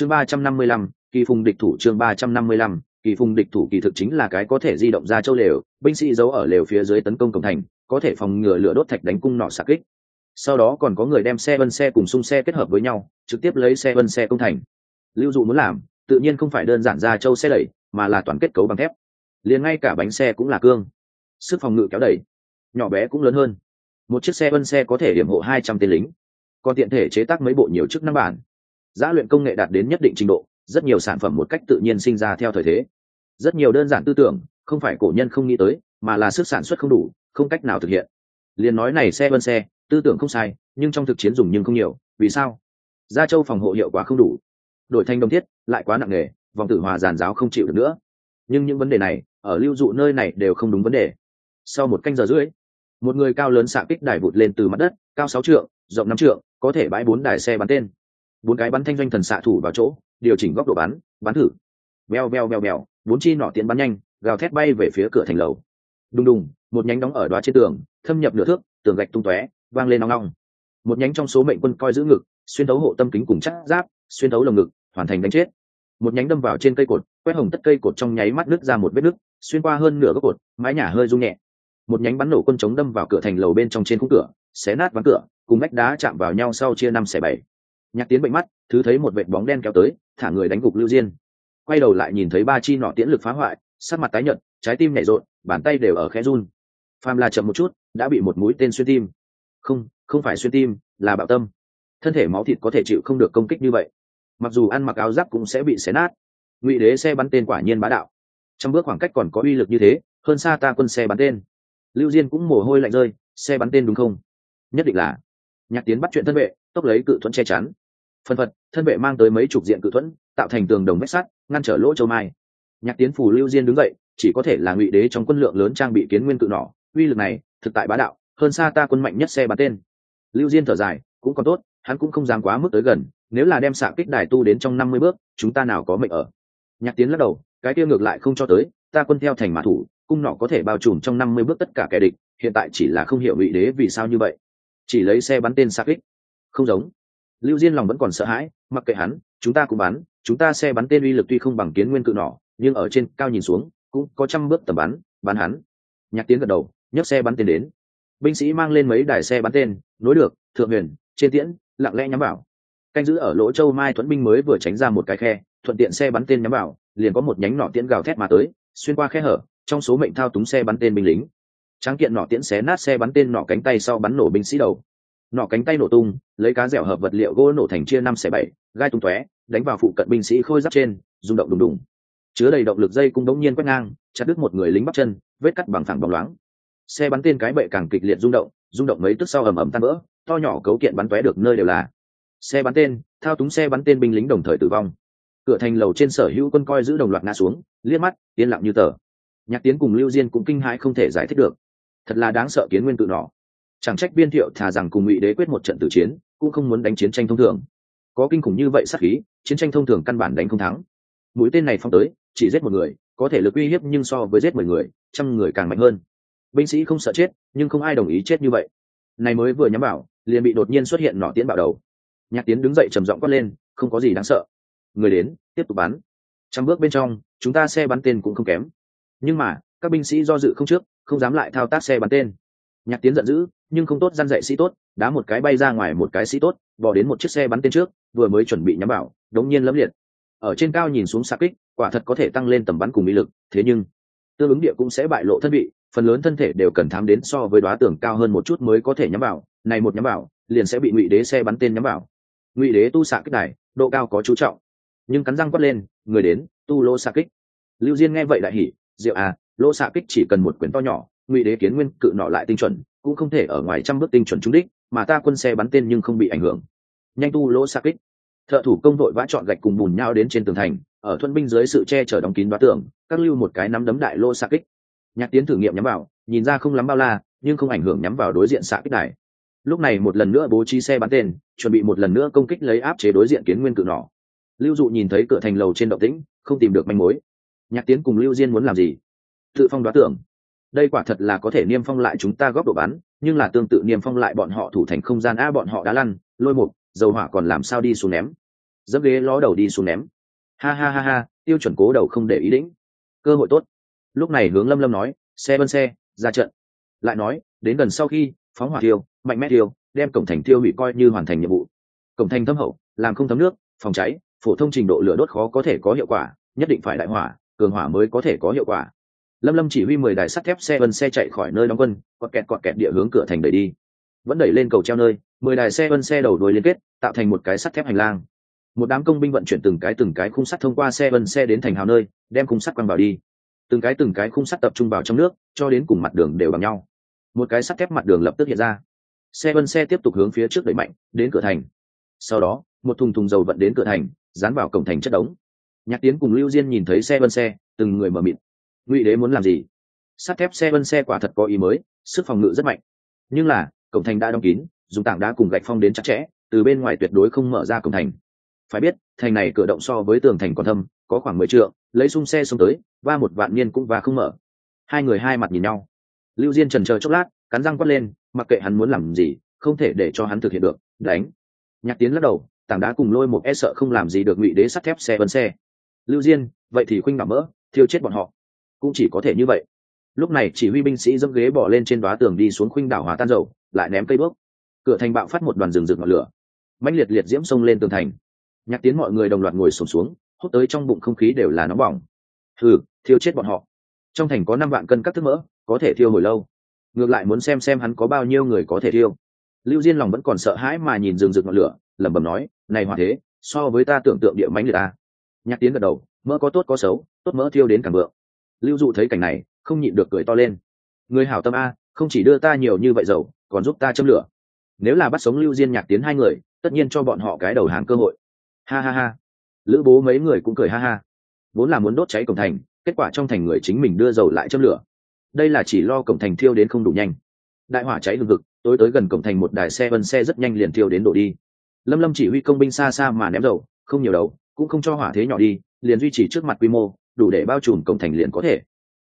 chương ba trăm năm mươi lăm, kỳ phùng địch thủ chương ba trăm năm mươi lăm, kỳ phùng địch thủ kỳ thực chính là cái có thể di động ra châu lều, binh sĩ giấu ở lều phía dưới tấn công cổng thành, có thể phòng ngừa lửa đốt thạch đánh cung nọ xạ kích. Sau đó còn có người đem xe vân xe cùng xung xe kết hợp với nhau, trực tiếp lấy xe vân xe công thành. Lưu dụ muốn làm, tự nhiên không phải đơn giản ra châu xe đẩy, mà là toàn kết cấu bằng thép. Liền ngay cả bánh xe cũng là cương. Sức phòng ngự kéo đẩy nhỏ bé cũng lớn hơn. Một chiếc xe vân xe có thể điểm hộ hai trăm tên lính. Còn tiện thể chế tác mấy bộ nhiều chức năng bản giá luyện công nghệ đạt đến nhất định trình độ, rất nhiều sản phẩm một cách tự nhiên sinh ra theo thời thế. Rất nhiều đơn giản tư tưởng, không phải cổ nhân không nghĩ tới, mà là sức sản xuất không đủ, không cách nào thực hiện. Liền nói này xe vân xe, tư tưởng không sai, nhưng trong thực chiến dùng nhưng không nhiều, vì sao? Gia châu phòng hộ hiệu quả không đủ. Đổi thành đồng thiết, lại quá nặng nề, vòng tử hòa giàn giáo không chịu được nữa. Nhưng những vấn đề này, ở lưu dụ nơi này đều không đúng vấn đề. Sau một canh giờ rưỡi, một người cao lớn xạ kích đài vụt lên từ mặt đất, cao sáu trượng, rộng năm trượng, có thể bãi bốn đài xe bắn tên bốn cái bắn thanh doanh thần xạ thủ vào chỗ, điều chỉnh góc độ bắn bắn thử. Veo veo veo veo bốn chi nọ tiến bắn nhanh, gào thét bay về phía cửa thành lầu. Đùng đùng, một nhánh đóng ở đoá trên tường, thâm nhập nửa thước, tường gạch tung tóe, vang lên nong nong một nhánh trong số mệnh quân coi giữ ngực, xuyên thấu hộ tâm kính cùng chắc giáp, xuyên thấu lồng ngực, hoàn thành đánh chết. Một nhánh đâm vào trên cây cột, quét hồng tất cây cột trong nháy mắt nứt ra một vết nứt, xuyên qua hơn nửa gốc cột, mái nhà hơi rung nhẹ. Một nhánh bắn nổ quân chống đâm vào cửa thành lầu bên trong trên khung cửa, xé nát ván cửa, cùng vách đá chạm vào nhau sau chia năm xẻ bảy nhạc tiến bệnh mắt, thứ thấy một vệt bóng đen kéo tới, thả người đánh gục lưu diên. Quay đầu lại nhìn thấy ba chi nọ tiễn lực phá hoại, sắc mặt tái nhợt, trái tim nhảy rộn, bàn tay đều ở khẽ run. Phàm là chậm một chút, đã bị một mũi tên xuyên tim. Không không phải xuyên tim, là bạo tâm. Thân thể máu thịt có thể chịu không được công kích như vậy. Mặc dù ăn mặc áo giáp cũng sẽ bị xé nát. Ngụy đế xe bắn tên quả nhiên bá đạo. Trong bước khoảng cách còn có uy lực như thế, hơn xa ta quân xe bắn tên. Lưu diên cũng mồ hôi lạnh rơi, xe bắn tên đúng không? Nhất định là. Nhạc tiến bắt chuyện thân vệ, tốc lấy cự thuẫn che chắn phân phật, thân vệ mang tới mấy chục diện cự thuẫn, tạo thành tường đồng vách sắt, ngăn trở lỗ châu mai. Nhạc tiến phủ lưu diên đứng dậy, chỉ có thể là ngụy đế trong quân lượng lớn trang bị kiến nguyên cự nỏ, uy lực này, thực tại bá đạo, hơn xa ta quân mạnh nhất xe bắn tên. Lưu diên thở dài, cũng còn tốt, hắn cũng không dám quá mức tới gần, nếu là đem xạ kích đài tu đến trong năm mươi bước, chúng ta nào có mệnh ở. Nhạc tiến lắc đầu, cái kia ngược lại không cho tới, ta quân theo thành mã thủ, cung nỏ có thể bao trùm trong năm mươi bước tất cả kẻ địch, hiện tại chỉ là không hiểu ngụy đế vì sao như vậy. Chỉ lấy xe bắn tên xạ kích. Không giống lưu diên lòng vẫn còn sợ hãi, mặc kệ hắn, chúng ta cũng bắn chúng ta xe bắn tên uy lực tuy không bằng kiến nguyên cự nỏ, nhưng ở trên cao nhìn xuống, cũng có trăm bước tầm bắn bắn hắn. Nhạc tiến gật đầu, nhấc xe bắn tên đến. Binh sĩ mang lên mấy đài xe bắn tên, nối được, thượng huyền, trên tiễn, lặng lẽ nhắm vào. Canh giữ ở lỗ châu mai thuẫn binh mới vừa tránh ra một cái khe, thuận tiện xe bắn tên nhắm vào, liền có một nhánh nỏ tiễn gào thét mà tới, xuyên qua khe hở, trong số mệnh thao túng xe bắn tên binh lính. Tráng kiện nỏ tiễn xé nát xe bắn tên nỏ cánh tay sau bắn nổ binh sĩ đầu nọ cánh tay nổ tung, lấy cá dẻo hợp vật liệu gỗ nổ thành chia năm xẻ bảy, gai tung tóe, đánh vào phụ cận binh sĩ khôi giáp trên, rung động đùng đùng. Chứa đầy động lực dây cung đống nhiên quét ngang, chặt đứt một người lính bắt chân, vết cắt bằng phẳng bóng loáng. Xe bắn tên cái bệ càng kịch liệt rung động rung động mấy tức sau ầm ầm tan vỡ, to nhỏ cấu kiện bắn tóe được nơi đều là. Xe bắn tên, thao túng xe bắn tên binh lính đồng thời tử vong. Cửa thành lầu trên sở hữu quân coi giữ đồng loạt ngã xuống, liếc mắt, yên lặng như tờ. Nhạc tiến cùng lưu diên cũng kinh hãi không thể giải thích được. Thật là đáng sợ kiến nguyên tự nọ chẳng trách biên thiệu thà rằng cùng ngụy đế quyết một trận tử chiến cũng không muốn đánh chiến tranh thông thường. Có kinh khủng như vậy sắc khí chiến tranh thông thường căn bản đánh không thắng. Mũi tên này phong tới chỉ giết một người có thể lực uy hiếp nhưng so với giết mười người trăm người càng mạnh hơn. Binh sĩ không sợ chết nhưng không ai đồng ý chết như vậy. Này mới vừa nhắm bảo, liền bị đột nhiên xuất hiện nỏ tiến bạo đầu. Nhạc tiến đứng dậy trầm giọng quát lên không có gì đáng sợ. Người đến tiếp tục bắn. Trăm bước bên trong chúng ta xe bắn tên cũng không kém. Nhưng mà các binh sĩ do dự không trước không dám lại thao tác xe bắn tên. Nhạc tiến giận dữ nhưng không tốt gian dạy sĩ tốt, đá một cái bay ra ngoài một cái sĩ tốt, bỏ đến một chiếc xe bắn tên trước, vừa mới chuẩn bị nhắm bảo đống nhiên lẫm liệt. Ở trên cao nhìn xuống xa kích, quả thật có thể tăng lên tầm bắn cùng mỹ lực, thế nhưng, tương ứng địa cũng sẽ bại lộ thân vị, phần lớn thân thể đều cần thám đến so với đoá tường cao hơn một chút mới có thể nhắm vào, này một nhắm vào, liền sẽ bị ngụy đế xe bắn tên nhắm vào. Ngụy đế tu xạ kích này, độ cao có chú trọng, nhưng cắn răng quất lên, người đến, tu lô xạ kích. Lưu diên nghe vậy lại hỉ, diệu à lô xạ kích chỉ cần một quyển to nhỏ, ngụy đế kiến nguyên cự nọ lại tinh chuẩn cũng không thể ở ngoài trăm bước tinh chuẩn trúng đích, mà ta quân xe bắn tên nhưng không bị ảnh hưởng. Nhanh tu lỗ xạ kích. Thợ thủ công đội vã chọn gạch cùng bùn nhau đến trên tường thành, ở thuận binh dưới sự che chở đóng kín đoá tường, các lưu một cái nắm đấm đại lô xạ kích. Nhạc tiến thử nghiệm nhắm vào, nhìn ra không lắm bao la, nhưng không ảnh hưởng nhắm vào đối diện xạ kích đài lúc này một lần nữa bố trí xe bắn tên, chuẩn bị một lần nữa công kích lấy áp chế đối diện kiến nguyên cự nỏ. Lưu dụ nhìn thấy cửa thành lầu trên động tĩnh, không tìm được manh mối. Nhạc tiến cùng lưu diên muốn làm gì? Tự phong đoá tưởng đây quả thật là có thể niêm phong lại chúng ta góp độ bắn nhưng là tương tự niêm phong lại bọn họ thủ thành không gian a bọn họ đã lăn, lôi một dầu hỏa còn làm sao đi xuống ném. Dẫm ghế ló đầu đi xuống ném. Ha ha ha ha, tiêu chuẩn cố đầu không để ý đĩnh. Cơ hội tốt. Lúc này hướng lâm lâm nói, xe bân xe, ra trận. Lại nói, đến gần sau khi, phóng hỏa tiêu mạnh mẽ tiêu đem cổng thành tiêu hủy coi như hoàn thành nhiệm vụ. Cổng thành thâm hậu, làm không thấm nước, phòng cháy, phổ thông trình độ lửa đốt khó có thể có hiệu quả, nhất định phải đại hỏa, cường hỏa mới có thể có hiệu quả lâm lâm chỉ huy mười đài sắt thép xe vân xe chạy khỏi nơi đóng quân quạt kẹt quạt kẹt địa hướng cửa thành đẩy đi. Vẫn đẩy lên cầu treo nơi, mười đài xe vân xe đầu đuôi liên kết, tạo thành một cái sắt thép hành lang. Một đám công binh vận chuyển từng cái từng cái khung sắt thông qua xe vân xe đến thành hào nơi, đem khung sắt quăng vào đi. Từng cái từng cái khung sắt tập trung vào trong nước, cho đến cùng mặt đường đều bằng nhau. Một cái sắt thép mặt đường lập tức hiện ra. Xe vân xe tiếp tục hướng phía trước đẩy mạnh, đến cửa thành. Sau đó, một thùng thùng dầu vận đến cửa thành, dán vào cổng thành chất đống. Nhạc tiến cùng lưu diên nhìn thấy xe vân xe, từng người mở mịt ngụy đế muốn làm gì? Sắt thép xe vân xe quả thật có ý mới, sức phòng ngự rất mạnh. Nhưng là, cổng thành đã đóng kín, dùng tảng đá cùng gạch phong đến chặt chẽ, từ bên ngoài tuyệt đối không mở ra cổng thành. Phải biết, thành này cửa động so với tường thành còn thâm, có khoảng mười trượng, lấy sung xe xông tới, va một vạn niên cũng và không mở. Hai người hai mặt nhìn nhau. Lưu diên trần chờ chốc lát, cắn răng quát lên, mặc kệ hắn muốn làm gì, không thể để cho hắn thực hiện được, đánh. Nhạc tiến lắc đầu, tảng đá cùng lôi một e sợ không làm gì được ngụy đế sắt thép xe vân xe. Lưu diên, vậy thì khuynh bảo mỡ, thiêu chết bọn họ cũng chỉ có thể như vậy. Lúc này chỉ huy binh sĩ dẫm ghế bỏ lên trên đoá tường đi xuống khuynh đảo hòa tan dầu lại ném cây bước. Cửa thành bạo phát một đoàn rừng rực ngọn lửa. Mãnh liệt liệt diễm sông lên tường thành. Nhạc tiến mọi người đồng loạt ngồi sùng xuống, xuống hút tới trong bụng không khí đều là nóng bỏng. Thử thiêu chết bọn họ. Trong thành có năm vạn cân các thức mỡ có thể thiêu hồi lâu. Ngược lại muốn xem xem hắn có bao nhiêu người có thể thiêu. Lưu diên lòng vẫn còn sợ hãi mà nhìn rừng rực ngọn lửa lẩm bẩm nói này hòa thế so với ta tưởng tượng địa mánh liệt ta nhạc tiến gật đầu mỡ có tốt có xấu tốt mỡ thiêu đến càng vượng lưu dụ thấy cảnh này, không nhịn được cười to lên. Người hảo tâm a, không chỉ đưa ta nhiều như vậy dầu, còn giúp ta châm lửa. Nếu là bắt sống lưu diên nhạc tiến hai người, tất nhiên cho bọn họ cái đầu hàng cơ hội. Ha ha ha. Lữ bố mấy người cũng cười ha ha. Vốn là muốn đốt cháy cổng thành, kết quả trong thành người chính mình đưa dầu lại châm lửa. Đây là chỉ lo cổng thành thiêu đến không đủ nhanh. Đại hỏa cháy lừng vực tối tới gần cổng thành một đài xe vân xe rất nhanh liền thiêu đến đổ đi. Lâm lâm chỉ huy công binh xa xa mà ném dầu, không nhiều đầu, cũng không cho hỏa thế nhỏ đi, liền duy trì trước mặt quy mô đủ để bao trùm cổng thành liền có thể.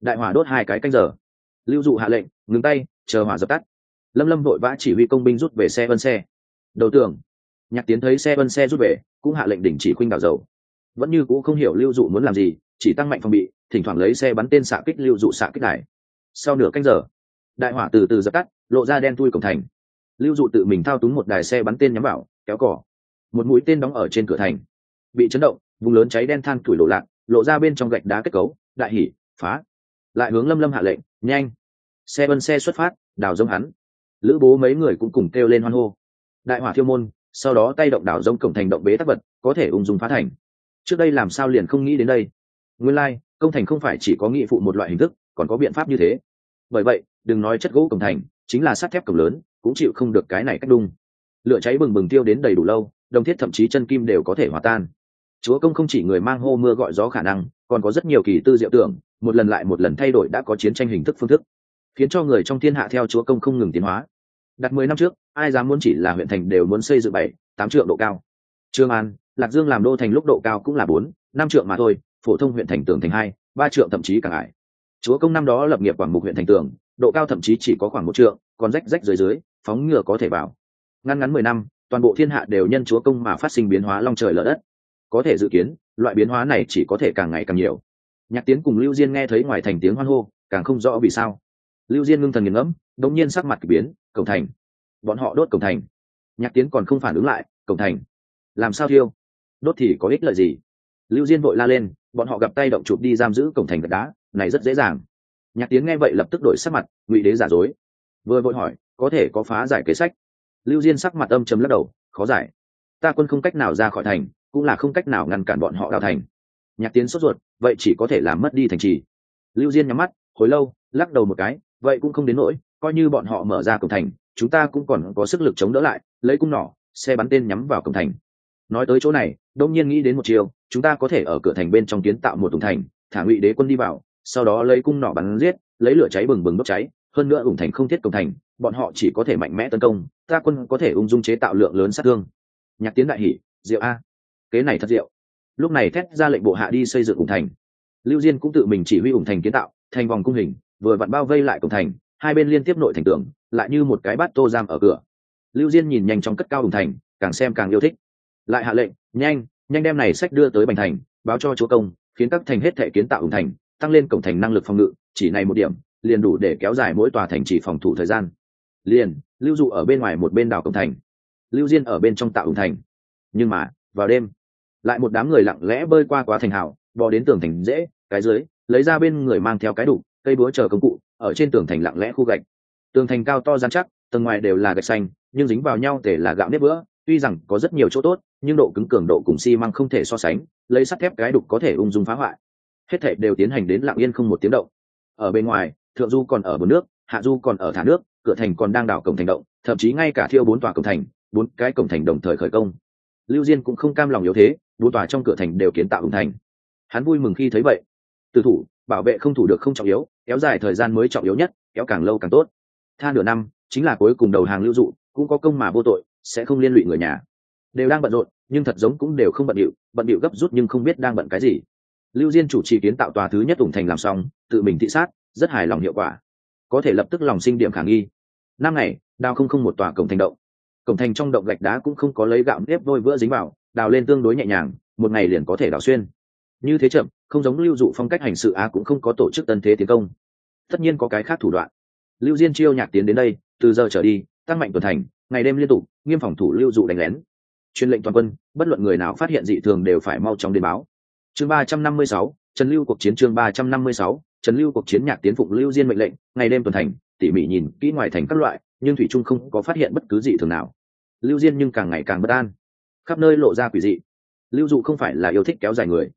Đại hỏa đốt hai cái canh giờ. Lưu dụ hạ lệnh, ngừng tay, chờ hỏa dập tắt. Lâm lâm vội vã chỉ huy công binh rút về xe vân xe. Đầu tường. Nhạc tiến thấy xe vân xe rút về, cũng hạ lệnh đình chỉ khuynh đảo dầu. Vẫn như cũng không hiểu lưu dụ muốn làm gì, chỉ tăng mạnh phòng bị, thỉnh thoảng lấy xe bắn tên xạ kích lưu dụ xạ kích này sau nửa canh giờ, đại hỏa từ từ dập tắt, lộ ra đen tui cổng thành. Lưu dụ tự mình thao túng một đài xe bắn tên nhắm vào, kéo cỏ một mũi tên đóng ở trên cửa thành. Bị chấn động, vùng lớn cháy đen than củi đổ lạc lộ ra bên trong gạch đá kết cấu đại hỉ phá. Lại hướng lâm lâm hạ lệnh nhanh! Xe vân xe xuất phát đào giống hắn. Lữ bố mấy người cũng cùng kêu lên hoan hô. Đại hỏa thiêu môn sau đó tay động đảo giống cổng thành động bế tắc vật có thể ung dung phá thành. Trước đây làm sao liền không nghĩ đến đây? Nguyên lai、like, công thành không phải chỉ có nghị phụ một loại hình thức còn có biện pháp như thế. Bởi vậy đừng nói chất gỗ cổng thành chính là sắt thép cổng lớn cũng chịu không được cái này cách đung. Lửa cháy bừng bừng tiêu đến đầy đủ lâu đồng thiết thậm chí chân kim đều có thể hòa tan chúa công không chỉ người mang hô mưa gọi gió khả năng, còn có rất nhiều kỳ tư diệu tưởng, một lần lại một lần thay đổi đã có chiến tranh hình thức phương thức, khiến cho người trong thiên hạ theo chúa công không ngừng tiến hóa. Đặt mười năm trước, ai dám muốn chỉ là huyện thành đều muốn xây dựng bảy, tám triệu độ cao. Trương an, lạc dương làm đô thành lúc độ cao cũng là bốn, năm triệu mà thôi, phổ thông huyện thành tường thành hai, ba triệu thậm chí cả ải chúa công năm đó lập nghiệp quảng mục huyện thành tường, độ cao thậm chí chỉ có khoảng một triệu còn rách rách dưới dưới, phóng ngựa có thể vào. Ngăn ngắn mười năm, toàn bộ thiên hạ đều nhân chúa công mà phát sinh biến hóa long trời lở đất có thể dự kiến, loại biến hóa này chỉ có thể càng ngày càng nhiều. Nhạc tiến cùng lưu diên nghe thấy ngoài thành tiếng hoan hô, càng không rõ vì sao. Lưu diên ngưng thần nghiền ngẫm, đống nhiên sắc mặt k ỳ biến, cổng thành. Bọn họ đốt cổng thành. Nhạc tiến còn không phản ứng lại, cổng thành? Làm sao thiêu? Đốt thì có ích lợi gì? Lưu diên vội la lên, bọn họ gặp tay động chụp đi giam giữ cổng thành gạch đá, này rất dễ dàng. Nhạc tiến nghe vậy lập tức đổi sắc mặt, ngụy đế giả dối. Vừa vội hỏi, có thể có phá giải kế sách? Lưu diên sắc mặt âm chấm lắc đầu, khó giải. Ta quân không cách nào ra khỏi thành cũng là không cách nào ngăn cản bọn họ đào thành. Nhạc tiến sốt ruột, vậy chỉ có thể làm mất đi thành trì. Lưu diên nhắm mắt, hồi lâu, lắc đầu một cái, vậy cũng không đến nỗi, coi như bọn họ mở ra cổng thành, chúng ta cũng còn có sức lực chống đỡ lại, lấy cung nỏ, xe bắn tên nhắm vào cổng thành. Nói tới chỗ này, đông nhiên nghĩ đến một chiều, chúng ta có thể ở cửa thành bên trong kiến tạo một tùng thành, thả ngụy đế quân đi vào, sau đó lấy cung nỏ bắn giết, lấy lửa cháy bừng bừng bốc cháy, hơn nữa ủng thành không thiết cổng thành, bọn họ chỉ có thể mạnh mẽ tấn công, ta quân có thể ung dung chế tạo lượng lớn sát thương. Nhạc tiến đại hỷ diệu a kế này thật diệu. Lúc này thét ra lệnh bộ hạ đi xây dựng ủng thành. Lưu diên cũng tự mình chỉ huy ủng thành kiến tạo, thành vòng cung hình, vừa vặn bao vây lại cổng thành, hai bên liên tiếp nội thành tường, lại như một cái bát tô giam ở cửa. Lưu diên nhìn nhanh trong cất cao ủng thành, càng xem càng yêu thích. Lại hạ lệnh, nhanh nhanh đem này sách đưa tới bành thành, báo cho chúa công, khiến các thành hết thể kiến tạo ủng thành, tăng lên cổng thành năng lực phòng ngự, chỉ này một điểm, liền đủ để kéo dài mỗi tòa thành chỉ phòng thủ thời gian. Liền, lưu dụ ở bên ngoài một bên đảo cổng thành. Lưu diên ở bên trong tạo ủng thành. Nhưng mà, vào đêm lại một đám người lặng lẽ bơi qua quá thành hào, bò đến tường thành dễ cái dưới lấy ra bên người mang theo cái đủ cây búa chờ công cụ ở trên tường thành lặng lẽ khu gạch. Tường thành cao to dán chắc tầng ngoài đều là gạch xanh nhưng dính vào nhau để là gạo nếp bữa tuy rằng có rất nhiều chỗ tốt nhưng độ cứng cường độ cùng xi măng không thể so sánh lấy sắt thép cái đục có thể ung dung phá hoại. Hết thể đều tiến hành đến lặng yên không một tiếng động. Ở bên ngoài thượng du còn ở bờ nước hạ du còn ở thả nước cửa thành còn đang đảo cổng thành động thậm chí ngay cả thiêu bốn tòa cổng thành bốn cái cổng thành đồng thời khởi công. Lưu diên cũng không cam lòng yếu thế đua tòa trong cửa thành đều kiến tạo ủng thành. Hắn vui mừng khi thấy vậy. Từ thủ, bảo vệ không thủ được không trọng yếu, kéo dài thời gian mới trọng yếu nhất, kéo càng lâu càng tốt. Tha nửa năm, chính là cuối cùng đầu hàng lưu dụ, cũng có công mà vô tội, sẽ không liên lụy người nhà. Đều đang bận rộn, nhưng thật giống cũng đều không bận điệu bận điệu gấp rút nhưng không biết đang bận cái gì. Lưu diên chủ trì kiến tạo tòa thứ nhất ủng thành làm xong, tự mình thị sát, rất hài lòng hiệu quả. Có thể lập tức lòng sinh điểm khả nghi. Năm ngày đào không không một tòa cổng thành động. Cổng thành trong động gạch đá cũng không có lấy gạo nếp vôi vữa dính vào đào lên tương đối nhẹ nhàng, một ngày liền có thể đào xuyên. Như thế chậm, không giống lưu dụ phong cách hành sự á cũng không có tổ chức tân thế tiến công. Tất nhiên có cái khác thủ đoạn. Lưu diên chiêu nhạc tiến đến đây, từ giờ trở đi, tăng mạnh tuần thành, ngày đêm liên tục, nghiêm phòng thủ lưu dụ đánh lén. Truyền lệnh toàn quân, bất luận người nào phát hiện dị thường đều phải mau chóng đến báo. Chương ba trăm năm mươi sáu, trần lưu cuộc chiến chương ba trăm năm mươi sáu, trần lưu cuộc chiến nhạc tiến phụng lưu diên mệnh lệnh, ngày đêm tuần thành, tỉ mỉ nhìn kỹ ngoài thành các loại, nhưng thủy trung không có phát hiện bất cứ gì thường nào. Lưu diên nhưng càng ngày càng bất an khắp nơi lộ ra quỷ dị. Lưu dụ không phải là yêu thích kéo dài người.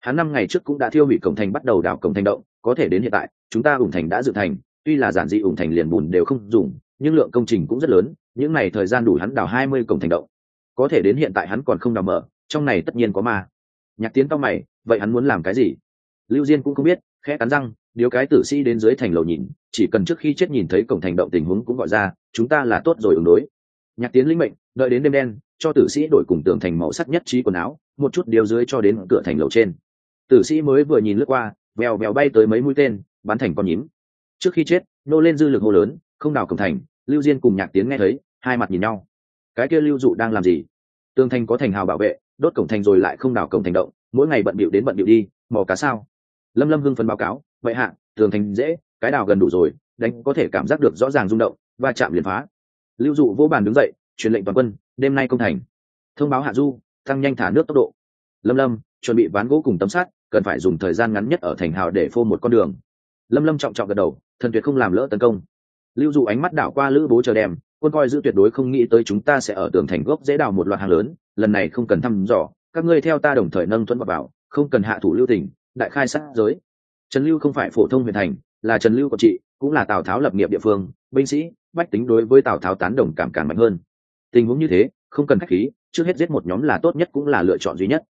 Hắn năm ngày trước cũng đã thiêu hủy cổng thành bắt đầu đào cổng thành động, có thể đến hiện tại, chúng ta ủng thành đã dự thành, tuy là giản dị ủng thành liền bùn đều không dùng, nhưng lượng công trình cũng rất lớn, những này thời gian đủ hắn đào hai mươi cổng thành động. Có thể đến hiện tại hắn còn không đào mở, trong này tất nhiên có ma. Nhạc tiến tao mày, vậy hắn muốn làm cái gì? Lưu diên cũng không biết, khẽ cắn răng điếu cái tử sĩ đến dưới thành lầu nhìn, chỉ cần trước khi chết nhìn thấy cổng thành động tình huống cũng gọi ra, chúng ta là tốt rồi ứng đối. Nhạc tiến linh mệnh, đợi đến đêm đen cho tử sĩ đổi cùng tường thành màu sắc nhất trí quần áo, một chút điều dưới cho đến cửa thành lầu trên. Tử sĩ mới vừa nhìn lướt qua, vèo vèo bay tới mấy mũi tên, bắn thành con nhím. Trước khi chết, nô lên dư lực hô lớn, không đào cổng thành, lưu diên cùng nhạc tiến nghe thấy, hai mặt nhìn nhau. Cái kia lưu dụ đang làm gì? Tường thành có thành hào bảo vệ, đốt cổng thành rồi lại không đào cổng thành động, mỗi ngày bận bịu đến bận bịu đi, mò cá sao? Lâm lâm hưng phấn báo cáo, vậy hạ, tường thành dễ, cái đào gần đủ rồi, đánh có thể cảm giác được rõ ràng rung động và chạm liền phá. Lưu dụ vô bàn đứng dậy, truyền lệnh toàn quân đêm nay công thành. Thông báo hạ du tăng nhanh thả nước tốc độ. Lâm lâm chuẩn bị ván gỗ cùng tấm sắt cần phải dùng thời gian ngắn nhất ở thành hào để phô một con đường. Lâm lâm trọng trọng gật đầu thần tuyệt không làm lỡ tấn công. Lưu dụ ánh mắt đảo qua lữ bố chờ đèm quân coi giữ tuyệt đối không nghĩ tới chúng ta sẽ ở tường thành gốc dễ đào một loạt hàng lớn lần này không cần thăm dò các ngươi theo ta đồng thời nâng thuẫn vào, bảo không cần hạ thủ lưu tình đại khai sát giới. Trần lưu không phải phổ thông huyện thành là trần lưu của chị cũng là tào tháo lập nghiệp địa phương binh sĩ bách tính đối với tào tháo tán đồng cảm càng mạnh hơn tình huống như thế, không cần khách khí, trước hết giết một nhóm là tốt nhất cũng là lựa chọn duy nhất.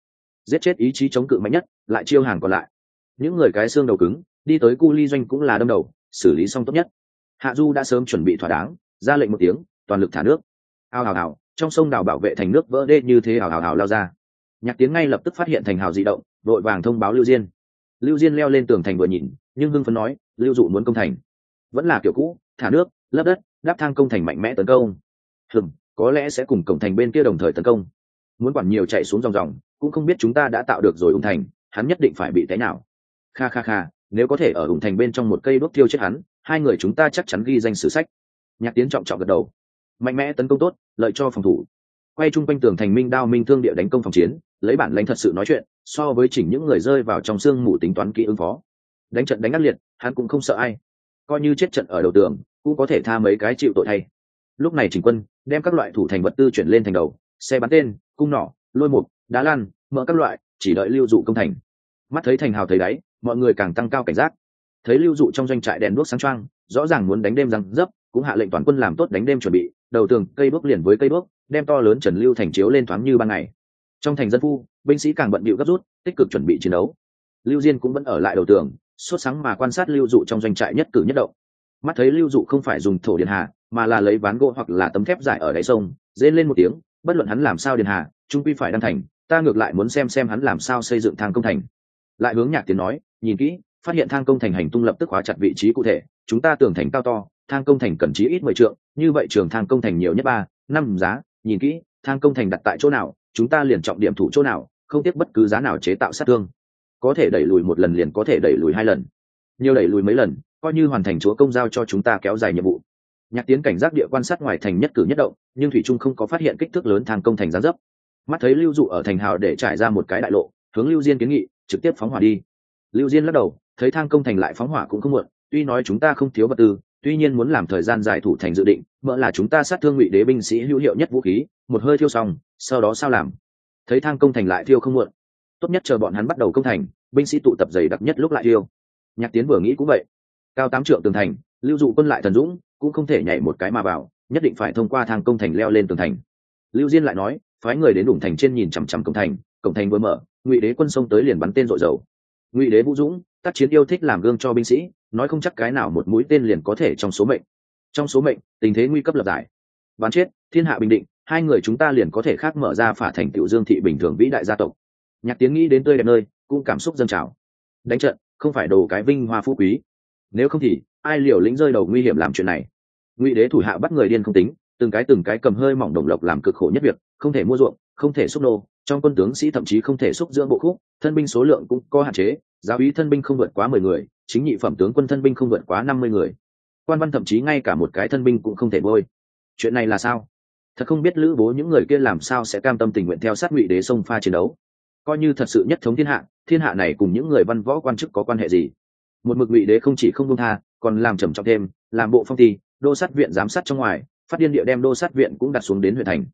Giết chết ý chí chống cự mạnh nhất, lại chiêu hàng còn lại. Những người cái xương đầu cứng, đi tới cu ly doanh cũng là đâm đầu, xử lý xong tốt nhất. Hạ du đã sớm chuẩn bị thỏa đáng, ra lệnh một tiếng, toàn lực thả nước. Ao hào hào, trong sông đào bảo vệ thành nước vỡ đê như thế hào hào hào lao ra. Nhạc tiến ngay lập tức phát hiện thành hào di động đội vàng thông báo lưu diên. Lưu diên leo lên tường thành vừa nhìn, nhưng hưng phấn nói, lưu dụ muốn công thành. Vẫn là kiểu cũ, thả nước, lấp đất, đáp thang công thành mạnh mẽ tấn công. Hừng có lẽ sẽ cùng cổng thành bên kia đồng thời tấn công. Muốn quản nhiều chạy xuống dòng dòng, cũng không biết chúng ta đã tạo được rồi ủng thành, hắn nhất định phải bị thế nào. Kha kha kha, nếu có thể ở ủng thành bên trong một cây đốt tiêu chết hắn, hai người chúng ta chắc chắn ghi danh sử sách. Nhạc tiến trọng trọng gật đầu. Mạnh mẽ tấn công tốt, lợi cho phòng thủ. Quay chung quanh tường thành minh đao minh thương địa đánh công phòng chiến, lấy bản lãnh thật sự nói chuyện, so với chỉnh những người rơi vào trong xương mù tính toán kỹ ứng phó. Đánh trận đánh ác liệt, hắn cũng không sợ ai. Coi như chết trận ở đầu tường, cũng có thể tha mấy cái chịu tội thay lúc này chỉnh quân đem các loại thủ thành vật tư chuyển lên thành đầu, xe bắn tên, cung nỏ, lôi mục, đá lan mở các loại, chỉ đợi lưu dụ công thành. Mắt thấy thành hào thấy đáy, mọi người càng tăng cao cảnh giác. Thấy lưu dụ trong doanh trại đèn đuốc sáng trăng rõ ràng muốn đánh đêm răng dấp, cũng hạ lệnh toàn quân làm tốt đánh đêm chuẩn bị, đầu tường, cây bước liền với cây bước đem to lớn trần lưu thành chiếu lên thoáng như ban ngày. Trong thành dân phu, binh sĩ càng bận bịu gấp rút, tích cực chuẩn bị chiến đấu. Lưu diên cũng vẫn ở lại đầu tường suốt sáng mà quan sát lưu dụ trong doanh trại nhất cử nhất động mắt thấy lưu dụ không phải dùng thổ điện hà, mà là lấy ván gỗ hoặc là tấm thép dài ở đáy sông dên lên một tiếng, bất luận hắn làm sao điện hà trung quy phải đăng thành, ta ngược lại muốn xem xem hắn làm sao xây dựng thang công thành. Lại hướng nhạc tiến nói, nhìn kỹ, phát hiện thang công thành hành tung lập tức hóa chặt vị trí cụ thể, chúng ta tưởng thành cao to, thang công thành cần chí ít mười trượng, như vậy trường thang công thành nhiều nhất ba, năm giá, nhìn kỹ, thang công thành đặt tại chỗ nào, chúng ta liền trọng điểm thủ chỗ nào, không tiếc bất cứ giá nào chế tạo sát thương. Có thể đẩy lùi một lần liền có thể đẩy lùi hai lần nhiều đẩy lùi mấy lần, coi như hoàn thành chúa công giao cho chúng ta kéo dài nhiệm vụ. Nhạc tiến cảnh giác địa quan sát ngoài thành nhất cử nhất động, nhưng thủy trung không có phát hiện kích thước lớn thang công thành gián dấp. Mắt thấy lưu dụ ở thành hào để trải ra một cái đại lộ, hướng lưu diên kiến nghị, trực tiếp phóng hỏa đi. Lưu diên lắc đầu, thấy thang công thành lại phóng hỏa cũng không muộn, tuy nói chúng ta không thiếu vật tư, tuy nhiên muốn làm thời gian giải thủ thành dự định, mỡ là chúng ta sát thương ngụy đế binh sĩ hữu hiệu nhất vũ khí, một hơi thiêu xong, sau đó sao làm? Thấy thang công thành lại thiêu không muộn. Tốt nhất chờ bọn hắn bắt đầu công thành, binh sĩ tụ tập dày đặc nhất lúc lại thiêu nhạc tiến vừa nghĩ cũng vậy. Cao tám trượng tường thành, lưu dụ quân lại thần dũng, cũng không thể nhảy một cái mà vào, nhất định phải thông qua thang công thành leo lên tường thành. Lưu diên lại nói, phái người đến đủng thành trên nhìn chằm chằm cổng thành cổng thành vừa mở, ngụy đế quân sông tới liền bắn tên rội dầu. Ngụy đế vũ dũng, tác chiến yêu thích làm gương cho binh sĩ, nói không chắc cái nào một mũi tên liền có thể trong số mệnh. Trong số mệnh, tình thế nguy cấp lập giải. Bắn chết, thiên hạ bình định, hai người chúng ta liền có thể khác mở ra phả thành tiểu dương thị bình thường vĩ đại gia tộc. Nhạc tiến nghĩ đến tươi đẹp nơi, cũng cảm xúc dâng trào. Đánh trận không phải đồ cái vinh hoa phú quý. Nếu không thì, ai liều lĩnh rơi đầu nguy hiểm làm chuyện này? Ngụy đế thủ hạ bắt người điên không tính, từng cái từng cái cầm hơi mỏng đồng lộc làm cực khổ nhất việc, không thể mua ruộng, không thể xúc nô. Trong quân tướng sĩ thậm chí không thể xúc dưỡng bộ khúc, thân binh số lượng cũng có hạn chế, giáo úy thân binh không vượt quá mười người, chính nhị phẩm tướng quân thân binh không vượt quá năm mươi người. Quan văn thậm chí ngay cả một cái thân binh cũng không thể bôi. Chuyện này là sao? Thật không biết lữ bố những người kia làm sao sẽ cam tâm tình nguyện theo sát ngụy đế sông pha chiến đấu coi như thật sự nhất thống thiên hạ thiên hạ này cùng những người văn võ quan chức có quan hệ gì? Một mực ngụy đế không chỉ không công tha, còn làm trầm trọng thêm, làm bộ phong ty đô sát viện giám sát trong ngoài, phát điên địa đem đô sát viện cũng đặt xuống đến huyện thành.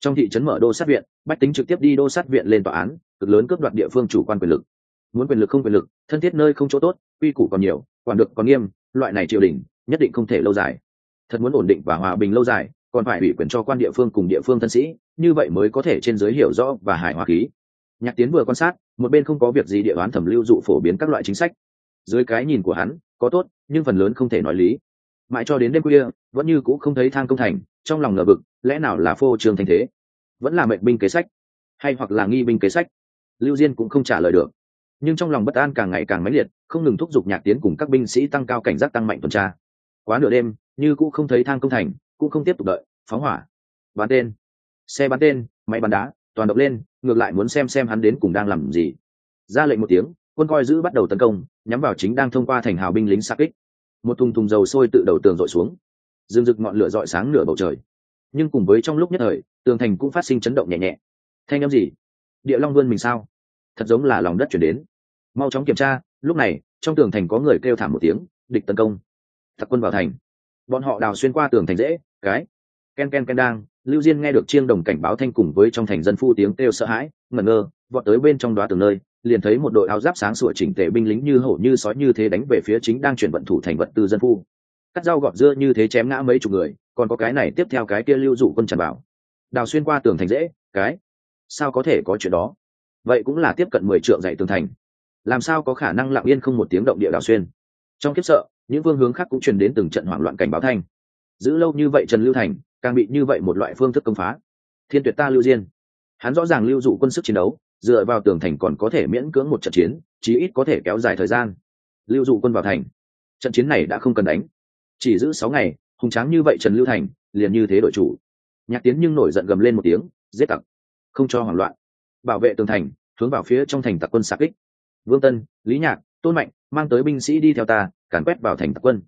Trong thị trấn mở đô sát viện, bách tính trực tiếp đi đô sát viện lên tòa án, cực lớn cướp đoạt địa phương chủ quan quyền lực. Muốn quyền lực không quyền lực, thân thiết nơi không chỗ tốt, quy củ còn nhiều, quản được còn nghiêm, loại này triều đình, nhất định không thể lâu dài. Thật muốn ổn định và hòa bình lâu dài, còn phải ủy quyền cho quan địa phương cùng địa phương thân sĩ, như vậy mới có thể trên giới hiểu rõ và hài hòa khí nhạc tiến vừa quan sát, một bên không có việc gì địa đoán thẩm lưu dụ phổ biến các loại chính sách. Dưới cái nhìn của hắn, có tốt, nhưng phần lớn không thể nói lý. Mãi cho đến đêm khuya, vẫn như c ũ không thấy thang công thành, trong lòng ngờ vực lẽ nào là phô trương thành thế? Vẫn là mệnh binh kế sách? Hay hoặc là nghi binh kế sách? Lưu diên cũng không trả lời được. Nhưng trong lòng bất an càng ngày càng mãnh liệt, không ngừng thúc giục nhạc tiến cùng các binh sĩ tăng cao cảnh giác tăng mạnh tuần tra. Quá nửa đêm, như cũ không thấy thang công thành, cũng không tiếp tục đợi, phóng hỏa. Bắn tên. Xe bắn tên, máy bắn đá toàn độc lên, ngược lại muốn xem xem hắn đến cùng đang làm gì. Ra lệnh một tiếng, quân coi giữ bắt đầu tấn công, nhắm vào chính đang thông qua thành hào binh lính xa kích. Một thùng thùng dầu sôi tự đầu tường dội xuống. Rừng rực ngọn lửa dọi sáng nửa bầu trời. Nhưng cùng với trong lúc nhất thời, tường thành cũng phát sinh chấn động nhẹ nhẹ. Thanh â m gì? Địa long vươn mình sao? Thật giống là lòng đất chuyển đến. Mau chóng kiểm tra, lúc này, trong tường thành có người kêu thảm một tiếng, địch tấn công. Thật quân vào thành. Bọn họ đào xuyên qua tường thành dễ, cái. Ken ken ken đang lưu diên nghe được chiêng đồng cảnh báo thanh cùng với trong thành dân phu tiếng kêu sợ hãi, ngẩn ngơ, vọt tới bên trong đoá từng nơi, liền thấy một đội áo giáp sáng sủa chỉnh tề binh lính như hổ như sói như thế đánh về phía chính đang chuyển vận thủ thành vận từ dân phu. Cắt dao gọt dưa như thế chém ngã mấy chục người, còn có cái này tiếp theo cái kia lưu dụ quân tràn bảo. Đào xuyên qua tường thành dễ, cái, sao có thể có chuyện đó? Vậy cũng là tiếp cận mười trượng dạy tường thành. Làm sao có khả năng lặng yên không một tiếng động địa đào xuyên? Trong kiếp sợ, những phương hướng khác cũng truyền đến từng trận hoảng loạn cảnh báo thanh. Giữ lâu như vậy trần lưu thành càng bị như vậy một loại phương thức công phá. Thiên tuyệt ta lưu diên. Hắn rõ ràng lưu dụ quân sức chiến đấu, dựa vào tường thành còn có thể miễn cưỡng một trận chiến, chí ít có thể kéo dài thời gian. Lưu dụ quân vào thành. Trận chiến này đã không cần đánh. Chỉ giữ sáu ngày, hùng tráng như vậy trần lưu thành, liền như thế đội chủ. Nhạc tiến nhưng nổi giận gầm lên một tiếng, giết tặc. Không cho hoảng loạn. Bảo vệ tường thành, hướng vào phía trong thành tặc quân xạ kích. Vương tân, lý nhạc, tôn mạnh, mang tới binh sĩ đi theo ta, càn quét vào thành tặc quân.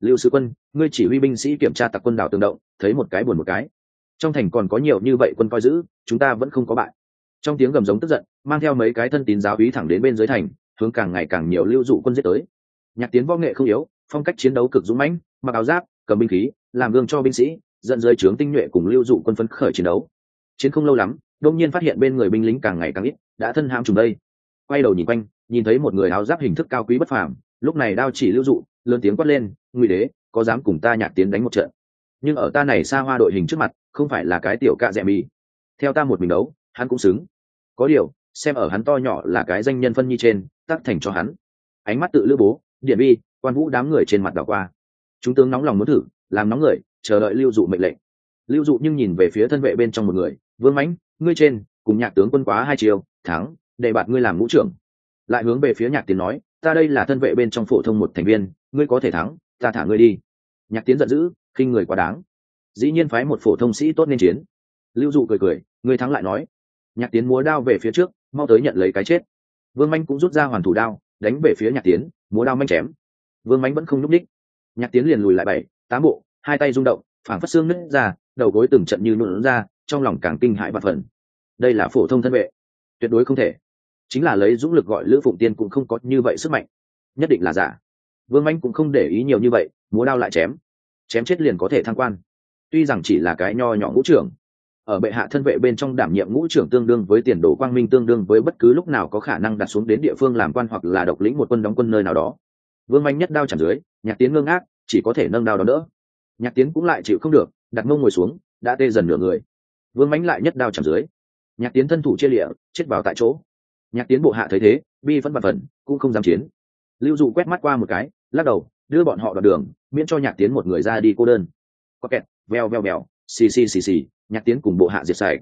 Lưu sứ quân, ngươi chỉ huy binh sĩ kiểm tra tặc quân đảo tường động thấy một cái buồn một cái. Trong thành còn có nhiều như vậy quân coi giữ, chúng ta vẫn không có bại. Trong tiếng gầm giống tức giận, mang theo mấy cái thân tín giáo ý thẳng đến bên dưới thành, hướng càng ngày càng nhiều lưu dụ quân giết tới. Nhạc tiến võ nghệ không yếu, phong cách chiến đấu cực dũng mãnh, mặc áo giáp, cầm binh khí, làm gương cho binh sĩ, dẫn dưới trướng tinh nhuệ cùng lưu dụ quân phấn khởi chiến đấu. Chiến không lâu lắm đông nhiên phát hiện bên người binh lính càng ngày càng ít, đã thân ham trùng đây. Quay đầu nhìn quanh, nhìn thấy một người áo giáp hình thức cao quý bất phàm, lúc này đao chỉ lưu dụ, lớn tiếng quát lên, ngụy đế, có dám cùng ta nhạc tiến đánh một trận? Nhưng ở ta này xa hoa đội hình trước mặt, không phải là cái tiểu cạ rẻ mì. Theo ta một mình đấu, hắn cũng xứng. Có điều, xem ở hắn to nhỏ là cái danh nhân phân nhi trên, tắc thành cho hắn. Ánh mắt tự lữ bố, điện bi, quan vũ đám người trên mặt đảo qua. Chúng tướng nóng lòng muốn thử, làm nóng người, chờ đợi lưu dụ mệnh lệnh. Lưu dụ nhưng nhìn về phía thân vệ bên trong một người, vương mãnh, ngươi trên, cùng nhạc tướng quân quá hai chiều, thắng, để bạt ngươi làm ngũ trưởng. Lại hướng về phía nhạc tiến nói, ta đây là thân vệ bên trong phổ thông một thành viên, ngươi có thể thắng, ta thả ngươi đi. Nhạc tiến giận dữ khinh người quá đáng. Dĩ nhiên phái một phổ thông sĩ tốt nên chiến. Lưu dụ cười cười, người thắng lại nói, nhạc tiến múa đao về phía trước, mau tới nhận lấy cái chết. Vương manh cũng rút ra hoàn thủ đao, đánh về phía nhạc tiến, múa đao manh chém. Vương manh vẫn không nhúc ních nhạc tiến liền lùi lại bảy, tám bộ, hai tay rung động, phảng phất xương nứt ra, đầu gối từng trận như nụn ra, trong lòng càng kinh hãi và phần đây là phổ thông thân vệ. Tuyệt đối không thể. Chính là lấy dũng lực gọi lữ phụng tiên cũng không có như vậy sức mạnh. Nhất định là giả. Vương manh cũng không để ý nhiều như vậy, múa đao lại chém chém chết liền có thể thăng quan. Tuy rằng chỉ là cái nho nhỏ ngũ trưởng, ở bệ hạ thân vệ bên trong đảm nhiệm ngũ trưởng tương đương với tiền đồ quang minh tương đương với bất cứ lúc nào có khả năng đặt xuống đến địa phương làm quan hoặc là độc lĩnh một quân đóng quân nơi nào đó. Vương manh nhất đao chẳng dưới, nhạc tiến ngưng ác chỉ có thể nâng đao đó nữa. nhạc tiến cũng lại chịu không được, đặt mông ngồi xuống, đã tê dần nửa người. Vương mánh lại nhất đao chẳng dưới. Nhạc tiến thân thủ chia lịa, chết vào tại chỗ. Nhạc tiến bộ hạ thấy thế, bi vẫn bật phần, cũng không dám chiến. Lưu dụ quét mắt qua một cái, lắc đầu đưa bọn họ đoạn đường, miễn cho nhạc tiến một người ra đi cô đơn. Có kẹt, veo veo veo, xì xì xì xì, nhạc tiến cùng bộ hạ diệt sạch.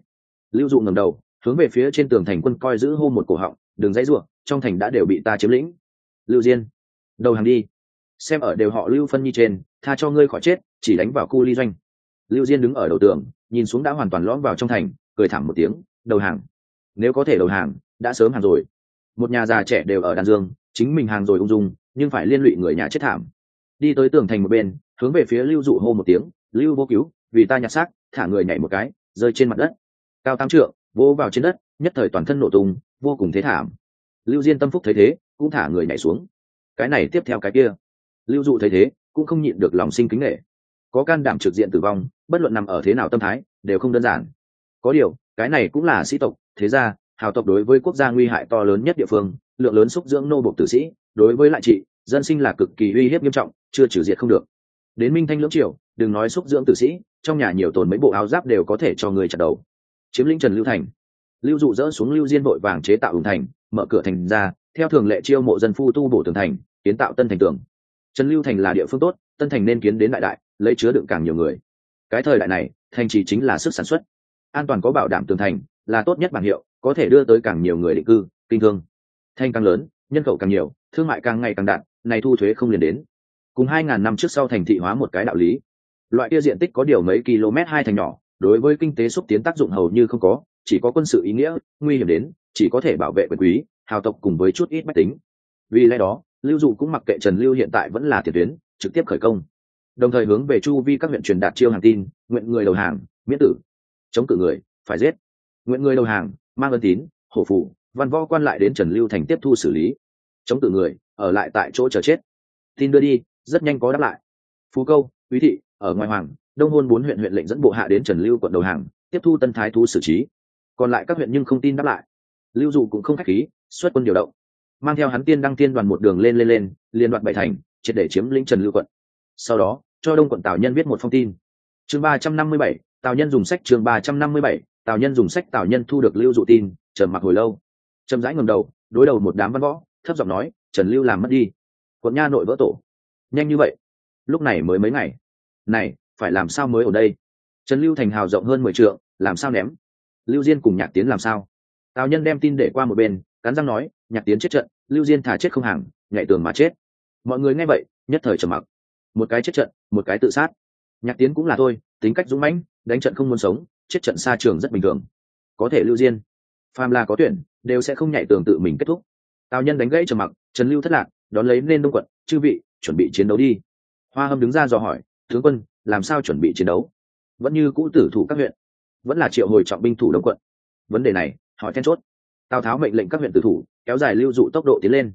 Lưu dụ ngầm đầu, hướng về phía trên tường thành quân coi giữ hô một cổ họng đường dãy ruộng trong thành đã đều bị ta chiếm lĩnh. Lưu diên, đầu hàng đi. Xem ở đều họ lưu phân nhi trên, tha cho ngươi khỏi chết, chỉ đánh vào khu ly doanh. Lưu diên đứng ở đầu tường, nhìn xuống đã hoàn toàn lõm vào trong thành, cười thẳng một tiếng, đầu hàng. Nếu có thể đầu hàng, đã sớm hàng rồi. Một nhà già trẻ đều ở đàn dương, chính mình hàng rồi ung dung nhưng phải liên lụy người nhà chết thảm. Đi tới tường thành một bên, hướng về phía lưu dụ hô một tiếng, lưu vô cứu, vì ta nhặt xác, thả người nhảy một cái, rơi trên mặt đất. Cao tám trượng, vỗ vào trên đất, nhất thời toàn thân nổ tung, vô cùng thế thảm. Lưu diên tâm phúc thấy thế, cũng thả người nhảy xuống. Cái này tiếp theo cái kia. Lưu dụ thấy thế, cũng không nhịn được lòng sinh kính nghệ có can đảm trực diện tử vong, bất luận nằm ở thế nào tâm thái, đều không đơn giản. Có điều, cái này cũng là sĩ tộc, thế ra hào tộc đối với quốc gia nguy hại to lớn nhất địa phương, lượng lớn xúc dưỡng nô bộc tử sĩ, đối với lại trị, dân sinh là cực kỳ uy hiếp nghiêm trọng, chưa trừ diệt không được. Đến minh thanh lưỡng triều, đừng nói xúc dưỡng tử sĩ, trong nhà nhiều tồn mấy bộ áo giáp đều có thể cho người chặt đầu. Chiếm lĩnh trần lưu thành. Lưu dụ dỡ xuống lưu diên vội vàng chế tạo hùng thành, mở cửa thành ra, theo thường lệ chiêu mộ dân phu tu bổ tường thành, kiến tạo tân thành tường. Trần lưu thành là địa phương tốt, tân thành nên kiến đến đại đại, lấy chứa đựng càng nhiều người. Cái thời đại này, thành trì chính là sức sản xuất. An toàn có bảo đảm tường thành, là tốt nhất bảng hiệu có thể đưa tới càng nhiều người định cư, kinh thương. Thanh càng lớn, nhân khẩu càng nhiều, thương mại càng ngày càng đạn, này thu thuế không liền đến. Cùng hai ngàn năm trước sau thành thị hóa một cái đạo lý. Loại kia diện tích có điều mấy km hai thành nhỏ, đối với kinh tế xúc tiến tác dụng hầu như không có, chỉ có quân sự ý nghĩa, nguy hiểm đến, chỉ có thể bảo vệ quyền quý, hào tộc cùng với chút ít bách tính. Vì lẽ đó, lưu dụ cũng mặc kệ trần lưu hiện tại vẫn là tiền tuyến, trực tiếp khởi công. Đồng thời hướng về chu vi các huyện truyền đạt chiêu hàng tin, nguyện người đầu hàng, miễn tử. Chống cự người, phải giết. Nguyện người đầu hàng mang ân tín, hổ phủ văn võ quan lại đến trần lưu thành tiếp thu xử lý. Chống tự người, ở lại tại chỗ chờ chết. Tin đưa đi, rất nhanh có đáp lại. Phú câu, quý thị, ở ngoài hoàng, đông hôn bốn huyện huyện lệnh dẫn bộ hạ đến trần lưu quận đầu hàng, tiếp thu tân thái thú xử trí. Còn lại các huyện nhưng không tin đáp lại. Lưu dụ cũng không khách khí, xuất quân điều động. Mang theo hắn tiên đăng tiên đoàn một đường lên lên lên, liên đoạn bảy thành, triệt để chiếm lĩnh trần lưu quận. Sau đó, cho đông quận tào nhân viết một phong tin. Chương ba trăm năm mươi bảy, tào nhân dùng sách chương ba trăm năm mươi bảy tào nhân dùng sách tào nhân thu được lưu dụ tin, trầm mặc hồi lâu. Trầm rãi ngầm đầu, đối đầu một đám văn võ, thấp giọng nói, trần lưu làm mất đi. Quận nha nội vỡ tổ. Nhanh như vậy. Lúc này mới mấy ngày. Này, phải làm sao mới ở đây? Trần lưu thành hào rộng hơn mười t làm sao ném? Lưu diên cùng nhạc tiến làm sao? Tào nhân đem tin để qua một bên, cắn răng nói, nhạc tiến chết trận, lưu diên thả chết không hàng, nhảy tường mà chết. Mọi người nghe vậy, nhất thời trầm mặc. Một cái chết trận, một cái tự sát. Nhạc tiến cũng là thôi, tính cách dũng mãnh, đánh trận không muốn sống chết trận xa trường rất bình thường. Có thể lưu diên, phàm là có tuyển, đều sẽ không nhảy tường tự mình kết thúc. Tào nhân đánh gãy trầm mặc, trần lưu thất lạc, đón lấy nên đông quận, chư vị, chuẩn bị chiến đấu đi. Hoa hâm đứng ra dò hỏi, tướng quân, làm sao chuẩn bị chiến đấu? Vẫn như cũ tử thủ các huyện, vẫn là triệu hồi trọng binh thủ đông quận. Vấn đề này, hỏi then chốt. Tào tháo mệnh lệnh các huyện tử thủ, kéo dài lưu dụ tốc độ tiến lên.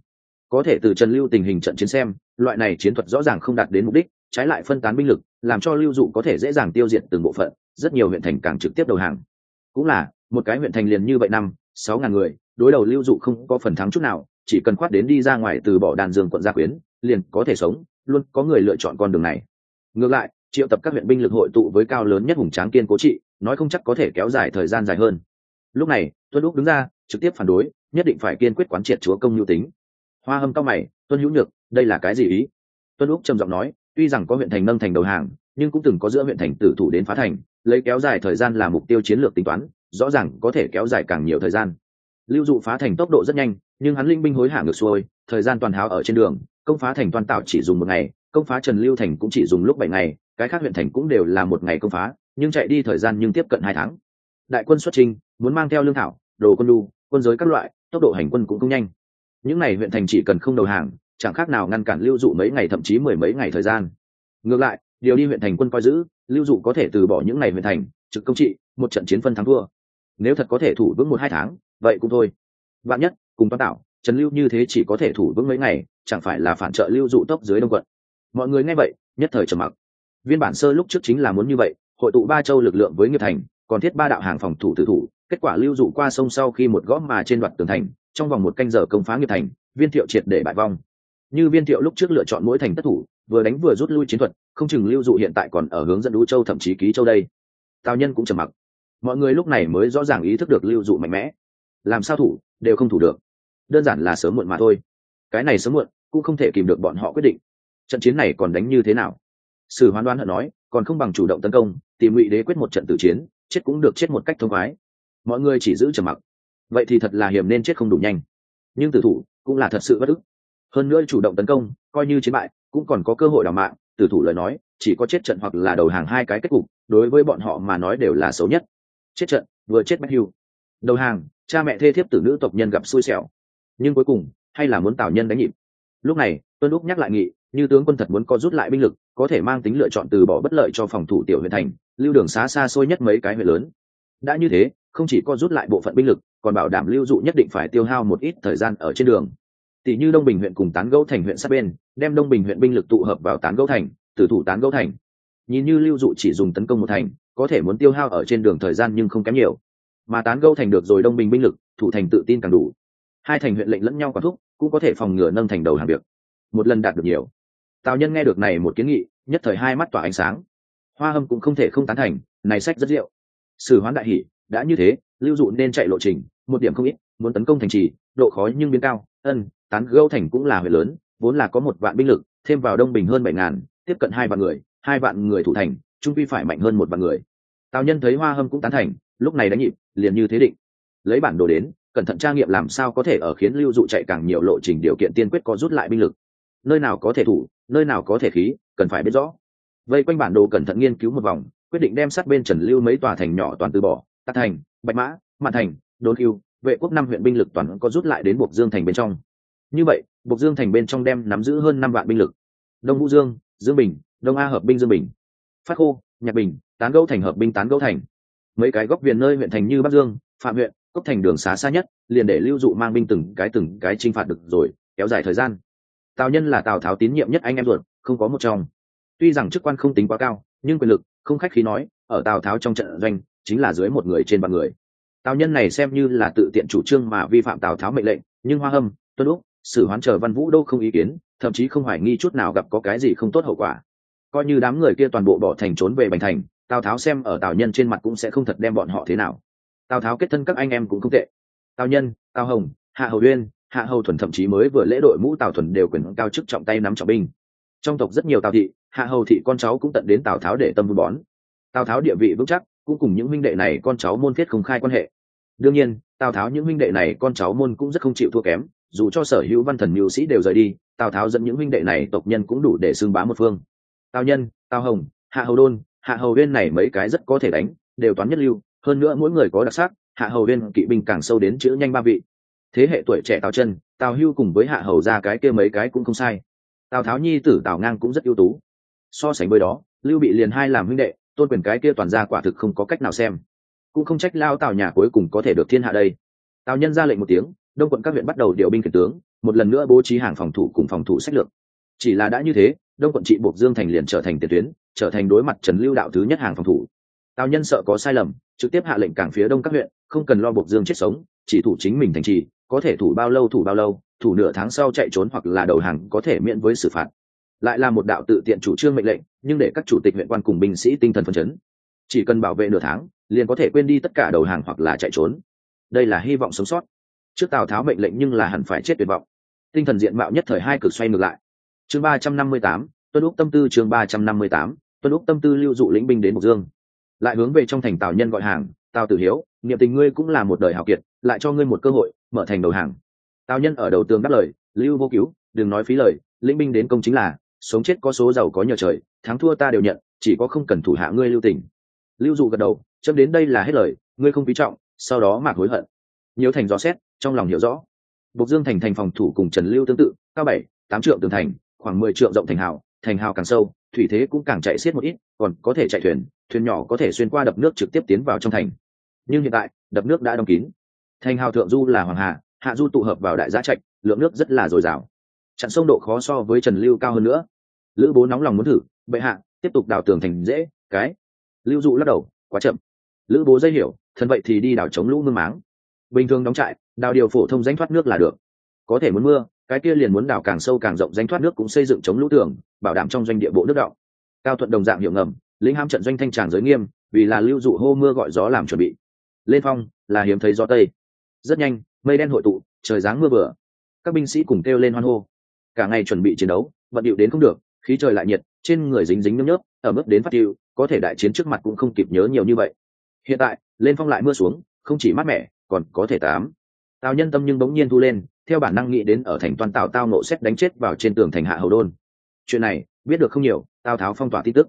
Có thể từ trần lưu tình hình trận chiến xem, loại này chiến thuật rõ ràng không đạt đến mục đích, trái lại phân tán binh lực, làm cho lưu dụ có thể dễ dàng tiêu diệt từng bộ phận rất nhiều huyện thành càng trực tiếp đầu hàng. Cũng là, một cái huyện thành liền như vậy năm, sáu ngàn người, đối đầu lưu dụ không có phần thắng chút nào, chỉ cần khoát đến đi ra ngoài từ bỏ đàn dương quận gia quyến, liền có thể sống, luôn có người lựa chọn con đường này. Ngược lại, triệu tập các huyện binh lực hội tụ với cao lớn nhất hùng tráng kiên cố trị, nói không chắc có thể kéo dài thời gian dài hơn. Lúc này, tuân lúc đứng ra, trực tiếp phản đối, nhất định phải kiên quyết quán triệt chúa công nhu tính. Hoa hâm cao mày, tuân hữu nhược, đây là cái gì ý? Tuân lúc trầm giọng nói, tuy rằng có huyện thành nâng thành đầu hàng nhưng cũng từng có giữa huyện thành tử thủ đến phá thành, lấy kéo dài thời gian là mục tiêu chiến lược tính toán, rõ ràng có thể kéo dài càng nhiều thời gian. Lưu dụ phá thành tốc độ rất nhanh, nhưng hắn linh binh hối hả ngược xuôi, thời gian toàn háo ở trên đường, công phá thành toàn tạo chỉ dùng một ngày, công phá trần lưu thành cũng chỉ dùng lúc bảy ngày, cái khác huyện thành cũng đều là một ngày công phá, nhưng chạy đi thời gian nhưng tiếp cận hai tháng. Đại quân xuất trình, muốn mang theo lương thảo, đồ quân đu, quân giới các loại, tốc độ hành quân cũng không nhanh. Những này huyện thành chỉ cần không đầu hàng, chẳng khác nào ngăn cản lưu dụ mấy ngày thậm chí mười mấy ngày thời gian. Ngược lại điều đi huyện thành quân coi giữ, lưu dụ có thể từ bỏ những ngày huyện thành, trực công trị, một trận chiến phân thắng thua. Nếu thật có thể thủ vững một hai tháng, vậy cũng thôi. Vạn nhất, cùng toán tạo, trần lưu như thế chỉ có thể thủ vững mấy ngày, chẳng phải là phản trợ lưu dụ tốc dưới đông quận. Mọi người nghe vậy, nhất thời trầm mặc. Viên bản sơ lúc trước chính là muốn như vậy, hội tụ ba châu lực lượng với nghiệp thành, còn thiết ba đạo hàng phòng thủ tử thủ, kết quả lưu dụ qua sông sau khi một gõ mà trên đoạt tường thành, trong vòng một canh giờ công phá nghiệp thành, viên thiệu triệt để bại vong. Như viên thiệu lúc trước lựa chọn mỗi thành tất thủ, vừa đánh vừa rút lui chiến thuật không chừng lưu dụ hiện tại còn ở hướng dẫn đũ châu, thậm chí ký châu đây. Tào nhân cũng trầm mặc. Mọi người lúc này mới rõ ràng ý thức được lưu dụ mạnh mẽ. Làm sao thủ, đều không thủ được. Đơn giản là sớm muộn mà thôi. Cái này sớm muộn, cũng không thể kìm được bọn họ quyết định. Trận chiến này còn đánh như thế nào? Sử hoán đoán hận nói, còn không bằng chủ động tấn công, tìm ngụy đế quyết một trận tử chiến, chết cũng được chết một cách thông khoái. Mọi người chỉ giữ trầm mặc. Vậy thì thật là hiểm nên chết không đủ nhanh. Nhưng tử thủ cũng là thật sự bất ức. Hơn nữa chủ động tấn công, coi như chiến bại, cũng còn có cơ hội đào mạng tử thủ lời nói, chỉ có chết trận hoặc là đầu hàng hai cái kết cục, đối với bọn họ mà nói đều là xấu nhất. Chết trận, vừa chết bách hưu đầu hàng, cha mẹ thê thiếp tử nữ tộc nhân gặp xui xẻo. Nhưng cuối cùng, hay là muốn tào nhân đánh nhịp. Lúc này, tuân lúc nhắc lại nghị, như tướng quân thật muốn có rút lại binh lực, có thể mang tính lựa chọn từ bỏ bất lợi cho phòng thủ tiểu huyện thành, lưu đường xá xa xôi nhất mấy cái huyện lớn. Đã như thế, không chỉ có rút lại bộ phận binh lực, còn bảo đảm lưu dụ nhất định phải tiêu hao một ít thời gian ở trên đường thì như đông bình huyện cùng tán gấu thành huyện sát bên, đem đông bình huyện binh lực tụ hợp vào tán gấu thành, tử thủ tán gấu thành. Nhìn như lưu dụ chỉ dùng tấn công một thành, có thể muốn tiêu hao ở trên đường thời gian nhưng không kém nhiều. Mà tán gấu thành được rồi đông bình binh lực, thủ thành tự tin càng đủ. Hai thành huyện lệnh lẫn nhau quản thúc, cũng có thể phòng ngừa nâng thành đầu hàng việc. Một lần đạt được nhiều. Tào nhân nghe được này một kiến nghị, nhất thời hai mắt tỏa ánh sáng. Hoa hâm cũng không thể không tán thành, này sách rất diệu. Sử hoán đại hỷ, đã như thế, lưu dụ nên chạy lộ trình, một điểm không ít, muốn tấn công thành trì, độ khó nhưng biến cao, ân tán gâu thành cũng là huyện lớn, vốn là có một vạn binh lực, thêm vào đông bình hơn bảy ngàn, tiếp cận hai vạn người, hai vạn người thủ thành, trung quy phải mạnh hơn một vạn người. Tào nhân thấy hoa hâm cũng tán thành, lúc này đánh nhịp, liền như thế định. Lấy bản đồ đến, cẩn thận tra nghiệm làm sao có thể ở khiến lưu dụ chạy càng nhiều lộ trình điều kiện tiên quyết có rút lại binh lực. Nơi nào có thể thủ, nơi nào có thể khí, cần phải biết rõ. Vây quanh bản đồ cẩn thận nghiên cứu một vòng, quyết định đem sát bên trần lưu mấy tòa thành nhỏ toàn từ bỏ, tạc thành, bạch mã, mạn thành đốn yêu vệ quốc năm huyện binh lực toàn có rút lại đến buộc dương thành bên trong như vậy, Bộc dương thành bên trong đem nắm giữ hơn năm vạn binh lực. Đông vũ dương dương bình, đông a hợp binh dương bình. Phát khô, nhạc bình, tán gấu thành hợp binh tán gấu thành. Mấy cái góc viện nơi huyện thành như bắc dương, phạm huyện, cốc thành đường xá xa nhất, liền để lưu dụ mang binh từng cái từng cái t r i n h phạt được rồi, kéo dài thời gian. Tào nhân là tào tháo tín nhiệm nhất anh em ruột, không có một trong. Tuy rằng chức quan không tính quá cao, nhưng quyền lực, không khách khí nói, ở tào tháo trong trận doanh, chính là dưới một người trên ba người. Tào nhân này xem như là tự tiện chủ trương mà vi phạm tào tháo mệnh lệnh, nhưng hoa hâm, tuân úc sử hoán chờ văn vũ đâu không ý kiến, thậm chí không hoài nghi chút nào gặp có cái gì không tốt hậu quả. Coi như đám người kia toàn bộ bỏ thành trốn về bành thành, tào tháo xem ở tào nhân trên mặt cũng sẽ không thật đem bọn họ thế nào. Tào tháo kết thân các anh em cũng không tệ. Tào nhân, tào hồng, hạ hầu uyên, hạ hầu thuần thậm chí mới vừa lễ đội mũ tào thuần đều quyền cao chức trọng tay nắm trọng binh. Trong tộc rất nhiều tào thị, hạ hầu thị con cháu cũng tận đến tào tháo để tâm vun bón. Tào tháo địa vị vững chắc, cũng cùng những minh đệ này con cháu môn thiết không khai quan hệ. Đương nhiên, tào tháo những minh đệ này con cháu môn cũng rất không chịu thua kém dù cho sở hữu văn thần mưu sĩ đều rời đi, tào tháo dẫn những huynh đệ này tộc nhân cũng đủ để xưng bá một phương. Tào nhân, tào hồng, hạ hầu đôn, hạ hầu viên này mấy cái rất có thể đánh, đều toán nhất lưu, hơn nữa mỗi người có đặc sắc, hạ hầu viên kỵ binh càng sâu đến chữ nhanh ba vị. Thế hệ tuổi trẻ tào chân, tào hưu cùng với hạ hầu ra cái kia mấy cái cũng không sai. Tào tháo nhi tử tào ngang cũng rất ưu tú. So sánh với đó, lưu bị liền hai làm huynh đệ, tôn quyền cái kia toàn ra quả thực không có cách nào xem. Cũng không trách lao tào nhà cuối cùng có thể được thiên hạ đây. Tào nhân ra lệnh một tiếng đông quận các huyện bắt đầu điều binh khiển tướng, một lần nữa bố trí hàng phòng thủ cùng phòng thủ sách lược. Chỉ là đã như thế, đông quận trị buộc dương thành liền trở thành tiền tuyến, trở thành đối mặt trần lưu đạo thứ nhất hàng phòng thủ. Tào nhân sợ có sai lầm, trực tiếp hạ lệnh cảng phía đông các huyện, không cần lo buộc dương chết sống, chỉ thủ chính mình thành trì, có thể thủ bao lâu thủ bao lâu, thủ nửa tháng sau chạy trốn hoặc là đầu hàng có thể miễn với xử phạt. Lại là một đạo tự tiện chủ trương mệnh lệnh, nhưng để các chủ tịch huyện quan cùng binh sĩ tinh thần phấn chấn. Chỉ cần bảo vệ nửa tháng, liền có thể quên đi tất cả đầu hàng hoặc là chạy trốn. Đây là hy vọng sống sót trước tào tháo mệnh lệnh nhưng là hẳn phải chết tuyệt vọng. Tinh thần diện mạo nhất thời hai cực xoay ngược lại. Chương ba trăm năm mươi tám, tuân úc tâm tư, chương ba trăm năm mươi tám, tuân úc tâm tư lưu dụ lĩnh binh đến mộc dương. Lại hướng về trong thành tào nhân gọi hàng, tào tử hiếu, niệm tình ngươi cũng là một đời hào kiệt, lại cho ngươi một cơ hội, mở thành đầu hàng. Tào nhân ở đầu tường đáp lời, lưu vô cứu, đừng nói phí lời, lĩnh binh đến công chính là, sống chết có số giàu có nhờ trời, thắng thua ta đều nhận, chỉ có không cần thủ hạ ngươi lưu tình. Lưu dụ gật đầu, chấm đến đây là hết lời, ngươi không quý trọng, sau đó mạc hối hận nhiều thành gió xét, trong lòng hiểu rõ. Bộc dương thành thành phòng thủ cùng trần lưu tương tự, cao bảy, tám trượng tường thành, khoảng mười trượng rộng thành hào thành hào càng sâu, thủy thế cũng càng chạy xiết một ít, còn có thể chạy thuyền thuyền nhỏ có thể xuyên qua đập nước trực tiếp tiến vào trong thành. Nhưng hiện tại, đập nước đã đóng kín. Thành hào thượng du là hoàng hà, hạ du tụ hợp vào đại giá trạch, lượng nước rất là dồi dào. Chặn sông độ khó so với trần lưu cao hơn nữa. Lữ bố nóng lòng muốn thử, bệ hạ, tiếp tục đào tường thành dễ, cái. Lưu dụ lắc đầu, quá chậm. Lữ bố dây hiểu, thân vậy thì đi đào chống lũ mương máng bình thường đóng trại, đào điều phổ thông danh thoát nước là được. Có thể muốn mưa, cái kia liền muốn đào càng sâu càng rộng danh thoát nước cũng xây dựng chống lũ tường, bảo đảm trong doanh địa bộ nước đọng. Cao thuận đồng dạng hiệu ngầm, lĩnh ham trận doanh thanh tràng giới nghiêm, vì là lưu dụ hô mưa gọi gió làm chuẩn bị. Lên phong, là hiếm thấy gió tây. Rất nhanh, mây đen hội tụ, trời dáng mưa vừa các binh sĩ cùng kêu lên hoan hô. Cả ngày chuẩn bị chiến đấu, vận điệu đến không được, khí trời lại nhiệt, trên người dính dính nhớp nhớp, ở mức đến phát tiêu có thể đại chiến trước mặt cũng không kịp nhớ nhiều như vậy. Hiện tại, lên phong lại mưa xuống, không chỉ mát mẻ còn có thể tám. Tào nhân tâm nhưng bỗng nhiên thu lên, theo bản năng nghĩ đến ở thành toàn tào tao nộ xét đánh chết vào trên tường thành hạ hầu đôn. Chuyện này, biết được không nhiều, tào tháo phong tỏa tin tức.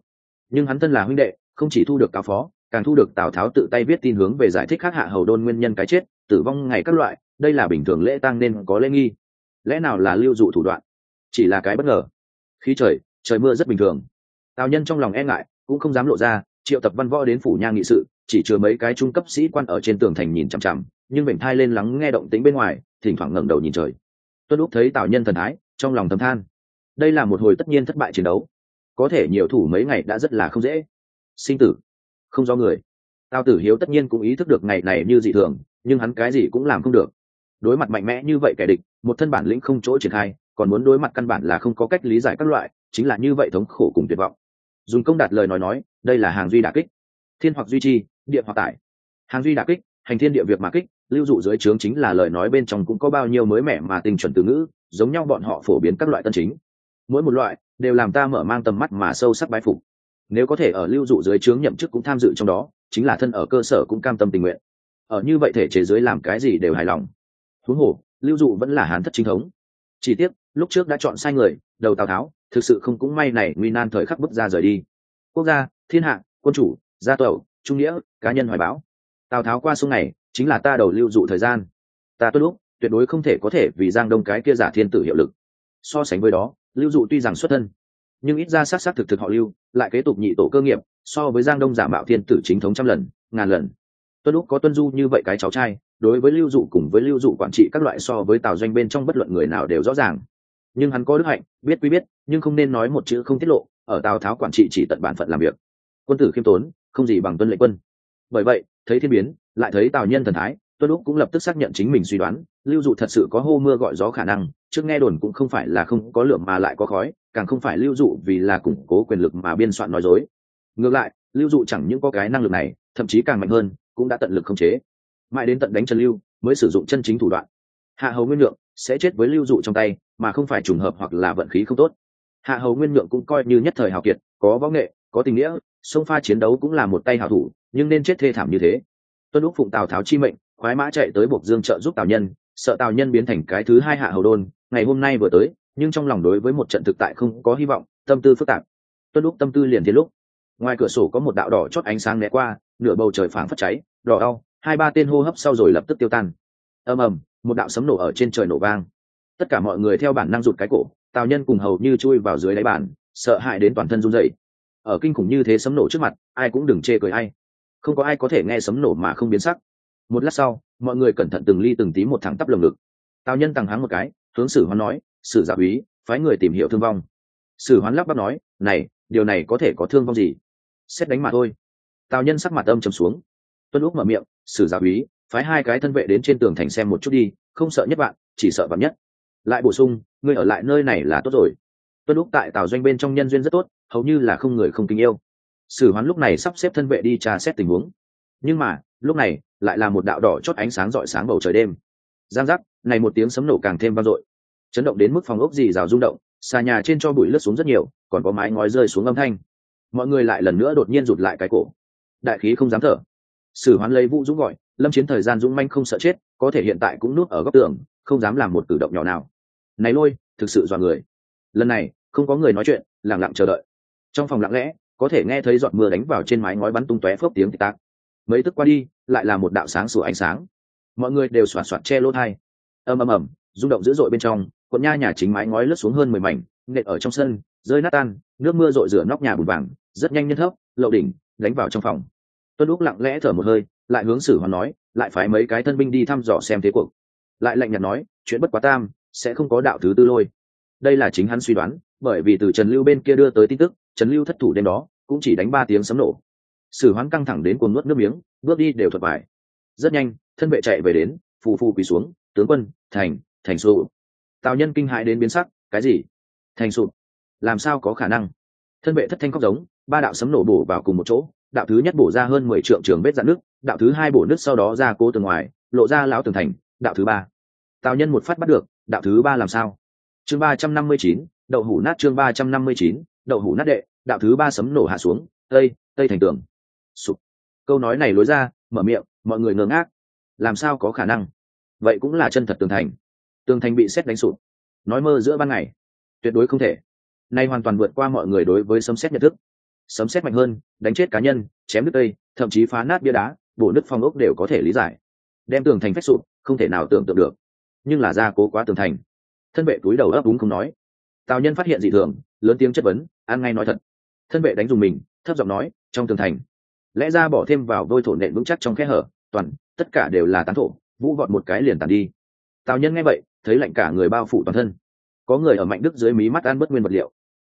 Nhưng hắn thân là huynh đệ, không chỉ thu được cáo phó, càng thu được tào tháo tự tay viết tin hướng về giải thích khác hạ hầu đôn nguyên nhân cái chết, tử vong ngày các loại, đây là bình thường lễ tăng nên có lễ nghi. Lẽ nào là lưu dụ thủ đoạn? Chỉ là cái bất ngờ. Khí trời trời mưa rất bình thường. Tào nhân trong lòng e ngại, cũng không dám lộ ra, triệu tập văn võ đến phủ nha nghị sự chỉ chứa mấy cái trung cấp sĩ quan ở trên tường thành nhìn chằm chằm, nhưng bệnh thai lên lắng nghe động tĩnh bên ngoài, thỉnh thoảng ngẩng đầu nhìn trời. Tuân lúc thấy tào nhân thần thái, trong lòng thầm than. Đây là một hồi tất nhiên thất bại chiến đấu. Có thể nhiều thủ mấy ngày đã rất là không dễ. Sinh tử. Không do người. Tào tử hiếu tất nhiên cũng ý thức được ngày này như dị thường, nhưng hắn cái gì cũng làm không được. Đối mặt mạnh mẽ như vậy kẻ địch, một thân bản lĩnh không chỗ triển khai, còn muốn đối mặt căn bản là không có cách lý giải các loại, chính là như vậy thống khổ cùng tuyệt vọng. Dùng công đạt lời nói nói, đây là hàng duy đà kích. Thiên hoặc duy trì địa hoặc tải. Hàng duy đà kích, hành thiên địa việc mà kích, lưu dụ dưới trướng chính là lời nói bên trong cũng có bao nhiêu mới mẻ mà tình chuẩn từ ngữ, giống nhau bọn họ phổ biến các loại tân chính. Mỗi một loại, đều làm ta mở mang tầm mắt mà sâu sắc bái phục. Nếu có thể ở lưu dụ dưới trướng nhậm chức cũng tham dự trong đó, chính là thân ở cơ sở cũng cam tâm tình nguyện. Ở như vậy thể chế dưới làm cái gì đều hài lòng. Huống hồ, lưu dụ vẫn là hán thất chính thống. Chỉ tiếc, lúc trước đã chọn sai người, đầu tào tháo, thực sự không cũng may này nguy nan thời khắc bước ra rời đi. Quốc gia, thiên hạ, quân chủ, gia tộc trung nghĩa, cá nhân hoài báo. Tào tháo qua sông này, chính là ta đầu lưu dụ thời gian. Ta tuân lúc, tuyệt đối không thể có thể vì giang đông cái kia giả thiên tử hiệu lực. So sánh với đó, lưu dụ tuy rằng xuất thân, nhưng ít ra sát sát thực thực họ lưu, lại kế tục nhị tổ cơ nghiệp, so với giang đông giả mạo thiên tử chính thống trăm lần, ngàn lần. Tuân lúc có tuân du như vậy cái cháu trai, đối với lưu dụ cùng với lưu dụ quản trị các loại so với tào doanh bên trong bất luận người nào đều rõ ràng. Nhưng hắn có đức hạnh, biết quy biết, nhưng không nên nói một chữ không tiết lộ, ở tào tháo quản trị chỉ tận bản phận làm việc. Quân tử khiêm tốn không gì bằng tuân lệ quân. Bởi vậy, thấy thiên biến, lại thấy tào nhân thần thái, tuân úc cũng lập tức xác nhận chính mình suy đoán, lưu dụ thật sự có hô mưa gọi gió khả năng, trước nghe đồn cũng không phải là không có lượng mà lại có khói, càng không phải lưu dụ vì là củng cố quyền lực mà biên soạn nói dối. Ngược lại, lưu dụ chẳng những có cái năng lực này, thậm chí càng mạnh hơn, cũng đã tận lực khống chế. Mãi đến tận đánh trần lưu, mới sử dụng chân chính thủ đoạn. Hạ hầu nguyên lượng sẽ chết với lưu dụ trong tay, mà không phải trùng hợp hoặc là vận khí không tốt. Hạ hầu nguyên lượng cũng coi như nhất thời hào kiệt, có võ nghệ có tình nghĩa, sông pha chiến đấu cũng là một tay hào thủ, nhưng nên chết thê thảm như thế. Tuân lúc phụng tào tháo chi mệnh, khoái mã chạy tới buộc dương trợ giúp tào nhân, sợ tào nhân biến thành cái thứ hai hạ hầu đôn, ngày hôm nay vừa tới, nhưng trong lòng đối với một trận thực tại không có hy vọng, tâm tư phức tạp. Tuân lúc tâm tư liền thiên lúc. Ngoài cửa sổ có một đạo đỏ chót ánh sáng né qua, nửa bầu trời phảng phất cháy, đỏ đau, hai ba tên hô hấp sau rồi lập tức tiêu tan. Ầm ầm, một đạo sấm nổ ở trên trời nổ vang. Tất cả mọi người theo bản năng rụt cái cổ, tào nhân cùng hầu như chui vào dưới đáy bàn, sợ hãi đến toàn thân run rẩy ở kinh khủng như thế sấm nổ trước mặt, ai cũng đừng chê cười ai. Không có ai có thể nghe sấm nổ mà không biến sắc. Một lát sau, mọi người cẩn thận từng ly từng tí một thẳng tắp lồng ngực. Tào nhân tăng háng một cái, hướng sử hoán nói, sử giả úy, phái người tìm hiểu thương vong. Sử hoán lắp bắp nói, này, điều này có thể có thương vong gì? Xét đánh mà thôi. Tào nhân sắc mặt âm trầm xuống. Tuân lúc mở miệng, sử giả úy, phái hai cái thân vệ đến trên tường thành xem một chút đi, không sợ nhất bạn, chỉ sợ bạn nhất. Lại bổ sung, ngươi ở lại nơi này là tốt rồi. Tuân lúc tại tào doanh bên trong nhân duyên rất tốt hầu như là không người không kính yêu. Sử hoán lúc này sắp xếp thân vệ đi tra xét tình huống. Nhưng mà, lúc này, lại là một đạo đỏ chót ánh sáng rọi sáng bầu trời đêm. Giang giác, này một tiếng sấm nổ càng thêm vang dội. Chấn động đến mức phòng ốc gì rào rung động, xà nhà trên cho bụi lướt xuống rất nhiều, còn có mái ngói rơi xuống âm thanh. Mọi người lại lần nữa đột nhiên rụt lại cái cổ. Đại khí không dám thở. Sử hoán lấy vũ dũng gọi, lâm chiến thời gian dũng manh không sợ chết, có thể hiện tại cũng nuốt ở góc tường, không dám làm một cử động nhỏ nào. Này lôi, thực sự dọa người. Lần này, không có người nói chuyện lẳng lặng chờ đợi trong phòng lặng lẽ, có thể nghe thấy giọt mưa đánh vào trên mái ngói bắn tung tóe phớp tiếng tạc. Mấy tức qua đi, lại là một đạo sáng sủa ánh sáng. Mọi người đều xoạt xoạt che lỗ thai. Ầm ầm ầm, rung động dữ dội bên trong, quận nha nhà chính mái ngói lướt xuống hơn mười mảnh, nện ở trong sân, rơi nát tan, nước mưa rội rửa nóc nhà bùn vàng, rất nhanh nhân thấp, lậu đỉnh, đánh vào trong phòng. Tuân lúc lặng lẽ thở một hơi, lại hướng sử hoàn nói, lại phải mấy cái thân binh đi thăm dò xem thế cuộc. Lại lạnh nhạt nói, chuyện bất quá tam, sẽ không có đạo thứ tư lôi. Đây là chính hắn suy đoán bởi vì từ trần lưu bên kia đưa tới tin tức, trần lưu thất thủ đêm đó, cũng chỉ đánh ba tiếng sấm nổ. Sử hoán căng thẳng đến cuồng nuốt nước miếng, bước đi đều thuật bài. Rất nhanh, thân vệ chạy về đến, phù phù quỳ xuống, tướng quân, thành thành sụp tào nhân kinh hãi đến biến sắc, cái gì? Thành sụp làm sao có khả năng? Thân vệ thất thanh khóc giống, ba đạo sấm nổ bổ vào cùng một chỗ, đạo thứ nhất bổ ra hơn mười trượng trường vết dạn nước đạo thứ hai bổ nước sau đó ra cố từ ngoài, lộ ra lão tường thành, đạo thứ ba. Tào nhân một phát bắt được, đạo thứ ba làm sao? Chương ba trăm năm mươi chín đậu hủ nát chương ba trăm năm mươi chín, đậu hủ nát đệ, đạo thứ ba sấm nổ hạ xuống, tây tây thành tường. Sụp. Câu nói này lối ra, mở miệng, mọi người ngơ ngác. Làm sao có khả năng? Vậy cũng là chân thật tường thành. Tường thành bị xét đánh sụp. Nói mơ giữa ban ngày. Tuyệt đối không thể. Nay hoàn toàn vượt qua mọi người đối với sấm xét nhận thức. Sấm xét mạnh hơn, đánh chết cá nhân, chém đứt tây thậm chí phá nát bia đá, bổ nứt phong ốc đều có thể lý giải. Đem tường thành phách sụp, không thể nào tưởng tượng được. Nhưng là gia cố quá tường thành. Thân vệ túi đầu ấp úng không nói tào nhân phát hiện dị thường lớn tiếng chất vấn an ngay nói thật. Thân vệ đánh dùng mình thấp giọng nói trong tường thành. Lẽ ra bỏ thêm vào đôi thổ nện vững chắc trong kẽ hở toàn tất cả đều là tán thổ vũ gọn một cái liền tàn đi. Tào nhân nghe vậy thấy lạnh cả người bao phủ toàn thân. Có người ở mạnh đức dưới mí mắt ăn bất nguyên vật liệu.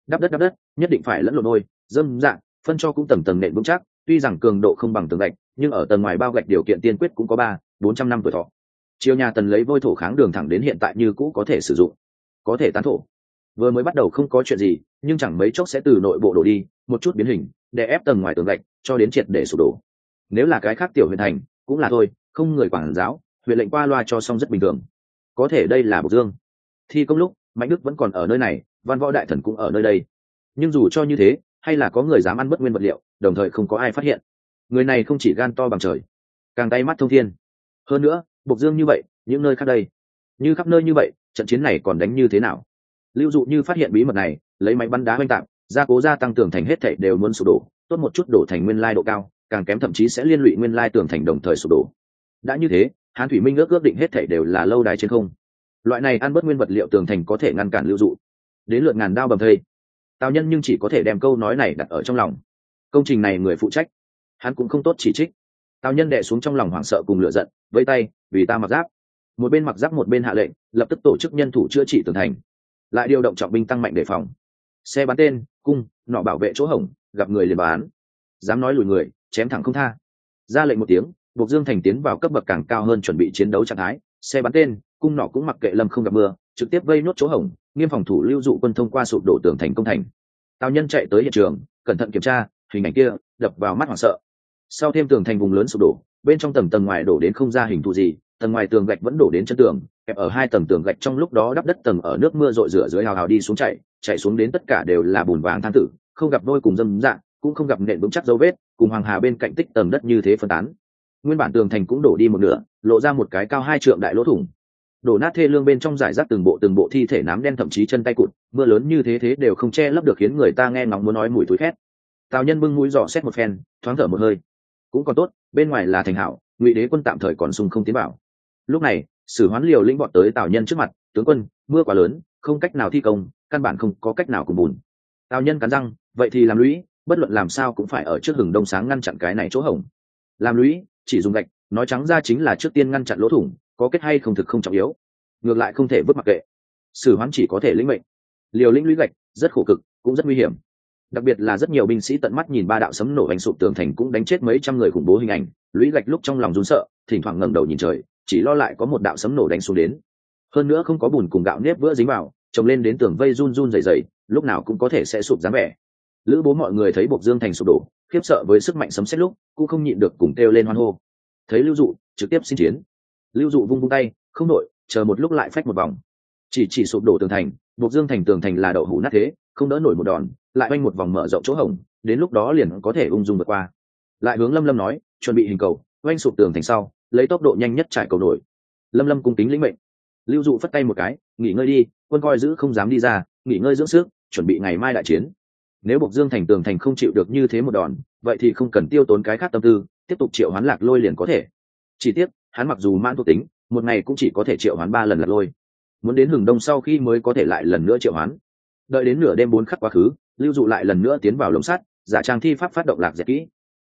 Đắp đất đắp đất nhất định phải lẫn lộn nôi, dâm dạng phân cho cũng tầng tầng nện vững chắc tuy rằng cường độ không bằng tường gạch nhưng ở tầng ngoài bao gạch điều kiện tiên quyết cũng có ba bốn trăm năm tuổi thọ. Chiều nhà tần lấy vôi thổ kháng đường thẳng đến hiện tại như cũ có thể sử dụng có thể tán thổ vừa mới bắt đầu không có chuyện gì, nhưng chẳng mấy chốc sẽ từ nội bộ đổ đi, một chút biến hình, để ép tầng ngoài tường gạch, cho đến triệt để sụp đổ. Nếu là cái khác tiểu huyện thành, cũng là thôi, không người quản giáo, huyện lệnh qua loa cho xong rất bình thường. Có thể đây là bộc dương. Thi công lúc, mạnh đức vẫn còn ở nơi này, văn võ đại thần cũng ở nơi đây. Nhưng dù cho như thế, hay là có người dám ăn bất nguyên vật liệu, đồng thời không có ai phát hiện. Người này không chỉ gan to bằng trời, càng tay mắt thông thiên. Hơn nữa, bộc dương như vậy, những nơi khác đây, như khắp nơi như vậy, trận chiến này còn đánh như thế nào? Lưu dụ như phát hiện bí mật này, lấy máy bắn đá oanh tạc gia cố gia tăng tường thành hết thảy đều muốn sụp đổ, tốt một chút đổ thành nguyên lai độ cao, càng kém thậm chí sẽ liên lụy nguyên lai tường thành đồng thời sụp đổ. Đã như thế, hán thủy minh ước ước định hết thảy đều là lâu đài trên không. Loại này ăn bớt nguyên vật liệu tường thành có thể ngăn cản lưu dụ. Đến lượt ngàn đao bầm thây. Tào nhân nhưng chỉ có thể đem câu nói này đặt ở trong lòng. Công trình này người phụ trách. Hắn cũng không tốt chỉ trích. Tào nhân đệ xuống trong lòng hoảng sợ cùng lửa giận, vây tay, vì ta mặc giáp. Một bên mặc giáp một bên hạ lệnh, lập tức tổ chức nhân thủ chữa trị tường thành lại điều động trọng binh tăng mạnh đề phòng. Xe bắn tên, cung, nọ bảo vệ chỗ hỏng gặp người liền bán. Dám nói lùi người, chém thẳng không tha. Ra lệnh một tiếng, buộc dương thành tiến vào cấp bậc càng cao hơn chuẩn bị chiến đấu trạng thái. Xe bắn tên, cung nọ cũng mặc kệ lâm không gặp mưa, trực tiếp vây nốt chỗ hỏng nghiêm phòng thủ lưu dụ quân thông qua sụp đổ tường thành công thành. Tào nhân chạy tới hiện trường, cẩn thận kiểm tra, hình ảnh kia, đập vào mắt hoảng sợ. Sau thêm tường thành vùng lớn sụp đổ, bên trong tầng tầng ngoài đổ đến không ra hình thù gì tầng ngoài tường gạch vẫn đổ đến chân tường, kẹp ở hai tầng tường gạch trong lúc đó đắp đất tầng ở nước mưa rội rửa dưới hào hào đi xuống chạy chạy xuống đến tất cả đều là bùn vàng than tử, không gặp đôi cùng dâm dạng, cũng không gặp nện vững chắc dấu vết, cùng hoàng hà bên cạnh tích tầng đất như thế phân tán. Nguyên bản tường thành cũng đổ đi một nửa, lộ ra một cái cao hai trượng đại lỗ thủng. Đổ nát thê lương bên trong giải rác từng bộ từng bộ thi thể nám đen thậm chí chân tay cụt, mưa lớn như thế thế đều không che lấp được khiến người ta nghe ngóng muốn nói mùi túi khét. Tào nhân bưng mũi dò xét một phen, thoáng thở một hơi. Cũng còn tốt, bên ngoài là thành hảo, ngụy đế quân tạm thời còn sung không tiến bảo lúc này, sử hoán liều linh bọn tới tào nhân trước mặt, tướng quân, mưa quá lớn, không cách nào thi công, căn bản không có cách nào cùng bùn. Tào nhân cắn răng, vậy thì làm lũy, bất luận làm sao cũng phải ở trước hừng đông sáng ngăn chặn cái này chỗ hỏng làm lũy, chỉ dùng gạch, nói trắng ra chính là trước tiên ngăn chặn lỗ thủng, có kết hay không thực không trọng yếu, ngược lại không thể vứt mặc kệ. Sử hoán chỉ có thể lĩnh mệnh. Liều lĩnh lũy gạch, rất khổ cực, cũng rất nguy hiểm. Đặc biệt là rất nhiều binh sĩ tận mắt nhìn ba đạo sấm nổ bánh sụp tường thành cũng đánh chết mấy trăm người khủng bố hình ảnh, lũy gạch lúc trong lòng run sợ, thỉnh thoảng ngẩng đầu nhìn trời chỉ lo lại có một đạo sấm nổ đánh xuống đến. Hơn nữa không có bùn cùng gạo nếp vữa dính vào, trồng lên đến tường vây run run dày dày lúc nào cũng có thể sẽ sụp dáng vẻ. Lữ bố mọi người thấy bộc dương thành sụp đổ, khiếp sợ với sức mạnh sấm xét lúc, cũng không nhịn được cùng kêu lên hoan hô. Thấy lưu dụ, trực tiếp xin chiến. Lưu dụ vung vung tay, không đội chờ một lúc lại phách một vòng. Chỉ chỉ sụp đổ tường thành, bộc dương thành tường thành là đậu hủ nát thế, không đỡ nổi một đòn, lại quanh một vòng mở rộng chỗ hổng, đến lúc đó liền có thể ung dung vượt qua. Lại hướng lâm lâm nói, chuẩn bị hình cầu oanh sụp tường thành sau lấy tốc độ nhanh nhất trải cầu nổi. Lâm lâm cung kính lĩnh mệnh. Lưu dụ phất tay một cái, nghỉ ngơi đi, quân coi giữ không dám đi ra, nghỉ ngơi dưỡng sức, chuẩn bị ngày mai đại chiến. Nếu bộc dương thành tường thành không chịu được như thế một đòn, vậy thì không cần tiêu tốn cái khác tâm tư, tiếp tục triệu hoán lạc lôi liền có thể. Chỉ tiếc, hắn mặc dù mãn thuộc tính, một ngày cũng chỉ có thể triệu hoán ba lần lạc lôi. Muốn đến hừng đông sau khi mới có thể lại lần nữa triệu hoán. Đợi đến nửa đêm bốn khắc quá khứ, lưu dụ lại lần nữa tiến vào lồng sắt, giả trang thi pháp phát động lạc dẹp kỹ.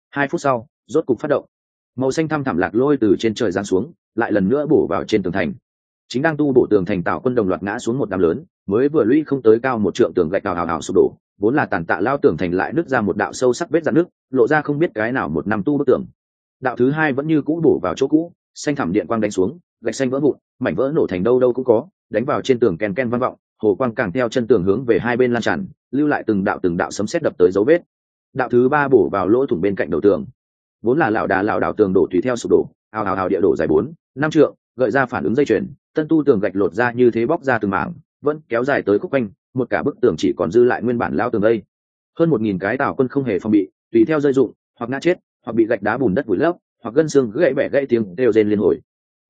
Hai phút sau, rốt cục phát động màu xanh thăm thẳm lạc lôi từ trên trời giáng xuống, lại lần nữa bổ vào trên tường thành. Chính đang tu bổ tường thành tạo quân đồng loạt ngã xuống một đám lớn, mới vừa lũy không tới cao một trượng tường gạch đào hào hào sụp đổ, vốn là tàn tạ lao tường thành lại nứt ra một đạo sâu sắc vết dạn nước lộ ra không biết cái nào một năm tu bức tường. Đạo thứ hai vẫn như cũ bổ vào chỗ cũ, xanh thẳm điện quang đánh xuống, gạch xanh vỡ vụn, mảnh vỡ nổ thành đâu đâu cũng có, đánh vào trên tường ken ken vang vọng, hồ quang càng theo chân tường hướng về hai bên lan tràn, lưu lại từng đạo từng đạo sấm sét đập tới dấu vết. Đạo thứ ba bổ vào lỗ thủng bên cạnh đầu tường vốn là lão đà lão đảo tường đổ tùy theo sụp đổ ào ào ào địa đổ dài bốn, năm trượng, gợi ra phản ứng dây chuyền, tân tu tường gạch lột ra như thế bóc ra từng mảng, vẫn kéo dài tới khúc quanh, một cả bức tường chỉ còn dư lại nguyên bản lao tường đây. Hơn một nghìn cái tàu quân không hề phòng bị, tùy theo dây dụng hoặc ngã chết, hoặc bị gạch đá bùn đất vùi lấp, hoặc gân xương gãy bẻ gãy tiếng đều rên liên hồi.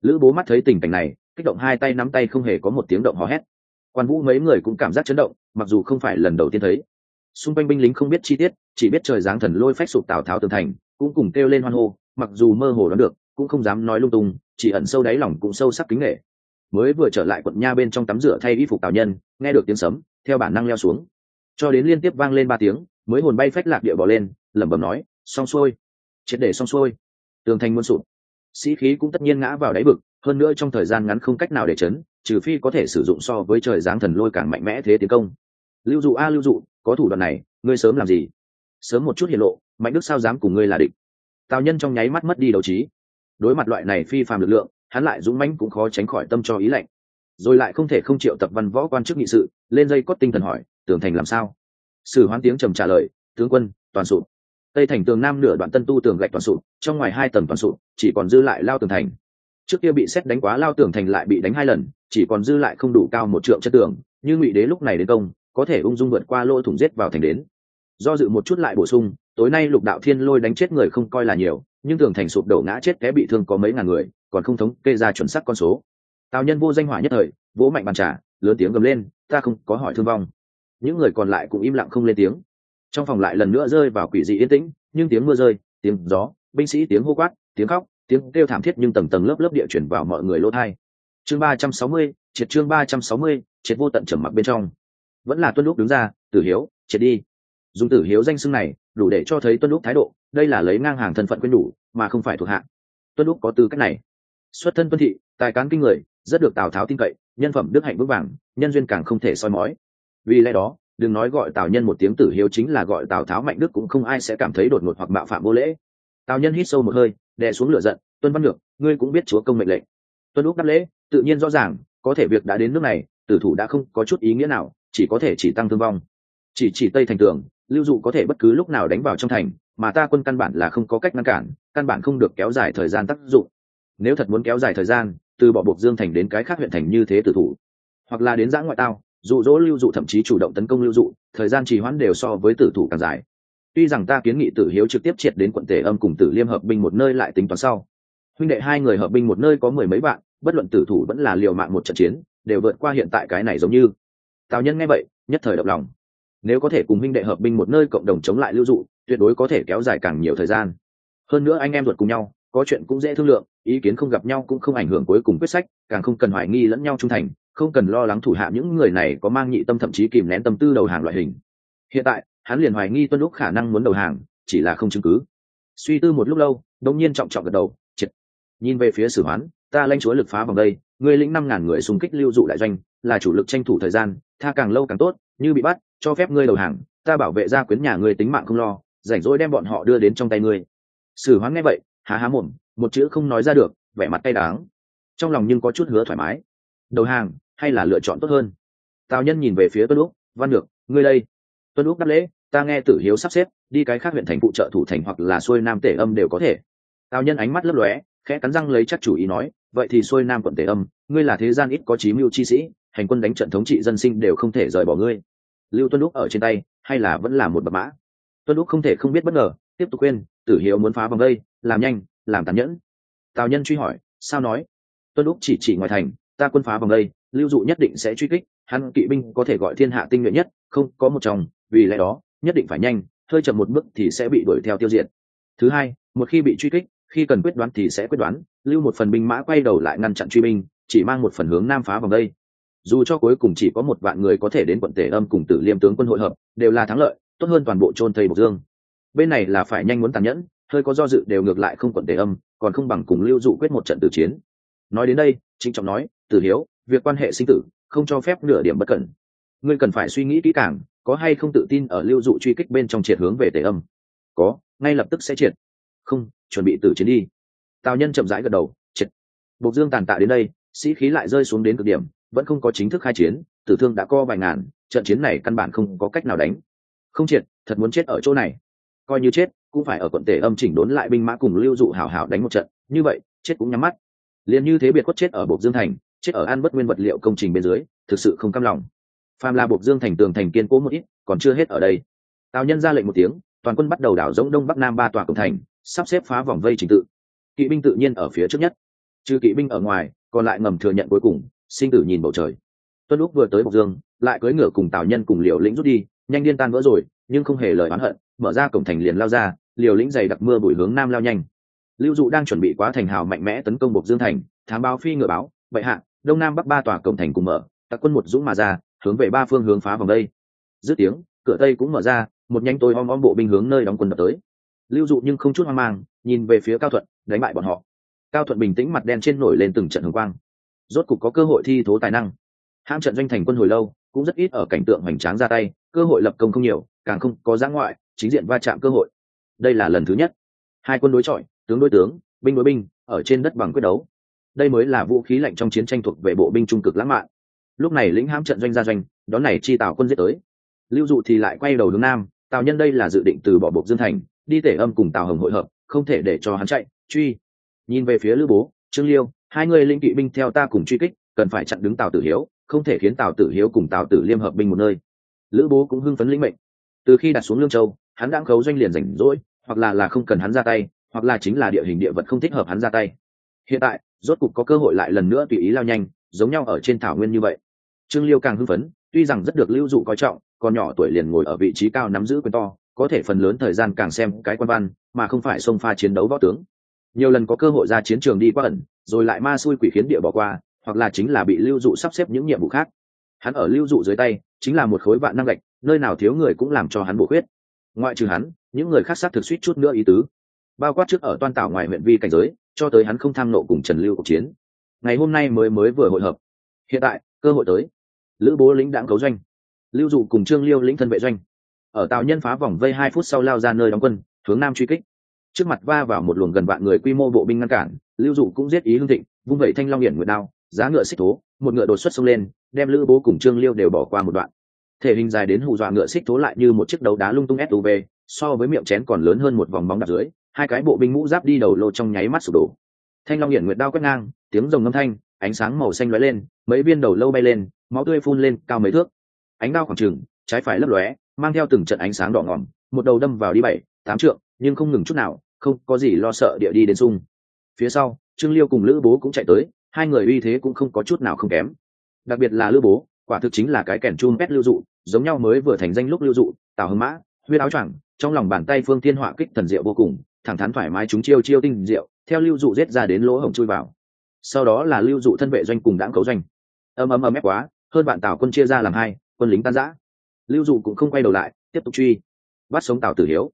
Lữ bố mắt thấy tình cảnh này, kích động hai tay nắm tay không hề có một tiếng động hò hét. Quan vũ mấy người cũng cảm giác chấn động, mặc dù không phải lần đầu tiên thấy. Xung quanh binh lính không biết chi tiết, chỉ biết trời giáng thần lôi phách sụp tào tháo tường thành cũng cùng kêu lên hoan hô, mặc dù mơ hồ đoán được, cũng không dám nói lung tung, chỉ ẩn sâu đáy lòng cũng sâu sắc kính nghệ mới vừa trở lại quận nha bên trong tắm rửa thay y phục tào nhân, nghe được tiếng sấm, theo bản năng leo xuống. Cho đến liên tiếp vang lên ba tiếng, mới hồn bay phách lạc địa bỏ lên, lẩm bẩm nói, xong xuôi, triệt để xong xuôi. Tường thành muôn sụp. Sĩ khí cũng tất nhiên ngã vào đáy vực, hơn nữa trong thời gian ngắn không cách nào để chấn, trừ phi có thể sử dụng so với trời giáng thần lôi càng mạnh mẽ thế tiến công. Lưu dụ a, lưu dụ, có thủ đoạn này, ngươi sớm làm gì? Sớm một chút hiện lộ, mạnh đức sao dám cùng ngươi là địch? Tào nhân trong nháy mắt mất đi đấu trí. Đối mặt loại này phi phàm lực lượng, hắn lại dũng mãnh cũng khó tránh khỏi tâm cho ý lạnh. Rồi lại không thể không chịu tập văn võ quan chức nghị sự, lên dây cót tinh thần hỏi, tường thành làm sao? Sử hoán tiếng trầm trả lời, tướng quân, toàn sụp. Tây thành tường nam nửa đoạn tân tu tường gạch toàn sụp, trong ngoài hai tầng toàn sụp, chỉ còn dư lại lao tường thành. Trước kia bị xét đánh quá, lao tường thành lại bị đánh hai lần, chỉ còn dư lại không đủ cao một trượng chất tường như ngụy đế lúc này đến công, có thể ung dung vượt qua lỗ thủng giết vào thành đến do dự một chút lại bổ sung, tối nay lục đạo thiên lôi đánh chết người không coi là nhiều, nhưng tường thành sụp đổ ngã chết té bị thương có mấy ngàn người, còn không thống kê ra chuẩn xác con số. Tào nhân vô danh hỏa nhất thời, vỗ mạnh bàn trà, lớn tiếng gầm lên, ta không có hỏi thương vong. Những người còn lại cũng im lặng không lên tiếng. Trong phòng lại lần nữa rơi vào quỷ dị yên tĩnh, nhưng tiếng mưa rơi, tiếng gió, binh sĩ tiếng hô quát, tiếng khóc, tiếng kêu thảm thiết nhưng tầng tầng lớp lớp địa chuyển vào mọi người lỗ thai. Chương ba trăm sáu mươi, triệt chương ba trăm sáu mươi, triệt vô tận trầm mặc bên trong. Vẫn là tuân lúc đứng ra, tử hiếu, triệt đi dùng tử hiếu danh xưng này đủ để cho thấy tuân lúc thái độ, đây là lấy ngang hàng thân phận quyên đủ, mà không phải thuộc hạng tuân lúc có tư cách này. Xuất thân tuân thị, tài cán kinh người, rất được tào tháo tin cậy, nhân phẩm đức hạnh vững vàng, nhân duyên càng không thể soi mói. Vì lẽ đó, đừng nói gọi tào nhân một tiếng tử hiếu chính là gọi tào tháo mạnh đức cũng không ai sẽ cảm thấy đột ngột hoặc bạo phạm vô lễ. Tào nhân hít sâu một hơi, đè xuống lửa giận, tuân văn ngược ngươi cũng biết chúa công mệnh lệnh. Tuân lúc đáp lễ, tự nhiên rõ ràng, có thể việc đã đến nước này, tử thủ đã không có chút ý nghĩa nào, chỉ có thể chỉ tăng thương vong chỉ chỉ tây thành tường, lưu dụ có thể bất cứ lúc nào đánh vào trong thành, mà ta quân căn bản là không có cách ngăn cản, căn bản không được kéo dài thời gian tác dụng. Nếu thật muốn kéo dài thời gian, từ bỏ buộc dương thành đến cái khác huyện thành như thế tử thủ. Hoặc là đến giã ngoại tao, dụ dỗ lưu dụ thậm chí chủ động tấn công lưu dụ, thời gian trì hoãn đều so với tử thủ càng dài. Tuy rằng ta kiến nghị tử hiếu trực tiếp triệt đến quận tể âm cùng tử liêm hợp binh một nơi lại tính toán sau. Huynh đệ hai người hợp binh một nơi có mười mấy bạn bất luận tử thủ vẫn là liều mạng một trận chiến, đều vượt qua hiện tại cái này giống như. Tào nhân nghe vậy, nhất thời động lòng nếu có thể cùng huynh đệ hợp binh một nơi cộng đồng chống lại lưu dụ, tuyệt đối có thể kéo dài càng nhiều thời gian. Hơn nữa anh em ruột cùng nhau, có chuyện cũng dễ thương lượng, ý kiến không gặp nhau cũng không ảnh hưởng cuối cùng quyết sách, càng không cần hoài nghi lẫn nhau trung thành, không cần lo lắng thủ hạ những người này có mang nhị tâm thậm chí kìm nén tâm tư đầu hàng loại hình. Hiện tại, hắn liền hoài nghi tuân lúc khả năng muốn đầu hàng, chỉ là không chứng cứ. Suy tư một lúc lâu đông nhiên trọng trọng gật đầu, triệt. Nhìn về phía sử hoán, ta lanh chúa lực phá vòng đây người lĩnh năm ngàn người xung kích lưu dụ đại doanh, là chủ lực tranh thủ thời gian, tha càng lâu càng tốt, như bị bắt cho phép ngươi đầu hàng, ta bảo vệ gia quyến nhà ngươi tính mạng không lo, rảnh rỗi đem bọn họ đưa đến trong tay ngươi. Sử hoán nghe vậy, há há mồm, một chữ không nói ra được, vẻ mặt tay đáng trong lòng nhưng có chút hứa thoải mái. Đầu hàng, hay là lựa chọn tốt hơn? Tào nhân nhìn về phía tuân úc, văn được ngươi đây. Tuân úc đáp lễ, ta nghe tử hiếu sắp xếp, đi cái khác huyện thành phụ trợ thủ thành hoặc là xuôi nam tể âm đều có thể. Tào nhân ánh mắt lấp lóe, khẽ cắn răng lấy chắc chủ ý nói, vậy thì xuôi nam quận tể âm, ngươi là thế gian ít có chí mưu chi sĩ, hành quân đánh trận thống trị dân sinh đều không thể rời bỏ ngươi lưu tuân lúc ở trên tay, hay là vẫn là một bậc mã? Tuân lúc không thể không biết bất ngờ, tiếp tục khuyên, tử hiếu muốn phá vòng đây làm nhanh, làm tàn nhẫn. Tào nhân truy hỏi, sao nói? Tuân lúc chỉ chỉ ngoài thành, ta quân phá vòng đây lưu dụ nhất định sẽ truy kích, hắn kỵ binh có thể gọi thiên hạ tinh nhuệ nhất, không có một chồng, vì lẽ đó, nhất định phải nhanh, hơi chậm một bước thì sẽ bị đuổi theo tiêu diệt. Thứ hai, một khi bị truy kích, khi cần quyết đoán thì sẽ quyết đoán, lưu một phần binh mã quay đầu lại ngăn chặn truy binh, chỉ mang một phần hướng nam phá vòng đây dù cho cuối cùng chỉ có một vạn người có thể đến quận tể âm cùng tử liêm tướng quân hội hợp, đều là thắng lợi, tốt hơn toàn bộ trôn thầy bộc dương. Bên này là phải nhanh muốn tàn nhẫn, hơi có do dự đều ngược lại không quận tể âm còn không bằng cùng lưu dụ quyết một trận tử chiến. Nói đến đây, trịnh trọng nói, tử hiếu, việc quan hệ sinh tử, không cho phép nửa điểm bất cẩn. Ngươi cần phải suy nghĩ kỹ càng, có hay không tự tin ở lưu dụ truy kích bên trong triệt hướng về tể âm có, ngay lập tức sẽ triệt. Không, chuẩn bị tử chiến đi. Tào nhân chậm rãi gật đầu, triệt. Bộc dương tàn tạ đến đây, sĩ khí lại rơi xuống đến cực điểm vẫn không có chính thức khai chiến, tử thương đã co vài ngàn, trận chiến này căn bản không có cách nào đánh. Không triệt, thật muốn chết ở chỗ này. Coi như chết, cũng phải ở quận tể âm chỉnh đốn lại binh mã cùng lưu dụ hảo hảo đánh một trận. Như vậy, chết cũng nhắm mắt. Liền như thế biệt quất chết ở bộc dương thành, chết ở an bất nguyên vật liệu công trình bên dưới, thực sự không cam lòng. Phàm là bộc dương thành tường thành kiên cố một ít, còn chưa hết ở đây. Tào nhân ra lệnh một tiếng, toàn quân bắt đầu đảo giống đông bắc nam ba tòa cổng thành, sắp xếp phá vòng vây trình tự. Kỵ binh tự nhiên ở phía trước nhất. Trừ kỵ binh ở ngoài, còn lại ngầm thừa nhận cuối cùng sinh tử nhìn bầu trời. Tuân lúc vừa tới bộc dương, lại cưỡi ngựa cùng tào nhân cùng liều lĩnh rút đi, nhanh điên tan vỡ rồi, nhưng không hề lời oán hận, mở ra cổng thành liền lao ra liều lĩnh dày đặc mưa bụi hướng nam lao nhanh. Lưu dụ đang chuẩn bị quá thành hào mạnh mẽ tấn công bộc dương thành, thám báo phi ngựa báo, bệ hạ, đông nam bắc ba tòa cổng thành cùng mở, tặc quân một dũng mà ra, hướng về ba phương hướng phá vòng đây. Dứt tiếng, cửa tây cũng mở ra, một nhánh tôi om om bộ binh hướng nơi đóng quân đập tới. Lưu dụ nhưng không chút hoang mang, nhìn về phía cao thuận, đánh bại bọn họ. Cao thuận bình tĩnh mặt đen trên nổi lên từng trận hồng quang rốt cục có cơ hội thi thố tài năng. Ham trận doanh thành quân hồi lâu, cũng rất ít ở cảnh tượng hoành tráng ra tay, cơ hội lập công không nhiều, càng không có giã ngoại, chính diện va chạm cơ hội. Đây là lần thứ nhất. Hai quân đối chọi, tướng đối tướng, binh đối binh, ở trên đất bằng quyết đấu. Đây mới là vũ khí lạnh trong chiến tranh thuộc về bộ binh trung cực lãng mạn. Lúc này lĩnh hãm trận doanh ra doanh, đón này chi tào quân giết tới. Lưu dụ thì lại quay đầu hướng nam, tào nhân đây là dự định từ bỏ buộc dương thành, đi tể âm cùng tào hồng hội hợp, không thể để cho hắn chạy, truy. Nhìn về phía lữ bố, trương liêu hai người linh kỵ binh theo ta cùng truy kích, cần phải chặn đứng tào tử hiếu, không thể khiến tào tử hiếu cùng tào tử liêm hợp binh một nơi. Lữ bố cũng hưng phấn lĩnh mệnh. Từ khi đặt xuống lương châu, hắn đang khấu doanh liền rảnh rỗi, hoặc là là không cần hắn ra tay, hoặc là chính là địa hình địa vật không thích hợp hắn ra tay. Hiện tại, rốt cục có cơ hội lại lần nữa tùy ý lao nhanh, giống nhau ở trên thảo nguyên như vậy. Trương liêu càng hưng phấn, tuy rằng rất được lưu dụ coi trọng, còn nhỏ tuổi liền ngồi ở vị trí cao nắm giữ quyền to, có thể phần lớn thời gian càng xem cái quan văn, mà không phải xông pha chiến đấu võ tướng. Nhiều lần có cơ hội ra chiến trường đi qua ẩn rồi lại ma xui quỷ khiến địa bỏ qua, hoặc là chính là bị lưu dụ sắp xếp những nhiệm vụ khác. Hắn ở lưu dụ dưới tay, chính là một khối vạn năng gạch, nơi nào thiếu người cũng làm cho hắn bổ khuyết. Ngoại trừ hắn, những người khác sát thực suýt chút nữa ý tứ. Bao quát trước ở toan tảo ngoài huyện vi cảnh giới, cho tới hắn không tham nộ cùng trần lưu cuộc chiến. Ngày hôm nay mới mới vừa hội hợp. Hiện tại, cơ hội tới. Lữ bố lính đảng cấu doanh. Lưu dụ cùng trương liêu lĩnh thân vệ doanh. Ở tàu nhân phá vòng vây hai phút sau lao ra nơi đóng quân, hướng nam truy kích trước mặt va vào một luồng gần vạn người quy mô bộ binh ngăn cản, lưu dụ cũng giết ý hương thịnh, vung vẩy thanh long hiển nguyệt đao, giá ngựa xích thố, một ngựa đột xuất xông lên, đem lữ bố cùng trương liêu đều bỏ qua một đoạn. Thể hình dài đến hù dọa ngựa xích thố lại như một chiếc đấu đá lung tung suv so với miệng chén còn lớn hơn một vòng bóng đạp dưới, hai cái bộ binh mũ giáp đi đầu lô trong nháy mắt sụp đổ. Thanh long hiển nguyệt đao quét ngang, tiếng rồng ngâm thanh, ánh sáng màu xanh lóe lên, mấy viên đầu lâu bay lên, máu tươi phun lên cao mấy thước. Ánh đao khoảng trừng trái phải lấp lóe, mang theo từng trận ánh sáng đỏ ngỏm một đầu đâm vào đi bảy, tám trượng nhưng không ngừng chút nào, không có gì lo sợ địa đi đến sung phía sau, trương liêu cùng lữ bố cũng chạy tới, hai người uy thế cũng không có chút nào không kém. Đặc biệt là lữ bố, quả thực chính là cái kẻn chun pet lưu dụ, giống nhau mới vừa thành danh lúc lưu dụ, tào hưng mã, huyết áo choàng, trong lòng bàn tay phương thiên họa kích thần diệu vô cùng, thẳng thắn thoải mái chúng chiêu chiêu tinh diệu, theo lưu dụ giết ra đến lỗ hổng chui vào. Sau đó là lưu dụ thân vệ doanh cùng đảng cấu doanh. Ầm ầm ầm ép quá, hơn bạn tào quân chia ra làm hai, quân lính tan rã. Lưu dụ cũng không quay đầu lại, tiếp tục truy. Bắt sống tào tử hiếu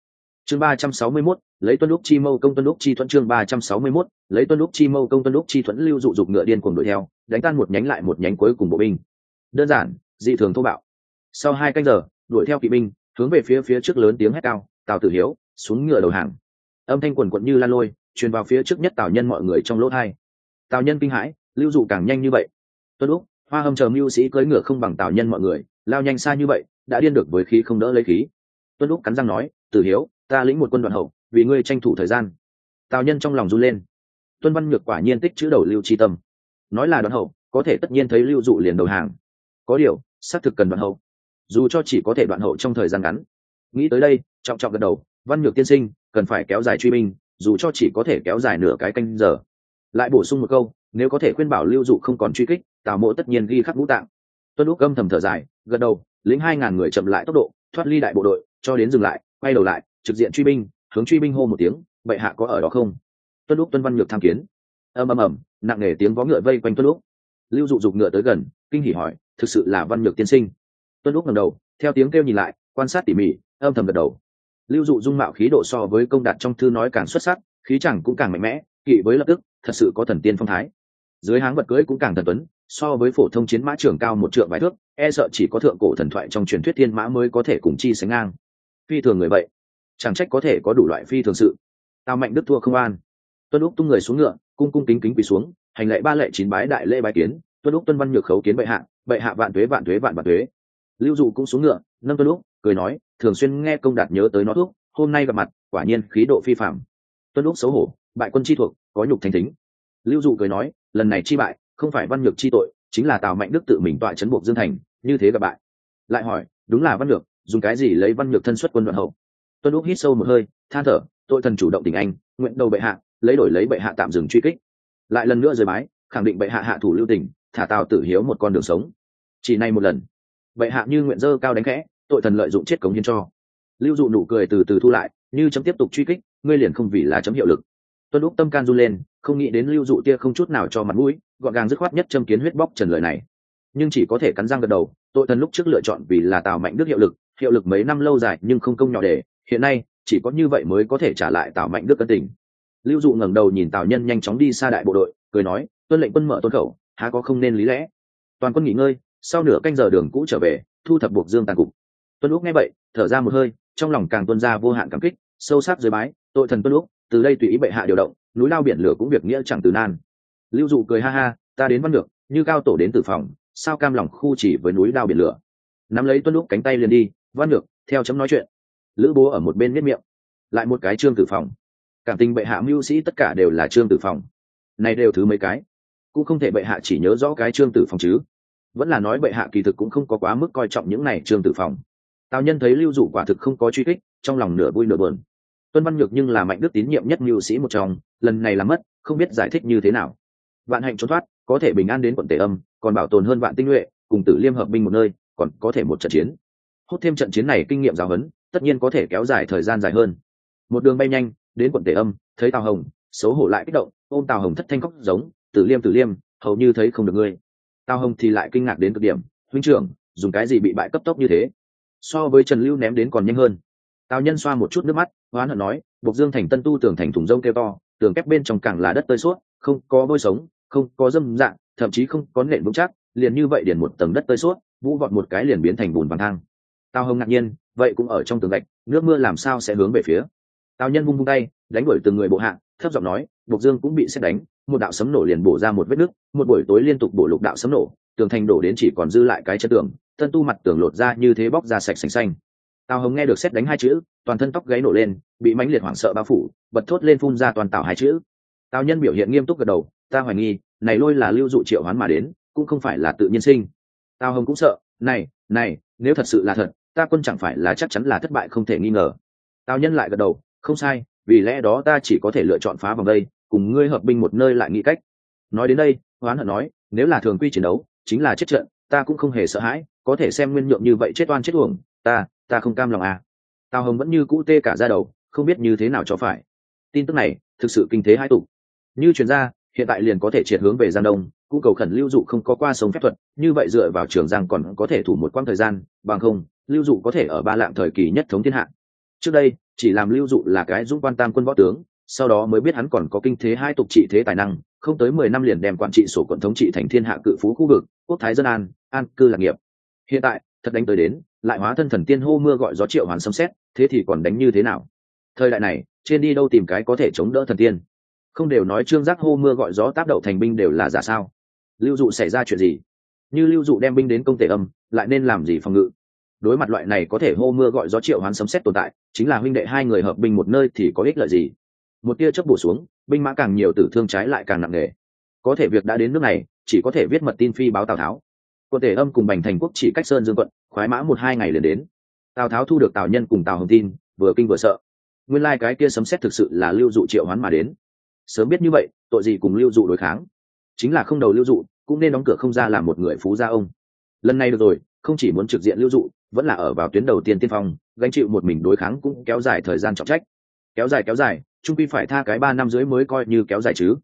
chương ba trăm sáu mươi 361, lấy tuân lúc chi mâu công tuân lúc chi thuẫn chương ba trăm sáu mươi 361, lấy tuân lúc chi mâu công tuân lúc chi thuẫn lưu dụ dục ngựa điên cuồng đuổi theo đánh tan một nhánh lại một nhánh cuối cùng bộ binh. Đơn giản dị thường thô bạo. Sau hai canh giờ đuổi theo kỵ binh hướng về phía phía trước lớn tiếng hét cao tào tử hiếu xuống ngựa đầu hàng. Âm thanh quần quận như lan lôi truyền vào phía trước nhất tào nhân mọi người trong lỗ hai tào nhân kinh hãi lưu dụ càng nhanh như vậy. Tuân lúc hoa hâm chờ mưu sĩ cưỡi ngựa không bằng tào nhân mọi người lao nhanh xa như vậy đã điên được với khí không đỡ lấy khí. Tuân lúc cắn răng nói tử hiếu ta lĩnh một quân đoàn hậu, vì ngươi tranh thủ thời gian. Tào nhân trong lòng run lên. Tuân văn nhược quả nhiên tích chữ đầu lưu tri tâm. Nói là đoàn hậu, có thể tất nhiên thấy lưu dụ liền đầu hàng. Có điều, xác thực cần đoạn hậu. Dù cho chỉ có thể đoạn hậu trong thời gian ngắn. Nghĩ tới đây, trọng trọng gật đầu, văn nhược tiên sinh, cần phải kéo dài truy binh, dù cho chỉ có thể kéo dài nửa cái canh giờ. Lại bổ sung một câu, nếu có thể khuyên bảo lưu dụ không còn truy kích, tào mộ tất nhiên ghi khắc ngũ tạng. Tuân lúc âm thầm thở dài, gật đầu lính hai ngàn người chậm lại tốc độ, thoát ly đại bộ đội, cho đến dừng lại, quay đầu lại trực diện truy binh, hướng truy binh hô một tiếng, bệ hạ có ở đó không? Tuân lúc tuân văn nhược tham kiến. Ầm ầm ầm, nặng nề tiếng vó ngựa vây quanh tuân lúc lưu dụ dục ngựa tới gần, kinh hỉ hỏi, thực sự là văn nhược tiên sinh? Tuân lúc ngẩng đầu, theo tiếng kêu nhìn lại, quan sát tỉ mỉ, âm thầm gật đầu. Lưu dụ dung mạo khí độ so với công đạt trong thư nói càng xuất sắc, khí chẳng cũng càng mạnh mẽ, kỵ với lập tức, thật sự có thần tiên phong thái. Dưới háng vật cưới cũng càng thần tuấn, so với phổ thông chiến mã trưởng cao một trượng vài thước e sợ chỉ có thượng cổ thần thoại trong truyền thuyết thiên mã mới có thể cùng chi sánh ngang. Phi thường người vậy chẳng trách có thể có đủ loại phi thường sự. Tào mạnh đức thua không an. Tuân úc tung người xuống ngựa, cung cung kính kính quỳ xuống, hành lệ ba lệ chín bái đại lễ bái kiến. Tuân úc tuân văn nhược khấu kiến bệ hạ bệ hạ vạn tuế vạn tuế, vạn vạn tuế. Lưu dụ cũng xuống ngựa, nâng tuân úc, cười nói, thường xuyên nghe công đạt nhớ tới nó thuốc, hôm nay gặp mặt, quả nhiên khí độ phi phạm tuân úc xấu hổ, bại quân chi thuộc, có nhục thành thính. Lưu dụ cười nói, lần này chi bại, không phải văn nhược chi tội, chính là tào mạnh đức tự mình tọa chấn buộc dương thành, như thế gặp bại. Lại hỏi, đúng là văn nhược, dùng cái gì lấy văn nhược thân xuất quân đoạn hậu? Tuân lúc hít sâu một hơi, than thở, tội thần chủ động tình anh, nguyện đầu bệ hạ, lấy đổi lấy bệ hạ tạm dừng truy kích. Lại lần nữa rời mái, khẳng định bệ hạ hạ thủ lưu tình, thả tào tử hiếu một con đường sống. Chỉ này một lần, bệ hạ như nguyện dơ cao đánh khẽ, tội thần lợi dụng chết cống hiến cho. Lưu dụ nụ cười từ từ thu lại, như chấm tiếp tục truy kích, ngươi liền không vì là chấm hiệu lực. Tuân lúc tâm can run lên, không nghĩ đến lưu dụ tia không chút nào cho mặt mũi, gọn gàng dứt khoát nhất châm kiến huyết bóc trần lời này. Nhưng chỉ có thể cắn răng gật đầu, tội thần lúc trước lựa chọn vì là tào mạnh đức hiệu lực hiệu lực mấy năm lâu dài nhưng không công nhỏ để hiện nay, chỉ có như vậy mới có thể trả lại tào mạnh đức ân tình. Lưu dụ ngẩng đầu nhìn tào nhân nhanh chóng đi xa đại bộ đội, cười nói, tuân lệnh quân mở tôn khẩu, há có không nên lý lẽ? Toàn quân nghỉ ngơi, sau nửa canh giờ đường cũ trở về, thu thập buộc dương tàn cục. Tuân lúc nghe vậy, thở ra một hơi, trong lòng càng tuân ra vô hạn cảm kích, sâu sắc dưới bái, tội thần tuân lúc từ đây tùy ý bệ hạ điều động, núi lao biển lửa cũng việc nghĩa chẳng từ nan. Lưu dụ cười ha ha, ta đến văn được, như cao tổ đến từ phòng, sao cam lòng khu chỉ với núi lao biển lửa? Nắm lấy tuân lúc cánh tay liền đi, văn được, theo chấm nói chuyện lữ bố ở một bên miết miệng, lại một cái trương tử phòng cảm tình bệ hạ mưu sĩ tất cả đều là trương tử phòng này đều thứ mấy cái? Cũng không thể bệ hạ chỉ nhớ rõ cái trương tử phòng chứ. Vẫn là nói bệ hạ kỳ thực cũng không có quá mức coi trọng những này trương tử phòng tào nhân thấy lưu dụ quả thực không có truy kích, trong lòng nửa vui nửa buồn. Tuân văn nhược nhưng là mạnh đức tín nhiệm nhất mưu sĩ một trong, lần này là mất, không biết giải thích như thế nào. Vạn hạnh trốn thoát, có thể bình an đến quận tề âm, còn bảo tồn hơn vạn tinh nhuệ, cùng tử liêm hợp binh một nơi, còn có thể một trận chiến. Hút thêm trận chiến này kinh nghiệm giáo huấn tất nhiên có thể kéo dài thời gian dài hơn. Một đường bay nhanh, đến quận tề âm, thấy tào hồng, xấu hổ lại kích động, ôm tào hồng thất thanh khóc giống, tử liêm tử liêm, hầu như thấy không được ngươi. Tào hồng thì lại kinh ngạc đến cực điểm, huynh trưởng, dùng cái gì bị bại cấp tốc như thế? So với trần lưu ném đến còn nhanh hơn. Tào nhân xoa một chút nước mắt, hoán hận nói buộc dương thành tân tu tường thành thùng rông kêu to, tường kép bên trong càng là đất tơi suốt, không có vôi sống, không có dâm dạng, thậm chí không có nện vững chắc, liền như vậy điền một tầng đất tơi suốt, vũ vọt một cái liền biến thành bùn bằng thang tào hồng ngạc nhiên, vậy cũng ở trong tường gạch, nước mưa làm sao sẽ hướng về phía? Tào nhân vung vung tay, đánh đuổi từng người bộ hạ, thấp giọng nói, bộc dương cũng bị xét đánh, một đạo sấm nổ liền bổ ra một vết nứt, một buổi tối liên tục bổ lục đạo sấm nổ, tường thành đổ đến chỉ còn dư lại cái chân tường tân tu mặt tường lột ra như thế bóc ra sạch sành xanh. Tào hồng nghe được xét đánh hai chữ, toàn thân tóc gáy nổ lên, bị mãnh liệt hoảng sợ bao phủ, bật thốt lên phun ra toàn tảo hai chữ. Tào nhân biểu hiện nghiêm túc gật đầu, ta hoài nghi, này lôi là lưu dụ triệu hoán mà đến, cũng không phải là tự nhiên sinh. Tào hồng cũng sợ, này này, nếu thật sự là thật ta quân chẳng phải là chắc chắn là thất bại không thể nghi ngờ. Tào nhân lại gật đầu, không sai, vì lẽ đó ta chỉ có thể lựa chọn phá vòng đây, cùng ngươi hợp binh một nơi lại nghĩ cách. Nói đến đây, hoán hận nói, nếu là thường quy chiến đấu, chính là chết trận, ta cũng không hề sợ hãi, có thể xem nguyên nhượng như vậy chết oan chết uổng, ta ta không cam lòng à. Tào hồng vẫn như cũ tê cả ra đầu, không biết như thế nào cho phải. Tin tức này, thực sự kinh thế hai tục. Như chuyên gia, hiện tại liền có thể triệt hướng về giang đông cũng cầu khẩn lưu dụ không có qua sống phép thuật, như vậy dựa vào trường giang còn có thể thủ một quãng thời gian, bằng không, lưu dụ có thể ở ba lạng thời kỳ nhất thống thiên hạ. Trước đây, chỉ làm lưu dụ là cái dũng quan tam quân võ tướng, sau đó mới biết hắn còn có kinh thế hai tục trị thế tài năng, không tới mười năm liền đem quản trị sổ quận thống trị thành thiên hạ cự phú khu vực, quốc thái dân an an cư lạc nghiệp. Hiện tại, thật đánh tới đến, lại hóa thân thần tiên hô mưa gọi gió triệu hoàn xâm xét thế thì còn đánh như thế nào? Thời đại này, trên đi đâu tìm cái có thể chống đỡ thần tiên? Không đều nói trương giác hô mưa gọi gió tác đậu thành binh đều là giả sao? Lưu dụ xảy ra chuyện gì? Như lưu dụ đem binh đến công tể âm, lại nên làm gì phòng ngự? Đối mặt loại này có thể hô mưa gọi gió triệu hoán sấm xét tồn tại, chính là huynh đệ hai người hợp binh một nơi thì có ích lợi gì? Một tia chớp bổ xuống, binh mã càng nhiều tử thương trái lại càng nặng nề. Có thể việc đã đến nước này, chỉ có thể viết mật tin phi báo tào tháo. Quân tể âm cùng bành thành quốc chỉ cách sơn dương quận, khoái mã một hai ngày liền đến. Tào tháo thu được tào nhân cùng tào hồng tin, vừa kinh vừa sợ. Nguyên lai、like、cái kia sấm xét thực sự là lưu dụ triệu hoán mà đến. Sớm biết như vậy, tội gì cùng lưu dụ đối kháng? Chính là không đầu lưu dụ, cũng nên đóng cửa không ra làm một người phú gia ông. Lần này được rồi, không chỉ muốn trực diện lưu dụ, vẫn là ở vào tuyến đầu tiên tiên phong, gánh chịu một mình đối kháng cũng kéo dài thời gian trọng trách. Kéo dài kéo dài trung pi phải tha cái ba năm dưới mới coi như kéo dài chứ.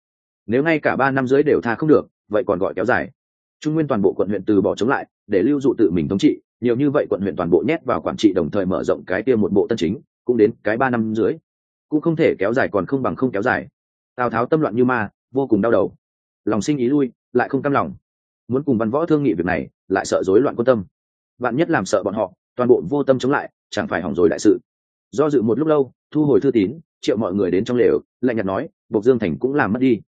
Nếu ngay cả ba năm dưới đều tha không được, vậy còn gọi kéo dài. Trung nguyên toàn bộ quận huyện từ bỏ chống lại, để lưu dụ tự mình thống trị, nhiều như vậy quận huyện toàn bộ nhét vào quản trị đồng thời mở rộng cái tiêm một bộ tân chính, cũng đến cái ba năm dưới cũng không thể kéo dài còn không bằng không kéo dài. Tào tháo tâm loạn như ma, vô cùng đau đầu lòng sinh ý lui, lại không cam lòng. Muốn cùng văn võ thương nghị việc này, lại sợ rối loạn quan tâm. Bạn nhất làm sợ bọn họ, toàn bộ vô tâm chống lại, chẳng phải hỏng rồi đại sự. Do dự một lúc lâu, thu hồi thư tín, triệu mọi người đến trong lều, lạnh nhạt nói, bộc dương thành cũng làm mất đi.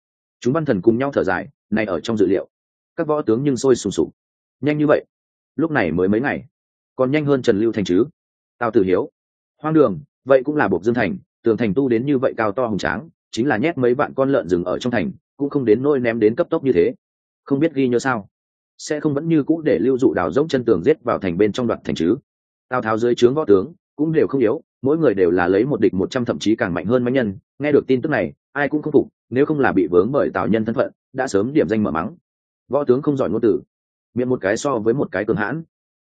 Chúng văn thần cùng nhau thở dài, này ở trong dự liệu, các võ tướng nhưng sôi sùng sục. Nhanh như vậy? Lúc này mới mấy ngày? Còn nhanh hơn trần lưu thành chứ? Tào tử hiếu. Hoang đường, vậy cũng là bộc dương thành, tường thành tu đến như vậy cao to hùng tráng, chính là nhét mấy vạn con lợn rừng ở trong thành cũng không đến nôi ném đến cấp tốc như thế. Không biết ghi nhớ sao? Sẽ không vẫn như cũ để lưu dụ đào dốc chân tường giết vào thành bên trong đoạn thành chứ? Tào tháo dưới trướng võ tướng cũng đều không yếu, mỗi người đều là lấy một địch một trăm thậm chí càng mạnh hơn mấy nhân. Nghe được tin tức này, ai cũng không phục, nếu không là bị vướng bởi tào nhân thân phận, đã sớm điểm danh mở mắng. Võ tướng không giỏi ngôn tử, miệng một cái so với một cái cường hãn.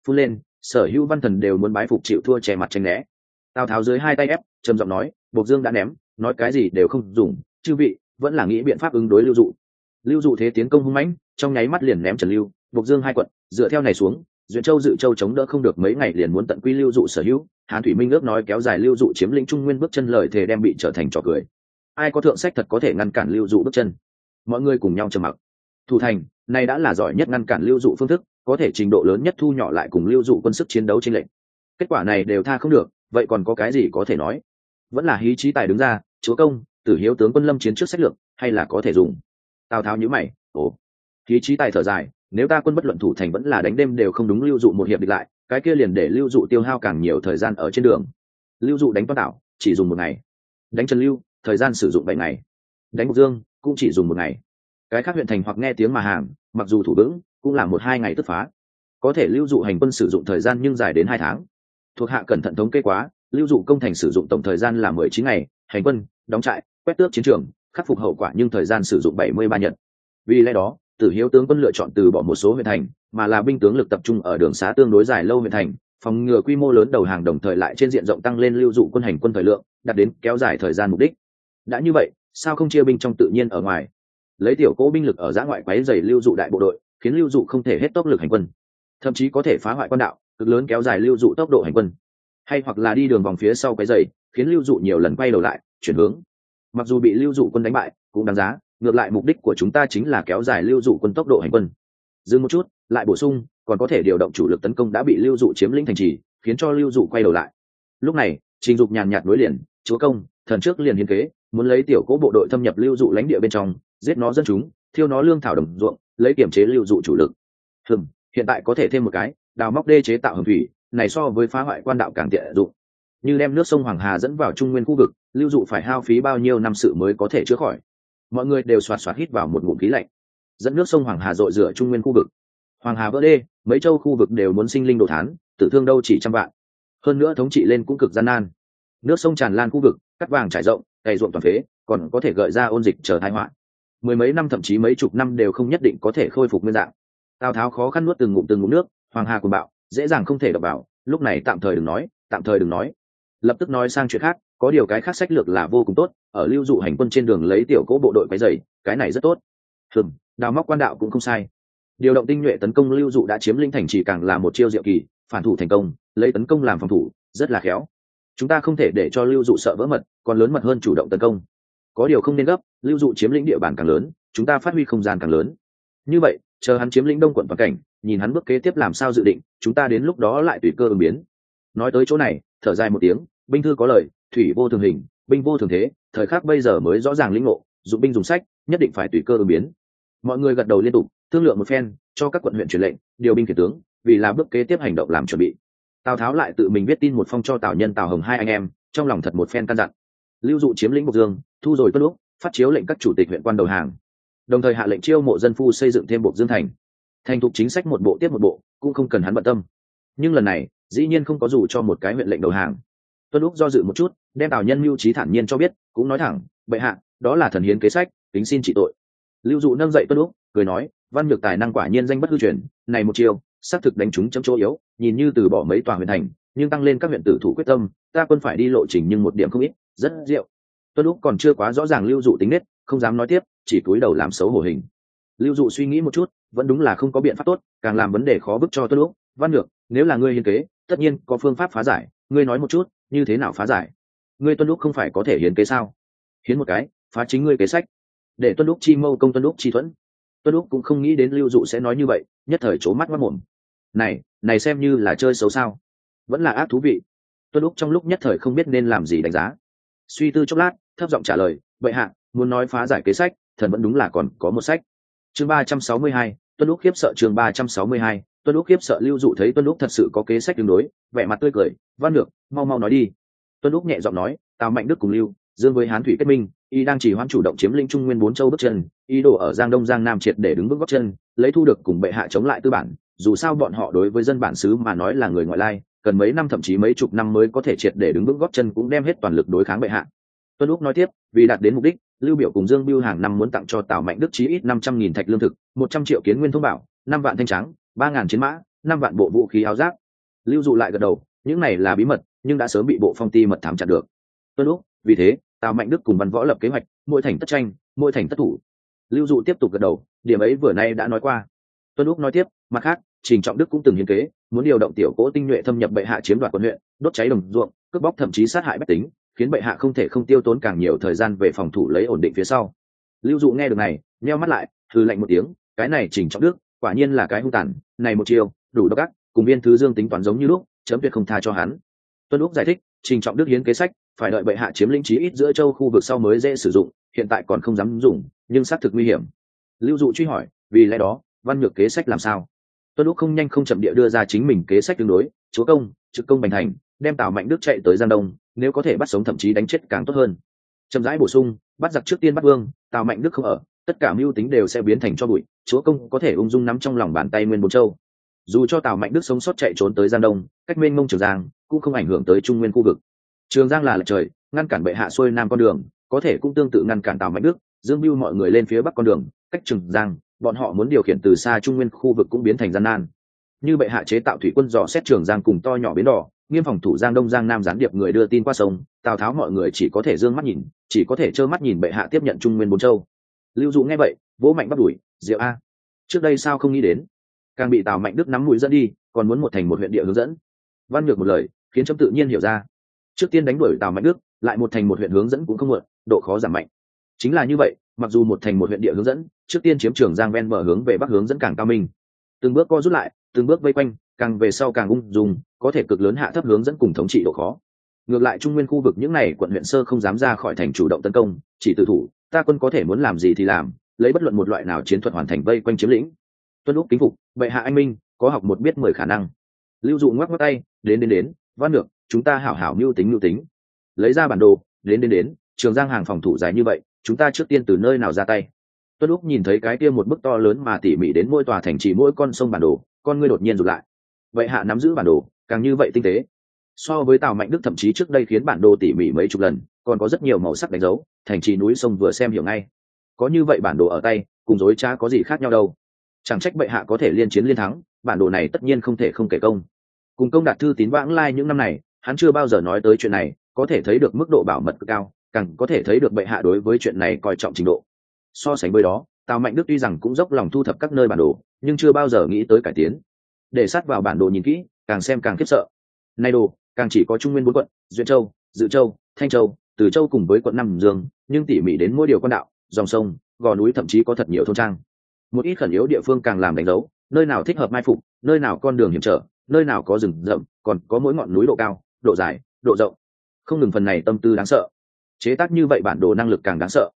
Phun lên, sở hữu văn thần đều muốn bái phục chịu thua che mặt tranh né. Tào tháo dưới hai tay ép, trầm giọng nói, bộc dương đã ném, nói cái gì đều không dùng, chư vị vẫn là nghĩ biện pháp ứng đối lưu dụ. Lưu dụ thế tiến công hung mãnh, trong nháy mắt liền ném trần lưu bộc dương hai quận, dựa theo này xuống, duyện châu dự châu chống đỡ không được mấy ngày liền muốn tận quy lưu dụ sở hữu. Hàn thủy minh ước nói kéo dài lưu dụ chiếm lĩnh trung nguyên bước chân lời thề đem bị trở thành trò cười. Ai có thượng sách thật có thể ngăn cản lưu dụ bước chân? Mọi người cùng nhau trầm mặc. Thủ thành, này đã là giỏi nhất ngăn cản lưu dụ phương thức, có thể trình độ lớn nhất thu nhỏ lại cùng lưu dụ quân sức chiến đấu trên lệnh kết quả này đều tha không được, vậy còn có cái gì có thể nói? Vẫn là hí trí tài đứng ra, chúa công tử hiếu tướng quân lâm chiến trước sách lược, hay là có thể dùng? Tào tháo nhữ mày, ồ. Khí trí tài thở dài, nếu ta quân bất luận thủ thành vẫn là đánh đêm đều không đúng lưu dụ một hiệp địch lại, cái kia liền để lưu dụ tiêu hao càng nhiều thời gian ở trên đường. Lưu dụ đánh toan đảo chỉ dùng một ngày. Đánh trần lưu, thời gian sử dụng bảy ngày. Đánh mục dương, cũng chỉ dùng một ngày. Cái khác huyện thành hoặc nghe tiếng mà hàng, mặc dù thủ vững, cũng là một hai ngày tức phá. Có thể lưu dụ hành quân sử dụng thời gian nhưng dài đến hai tháng. Thuộc hạ cẩn thận thống kê quá, lưu dụ công thành sử dụng tổng thời gian là mười chín ngày, hành quân, đóng trại quét tước chiến trường, khắc phục hậu quả nhưng thời gian sử dụng bảy mươi ba nhật. Vì lẽ đó, tử hiếu tướng quân lựa chọn từ bỏ một số huyện thành, mà là binh tướng lực tập trung ở đường xá tương đối dài lâu huyện thành, phòng ngừa quy mô lớn đầu hàng đồng thời lại trên diện rộng tăng lên lưu dụ quân hành quân thời lượng, đạt đến kéo dài thời gian mục đích. Đã như vậy, sao không chia binh trong tự nhiên ở ngoài? Lấy tiểu cố binh lực ở giã ngoại quấy dày lưu dụ đại bộ đội, khiến lưu dụ không thể hết tốc lực hành quân. Thậm chí có thể phá hoại quan đạo, cực lớn kéo dài lưu dụ tốc độ hành quân. Hay hoặc là đi đường vòng phía sau quấy dày khiến lưu dụ nhiều lần quay đầu lại, chuyển hướng mặc dù bị lưu dụ quân đánh bại, cũng đáng giá, ngược lại mục đích của chúng ta chính là kéo dài lưu dụ quân tốc độ hành quân. Dừng một chút, lại bổ sung, còn có thể điều động chủ lực tấn công đã bị lưu dụ chiếm lĩnh thành trì, khiến cho lưu dụ quay đầu lại. Lúc này, trình dục nhàn nhạt nối liền, chúa công, thần trước liền hiến kế, muốn lấy tiểu cố bộ đội thâm nhập lưu dụ lãnh địa bên trong, giết nó dân chúng, thiêu nó lương thảo đồng ruộng, lấy kiểm chế lưu dụ chủ lực. Hừm, hiện tại có thể thêm một cái, đào móc đê chế tạo hầm thủy, này so với phá hoại quan đạo càng tiện dụng như đem nước sông hoàng hà dẫn vào trung nguyên khu vực, lưu dụ phải hao phí bao nhiêu năm sự mới có thể chữa khỏi. Mọi người đều xoạt xoạt hít vào một ngụm khí lạnh. Dẫn nước sông hoàng hà dội rửa trung nguyên khu vực. Hoàng hà vỡ đê, mấy châu khu vực đều muốn sinh linh đồ thán, tử thương đâu chỉ trăm vạn. Hơn nữa thống trị lên cũng cực gian nan. Nước sông tràn lan khu vực, cắt vàng trải rộng, cày ruộng toàn phế, còn có thể gợi ra ôn dịch chờ thái họa. Mười mấy năm thậm chí mấy chục năm đều không nhất định có thể khôi phục nguyên dạng. Tào tháo khó khăn nuốt từng ngụm từng ngụm nước, hoàng hà cùng bạo, dễ dàng không thể đập bảo. lúc này tạm thời đừng nói, tạm thời đừng nói lập tức nói sang chuyện khác, có điều cái khác sách lược là vô cùng tốt, ở lưu dụ hành quân trên đường lấy tiểu cỗ bộ đội quấy dày cái này rất tốt. Hừng đào móc quan đạo cũng không sai. Điều động tinh nhuệ tấn công lưu dụ đã chiếm linh thành chỉ càng là một chiêu diệu kỳ, phản thủ thành công, lấy tấn công làm phòng thủ, rất là khéo. Chúng ta không thể để cho lưu dụ sợ vỡ mật, còn lớn mật hơn chủ động tấn công. Có điều không nên gấp, lưu dụ chiếm lĩnh địa bàn càng lớn, chúng ta phát huy không gian càng lớn. Như vậy, chờ hắn chiếm lĩnh đông quận toàn cảnh, nhìn hắn bước kế tiếp làm sao dự định, chúng ta đến lúc đó lại tùy cơ ứng biến. Nói tới chỗ này thở dài một tiếng, binh thư có lời, thủy vô thường hình, binh vô thường thế, thời khắc bây giờ mới rõ ràng lĩnh ngộ, dụng binh dùng sách, nhất định phải tùy cơ ứng biến. Mọi người gật đầu liên tục, thương lượng một phen, cho các quận huyện truyền lệnh, điều binh khiển tướng, vì là bước kế tiếp hành động làm chuẩn bị. Tào tháo lại tự mình viết tin một phong cho tào nhân, tào hồng hai anh em, trong lòng thật một phen căn dặn. Lưu dụ chiếm lĩnh bộc dương, thu rồi tuất lúc, phát chiếu lệnh các chủ tịch huyện quan đầu hàng. Đồng thời hạ lệnh chiêu mộ dân phu xây dựng thêm bộc dương thành. Thành thục chính sách một bộ tiếp một bộ, cũng không cần hắn bận tâm nhưng lần này, dĩ nhiên không có dù cho một cái huyện lệnh đầu hàng. Tuân lúc do dự một chút, đem tào nhân mưu trí thản nhiên cho biết, cũng nói thẳng, bệ hạ, đó là thần hiến kế sách tính xin trị tội. Lưu dụ nâng dậy tuân lúc cười nói, văn nhược tài năng quả nhiên danh bất hư truyền, này một chiều xác thực đánh chúng chấm chỗ yếu, nhìn như từ bỏ mấy tòa huyện thành, nhưng tăng lên các huyện tử thủ quyết tâm, ta quân phải đi lộ trình nhưng một điểm không ít, rất rượu tuân lúc còn chưa quá rõ ràng lưu dụ tính nết, không dám nói tiếp, chỉ cúi đầu làm xấu hổ hình. Lưu dụ suy nghĩ một chút, vẫn đúng là không có biện pháp tốt, càng làm vấn đề khó bức cho tuân lúc văn được nếu là ngươi hiên kế, tất nhiên có phương pháp phá giải, ngươi nói một chút, như thế nào phá giải? Ngươi tuân lúc không phải có thể hiến kế sao? Hiến một cái, phá chính ngươi kế sách. Để tuân lúc chi mâu công tuân lúc chi thuẫn. Tuân lúc cũng không nghĩ đến lưu dụ sẽ nói như vậy, nhất thời c mắt mất mồm. Này này xem như là chơi xấu sao? Vẫn là ác thú vị. Tuân lúc trong lúc nhất thời không biết nên làm gì đánh giá. Suy tư chốc lát, thấp giọng trả lời vậy hạ, muốn nói phá giải kế sách, thần vẫn đúng là còn có một sách. Chương ba trăm sáu mươi hai, tuân lúc khiếp sợ chương ba trăm sáu mươi hai tuân lúc khiếp sợ lưu dụ thấy tuân lúc thật sự có kế sách tương đối, vẻ mặt tươi cười, văn được mau mau nói đi. Tuân lúc nhẹ giọng nói, tào mạnh đức cùng lưu, dương với hán thủy kết minh, y đang chỉ hoãn chủ động chiếm lĩnh trung nguyên bốn châu bước chân y đổ ở giang đông, giang nam triệt để đứng bước góc chân, lấy thu được cùng bệ hạ chống lại tư bản, dù sao bọn họ đối với dân bản xứ mà nói là người ngoại lai, cần mấy năm thậm chí mấy chục năm mới có thể triệt để đứng bước góc chân cũng đem hết toàn lực đối kháng bệ hạ. Tuân lúc nói tiếp, vì đạt đến mục đích, lưu biểu cùng dương biêu hàng năm muốn tặng cho tào mạnh đức chí ít năm trăm nghìn thạch lương thực, một trăm triệu kiến nguyên thông bảo, năm vạn thanh trắng ba ngàn chiến mã, năm vạn bộ vũ khí áo giáp. Lưu dụ lại gật đầu, những này là bí mật, nhưng đã sớm bị bộ phong ti mật thám chặn được. Tuân lúc vì thế, tào mạnh đức cùng văn võ lập kế hoạch, mỗi thành tất tranh, mỗi thành tất thủ. Lưu dụ tiếp tục gật đầu, điểm ấy vừa nay đã nói qua. Tuân lúc nói tiếp, mặt khác, trình trọng đức cũng từng hiến kế, muốn điều động tiểu cỗ tinh nhuệ thâm nhập bệ hạ chiếm đoạt quận huyện, đốt cháy đồng ruộng, cướp bóc thậm chí sát hại bách tính, khiến bệ hạ không thể không tiêu tốn càng nhiều thời gian về phòng thủ lấy ổn định phía sau. Lưu dụ nghe được này neo mắt lại thư lạnh một tiếng, cái này trình trọng đức quả nhiên là cái hung tàn, này một chiều đủ độc ác, cùng viên thứ dương tính toán giống như lúc, chấm tuyệt không tha cho hắn. Tuân lúc giải thích, trình trọng đức hiến kế sách, phải đợi bệ hạ chiếm lĩnh trí ít giữa châu khu vực sau mới dễ sử dụng, hiện tại còn không dám dùng, nhưng xác thực nguy hiểm. Lưu dụ truy hỏi, vì lẽ đó, văn nhược kế sách làm sao? Tuân lúc không nhanh không chậm địa đưa ra chính mình kế sách tương đối, chúa công, trực công bành thành đem tào mạnh đức chạy tới giang đông, nếu có thể bắt sống thậm chí đánh chết càng tốt hơn. Chậm rãi bổ sung, bắt giặc trước tiên bắt vương, tào mạnh đức không ở tất cả mưu tính đều sẽ biến thành cho bụi, chúa công có thể ung dung nắm trong lòng bàn tay nguyên bốn châu. Dù cho tào mạnh đức sống sót chạy trốn tới giang đông, cách mênh mông trường giang cũng không ảnh hưởng tới trung nguyên khu vực. Trường giang là lệch trời, ngăn cản bệ hạ xuôi nam con đường, có thể cũng tương tự ngăn cản tào mạnh đức, dương mưu mọi người lên phía bắc con đường, cách trường giang, bọn họ muốn điều khiển từ xa trung nguyên khu vực cũng biến thành gian nan. Như bệ hạ chế tạo thủy quân dò xét trường giang cùng to nhỏ biến đỏ, nghiêm phòng thủ giang đông giang nam gián điệp người đưa tin qua sông, tào tháo mọi người chỉ có thể d ư ơ n g mắt nhìn, chỉ có thể trơ mắt nhìn bệ hạ tiếp nhận trung nguyên bốn châu lưu dụ nghe vậy, vỗ mạnh bắt đuổi diệu a, trước đây sao không nghĩ đến? Càng bị tào mạnh đức nắm mũi dẫn đi, còn muốn một thành một huyện địa hướng dẫn. Văn Nhược một lời, khiến trâm tự nhiên hiểu ra. Trước tiên đánh đuổi tào mạnh đức, lại một thành một huyện hướng dẫn cũng không mượn độ khó giảm mạnh. Chính là như vậy, mặc dù một thành một huyện địa hướng dẫn, trước tiên chiếm trường giang ven mở hướng về bắc hướng dẫn càng cao minh. Từng bước co rút lại, từng bước vây quanh, càng về sau càng ung dung, có thể cực lớn hạ thấp hướng dẫn cùng thống trị độ khó. Ngược lại trung nguyên khu vực những này quận huyện sơ không dám ra khỏi thành chủ động tấn công, chỉ tự thủ ta quân có thể muốn làm gì thì làm, lấy bất luận một loại nào chiến thuật hoàn thành vây quanh chiếm lĩnh. Tuân úc kính phục, bệ hạ anh minh, có học một biết mười khả năng. Lưu dụ ngoắc ngoắc tay, đến đến đến, văn được chúng ta hảo hảo mưu tính mưu tính. Lấy ra bản đồ, đến đến đến, trường giang hàng phòng thủ dài như vậy, chúng ta trước tiên từ nơi nào ra tay? Tuân úc nhìn thấy cái kia một bức to lớn mà tỉ mỉ đến mỗi tòa thành trì mỗi con sông bản đồ, con ngươi đột nhiên rụt lại. Vậy hạ nắm giữ bản đồ, càng như vậy tinh tế so với tào mạnh đức thậm chí trước đây khiến bản đồ tỉ mỉ mấy chục lần, còn có rất nhiều màu sắc đánh dấu, thành trì núi sông vừa xem hiểu ngay. Có như vậy bản đồ ở tay, cùng dối trá có gì khác nhau đâu. Chẳng trách bệ hạ có thể liên chiến liên thắng, bản đồ này tất nhiên không thể không kể công. Cùng công đạt thư tín vãng lai những năm này, hắn chưa bao giờ nói tới chuyện này, có thể thấy được mức độ bảo mật cực cao, càng có thể thấy được bệ hạ đối với chuyện này coi trọng trình độ. So sánh với đó, tào mạnh đức tuy rằng cũng dốc lòng thu thập các nơi bản đồ, nhưng chưa bao giờ nghĩ tới cải tiến. Để sát vào bản đồ nhìn kỹ, càng xem càng khiếp sợ. Nay đồ càng chỉ có trung nguyên bốn quận duyên châu, dự châu, thanh châu, từ châu cùng với quận năm dương, nhưng tỉ mỉ đến mỗi điều con đạo, dòng sông, gò núi thậm chí có thật nhiều thôn trang. Một ít khẩn yếu địa phương càng làm đánh dấu, nơi nào thích hợp mai phục, nơi nào con đường hiểm trở, nơi nào có rừng rậm, còn có mỗi ngọn núi độ cao, độ dài, độ rộng. Không ngừng phần này tâm tư đáng sợ. Chế tác như vậy bản đồ năng lực càng đáng sợ.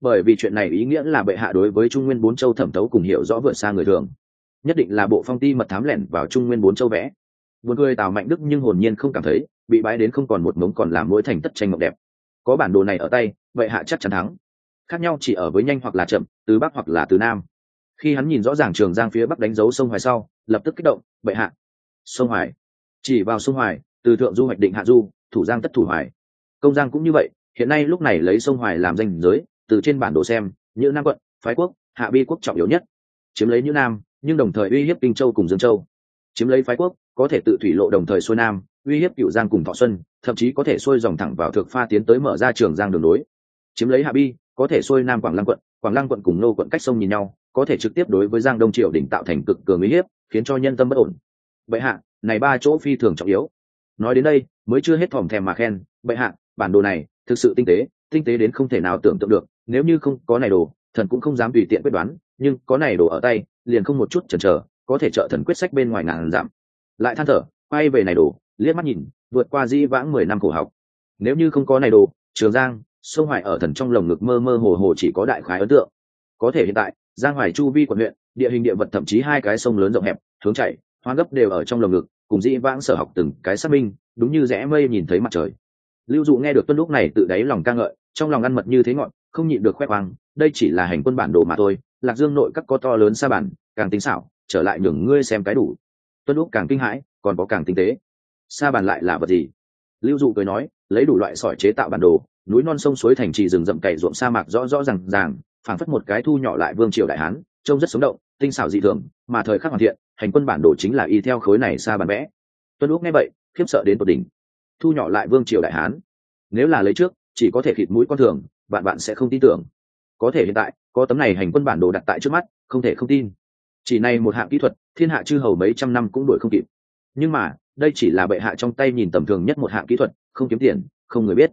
Bởi vì chuyện này ý nghĩa là bệ hạ đối với trung nguyên bốn châu thẩm thấu cùng hiểu rõ vượt xa người thường. Nhất định là bộ phong ti mật thám lẻn vào trung nguyên bốn châu vẽ buồn cười tào mạnh đức nhưng hồn nhiên không cảm thấy, bị bái đến không còn một ngống còn làm mỗi thành tất tranh ngọc đẹp. Có bản đồ này ở tay, vậy hạ chắc chắn thắng. Khác nhau chỉ ở với nhanh hoặc là chậm, từ bắc hoặc là từ nam. Khi hắn nhìn rõ ràng trường giang phía bắc đánh dấu sông hoài sau, lập tức kích động bệ hạ. Sông hoài. Chỉ vào sông hoài, từ thượng du hoạch định hạ du, thủ giang tất thủ hoài. Công giang cũng như vậy, hiện nay lúc này lấy sông hoài làm danh giới, từ trên bản đồ xem, như nam quận, phái quốc, hạ bi quốc trọng yếu nhất. Chiếm lấy như nam, nhưng đồng thời uy hiếp kinh châu cùng dương châu chiếm lấy phái quốc, có thể tự thủy lộ đồng thời xuôi nam, uy hiếp cựu giang cùng thọ xuân, thậm chí có thể xuôi dòng thẳng vào thượng pha tiến tới mở ra trường giang đường đối. Chiếm lấy hạ bi, có thể xuôi nam quảng lăng quận, quảng lăng quận cùng nô quận cách sông nhìn nhau, có thể trực tiếp đối với giang đông triều đỉnh tạo thành cực cường uy hiếp, khiến cho nhân tâm bất ổn. Bệ hạ, này ba chỗ phi thường trọng yếu. Nói đến đây, mới chưa hết thòm thèm mà khen, bệ hạ, bản đồ này thực sự tinh tế tinh tế đến không thể nào tưởng tượng được, nếu như không có này đồ, thần cũng không dám tùy tiện quyết đoán, nhưng có này đồ ở tay, liền không một chút chần chờ có thể trợ thần quyết sách bên ngoài ngàn giảm lại than thở, quay về này đồ, liếc mắt nhìn, vượt qua di vãng mười năm khổ học. Nếu như không có này đồ, trường giang, sông hoài ở thần trong lồng ngực mơ mơ hồ hồ chỉ có đại khái ấn tượng. Có thể hiện tại, giang hoài chu vi quận huyện, địa hình địa vật thậm chí hai cái sông lớn rộng hẹp, hướng chảy hoa gấp đều ở trong lồng ngực, cùng dĩ vãng sở học từng cái xác minh, đúng như rẽ mây nhìn thấy mặt trời. Lưu dụ nghe được tuân lúc này tự đáy lòng ca ngợi, trong lòng ăn mật như thế ngọn không nhịn được khoe khoang, đây chỉ là hành quân bản đồ mà thôi, lạc dương nội các có to lớn xa bản càng tính xảo trở lại nhường ngươi xem cái đủ. Tuân úc càng kinh hãi, còn có càng tinh tế. Sa bàn lại là vật gì? Lưu dụ cười nói, lấy đủ loại sỏi chế tạo bản đồ, núi non sông suối thành trì rừng rậm cày ruộng sa mạc rõ rõ r à n g ràng, phảng phất một cái thu nhỏ lại vương triều đại hán, trông rất sống động, tinh xảo dị thường, mà thời khắc hoàn thiện, hành quân bản đồ chính là y theo khối này sa bàn vẽ. Tuân úc nghe vậy, khiếp sợ đến tột đỉnh. Thu nhỏ lại vương triều đại hán. Nếu là lấy trước, chỉ có thể khịt mũi con thường bạn bạn sẽ không tin tưởng. Có thể hiện tại, có tấm này hành quân bản đồ đặt tại trước mắt, không thể không tin chỉ này một hạng kỹ thuật, thiên hạ chư hầu mấy trăm năm cũng đuổi không kịp. Nhưng mà, đây chỉ là bệ hạ trong tay nhìn tầm thường nhất một hạng kỹ thuật, không kiếm tiền, không người biết.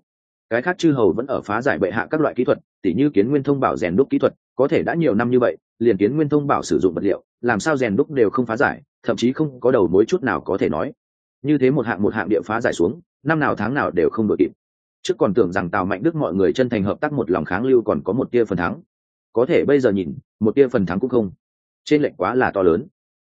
Cái khác chư hầu vẫn ở phá giải bệ hạ các loại kỹ thuật, tỉ như kiến nguyên thông bảo rèn đúc kỹ thuật, có thể đã nhiều năm như vậy, liền kiến nguyên thông bảo sử dụng vật liệu, làm sao rèn đúc đều không phá giải, thậm chí không có đầu mối chút nào có thể nói. Như thế một hạng một hạng địa phá giải xuống, năm nào tháng nào đều không đội kịp. Trước còn tưởng rằng tào mạnh đức mọi người chân thành hợp tác một lòng kháng lưu còn có một tia phần thắng. Có thể bây giờ nhìn, một tia phần thắng cũng không trên lệnh quá là to lớn.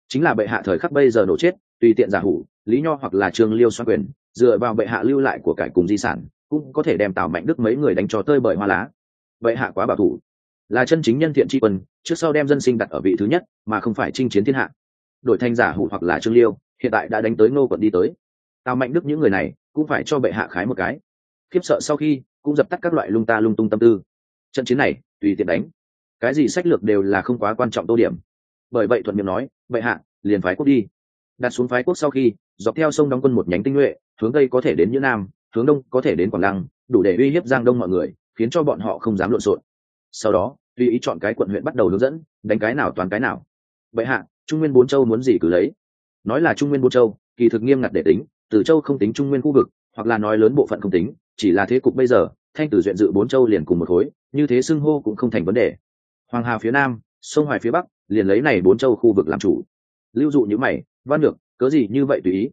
Chính là bệ hạ thời khắc bây giờ nổ chết, tùy tiện giả hủ, lý nho hoặc là trương liêu xoan quyền, dựa vào bệ hạ lưu lại của cải cùng di sản, cũng có thể đem tào mạnh đức mấy người đánh cho tơi bởi hoa lá. Bệ hạ quá bảo thủ. Là chân chính nhân thiện tri quân, trước sau đem dân sinh đặt ở vị thứ nhất, mà không phải chinh chiến thiên hạ. Đổi thanh giả hủ hoặc là trương liêu, hiện tại đã đánh tới ngô quận đi tới. Tào mạnh đức những người này, cũng phải cho bệ hạ khái một cái. Khiếp sợ sau khi, cũng dập tắt các loại lung ta lung tung tâm tư. Trận chiến này, tùy tiện đánh. Cái gì sách lược đều là không quá quan trọng tô điểm bởi vậy thuận miệng nói, bệ hạ, liền phái quốc đi. Đặt xuống phái quốc sau khi, dọc theo sông đóng quân một nhánh tinh nhuệ, hướng tây có thể đến như nam, hướng đông có thể đến quảng lăng, đủ để uy hiếp giang đông mọi người, khiến cho bọn họ không dám lộn xộn. Sau đó, tùy ý chọn cái quận huyện bắt đầu hướng dẫn, đánh cái nào toàn cái nào. Bệ hạ, trung nguyên bốn châu muốn gì cứ lấy. Nói là trung nguyên bốn châu, kỳ thực nghiêm ngặt để tính, từ châu không tính trung nguyên khu vực, hoặc là nói lớn bộ phận không tính, chỉ là thế cục bây giờ, thanh tử duyện dự bốn châu liền cùng một khối, như thế xưng hô cũng không thành vấn đề. Hoàng hà phía nam, sông hoài phía bắc liền lấy này bốn châu khu vực làm chủ. Lưu dụ như mày, văn được cớ gì như vậy tùy ý?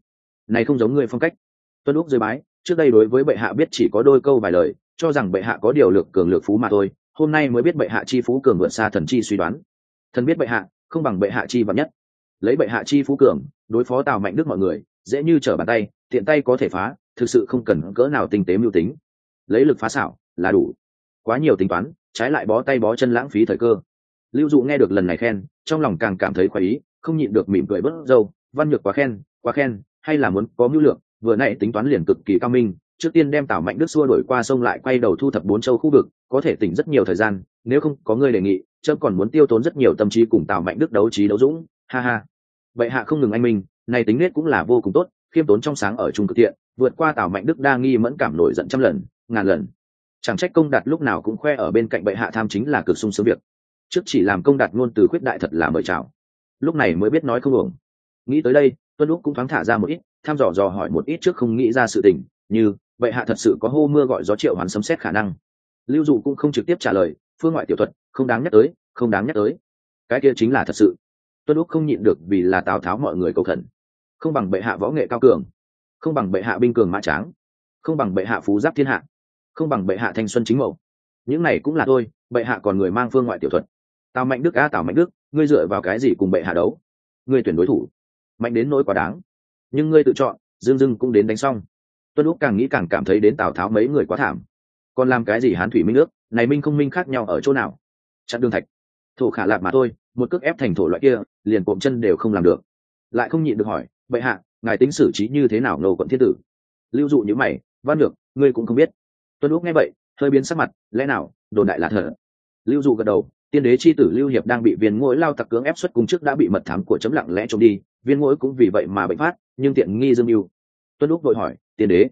Này không giống người phong cách. Tuân úc dưới bái, trước đây đối với bệ hạ biết chỉ có đôi câu vài lời, cho rằng bệ hạ có điều lược cường lược phú mà thôi, hôm nay mới biết bệ hạ chi phú cường vượt xa thần chi suy đoán. Thần biết bệ hạ, không bằng bệ hạ chi vạn nhất. Lấy bệ hạ chi phú cường, đối phó tào mạnh đức mọi người, dễ như trở bàn tay, tiện tay có thể phá, thực sự không cần cỡ nào tinh tế mưu tính. Lấy lực phá xảo là đủ. Quá nhiều tính toán, trái lại bó tay bó chân lãng phí thời cơ lưu dụ nghe được lần này khen, trong lòng càng cảm thấy khoái ý, không nhịn được mỉm cười bớt dâu, văn nhược quá khen quá khen, hay là muốn có mưu lượng, vừa nãy tính toán liền cực kỳ cao minh, trước tiên đem tào mạnh đức xua đổi qua sông lại quay đầu thu thập bốn châu khu vực, có thể tỉnh rất nhiều thời gian, nếu không có người đề nghị, chớ còn muốn tiêu tốn rất nhiều tâm trí cùng tào mạnh đức đấu trí đấu dũng. Ha ha. Vậy hạ không ngừng anh minh, này tính nết cũng là vô cùng tốt, khiêm tốn trong sáng ở trung cực thiện, vượt qua tào mạnh đức đa nghi mẫn cảm nổi giận trăm lần, ngàn lần. Chẳng trách công đạt lúc nào cũng khoe ở bên cạnh bệ hạ tham chính là cực sung sướng việc trước chỉ làm công đạt ngôn từ khuyết đại thật là mời chào. Lúc này mới biết nói không hưởng nghĩ tới đây, tuân lúc cũng thoáng thả ra một ít tham dò dò hỏi một ít trước không nghĩ ra sự tình, như, vậy hạ thật sự có hô mưa gọi gió triệu hoàn sấm xét khả năng. Lưu dụ cũng không trực tiếp trả lời, phương ngoại tiểu thuật, không đáng nhắc tới, không đáng nhắc tới. Cái kia chính là thật sự. Tuân lúc không nhịn được vì là tào tháo mọi người cầu thần không bằng bệ hạ võ nghệ cao cường. Không bằng bệ hạ binh cường mã tráng. Không bằng bệ hạ phú giáp thiên hạ. Không bằng bệ hạ thanh xuân chính mẫu. Những này cũng là thôi, bệ hạ còn người mang phương ngoại tiểu thuật tào mạnh đức a tào mạnh đức, ngươi dựa vào cái gì cùng bệ hạ đấu? Ngươi tuyển đối thủ. Mạnh đến nỗi quá đáng. Nhưng ngươi tự chọn, dương dưng cũng đến đánh xong. Tuân lúc càng nghĩ càng cảm thấy đến tào tháo mấy người quá thảm. Còn làm cái gì hán thủy minh nước, này minh không minh khác nhau ở chỗ nào? Chặn đường thạch. Thổ khả lạc mà thôi, một cước ép thành thổ loại kia, liền cộm chân đều không làm được. Lại không nhịn được hỏi, bệ hạ, ngài tính xử trí như thế nào nô quận thiên tử? Lưu dụ như mày, văn được ngươi cũng không biết. Tuân lúc nghe vậy, hơi biến sắc mặt, lẽ nào, đồn đại là thở? Lưu dụ gật đầu tiên đế c h i tử lưu hiệp đang bị viên ngỗi lao tặc cưỡng ép xuất cung trước đã bị mật thám của chấm lặng lẽ trốn đi, viên ngỗi cũng vì vậy mà bệnh phát, nhưng tiện nghi dương mưu. Tuân lúc đội hỏi, tiên đế,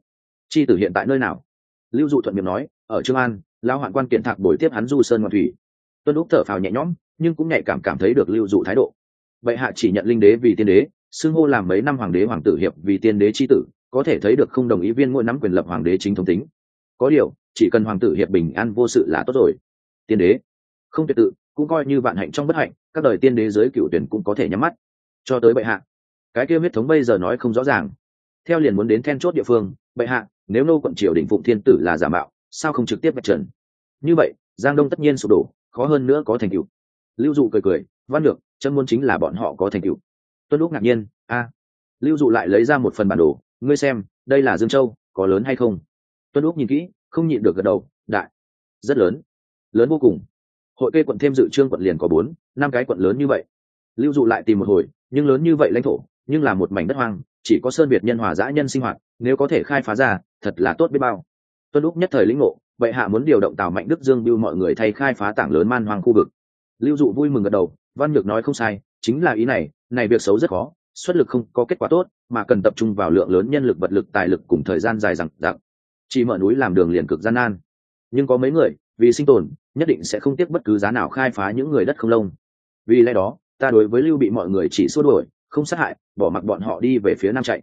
chi tử hiện tại nơi nào? Lưu dụ thuận miệng nói, ở trương an lao hoạn quan kiện thạc đổi tiếp hắn du sơn ngoạn thủy. Tuân lúc thở phào nhẹ nhõm, nhưng cũng nhạy cảm cảm thấy được lưu dụ thái độ. Vậy hạ chỉ nhận linh đế vì tiên đế, xưng hô làm mấy năm hoàng đế hoàng tử hiệp vì tiên đế chi tử, có thể thấy được không đồng ý viên ngôi nắm quyền lập hoàng đế chính thống tính. Có điều, chỉ cần hoàng tử hiệp bình an vô sự là tốt rồi. Tiên đế không tuyệt tự, cũng coi như vạn hạnh trong bất hạnh, các đời tiên đế giới cựu tuyển cũng có thể nhắm mắt. Cho tới bệ hạ. Cái kia huyết thống bây giờ nói không rõ ràng. Theo liền muốn đến then chốt địa phương, bệ hạ, nếu nô quận triều đình phụng thiên tử là giả mạo, sao không trực tiếp vạch trần? Như vậy, giang đông tất nhiên sụp đổ, khó hơn nữa có thành cựu lưu dụ cười cười, văn được chân môn chính là bọn họ có thành cựu tuân lúc ngạc nhiên, a. Lưu dụ lại lấy ra một phần bản đồ, ngươi xem, đây là dương châu, có lớn hay không? Tuân lúc nhìn kỹ, không nhịn được gật đầu, đại, rất lớn lớn vô cùng hội kê quận thêm dự trương quận liền có bốn, năm cái quận lớn như vậy. Lưu dụ lại tìm một hồi, nhưng lớn như vậy lãnh thổ, nhưng là một mảnh đất hoang, chỉ có sơn việt nhân hòa dã nhân sinh hoạt, nếu có thể khai phá ra, thật là tốt biết bao. Tuân lúc nhất thời lĩnh ngộ, vậy hạ muốn điều động tào mạnh đức dương biêu mọi người thay khai phá tảng lớn man hoang khu vực. Lưu dụ vui mừng gật đầu, văn nhược nói không sai, chính là ý này này việc xấu rất khó, xuất lực không có kết quả tốt, mà cần tập trung vào lượng lớn nhân lực vật lực tài lực cùng thời gian dài dằng dặc. Chỉ mở núi làm đường liền cực gian nan. Nhưng có mấy người vì sinh tồn, nhất định sẽ không tiếc bất cứ giá nào khai phá những người đất không lông. Vì lẽ đó, ta đối với lưu bị mọi người chỉ xua đuổi, không sát hại, bỏ mặc bọn họ đi về phía nam chạy.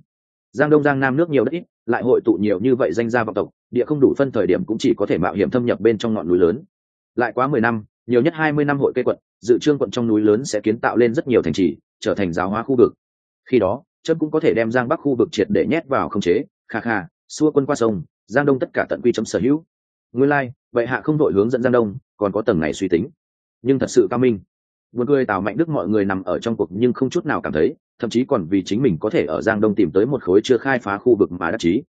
Giang đông, giang nam nước nhiều đất ít, lại hội tụ nhiều như vậy danh gia vọng tộc, địa không đủ phân thời điểm cũng chỉ có thể mạo hiểm thâm nhập bên trong ngọn núi lớn. Lại quá mười năm, nhiều nhất hai mươi năm hội cây quận, dự trương quận trong núi lớn sẽ kiến tạo lên rất nhiều thành trì, trở thành giáo hóa khu vực. Khi đó chân cũng có thể đem giang bắc khu vực triệt để nhét vào không chế. Kha kha, xua quân qua sông, giang đông tất cả tận quy chấm sở hữu nguyên lai、like, vậy hạ không đội hướng dẫn giang đông còn có tầng này suy tính nhưng thật sự cao minh Buồn cười Tào Mạnh Đức mọi người nằm ở trong cuộc nhưng không chút nào cảm thấy, thậm chí còn vì chính mình có thể ở Giang Đông tìm tới một khối chưa khai phá khu vực mà đắc chí.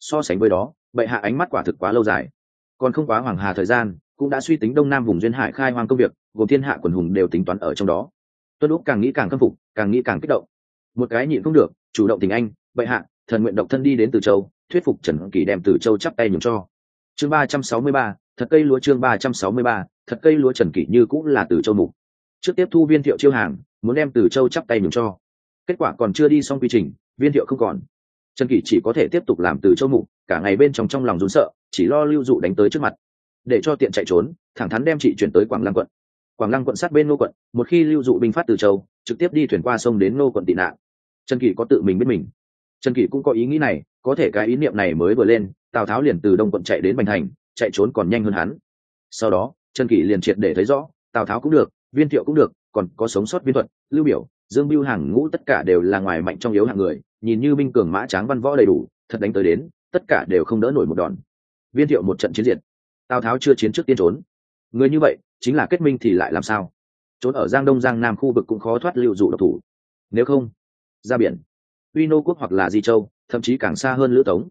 So sánh với đó, bệ hạ ánh mắt quả thực quá lâu dài. Còn không quá hoàng hà thời gian, cũng đã suy tính Đông Nam vùng duyên hải khai hoang công việc, gồm thiên hạ quần hùng đều tính toán ở trong đó. Tuân Úc càng nghĩ càng khâm phục, càng nghĩ càng kích động. Một cái nhịn không được, chủ động tình anh, bệ hạ, thần nguyện độc thân đi đến Từ Châu, thuyết phục Trần Kỳ đem Từ Châu chắp tay nhường cho. Chương ba trăm sáu mươi ba, thật cây lúa chương ba trăm sáu mươi ba, thật cây lúa Trần Kỷ như cũng là Từ Châu mục. Trước tiếp thu viên thiệu chiêu hàng muốn đem từ châu chắp tay nhường cho. Kết quả còn chưa đi xong quy trình viên thiệu không còn. Trần kỷ chỉ có thể tiếp tục làm từ châu mục cả ngày bên trong trong lòng rốn sợ chỉ lo lưu dụ đánh tới trước mặt. Để cho tiện chạy trốn thẳng thắn đem chị chuyển tới quảng lăng quận. Quảng lăng quận sát bên nô quận một khi lưu dụ binh phát từ châu trực tiếp đi thuyền qua sông đến nô quận tị nạn. Trần kỷ có tự mình biết mình trần kỷ cũng có ý nghĩ này, có thể cái ý niệm này mới vừa lên, tào tháo liền từ đông quận chạy đến bành thành, chạy trốn còn nhanh hơn hắn. Sau đó, trần kỷ liền triệt để thấy rõ, tào tháo cũng được, viên thiệu cũng được, còn có sống sót viên thuật lưu biểu, dương biêu hàng ngũ tất cả đều là ngoài mạnh trong yếu hạng người, nhìn như binh cường mã tráng văn võ đầy đủ, thật đánh tới đến, tất cả đều không đỡ nổi một đòn. Viên thiệu một trận chiến diệt, tào tháo chưa chiến trước tiên trốn. Người như vậy, chính là kết minh thì lại làm sao? Trốn ở giang đông giang nam khu vực cũng khó thoát lưu dụ độc thủ. Nếu không, ra biển uy nô quốc hoặc là di châu, thậm chí càng xa hơn lữ tống.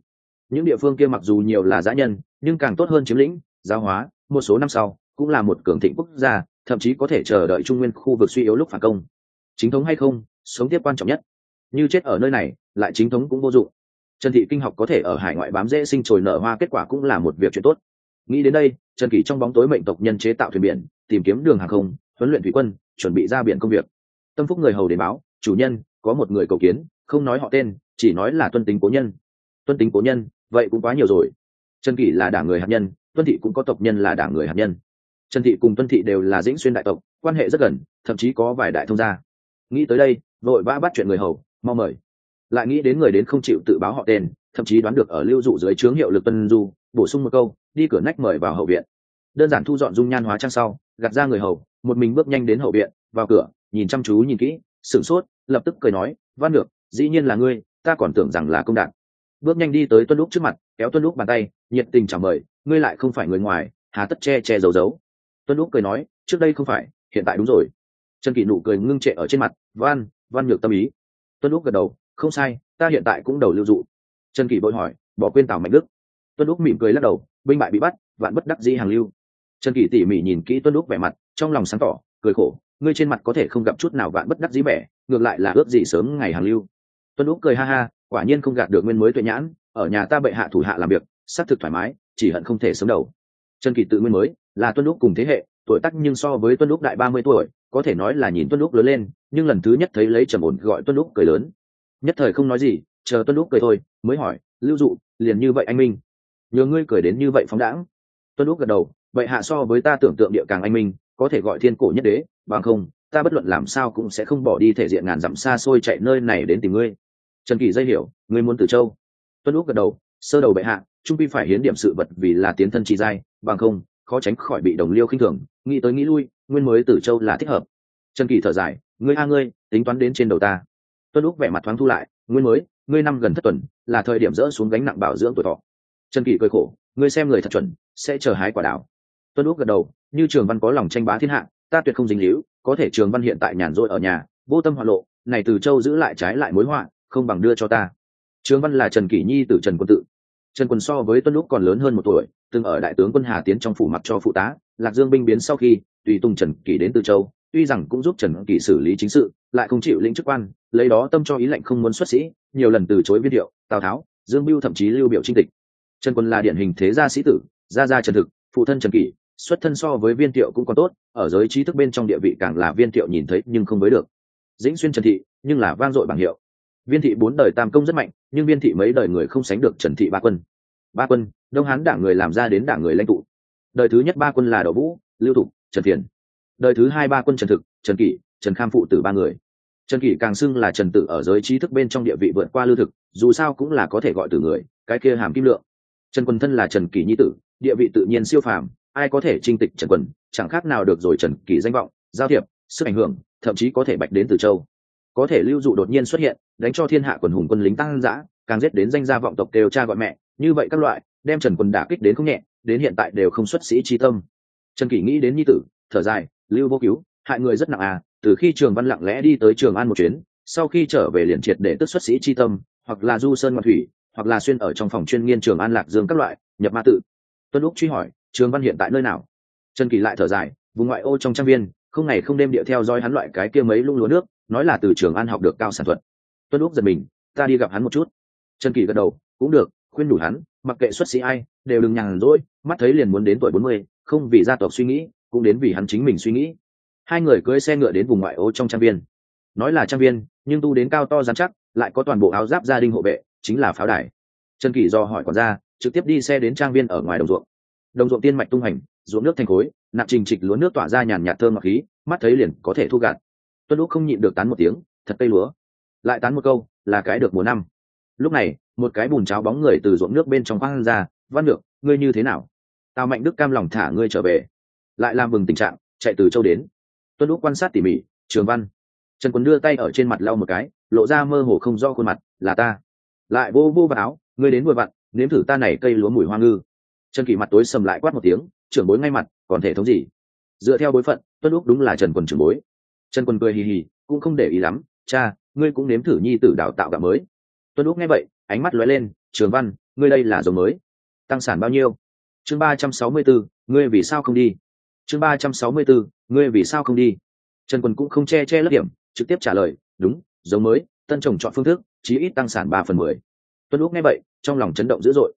Những địa phương kia mặc dù nhiều là giã nhân, nhưng càng tốt hơn chiếm lĩnh, giáo hóa, một số năm sau, cũng là một cường thịnh quốc gia, thậm chí có thể chờ đợi trung nguyên khu vực suy yếu lúc phản công. Chính thống hay không, sống tiếp quan trọng nhất. Như chết ở nơi này, lại chính thống cũng vô dụng. Trần thị kinh học có thể ở hải ngoại bám dễ sinh trồi nở hoa kết quả cũng là một việc chuyện tốt. Nghĩ đến đây, trần kỷ trong bóng tối mệnh tộc nhân chế tạo thuyền biển, tìm kiếm đường hàng không, huấn luyện thủy quân, chuẩn bị ra biển công việc. Tâm phúc người hầu đến báo, chủ nhân, có một người cầu kiến không nói họ tên, chỉ nói là tuân tính cố nhân. Tuân tính cố nhân, vậy cũng quá nhiều rồi. Trần kỷ là đảng người hạt nhân, tuân thị cũng có tộc nhân là đảng người hạt nhân. Trần thị cùng tuân thị đều là dĩnh xuyên đại tộc, quan hệ rất gần, thậm chí có vài đại thông gia. Nghĩ tới đây, vội vã bắt chuyện người hầu, mau mời. Lại nghĩ đến người đến không chịu tự báo họ tên, thậm chí đoán được ở lưu dụ dưới trướng hiệu lực tân du, bổ sung một câu, đi cửa nách mời vào hậu viện. Đơn giản thu dọn dung nhan hóa trang sau, gạt ra người hầu, một mình bước nhanh đến hậu viện, vào cửa, nhìn chăm chú nhìn kỹ, sửng sốt, lập tức cười nói, văn được dĩ nhiên là ngươi, ta còn tưởng rằng là công đạt bước nhanh đi tới tuân lúc trước mặt, kéo tuân lúc bàn tay, nhiệt tình chào mời, ngươi lại không phải người ngoài, hà tất che che giấu giấu. Tuân lúc cười nói, trước đây không phải, hiện tại đúng rồi. Trần kỷ nụ cười ngưng trệ ở trên mặt văn văn nhược tâm ý. Tuân lúc gật đầu, không sai, ta hiện tại cũng đầu lưu dụ. Trần kỷ bội hỏi, bỏ quên tào mạnh đức. Tuân lúc mỉm cười lắc đầu, binh bại bị bắt, vạn bất đắc dĩ hàng lưu. Trần kỷ tỉ mỉ nhìn kỹ tuân lúc vẻ mặt, trong lòng sáng tỏ, cười khổ, ngươi trên mặt có thể không gặp chút nào vạn bất đắc dĩ vẻ, ngược lại là ước gì sớm ngày hàng lưu tuân úc cười ha ha, quả nhiên không gạt được nguyên mới tuệ nhãn, ở nhà ta bệ hạ thủ hạ làm việc xác thực thoải mái, chỉ hận không thể sớm đầu. Trần kỳ tự nguyên mới, là tuân úc cùng thế hệ, tuổi tác nhưng so với tuân úc đại ba mươi tuổi, có thể nói là nhìn tuân úc lớn lên, nhưng lần thứ nhất thấy lấy trầm ổn gọi tuân úc cười lớn. Nhất thời không nói gì, chờ tuân úc cười thôi, mới hỏi, lưu dụ, liền như vậy anh minh? Nhờ ngươi cười đến như vậy phóng đãng. Tuân úc gật đầu vậy hạ so với ta tưởng tượng địa càng anh minh, có thể gọi thiên cổ nhất đế, bằng không, ta bất luận làm sao cũng sẽ không bỏ đi thể diện ngàn dặm xa xôi chạy nơi này đến tìm ngươi trần kỳ dây hiểu, ngươi muốn từ châu. Tuân lúc gật đầu, sơ đầu bệ hạ, trung pi phải hiến điểm sự vật vì là tiến thân trị giai, bằng không, khó tránh khỏi bị đồng liêu khinh thường. Nghĩ tới nghĩ lui, nguyên mới từ châu là thích hợp. Trần kỳ thở dài, ngươi a ngươi, tính toán đến trên đầu ta. Tuân lúc vẻ mặt thoáng thu lại, nguyên mới, ngươi năm gần thất tuần, là thời điểm dỡ xuống gánh nặng bảo dưỡng tuổi thọ. Trần kỳ cười khổ, ngươi xem người thật chuẩn, sẽ chờ hái quả đảo tuân lúc gật đầu, như trường văn có lòng tranh bá thiên hạ, ta tuyệt không dính líu, có thể trường văn hiện tại nhàn rỗi ở nhà, vô tâm hoạn lộ, này từ châu giữ lại trái lại mối họa không bằng đưa cho ta. Trương văn là trần kỷ nhi từ trần quân tự. Trần quân so với tuân lúc còn lớn hơn một tuổi, từng ở đại tướng quân hà tiến trong phủ mặc cho phụ tá, lạc dương binh biến sau khi, tùy tùng trần kỷ đến từ châu, tuy rằng cũng giúp trần kỷ xử lý chính sự, lại không chịu lĩnh chức quan, lấy đó tâm cho ý lệnh không muốn xuất sĩ, nhiều lần từ chối viên điệu tào tháo, dương biêu thậm chí lưu biểu trinh tịch. Trần quân là điển hình thế gia sĩ tử, gia gia trần thực, phụ thân trần kỷ, xuất thân so với viên tiệu cũng còn tốt, ở giới trí thức bên trong địa vị càng là viên tiệu nhìn thấy nhưng không với được. Dĩnh xuyên trần thị, nhưng là vang dội bảng hiệu viên thị bốn đời tam công rất mạnh, nhưng viên thị mấy đời người không sánh được trần thị ba quân. Ba quân, đông hán đảng người làm ra đến đảng người lãnh tụ. Đời thứ nhất ba quân là đậu vũ, lưu thục, trần thiền đời thứ hai ba quân trần thực, trần kỷ, trần kham phụ tử ba người. Trần kỷ càng xưng là trần tử ở giới trí thức bên trong địa vị vượt qua lưu thực, dù sao cũng là có thể gọi từ người, cái kia hàm kim lượng. Trần quân thân là trần kỷ nhi tử, địa vị tự nhiên siêu phàm, ai có thể trinh tịch trần quân chẳng khác nào được rồi trần kỷ danh vọng, giao thiệp, sức ảnh hưởng, thậm chí có thể bạch đến từ châu có thể lưu dụ đột nhiên xuất hiện, đánh cho thiên hạ quần hùng quân lính tăng dã, càng giết đến danh gia vọng tộc đều cha gọi mẹ, như vậy các loại, đem trần quân đả kích đến không nhẹ, đến hiện tại đều không xuất sĩ chi tâm. Trần kỷ nghĩ đến nhi tử, thở dài, lưu vô cứu, hại người rất nặng à từ khi trường văn lặng lẽ đi tới trường an một chuyến, sau khi trở về liền triệt để tức xuất sĩ chi tâm, hoặc là du sơn ngọc thủy, hoặc là xuyên ở trong phòng chuyên nghiên trường an lạc dương các loại, nhập ma tự. Tuân lúc truy hỏi, trường văn hiện tại nơi nào? Trần kỳ lại thở dài, vùng ngoại ô trong trang viên, không ngày không đêm điệu theo dõi hắn loại cái kia mấy lung lúa nước nói là từ trường an học được cao sản thuật. Tuân lúc giật mình, ta đi gặp hắn một chút. Trần kỳ gật đầu, cũng được, khuyên đủ hắn, mặc kệ xuất sĩ ai, đều đừng nhàn rỗi, mắt thấy liền muốn đến tuổi bốn mươi, không vì gia tộc suy nghĩ, cũng đến vì hắn chính mình suy nghĩ. Hai người cưỡi xe ngựa đến vùng ngoại ô trong trang viên. Nói là trang viên, nhưng tu đến cao to dán chắc, lại có toàn bộ áo giáp gia đình hộ vệ, chính là pháo đài. Trần kỳ do hỏi còn ra trực tiếp đi xe đến trang viên ở ngoài đồng ruộng. Đồng ruộng tiên mạch tung hành, ruộng nước thành khối nạp trình trịch lúa nước tỏa ra nhàn nhạt thơm ngọc khí, mắt thấy liền có thể thu gạt tuân lúc không nhịn được tán một tiếng, thật cây lúa. Lại tán một câu, là cái được mùa năm. Lúc này, một cái bùn cháo bóng người từ ruộng nước bên trong khoang ra, văn được ngươi như thế nào? Tào mạnh đức cam lòng thả ngươi trở về. Lại làm mừng tình trạng, chạy từ châu đến. Tuân lúc quan sát tỉ mỉ, trường văn. Trần quân đưa tay ở trên mặt lau một cái, lộ ra mơ hồ không do khuôn mặt, là ta. Lại vô vô vào áo, ngươi đến vừa vặn, nếm thử ta này cây lúa mùi hoa ngư. Trần kỳ mặt tối sầm lại quát một tiếng, trưởng bối ngay mặt, còn thể thống gì? Dựa theo bối phận, tuân lúc đúng là trần quần trưởng bối trần Quân cười hì hì, cũng không để ý lắm, cha, ngươi cũng nếm thử nhi tử đào tạo gạo mới. Tuân lúc nghe vậy, ánh mắt lóe lên, trường văn, ngươi đây là giống mới. Tăng sản bao nhiêu? Chương ba trăm sáu mươi bốn ngươi vì sao không đi? Chương ba trăm sáu mươi bốn ngươi vì sao không đi? Trần Quân cũng không che che lấp điểm, trực tiếp trả lời, đúng, giống mới, tân trồng chọn phương thức, chí ít tăng sản ba phần mười. Tuân lúc nghe vậy, trong lòng chấn động dữ dội.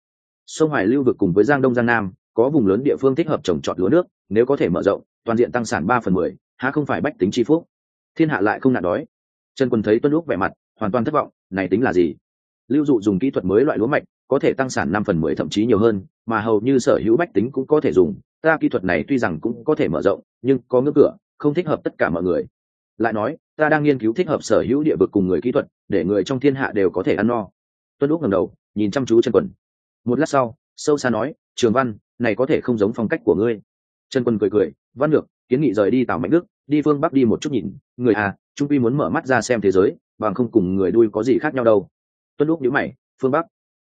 Sông hoài lưu vực cùng với giang đông giang nam, có vùng lớn địa phương thích hợp trồng trọt lúa nước, nếu có thể mở rộng, toàn diện tăng sản ba phần mười há không phải bách tính chi phúc? Thiên hạ lại không nạn đói. Trần quân thấy tuân lúc vẻ mặt, hoàn toàn thất vọng, này tính là gì? Lưu dụ dùng kỹ thuật mới loại lúa mạch, có thể tăng sản năm phần mười thậm chí nhiều hơn, mà hầu như sở hữu bách tính cũng có thể dùng. Ta kỹ thuật này tuy rằng cũng có thể mở rộng, nhưng có ngưỡng cửa, không thích hợp tất cả mọi người. Lại nói, ta đang nghiên cứu thích hợp sở hữu địa vực cùng người kỹ thuật, để người trong thiên hạ đều có thể ăn no. Tuân lúc ngầm đầu, nhìn chăm chú chân quần. Một lát sau, sâu xa nói, trường văn, này có thể không giống phong cách của ngươi. Chân quân cười cười, văn được kiến nghị rời đi tào mạnh đức đi phương bắc đi một chút nhìn, người à trung quy muốn mở mắt ra xem thế giới, bằng không cùng người đuôi có gì khác nhau đâu. Tuân lúc nhíu mày, phương bắc?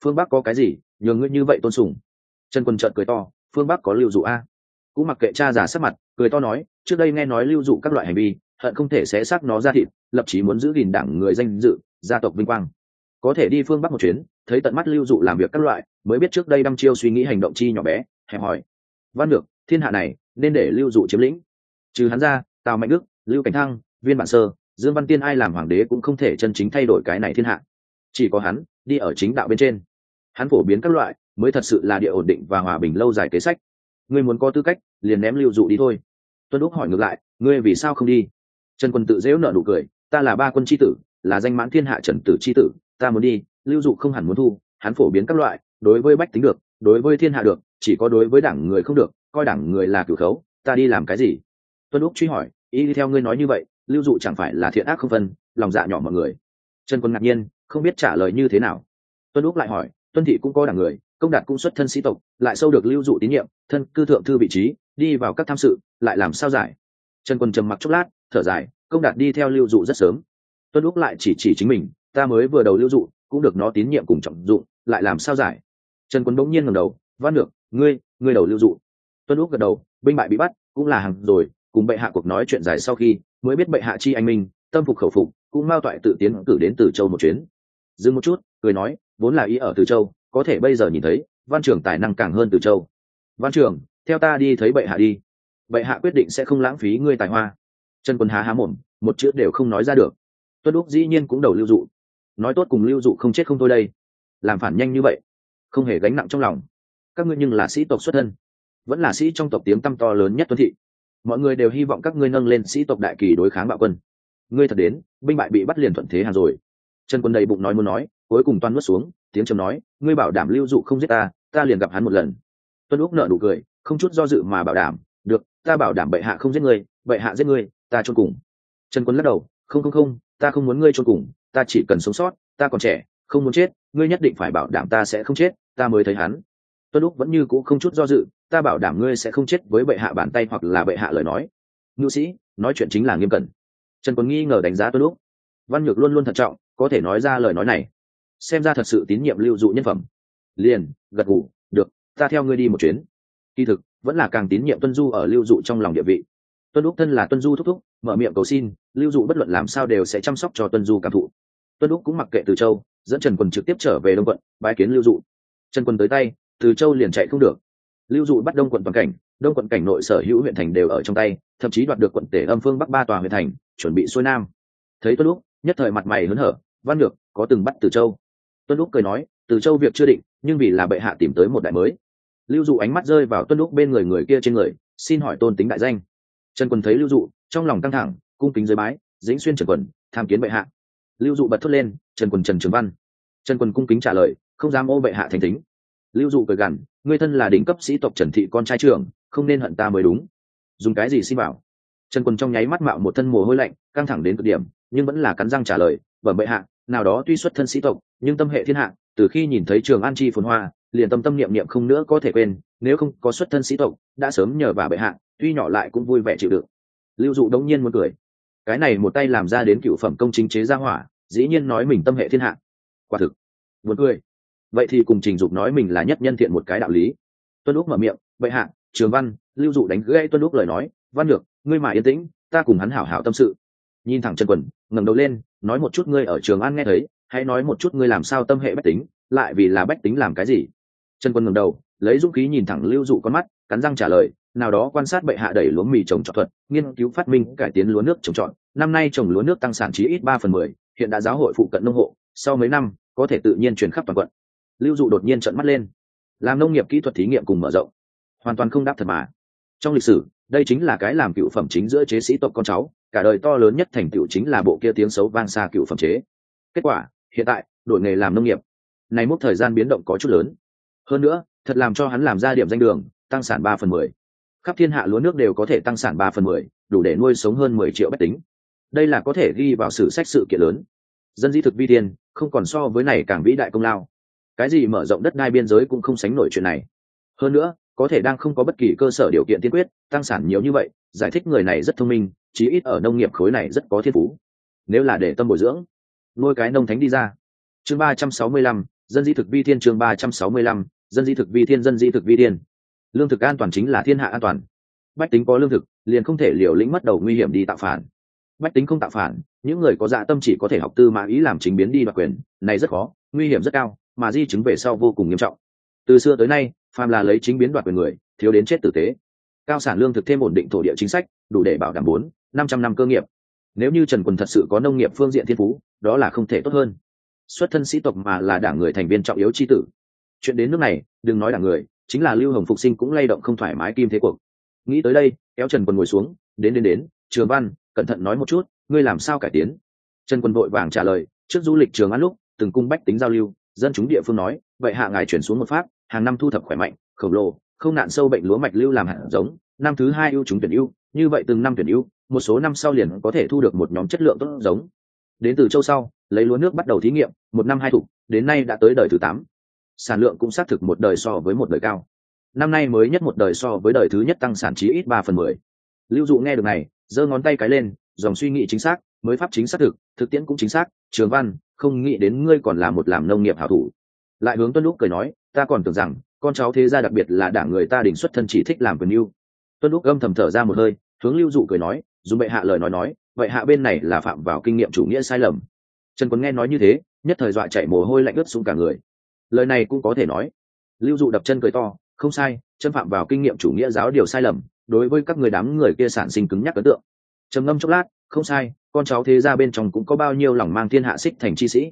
Phương bắc có cái gì? Nhường ngươi như vậy tôn sùng. Trần quân trợn cười to, phương bắc có lưu dụ a? Cũng mặc kệ cha già sắc mặt, cười to nói, trước đây nghe nói lưu dụ các loại hành vi, hận không thể xé xác nó ra thịt, lập chí muốn giữ gìn đảng người danh dự, gia tộc vinh quang. Có thể đi phương bắc một chuyến, thấy tận mắt lưu dụ làm việc các loại, mới biết trước đây đăm chiêu suy nghĩ hành động chi nhỏ bé, hẹp hỏi. Văn được thiên hạ này, nên để lưu dụ chiếm lĩnh. Trừ hắn ra tào mạnh đức, lưu cảnh thăng, viên bản sơ, dương văn tiên ai làm hoàng đế cũng không thể chân chính thay đổi cái này thiên hạ. Chỉ có hắn, đi ở chính đạo bên trên. Hắn phổ biến các loại, mới thật sự là địa ổn định và hòa bình lâu dài kế sách. Ngươi muốn có tư cách, liền ném lưu dụ đi thôi. Tuân úc hỏi ngược lại, ngươi vì sao không đi? Trần quân tự dễu nợ nụ cười, ta là ba quân tri tử, là danh mãn thiên hạ trần tử tri tử, ta muốn đi, lưu dụ không hẳn muốn thu. Hắn phổ biến các loại, đối với bách tính được, đối với thiên hạ được, chỉ có đối với đảng người không được, coi đảng người là cửu khấu, ta đi làm cái gì? Tuân úc truy hỏi, ý đi theo ngươi nói như vậy, lưu dụ chẳng phải là thiện ác không phân, lòng dạ nhỏ mọi người? Trần quân ngạc nhiên, không biết trả lời như thế nào. Tuân úc lại hỏi, tuân thị cũng có đảng người, công đạt cũng xuất thân sĩ tộc, lại sâu được lưu dụ tín nhiệm, thân cư thượng thư vị trí, đi vào các tham sự, lại làm sao giải? Trần quân trầm mặc chốc lát, thở dài, công đạt đi theo lưu dụ rất sớm. Tuân úc lại chỉ chỉ chính mình, ta mới vừa đầu lưu dụ, cũng được nó tín nhiệm cùng trọng dụng, lại làm sao giải? Trần quân bỗng nhiên ngẩng đầu, văn được ngươi ngươi đầu lưu dụ. Tuân úc gật đầu, binh bại bị bắt, cũng là hàng rồi cùng bệ hạ cuộc nói chuyện dài sau khi, mới biết bệ hạ chi anh minh, tâm phục khẩu phục, cũng mao toại tự tiến cử đến từ châu một chuyến. Dừng một chút, cười nói, vốn là ý ở từ châu, có thể bây giờ nhìn thấy, văn trưởng tài năng càng hơn từ châu. Văn trưởng theo ta đi thấy bệ hạ đi. Bệ hạ quyết định sẽ không lãng phí ngươi tài hoa. Trần quân há há mồm, một chữ đều không nói ra được. Tuân úc dĩ nhiên cũng đầu lưu dụ. Nói tốt cùng lưu dụ không chết không thôi đây. Làm phản nhanh như vậy, không hề gánh nặng trong lòng. Các ngươi nhưng là sĩ tộc xuất thân, vẫn là sĩ trong tộc tiếng tăm to lớn nhất tuân thị mọi người đều hy vọng các ngươi nâng lên sĩ tộc đại kỳ đối kháng bạo quân. Ngươi thật đến, binh bại bị bắt liền thuận thế hàng rồi. Trần quân đầy bụng nói muốn nói, cuối cùng toan nuốt xuống, tiếng trầm nói, ngươi bảo đảm lưu dụ không giết ta ta liền gặp hắn một lần. Tuân úc nợ nụ cười, không chút do dự mà bảo đảm, được, ta bảo đảm bệ hạ không giết ngươi, bệ hạ giết ngươi, ta chôn cùng. Trần quân lắc đầu, không không không, ta không muốn ngươi chôn cùng, ta chỉ cần sống sót, ta còn trẻ, không muốn chết, ngươi nhất định phải bảo đảm ta sẽ không chết, ta mới thấy hắn. Tuân úc vẫn như cũ không chút do dự ta bảo đảm ngươi sẽ không chết với bệ hạ bàn tay hoặc là bệ hạ lời nói. Ngữ sĩ, nói chuyện chính là nghiêm cẩn. Trần quân nghi ngờ đánh giá tuân lúc văn nhược luôn luôn thận trọng, có thể nói ra lời nói này. Xem ra thật sự tín nhiệm lưu dụ nhân phẩm. Liền, gật ngủ được, ta theo ngươi đi một chuyến. Kỳ thực, vẫn là càng tín nhiệm tuân du ở lưu dụ trong lòng địa vị. Tuân úc thân là tuân du thúc thúc, mở miệng cầu xin, lưu dụ bất luận làm sao đều sẽ chăm sóc cho tuân du cảm thụ. Tuân úc cũng mặc kệ từ châu, dẫn trần quân trực tiếp trở về đông quận, bái kiến lưu dụ. Trần quân tới tay, từ châu liền chạy không được lưu dụ bắt đông quận toàn cảnh, đông quận cảnh nội sở hữu huyện thành đều ở trong tay, thậm chí đoạt được quận tể âm phương bắc ba tòa huyện thành, chuẩn bị xuôi nam. Thấy tuân lúc nhất thời mặt mày hớn hở, văn được có từng bắt từ châu. Tuân lúc cười nói, từ châu việc chưa định, nhưng vì là bệ hạ tìm tới một đại mới. Lưu dụ ánh mắt rơi vào tuân lúc bên người người kia trên người, xin hỏi tôn tính đại danh. Trần quân thấy lưu dụ, trong lòng căng thẳng, cung kính dưới bái dĩnh xuyên trần quần, tham kiến bệ hạ. Lưu dụ bật thốt lên, trần quần trần trường văn. Trần quần cung kính trả lời, không dám ô bệ hạ thành tính lưu dụ cười gằn người thân là đỉnh cấp sĩ tộc trần thị con trai trưởng, không nên hận ta mới đúng. Dùng cái gì xin bảo? Trần quân trong nháy mắt mạo một thân mồ hôi lạnh, căng thẳng đến cực điểm, nhưng vẫn là cắn răng trả lời, bẩm bệ hạ, nào đó tuy xuất thân sĩ tộc, nhưng tâm hệ thiên hạ, từ khi nhìn thấy trường an chi phồn hoa, liền tâm tâm niệm niệm không nữa có thể quên, nếu không có xuất thân sĩ tộc, đã sớm nhờ vào bệ hạ, tuy nhỏ lại cũng vui vẻ chịu đựng. Lưu dụ đống nhiên muốn cười. Cái này một tay làm ra đến cựu phẩm công chính chế gia hỏa, dĩ nhiên nói mình tâm hệ thiên hạ. Quả thực, muốn cười vậy thì cùng trình dục nói mình là nhất nhân thiện một cái đạo lý. Tuân lúc mở miệng, bệ hạ, trường văn, lưu dụ đánh gãy tuân lúc lời nói, văn được ngươi mà yên tĩnh, ta cùng hắn hảo hảo tâm sự. Nhìn thẳng trần quần, ngẩng đầu lên, nói một chút ngươi ở trường an nghe thấy, hãy nói một chút ngươi làm sao tâm hệ bách tính, lại vì là bách tính làm cái gì? Trần quân ngẩng đầu, lấy dũng khí nhìn thẳng lưu dụ con mắt, cắn răng trả lời, nào đó quan sát bệ hạ đẩy lúa mì trồng trọt thuật, nghiên cứu phát minh, cải tiến lúa nước trồng trọt. Năm nay trồng lúa nước tăng sản chí ít ba phần mười, hiện đã giáo hội phụ cận nông hộ, sau mấy năm, có thể tự nhiên truyền khắp toàn quận lưu dụ đột nhiên trợn mắt lên. Làm nông nghiệp kỹ thuật thí nghiệm cùng mở rộng. Hoàn toàn không đáp thật mà. Trong lịch sử, đây chính là cái làm cựu phẩm chính giữa chế sĩ tộc con cháu, cả đời to lớn nhất thành cựu chính là bộ kia tiếng xấu vang xa cựu phẩm chế. Kết quả, hiện tại đổi nghề làm nông nghiệp. Này mốc thời gian biến động có chút lớn. Hơn nữa, thật làm cho hắn làm ra điểm danh đường, tăng sản ba phần mười. Khắp thiên hạ lúa nước đều có thể tăng sản ba phần mười, đủ để nuôi sống hơn mười triệu bách tính. Đây là có thể ghi vào sử sách sự kiện lớn. Dân di thực vi tiên, không còn so với này càng vĩ đại công lao cái gì mở rộng đất đai biên giới cũng không sánh nổi chuyện này. Hơn nữa, có thể đang không có bất kỳ cơ sở điều kiện tiên quyết, tăng sản nhiều như vậy, giải thích người này rất thông minh, chí ít ở nông nghiệp khối này rất có thiên phú. Nếu là để tâm bồi dưỡng, nuôi cái nông thánh đi ra. Chương ba trăm sáu mươi lăm, dân di thực vi thiên chương ba trăm sáu mươi lăm, dân di thực vi thiên, dân di thực vi thiên. Lương thực an toàn chính là thiên hạ an toàn. Bách tính có lương thực, liền không thể liều lĩnh mất đầu nguy hiểm đi tạo phản. Bách tính không tạo phản, những người có dạ tâm chỉ có thể học tư mã ý làm chính biến đi đoạt quyền, này rất khó, nguy hiểm rất cao mà di chứng về sau vô cùng nghiêm trọng. Từ xưa tới nay, phàm là lấy chính biến đoạt quyền người, thiếu đến chết tử tế. Cao sản lương thực thêm ổn định thổ địa chính sách, đủ để bảo đảm bốn, năm trăm năm cơ nghiệp. Nếu như trần quần thật sự có nông nghiệp phương diện thiên phú, đó là không thể tốt hơn. Xuất thân sĩ tộc mà là đảng người thành viên trọng yếu c h i tử. Chuyện đến nước này, đừng nói đảng người, chính là lưu hồng phục sinh cũng lay động không thoải mái kim thế cuộc. Nghĩ tới đây, kéo trần quần ngồi xuống, đến đến đến, trường văn, cẩn thận nói một chút, ngươi làm sao cải tiến? Trần quân vội vàng trả lời, trước du lịch trường ăn lúc, từng cung bách tính giao lưu dân chúng địa phương nói, vậy hạ ngài chuyển xuống một pháp, hàng năm thu thập khỏe mạnh, khổng lồ, không nạn sâu bệnh lúa mạch lưu làm hạt giống, năm thứ hai ưu chúng tuyển ưu, như vậy từng năm tuyển ưu, một số năm sau liền có thể thu được một nhóm chất lượng tốt giống. Đến từ châu sau, lấy lúa nước bắt đầu thí nghiệm, một năm hai thủ đến nay đã tới đời thứ tám. Sản lượng cũng xác thực một đời so với một đời cao. Năm nay mới nhất một đời so với đời thứ nhất tăng sản trí ít ba phần mười. Lưu dụ nghe được này, giơ ngón tay cái lên, dòng suy nghĩ chính xác mới pháp chính xác thực thực tiễn cũng chính xác, trường văn, không nghĩ đến ngươi còn là một làm nông nghiệp hảo thủ. Lại hướng tuân lúc cười nói, ta còn tưởng rằng, con cháu thế gia đặc biệt là đảng người ta đỉnh xuất thân chỉ thích làm quyền yêu tuân lúc âm thầm thở ra một hơi, hướng lưu dụ cười nói, dùng bệ hạ lời nói nói, vậy hạ bên này là phạm vào kinh nghiệm chủ nghĩa sai lầm. Trần quân nghe nói như thế, nhất thời dọa chạy mồ hôi lạnh ướt xuống cả người. Lời này cũng có thể nói. Lưu dụ đập chân cười to, không sai, chân phạm vào kinh nghiệm chủ nghĩa giáo điều sai lầm, đối với các người đám người kia sản sinh cứng nhắc ấn tượng. Trầm ngâm chốc lát không sai, con cháu thế ra bên trong cũng có bao nhiêu lòng mang thiên hạ xích thành chi sĩ.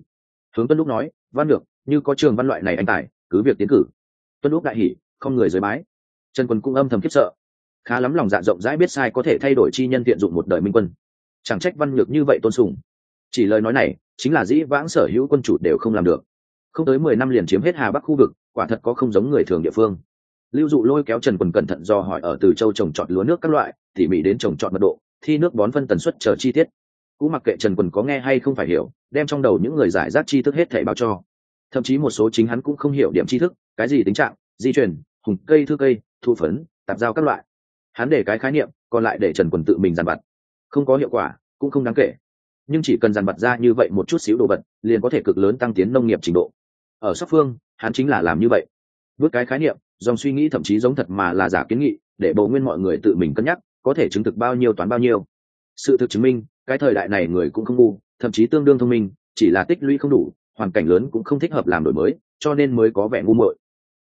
Hướng tuân lúc nói, văn được như có trường văn loại này anh tài, cứ việc tiến cử. Tuân lúc đại hỉ, không người dưới mái. trần quân cũng âm thầm khiếp sợ. Khá lắm lòng dạ rộng rãi biết sai có thể thay đổi chi nhân tiện dụng một đời minh quân. Chẳng trách văn nhược như vậy tôn sùng. Chỉ lời nói này, chính là dĩ vãng sở hữu quân chủ đều không làm được. Không tới mười năm liền chiếm hết hà bắc khu vực, quả thật có không giống người thường địa phương. Lưu dụ lôi kéo trần quần cẩn thận do hỏi ở từ châu trồng trọt lúa nước các loại, tỉ mỉ đến trồng trọt mật độ thi nước bón phân tần suất chờ chi tiết. Cũng mặc kệ trần quần có nghe hay không phải hiểu, đem trong đầu những người giải rác tri thức hết thảy báo cho. Thậm chí một số chính hắn cũng không hiểu điểm tri thức, cái gì tính trạng, di chuyển hùng cây thư cây, thu phấn, tạp giao các loại. Hắn để cái khái niệm, còn lại để trần quần tự mình dàn vặt. Không có hiệu quả, cũng không đáng kể. Nhưng chỉ cần dàn vặt ra như vậy một chút xíu đồ vật, liền có thể cực lớn tăng tiến nông nghiệp trình độ. Ở sóc phương, hắn chính là làm như vậy. Bước cái khái niệm, dòng suy nghĩ thậm chí giống thật mà là giả kiến nghị, để bầu nguyên mọi người tự mình cân nhắc có thể chứng thực bao nhiêu toán bao nhiêu. Sự thực chứng minh, cái thời đại này người cũng không ngu, thậm chí tương đương thông minh, chỉ là tích lũy không đủ, hoàn cảnh lớn cũng không thích hợp làm đổi mới, cho nên mới có vẻ ngu muội.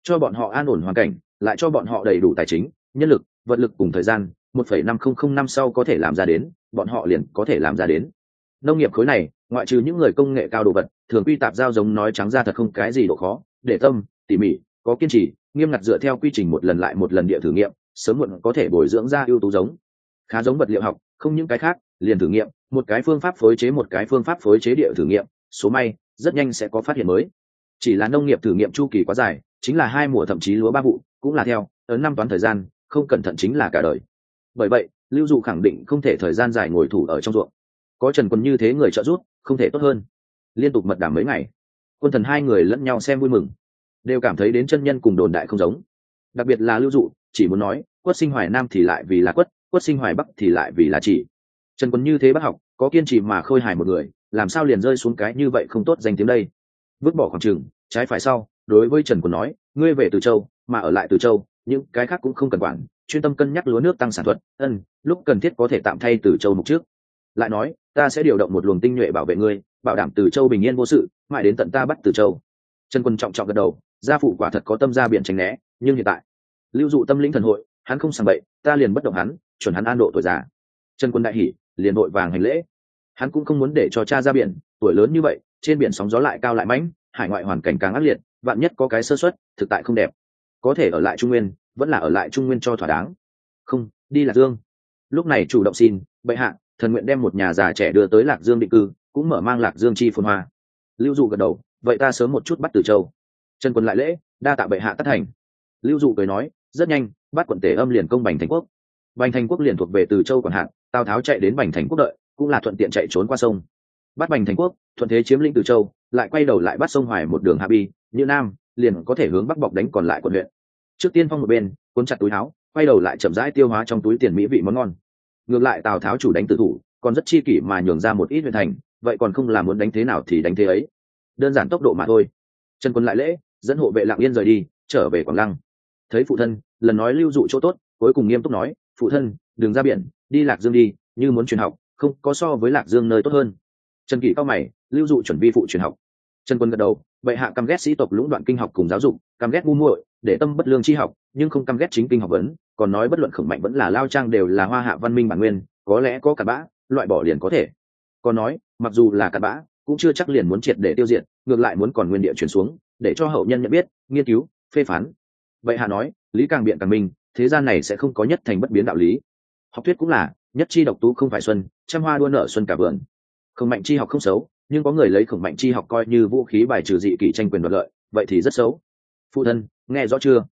Cho bọn họ an ổn hoàn cảnh, lại cho bọn họ đầy đủ tài chính, nhân lực, vật lực cùng thời gian, một phẩy năm không không năm sau có thể làm ra đến, bọn họ liền có thể làm ra đến. Nông nghiệp khối này, ngoại trừ những người công nghệ cao đồ vật, thường quy tạp giao giống nói trắng ra thật không cái gì độ khó, để tâm, tỉ mỉ, có kiên trì nghiêm ngặt dựa theo quy trình một lần lại một lần địa thử nghiệm, sớm muộn có thể bồi dưỡng ra ưu tú giống. Khá giống vật liệu học, không những cái khác, liền thử nghiệm, một cái phương pháp phối chế một cái phương pháp phối chế địa thử nghiệm, số may, rất nhanh sẽ có phát hiện mới. Chỉ là nông nghiệp thử nghiệm chu kỳ quá dài, chính là hai mùa thậm chí lúa ba vụ, cũng là theo, ấn năm toán thời gian, không cẩn thận chính là cả đời. Bởi vậy, lưu dụ khẳng định không thể thời gian dài ngồi thủ ở trong ruộng. Có trần quân như thế người trợ giúp, không thể tốt hơn. Liên tục mật đảm mấy ngày, quân thần hai người lẫn nhau xem vui mừng đều cảm thấy đến chân nhân cùng đồn đại không giống. Đặc biệt là lưu dụ, chỉ muốn nói, quất sinh hoài nam thì lại vì là quất quất sinh hoài bắc thì lại vì là chỉ. Trần quân như thế bác học, có kiên trì mà khôi hài một người, làm sao liền rơi xuống cái như vậy không tốt danh tiếng đây? Vứt bỏ khoảng trường, trái phải sau, đối với trần quân nói, ngươi về từ châu, mà ở lại từ châu, những cái khác cũng không cần quản, chuyên tâm cân nhắc lúa nước tăng sản thuật, ân, lúc cần thiết có thể tạm thay từ châu mục trước. Lại nói, ta sẽ điều động một luồng tinh nhuệ bảo vệ ngươi, bảo đảm từ châu bình yên vô sự, mãi đến tận ta bắt từ châu. Trần quân trọng trọng gật đầu gia phụ quả thật có tâm ra biển tránh né, nhưng hiện tại, lưu dụ tâm lĩnh thần hội, hắn không sàng bậy, ta liền bất động hắn, chuẩn hắn an độ tuổi già. Trần quân đại hỉ, liền đội vàng hành lễ. Hắn cũng không muốn để cho cha ra biển, tuổi lớn như vậy, trên biển sóng gió lại cao lại mãnh, hải ngoại hoàn cảnh càng ác liệt, vạn nhất có cái sơ xuất thực tại không đẹp. Có thể ở lại trung nguyên, vẫn là ở lại trung nguyên cho thỏa đáng. Không, đi lạc dương. Lúc này chủ động xin, bệ hạ, thần nguyện đem một nhà già trẻ đưa tới lạc dương định cư, cũng mở mang lạc dương chi phồn hoa. Lưu dụ gật đầu, vậy ta sớm một chút bắt từ châu trần quân lại lễ, đa tạ bệ hạ tất thành. Lưu dụ cười nói, rất nhanh, bắt quận tể âm liền công bành thành quốc. Bành thành quốc liền thuộc về từ châu còn hạn tào tháo chạy đến bành thành quốc đợi, cũng là thuận tiện chạy trốn qua sông. Bắt bành thành quốc, thuận thế chiếm lĩnh từ châu, lại quay đầu lại bắt sông hoài một đường hạ bi, như nam, liền có thể hướng bắc bọc đánh còn lại quận huyện. Trước tiên phong một bên, cuốn chặt túi áo, quay đầu lại chậm rãi tiêu hóa trong túi tiền mỹ vị món ngon. Ngược lại tào tháo chủ đánh tự thủ, còn rất chi kỷ mà nhường ra một ít huyện thành, vậy còn không làm muốn đánh thế nào thì đánh thế ấy. Đơn giản tốc độ mà thôi. Trần quân lại lễ dẫn hộ vệ lạng yên rời đi, trở về quảng lăng. Thấy phụ thân, lần nói lưu dụ chỗ tốt, cuối cùng nghiêm túc nói, phụ thân, đừng ra biển, đi lạc dương đi, như muốn truyền học, không có so với lạc dương nơi tốt hơn. Trần kỷ cao mày, lưu dụ chuẩn bị phụ truyền học. Trần quân gật đầu, bệ hạ căm ghét sĩ tộc lũng đoạn kinh học cùng giáo dục, căm ghét ngu muội, để tâm bất lương chi học, nhưng không căm ghét chính kinh học vấn, còn nói bất luận khổng mạnh vẫn là lao trang đều là hoa hạ văn minh bản nguyên, có lẽ có cặn bã, loại bỏ liền có thể. Còn nói, mặc dù là cặn bã, cũng chưa chắc liền muốn triệt để tiêu diệt, ngược lại muốn còn nguyên địa chuyển xuống để cho hậu nhân nhận biết, nghiên cứu, phê phán. Vậy hạ nói, lý càng biện càng minh thế gian này sẽ không có nhất thành bất biến đạo lý. Học thuyết cũng là, nhất chi độc tú không phải xuân, trăm hoa đua nở xuân cả vườn. Khổng mạnh chi học không xấu, nhưng có người lấy khổng mạnh chi học coi như vũ khí bài trừ dị kỷ tranh quyền đoạt lợi, vậy thì rất xấu. Phụ thân, nghe rõ chưa?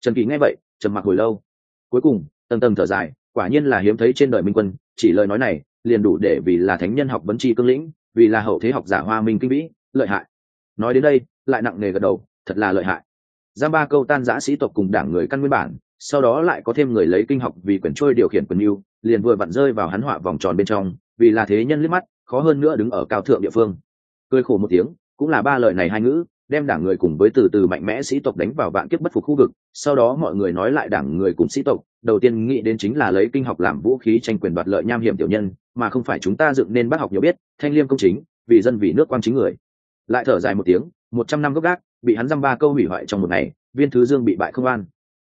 Trần kỳ nghe vậy, trầm mặc hồi lâu. Cuối cùng, tầng tầng thở dài, quả nhiên là hiếm thấy trên đời minh quân, chỉ lời nói này liền đủ để vì là thánh nhân học vấn chi cương lĩnh, vì là hậu thế học giả hoa minh kinh vĩ, lợi hại nói đến đây, lại nặng nề gật đầu, thật là lợi hại. Giam ba câu tan giã sĩ tộc cùng đảng người căn nguyên bản, sau đó lại có thêm người lấy kinh học vì quyển trôi điều khiển quyền mưu, liền vừa vặn rơi vào hắn họa vòng tròn bên trong, vì là thế nhân liếc mắt, khó hơn nữa đứng ở cao thượng địa phương. Cười khổ một tiếng, cũng là ba lời này hai ngữ, đem đảng người cùng với từ từ mạnh mẽ sĩ tộc đánh vào vạn kiếp bất phục khu vực, sau đó mọi người nói lại đảng người cùng sĩ tộc, đầu tiên nghĩ đến chính là lấy kinh học làm vũ khí tranh quyền đoạt lợi nham hiểm tiểu nhân, mà không phải chúng ta dựng nên bác học nhiều biết, thanh liêm công chính, vì dân vì nước quan chính người lại thở dài một tiếng, một trăm năm gốc gác, bị hắn dăm ba câu hủy hoại trong một ngày, viên thứ dương bị bại không an.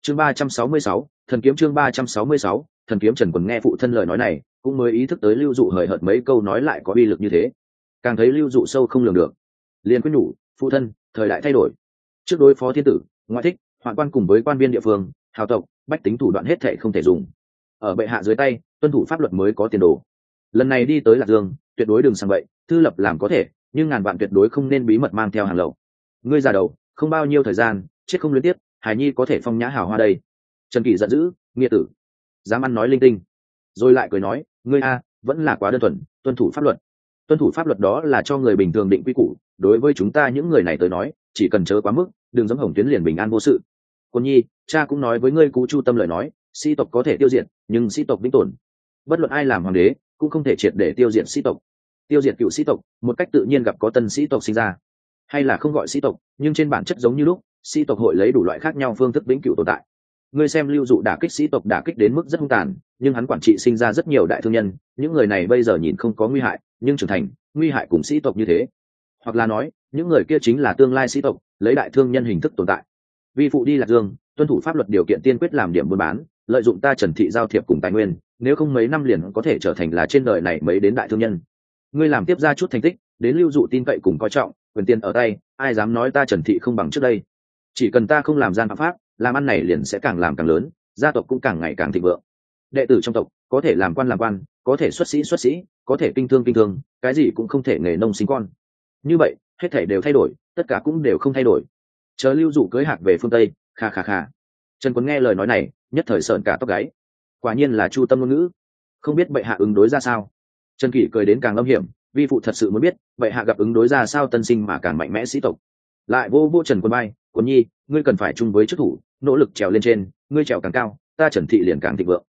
Chương ba trăm sáu mươi sáu, thần kiếm chương ba trăm sáu mươi sáu, thần kiếm trần quần nghe phụ thân lời nói này, cũng mới ý thức tới lưu dụ hời hợt mấy câu nói lại có uy lực như thế. Càng thấy lưu dụ sâu không lường được. Liền quyết nhủ, phụ thân, thời đại thay đổi. Trước đối phó thiên tử, ngoại thích, hoạn quan cùng với quan viên địa phương, hào tộc, bách tính thủ đoạn hết thể không thể dùng. Ở bệ hạ dưới tay, tuân thủ pháp luật mới có tiền đồ. Lần này đi tới lạc dương, tuyệt đối đừng sang vậy thư lập làm có thể nhưng ngàn vạn tuyệt đối không nên bí mật mang theo hàng lậu. Ngươi già đầu, không bao nhiêu thời gian, chết không liên tiếp hải nhi có thể phong nhã hào hoa đây. Trần kỳ giận dữ, nghĩa tử, dám ăn nói linh tinh. Rồi lại cười nói, ngươi a, vẫn là quá đơn thuần, tuân thủ pháp luật. Tuân thủ pháp luật đó là cho người bình thường định quy củ, đối với chúng ta những người này tới nói, chỉ cần chớ quá mức, đừng giống hồng tuyến liền bình an vô sự. Cô nhi, cha cũng nói với ngươi cú chu tâm lời nói, sĩ tộc có thể tiêu diệt, nhưng sĩ tộc vĩnh tồn. Bất luận ai làm hoàng đế, cũng không thể triệt để tiêu diệt sĩ tộc tiêu diệt cựu sĩ tộc, một cách tự nhiên gặp có tân sĩ tộc sinh ra. Hay là không gọi sĩ tộc, nhưng trên bản chất giống như lúc, sĩ tộc hội lấy đủ loại khác nhau phương thức vĩnh cửu tồn tại. Ngươi xem lưu dụ đả kích sĩ tộc đả kích đến mức rất hung tàn, nhưng hắn quản trị sinh ra rất nhiều đại thương nhân, những người này bây giờ nhìn không có nguy hại, nhưng trưởng thành, nguy hại cùng sĩ tộc như thế. Hoặc là nói, những người kia chính là tương lai sĩ tộc, lấy đại thương nhân hình thức tồn tại. Vi phụ đi lạc dương, tuân thủ pháp luật điều kiện tiên quyết làm điểm buôn bán, lợi dụng ta trần thị giao thiệp cùng tài nguyên, nếu không mấy năm liền có thể trở thành là trên đời này mấy đến đại thương nhân ngươi làm tiếp ra chút thành tích, đến lưu dụ tin cậy cùng coi trọng, quyền tiền ở tay, ai dám nói ta trần thị không bằng trước đây? Chỉ cần ta không làm gian phạm pháp, làm ăn này liền sẽ càng làm càng lớn, gia tộc cũng càng ngày càng thịnh vượng. Đệ tử trong tộc, có thể làm quan làm quan, có thể xuất sĩ xuất sĩ, có thể kinh thương kinh thương, cái gì cũng không thể nghề nông sinh con. Như vậy, hết thể đều thay đổi, tất cả cũng đều không thay đổi. Chờ lưu dụ cưới hạc về phương tây, kha kha kha. Trần quân nghe lời nói này, nhất thời sợn cả tóc gáy. Quả nhiên là chu tâm ngôn ngữ. Không biết bệ hạ ứng đối ra sao? Trần kỷ cười đến càng âm hiểm, vi phụ thật sự muốn biết bệ hạ gặp ứng đối ra sao tân sinh mà càng mạnh mẽ sĩ tộc. Lại vô vô trần quân bay quân nhi, ngươi cần phải chung với chức thủ, nỗ lực trèo lên trên, ngươi trèo càng cao, ta trần thị liền càng thịnh vượng.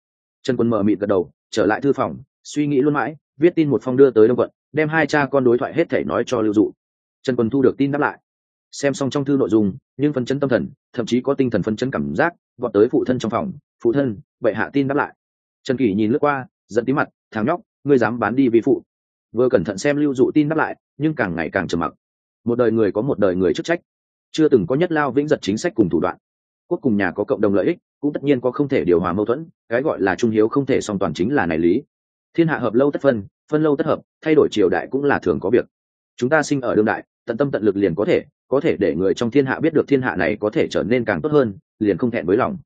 Trần quân mờ mịt gật đầu, trở lại thư phòng, suy nghĩ luôn mãi, viết tin một phong đưa tới đông quận, đem hai cha con đối thoại hết thể nói cho lưu dụ. Trần quân thu được tin đáp lại. Xem xong trong thư nội dung, nhưng phân chấn tâm thần, thậm chí có tinh thần phân chấn cảm giác, vọt tới phụ thân trong phòng, phụ thân bệ hạ tin đáp lại. Trần kỷ nhìn lướt qua, giận tí mặt, thằng nhóc ngươi dám bán đi vi phụ. Vừa cẩn thận xem lưu dụ tin đáp lại, nhưng càng ngày càng trầm mặc. Một đời người có một đời người chức trách. Chưa từng có nhất lao vĩnh giật chính sách cùng thủ đoạn. Quốc cùng nhà có cộng đồng lợi ích, cũng tất nhiên có không thể điều hòa mâu thuẫn, cái gọi là trung hiếu không thể song toàn chính là này lý. Thiên hạ hợp lâu tất phân phân lâu tất hợp, thay đổi triều đại cũng là thường có việc. Chúng ta sinh ở đương đại, tận tâm tận lực liền có thể có thể để người trong thiên hạ biết được thiên hạ này có thể trở nên càng tốt hơn, liền không thẹn với lòng.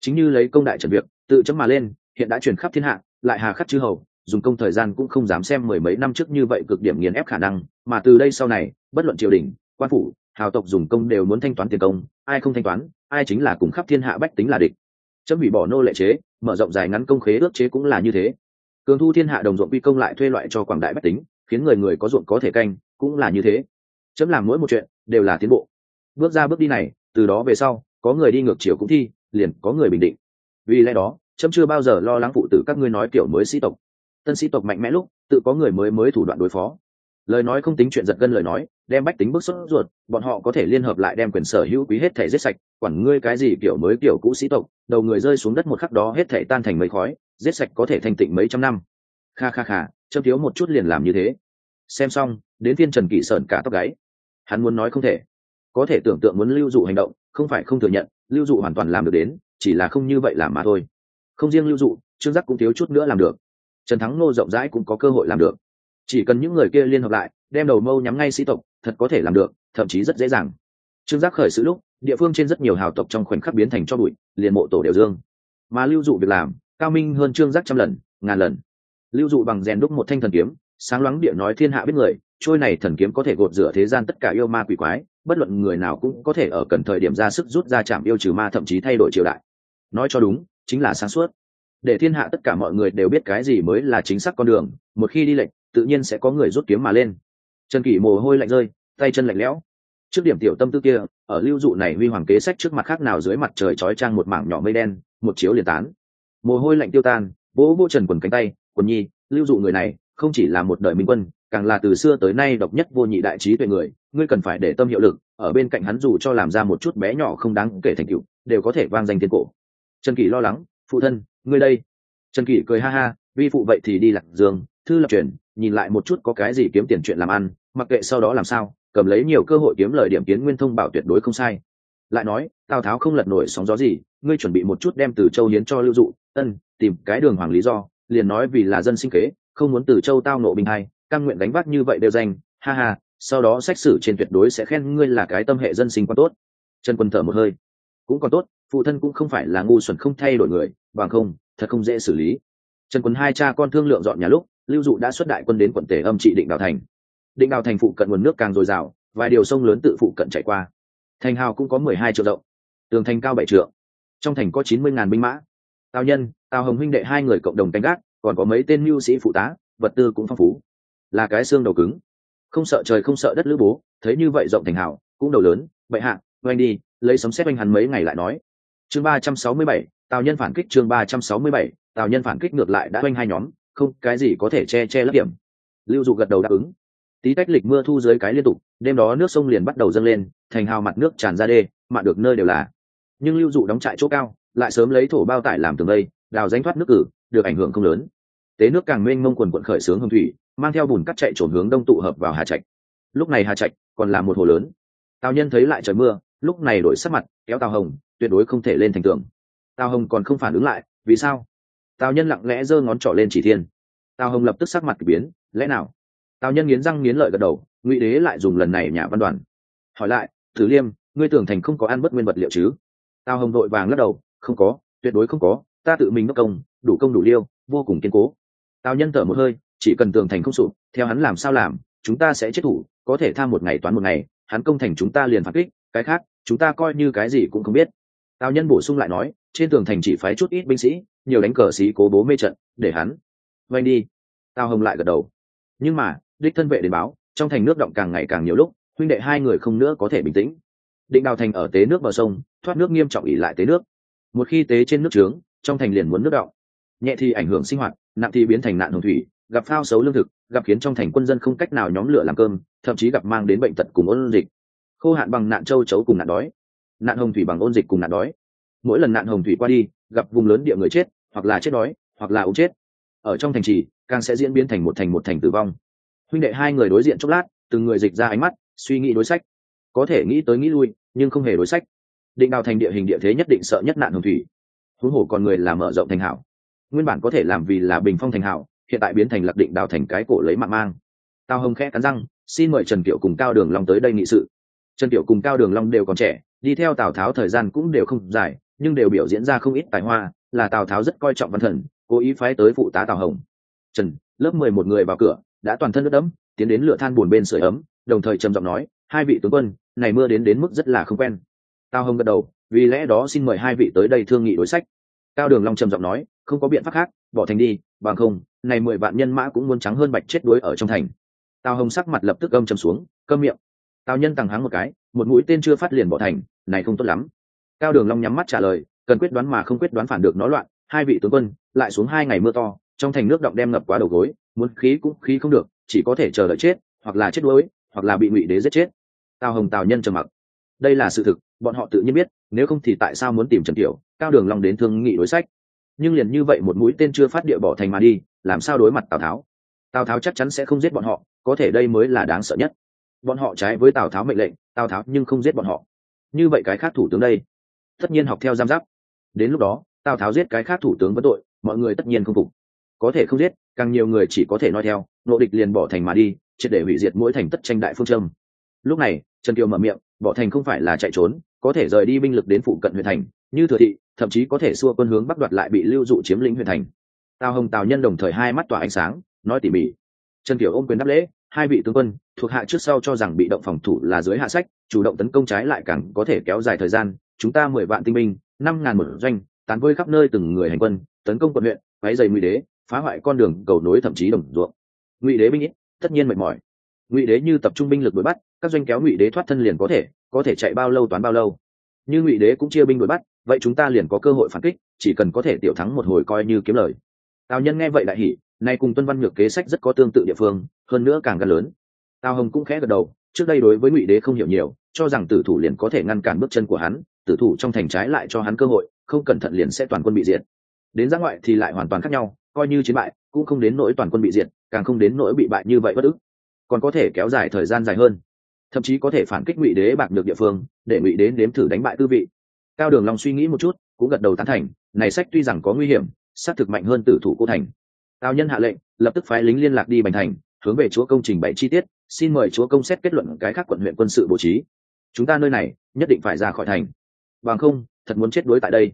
Chính như lấy công đại trần việc, tự chấm mà lên, hiện đã truyền khắp thiên hạ, lại hà khắc chư hầu dùng công thời gian cũng không dám xem mười mấy năm trước như vậy cực điểm nghiền ép khả năng, mà từ đây sau này, bất luận triều đình, quan phủ, hào tộc dùng công đều muốn thanh toán tiền công, ai không thanh toán, ai chính là cùng khắp thiên hạ bách tính là địch. Chấm hủy bỏ nô lệ chế, mở rộng dài ngắn công khế ước chế cũng là như thế. Cường thu thiên hạ đồng ruộng quy công lại thuê loại cho quảng đại bách tính, khiến người người có ruộng có thể canh, cũng là như thế. Chấm làm mỗi một chuyện, đều là tiến bộ. Bước ra bước đi này, từ đó về sau, có người đi ngược chiều cũng thi, liền có người bình định. Vì lẽ đó, chấm chưa bao giờ lo lắng phụ tử các ngươi nói kiểu mới sĩ tộc tân sĩ tộc mạnh mẽ lúc, tự có người mới mới thủ đoạn đối phó. Lời nói không tính chuyện giật gân lời nói, đem bách tính bức xuất ruột, bọn họ có thể liên hợp lại đem quyền sở hữu quý hết thể giết sạch, quản ngươi cái gì kiểu mới kiểu cũ sĩ tộc, đầu người rơi xuống đất một khắc đó hết thể tan thành mấy khói, giết sạch có thể thành tịnh mấy trăm năm. Kha kha kha châm thiếu một chút liền làm như thế. Xem xong, đến thiên trần kỵ sởn cả tóc gáy. Hắn muốn nói không thể. Có thể tưởng tượng muốn lưu dụ hành động, không phải không thừa nhận, lưu dụ hoàn toàn làm được đến, chỉ là không như vậy làm mà thôi. Không riêng lưu dụ, trương giác cũng thiếu chút nữa làm được trần thắng nô rộng rãi cũng có cơ hội làm được. Chỉ cần những người kia liên hợp lại, đem đầu mâu nhắm ngay sĩ tộc, thật có thể làm được, thậm chí rất dễ dàng. Trương giác khởi sự lúc, địa phương trên rất nhiều hào tộc trong khoảnh khắc biến thành cho bụi, liền mộ tổ đều dương. Mà lưu dụ việc làm, cao minh hơn trương giác trăm lần, ngàn lần. Lưu dụ bằng rèn đúc một thanh thần kiếm, sáng loáng địa nói thiên hạ biết người, trôi này thần kiếm có thể gột rửa thế gian tất cả yêu ma quỷ quái, bất luận người nào cũng có thể ở cần thời điểm ra sức rút ra chạm yêu trừ ma thậm chí thay đổi triều đại. Nói cho đúng, chính là sáng suốt để thiên hạ tất cả mọi người đều biết cái gì mới là chính xác con đường, một khi đi lệnh tự nhiên sẽ có người rút kiếm mà lên. Trần kỷ mồ hôi lạnh rơi, tay chân lạnh lẽo. Trước điểm tiểu tâm tư kia, ở lưu dụ này huy hoàng kế sách trước mặt khác nào dưới mặt trời trói trang một mảng nhỏ mây đen, một chiếu liền tán. Mồ hôi lạnh tiêu tan, vỗ vỗ trần quần cánh tay, quần nhi, lưu dụ người này, không chỉ là một đời minh quân, càng là từ xưa tới nay độc nhất vô nhị đại trí tuệ người, ngươi cần phải để tâm hiệu lực, ở bên cạnh hắn dù cho làm ra một chút bé nhỏ không đáng kể thành tựu, đều có thể vang danh thiên cổ. Trần kỷ lo lắng, phụ thân ngươi đây. Trần kỷ cười ha ha, vi phụ vậy thì đi lạc dương thư lập truyền, nhìn lại một chút có cái gì kiếm tiền chuyện làm ăn, mặc kệ sau đó làm sao, cầm lấy nhiều cơ hội kiếm lời điểm kiến nguyên thông bảo tuyệt đối không sai. Lại nói, tào tháo không lật nổi sóng gió gì, ngươi chuẩn bị một chút đem từ châu hiến cho lưu dụ, ân, tìm cái đường hoàng lý do, liền nói vì là dân sinh kế, không muốn từ châu tao nộ bình hay căn nguyện đánh vác như vậy đều danh ha ha, sau đó sách sử trên tuyệt đối sẽ khen ngươi là cái tâm hệ dân sinh quan tốt. Trần quân thở một hơi. Cũng còn tốt, phụ thân cũng không phải là ngu xuẩn không thay đổi người bằng không, thật không dễ xử lý. Trần quân hai cha con thương lượng dọn nhà lúc, lưu dụ đã xuất đại quân đến quận tể âm trị định đào thành. Định đào thành phụ cận nguồn nước càng dồi dào, vài điều sông lớn tự phụ cận chạy qua. Thành hào cũng có mười hai triệu rộng, tường thành cao bảy triệu trong thành có chín mươi ngàn binh mã. Tào nhân, tào hồng huynh đệ hai người cộng đồng canh gác, còn có mấy tên mưu sĩ phụ tá, vật tư cũng phong phú. Là cái xương đầu cứng. Không sợ trời không sợ đất lữ bố, thấy như vậy rộng thành hào, cũng đầu lớn, Bệ hạ, oanh đi, lấy sấm xét oanh hắn mấy ngày lại nói. Chương ba trăm sáu mươi bảy tào nhân phản kích chương ba trăm sáu mươi bảy, tào nhân phản kích ngược lại đã oanh hai nhóm, không, cái gì có thể che che lấp điểm. Lưu dụ gật đầu đáp ứng. Tí tách lịch mưa thu dưới cái liên tục, đêm đó nước sông liền bắt đầu dâng lên, thành hào mặt nước tràn ra đê, mạn được nơi đều là. Nhưng lưu dụ đóng trại chỗ cao, lại sớm lấy thổ bao tải làm tường lây đào danh thoát nước cử, được ảnh hưởng không lớn. Tế nước càng mênh mông quần quận khởi sướng hồng thủy, mang theo bùn cắt chạy trổn hướng đông tụ hợp vào hà trạch. Lúc này hà trạch còn là một hồ lớn. Tào nhân thấy lại trời mưa, lúc này đổi sắc mặt, kéo tào hồng, tuyệt đối không thể lên thành tường tào hồng còn không phản ứng lại, vì sao? Tào nhân lặng lẽ giơ ngón trỏ lên chỉ thiên. Tào hồng lập tức sắc mặt k ỳ biến, lẽ nào? Tào nhân nghiến răng nghiến lợi gật đầu, ngụy đế lại dùng lần này nhà văn đoàn. Hỏi lại thử liêm, ngươi tưởng thành không có ăn bất nguyên vật liệu chứ? Tào hồng đội vàng lắc đầu, không có, tuyệt đối không có, ta tự mình đốc công, đủ công đủ liêu, vô cùng kiên cố. Tào nhân thở một hơi, chỉ cần tường thành không sụp, theo hắn làm sao làm, chúng ta sẽ chết thủ, có thể tham một ngày toán một ngày, hắn công thành chúng ta liền phản kích, cái khác, chúng ta coi như cái gì cũng không biết tào nhân bổ sung lại nói, trên tường thành chỉ phái chút ít binh sĩ, nhiều đánh cờ xí cố bố mê trận, để hắn. Vanh đi. Tào hồng lại gật đầu. Nhưng mà, đích thân vệ đến báo, trong thành nước động càng ngày càng nhiều lúc, huynh đệ hai người không nữa có thể bình tĩnh. Định đào thành ở tế nước bờ sông, thoát nước nghiêm trọng ỉ lại tế nước. Một khi tế trên nước trướng, trong thành liền muốn nước động. Nhẹ thì ảnh hưởng sinh hoạt, nặng thì biến thành nạn hồng thủy, gặp phao xấu lương thực, gặp khiến trong thành quân dân không cách nào nhóm lửa làm cơm, thậm chí gặp mang đến bệnh tật cùng ôn dịch. Khô hạn bằng nạn châu chấu cùng nạn đói nạn hồng thủy bằng ôn dịch cùng nạn đói. Mỗi lần nạn hồng thủy qua đi, gặp vùng lớn địa người chết, hoặc là chết đói, hoặc là ống chết. Ở trong thành trì, càng sẽ diễn biến thành một thành một thành tử vong. Huynh đệ hai người đối diện chốc lát, từng người dịch ra ánh mắt, suy nghĩ đối sách. Có thể nghĩ tới nghĩ lui, nhưng không hề đối sách. Định đào thành địa hình địa thế nhất định sợ nhất nạn hồng thủy. Huống hồ còn người làm mở rộng thành hảo. Nguyên bản có thể làm vì là bình phong thành hảo, hiện tại biến thành lạc định đào thành cái cổ lấy mạng mang. Tao hồng khẽ cắn răng, xin mời trần kiệu cùng cao đường long tới đây nghị sự. Trần kiệu cùng cao đường long đều còn trẻ đi theo tào tháo thời gian cũng đều không dài, nhưng đều biểu diễn ra không ít tài hoa, là tào tháo rất coi trọng văn thần, cố ý phái tới phụ tá tào hồng. Trần, lớp mười một người vào cửa, đã toàn thân nước đẫm, tiến đến lửa than buồn bên sưởi ấm, đồng thời trầm giọng nói, hai vị tướng quân, này mưa đến đến mức rất là không quen. Tào hồng gật đầu, vì lẽ đó xin mời hai vị tới đây thương nghị đối sách. Cao đường long trầm giọng nói, không có biện pháp khác, bỏ thành đi, bằng không, này mười vạn nhân mã cũng muốn trắng hơn bạch chết đuối ở trong thành. Tào hồng sắc mặt lập tức âm trầm xuống cơm miệng tào nhân tằng háng một cái, một mũi tên chưa phát liền bỏ thành, này không tốt lắm. Cao đường long nhắm mắt trả lời, cần quyết đoán mà không quyết đoán phản được nó loạn, hai vị tướng quân, lại xuống hai ngày mưa to, trong thành nước động đem ngập quá đầu gối, muốn khí cũng khí không được, chỉ có thể chờ đợi chết, hoặc là chết đuối, hoặc là bị ngụy đế giết chết. Tào hồng tào nhân trầm mặc. Đây là sự thực, bọn họ tự nhiên biết, nếu không thì tại sao muốn tìm trần tiểu, cao đường long đến thương nghị đối sách. Nhưng liền như vậy một mũi tên chưa phát địa bỏ thành mà đi, làm sao đối mặt tào tháo? Tào tháo chắc chắn sẽ không giết bọn họ, có thể đây mới là đáng sợ nhất bọn họ trái với tào tháo mệnh lệnh, tào tháo nhưng không giết bọn họ. Như vậy cái khác thủ tướng đây, tất nhiên học theo giam giáp. Đến lúc đó, tào tháo giết cái khác thủ tướng vẫn tội, mọi người tất nhiên không phục. Có thể không giết, càng nhiều người chỉ có thể nói theo nộ địch liền bỏ thành mà đi, triệt để hủy diệt mỗi thành tất tranh đại phương châm. Lúc này, trần kiều mở miệng, bỏ thành không phải là chạy trốn, có thể rời đi binh lực đến phụ cận huyện thành, như thừa thị, thậm chí có thể xua quân hướng bắc đoạt lại bị lưu dụ chiếm lĩnh huyện thành. Tào hồng tào nhân đồng thời hai mắt tỏa ánh sáng, nói tỉ mỉ. Trần kiều ôm quyền đáp lễ hai vị tướng quân thuộc hạ trước sau cho rằng bị động phòng thủ là dưới hạ sách, chủ động tấn công trái lại càng có thể kéo dài thời gian. Chúng ta mười vạn tinh binh, năm ngàn một doanh, tán vơi khắp nơi từng người hành quân, tấn công quận huyện váy dày ngụy đế, phá hoại con đường, cầu nối thậm chí đồng ruộng. Ngụy đế binh ít, tất nhiên mệt mỏi. Ngụy đế như tập trung binh lực đuổi bắt, các doanh kéo ngụy đế thoát thân liền có thể có thể chạy bao lâu toán bao lâu. Như ngụy đế cũng chia binh đuổi bắt, vậy chúng ta liền có cơ hội phản kích, chỉ cần có thể tiểu thắng một hồi coi như kiếm lời. Tào nhân nghe vậy đại hỉ nay cùng tuân văn nhược kế sách rất có tương tự địa phương, hơn nữa càng gần lớn. Tào hồng cũng khẽ gật đầu, trước đây đối với ngụy đế không hiểu nhiều, cho rằng tử thủ liền có thể ngăn cản bước chân của hắn, tử thủ trong thành trái lại cho hắn cơ hội, không cẩn thận liền sẽ toàn quân bị diệt. Đến giã ngoại thì lại hoàn toàn khác nhau, coi như chiến bại, cũng không đến nỗi toàn quân bị diệt, càng không đến nỗi bị bại như vậy bất ức. Còn có thể kéo dài thời gian dài hơn, thậm chí có thể phản kích ngụy đế bạc được địa phương, để ngụy đế nếm thử đánh bại tư vị. Cao đường long suy nghĩ một chút, cũng gật đầu tán thành, này sách tuy rằng có nguy hiểm sát thực mạnh hơn tử thủ cô thành tào nhân hạ lệnh, lập tức phái lính liên lạc đi bành thành, hướng về chúa công trình bày chi tiết, xin mời chúa công xét kết luận cái khác quận huyện quân sự bố trí. Chúng ta nơi này, nhất định phải ra khỏi thành. Bằng không, thật muốn chết đuối tại đây.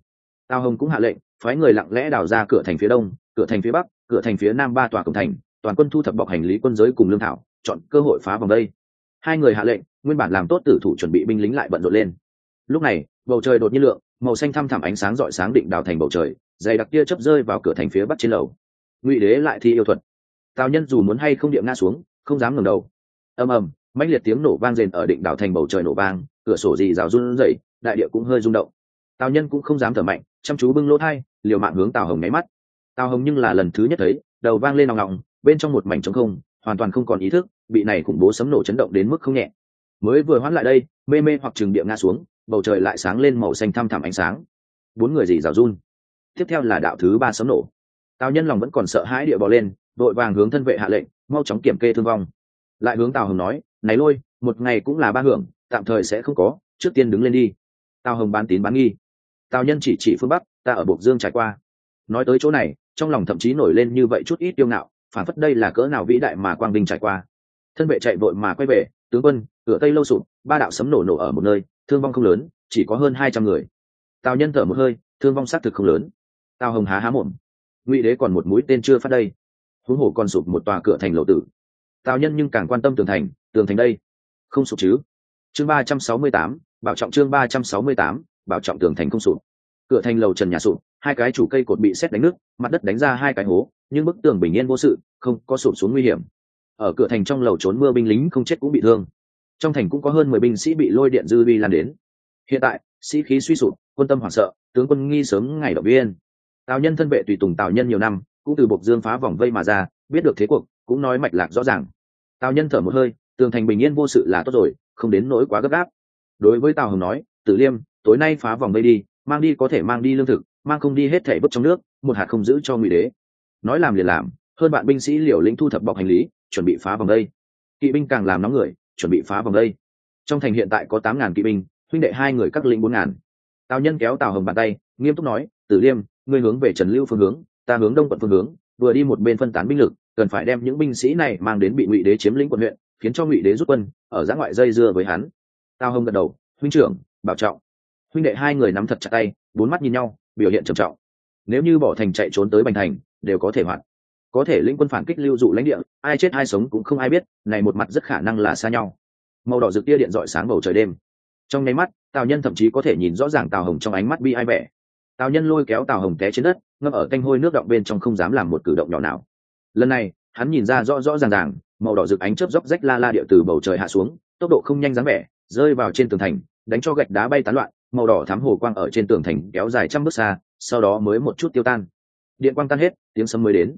Tào hồng cũng hạ lệnh, phái người lặng lẽ đào ra cửa thành phía đông, cửa thành phía bắc, cửa thành phía nam ba tòa cổng thành, toàn quân thu thập bọc hành lý quân giới cùng lương thảo, chọn cơ hội phá vòng đây. Hai người hạ lệnh, nguyên bản làm tốt tử thủ chuẩn bị binh lính lại bận rộn lên. Lúc này, bầu trời đột nhiên lượng, màu xanh thăm thẳm ánh sáng rọi sáng định đào thành bầu trời, dày đặc kia chớp rơi vào cửa thành phía bắc trên lầu ngụy đế lại thi yêu thuật. Tào nhân dù muốn hay không điệm nga xuống, không dám ngẩng đầu. Ầm ầm, mãnh liệt tiếng nổ vang rền ở định đảo thành bầu trời nổ vang, cửa sổ gì rào run rẩy, đại địa cũng hơi rung động. Tào nhân cũng không dám thở mạnh, chăm chú bưng lỗ thai, liều mạng hướng tào hồng nháy mắt. Tào hồng nhưng là lần thứ nhất thấy, đầu vang lên nòng nòng bên trong một mảnh trống không, hoàn toàn không còn ý thức, bị này khủng bố sấm nổ chấn động đến mức không nhẹ. Mới vừa hoãn lại đây, mê mê hoặc chừng địa ngã xuống, bầu trời lại sáng lên màu xanh thăm thẳm ánh sáng. Bốn người gì rào run. Tiếp theo là đạo thứ ba sấm nổ tào nhân lòng vẫn còn sợ hãi địa bỏ lên, đội vàng hướng thân vệ hạ lệnh, mau chóng kiểm kê thương vong. Lại hướng tào hồng nói, này lôi, một ngày cũng là ba hưởng, tạm thời sẽ không có, trước tiên đứng lên đi. Tào hồng bán tín bán nghi. Tào nhân chỉ chỉ phương bắc, ta ở bộc dương trải qua. Nói tới chỗ này, trong lòng thậm chí nổi lên như vậy chút ít tiêu ngạo, phản phất đây là cỡ nào vĩ đại mà quang vinh trải qua. Thân vệ chạy vội mà quay về, tướng quân, cửa tây lâu sụp, ba đạo sấm nổ nổ ở một nơi, thương vong không lớn, chỉ có hơn hai trăm người. Tào nhân thở một hơi, thương vong xác thực không lớn. Tào hồng há há mồm ngụy đế còn một mũi tên chưa phát đây. Huống hồ còn sụp một tòa cửa thành lộ tử. Tào nhân nhưng càng quan tâm tường thành tường thành đây. Không sụp chứ? Chương ba trăm sáu mươi tám, bảo trọng chương ba trăm sáu mươi tám, bảo trọng tường thành không sụp. Cửa thành lầu trần nhà sụp, hai cái chủ cây cột bị xét đánh nước mặt đất đánh ra hai cái hố, nhưng bức tường bình yên vô sự, không có sụp xuống nguy hiểm. Ở cửa thành trong lầu trốn mưa binh lính không chết cũng bị thương. Trong thành cũng có hơn mười binh sĩ bị lôi điện dư vi lan đến. Hiện tại, sĩ khí suy sụp, quân tâm hoảng sợ, tướng quân nghi sớm ngày động viên tào nhân thân vệ tùy tùng tào nhân nhiều năm, cũng từ bộc dương phá vòng vây mà ra, biết được thế cuộc, cũng nói mạch lạc rõ ràng. Tào nhân thở một hơi, tường thành bình yên vô sự là tốt rồi, không đến nỗi quá gấp gáp. Đối với tào hồng nói, tử liêm, tối nay phá vòng vây đi, mang đi có thể mang đi lương thực, mang không đi hết thảy vứt trong nước, một hạt không giữ cho ngụy đế. Nói làm liền làm, hơn bạn binh sĩ liều lĩnh thu thập bọc hành lý, chuẩn bị phá vòng đây kỵ binh càng làm nóng người, chuẩn bị phá vòng đây trong thành hiện tại có tám ngàn kỵ binh, huynh đệ hai người các lĩnh bốn ngàn. Tào nhân kéo tào hồng bàn tay, nghiêm túc nói, tử liêm ngươi hướng về trần lưu phương hướng, ta hướng đông quận phương hướng, vừa đi một bên phân tán binh lực, cần phải đem những binh sĩ này mang đến bị ngụy đế chiếm lĩnh quận huyện, khiến cho ngụy đế rút quân, ở giã ngoại dây dưa với hắn. Tào hồng gật đầu, huynh trưởng, bảo trọng. Huynh đệ hai người nắm thật chặt tay, bốn mắt nhìn nhau, biểu hiện trầm trọng. Nếu như bỏ thành chạy trốn tới bành thành, đều có thể hoạt. Có thể lĩnh quân phản kích lưu dụ lãnh địa, ai chết ai sống cũng không ai biết, này một mặt rất khả năng là xa nhau. Màu đỏ rực tia điện rọi sáng bầu trời đêm. Trong nháy mắt, tào nhân thậm chí có thể nhìn rõ ràng tào hồng trong ánh mắt bi ai vẻ tào nhân lôi kéo tào hồng té trên đất ngâm ở canh hôi nước động bên trong không dám làm một cử động nhỏ nào. Lần này hắn nhìn ra rõ rõ ràng ràng màu đỏ rực ánh chớp róc rách la la địa từ bầu trời hạ xuống tốc độ không nhanh dáng vẻ rơi vào trên tường thành đánh cho gạch đá bay tán loạn màu đỏ thám hồ quang ở trên tường thành kéo dài trăm bước xa sau đó mới một chút tiêu tan. Điện quang tan hết tiếng sấm mới đến.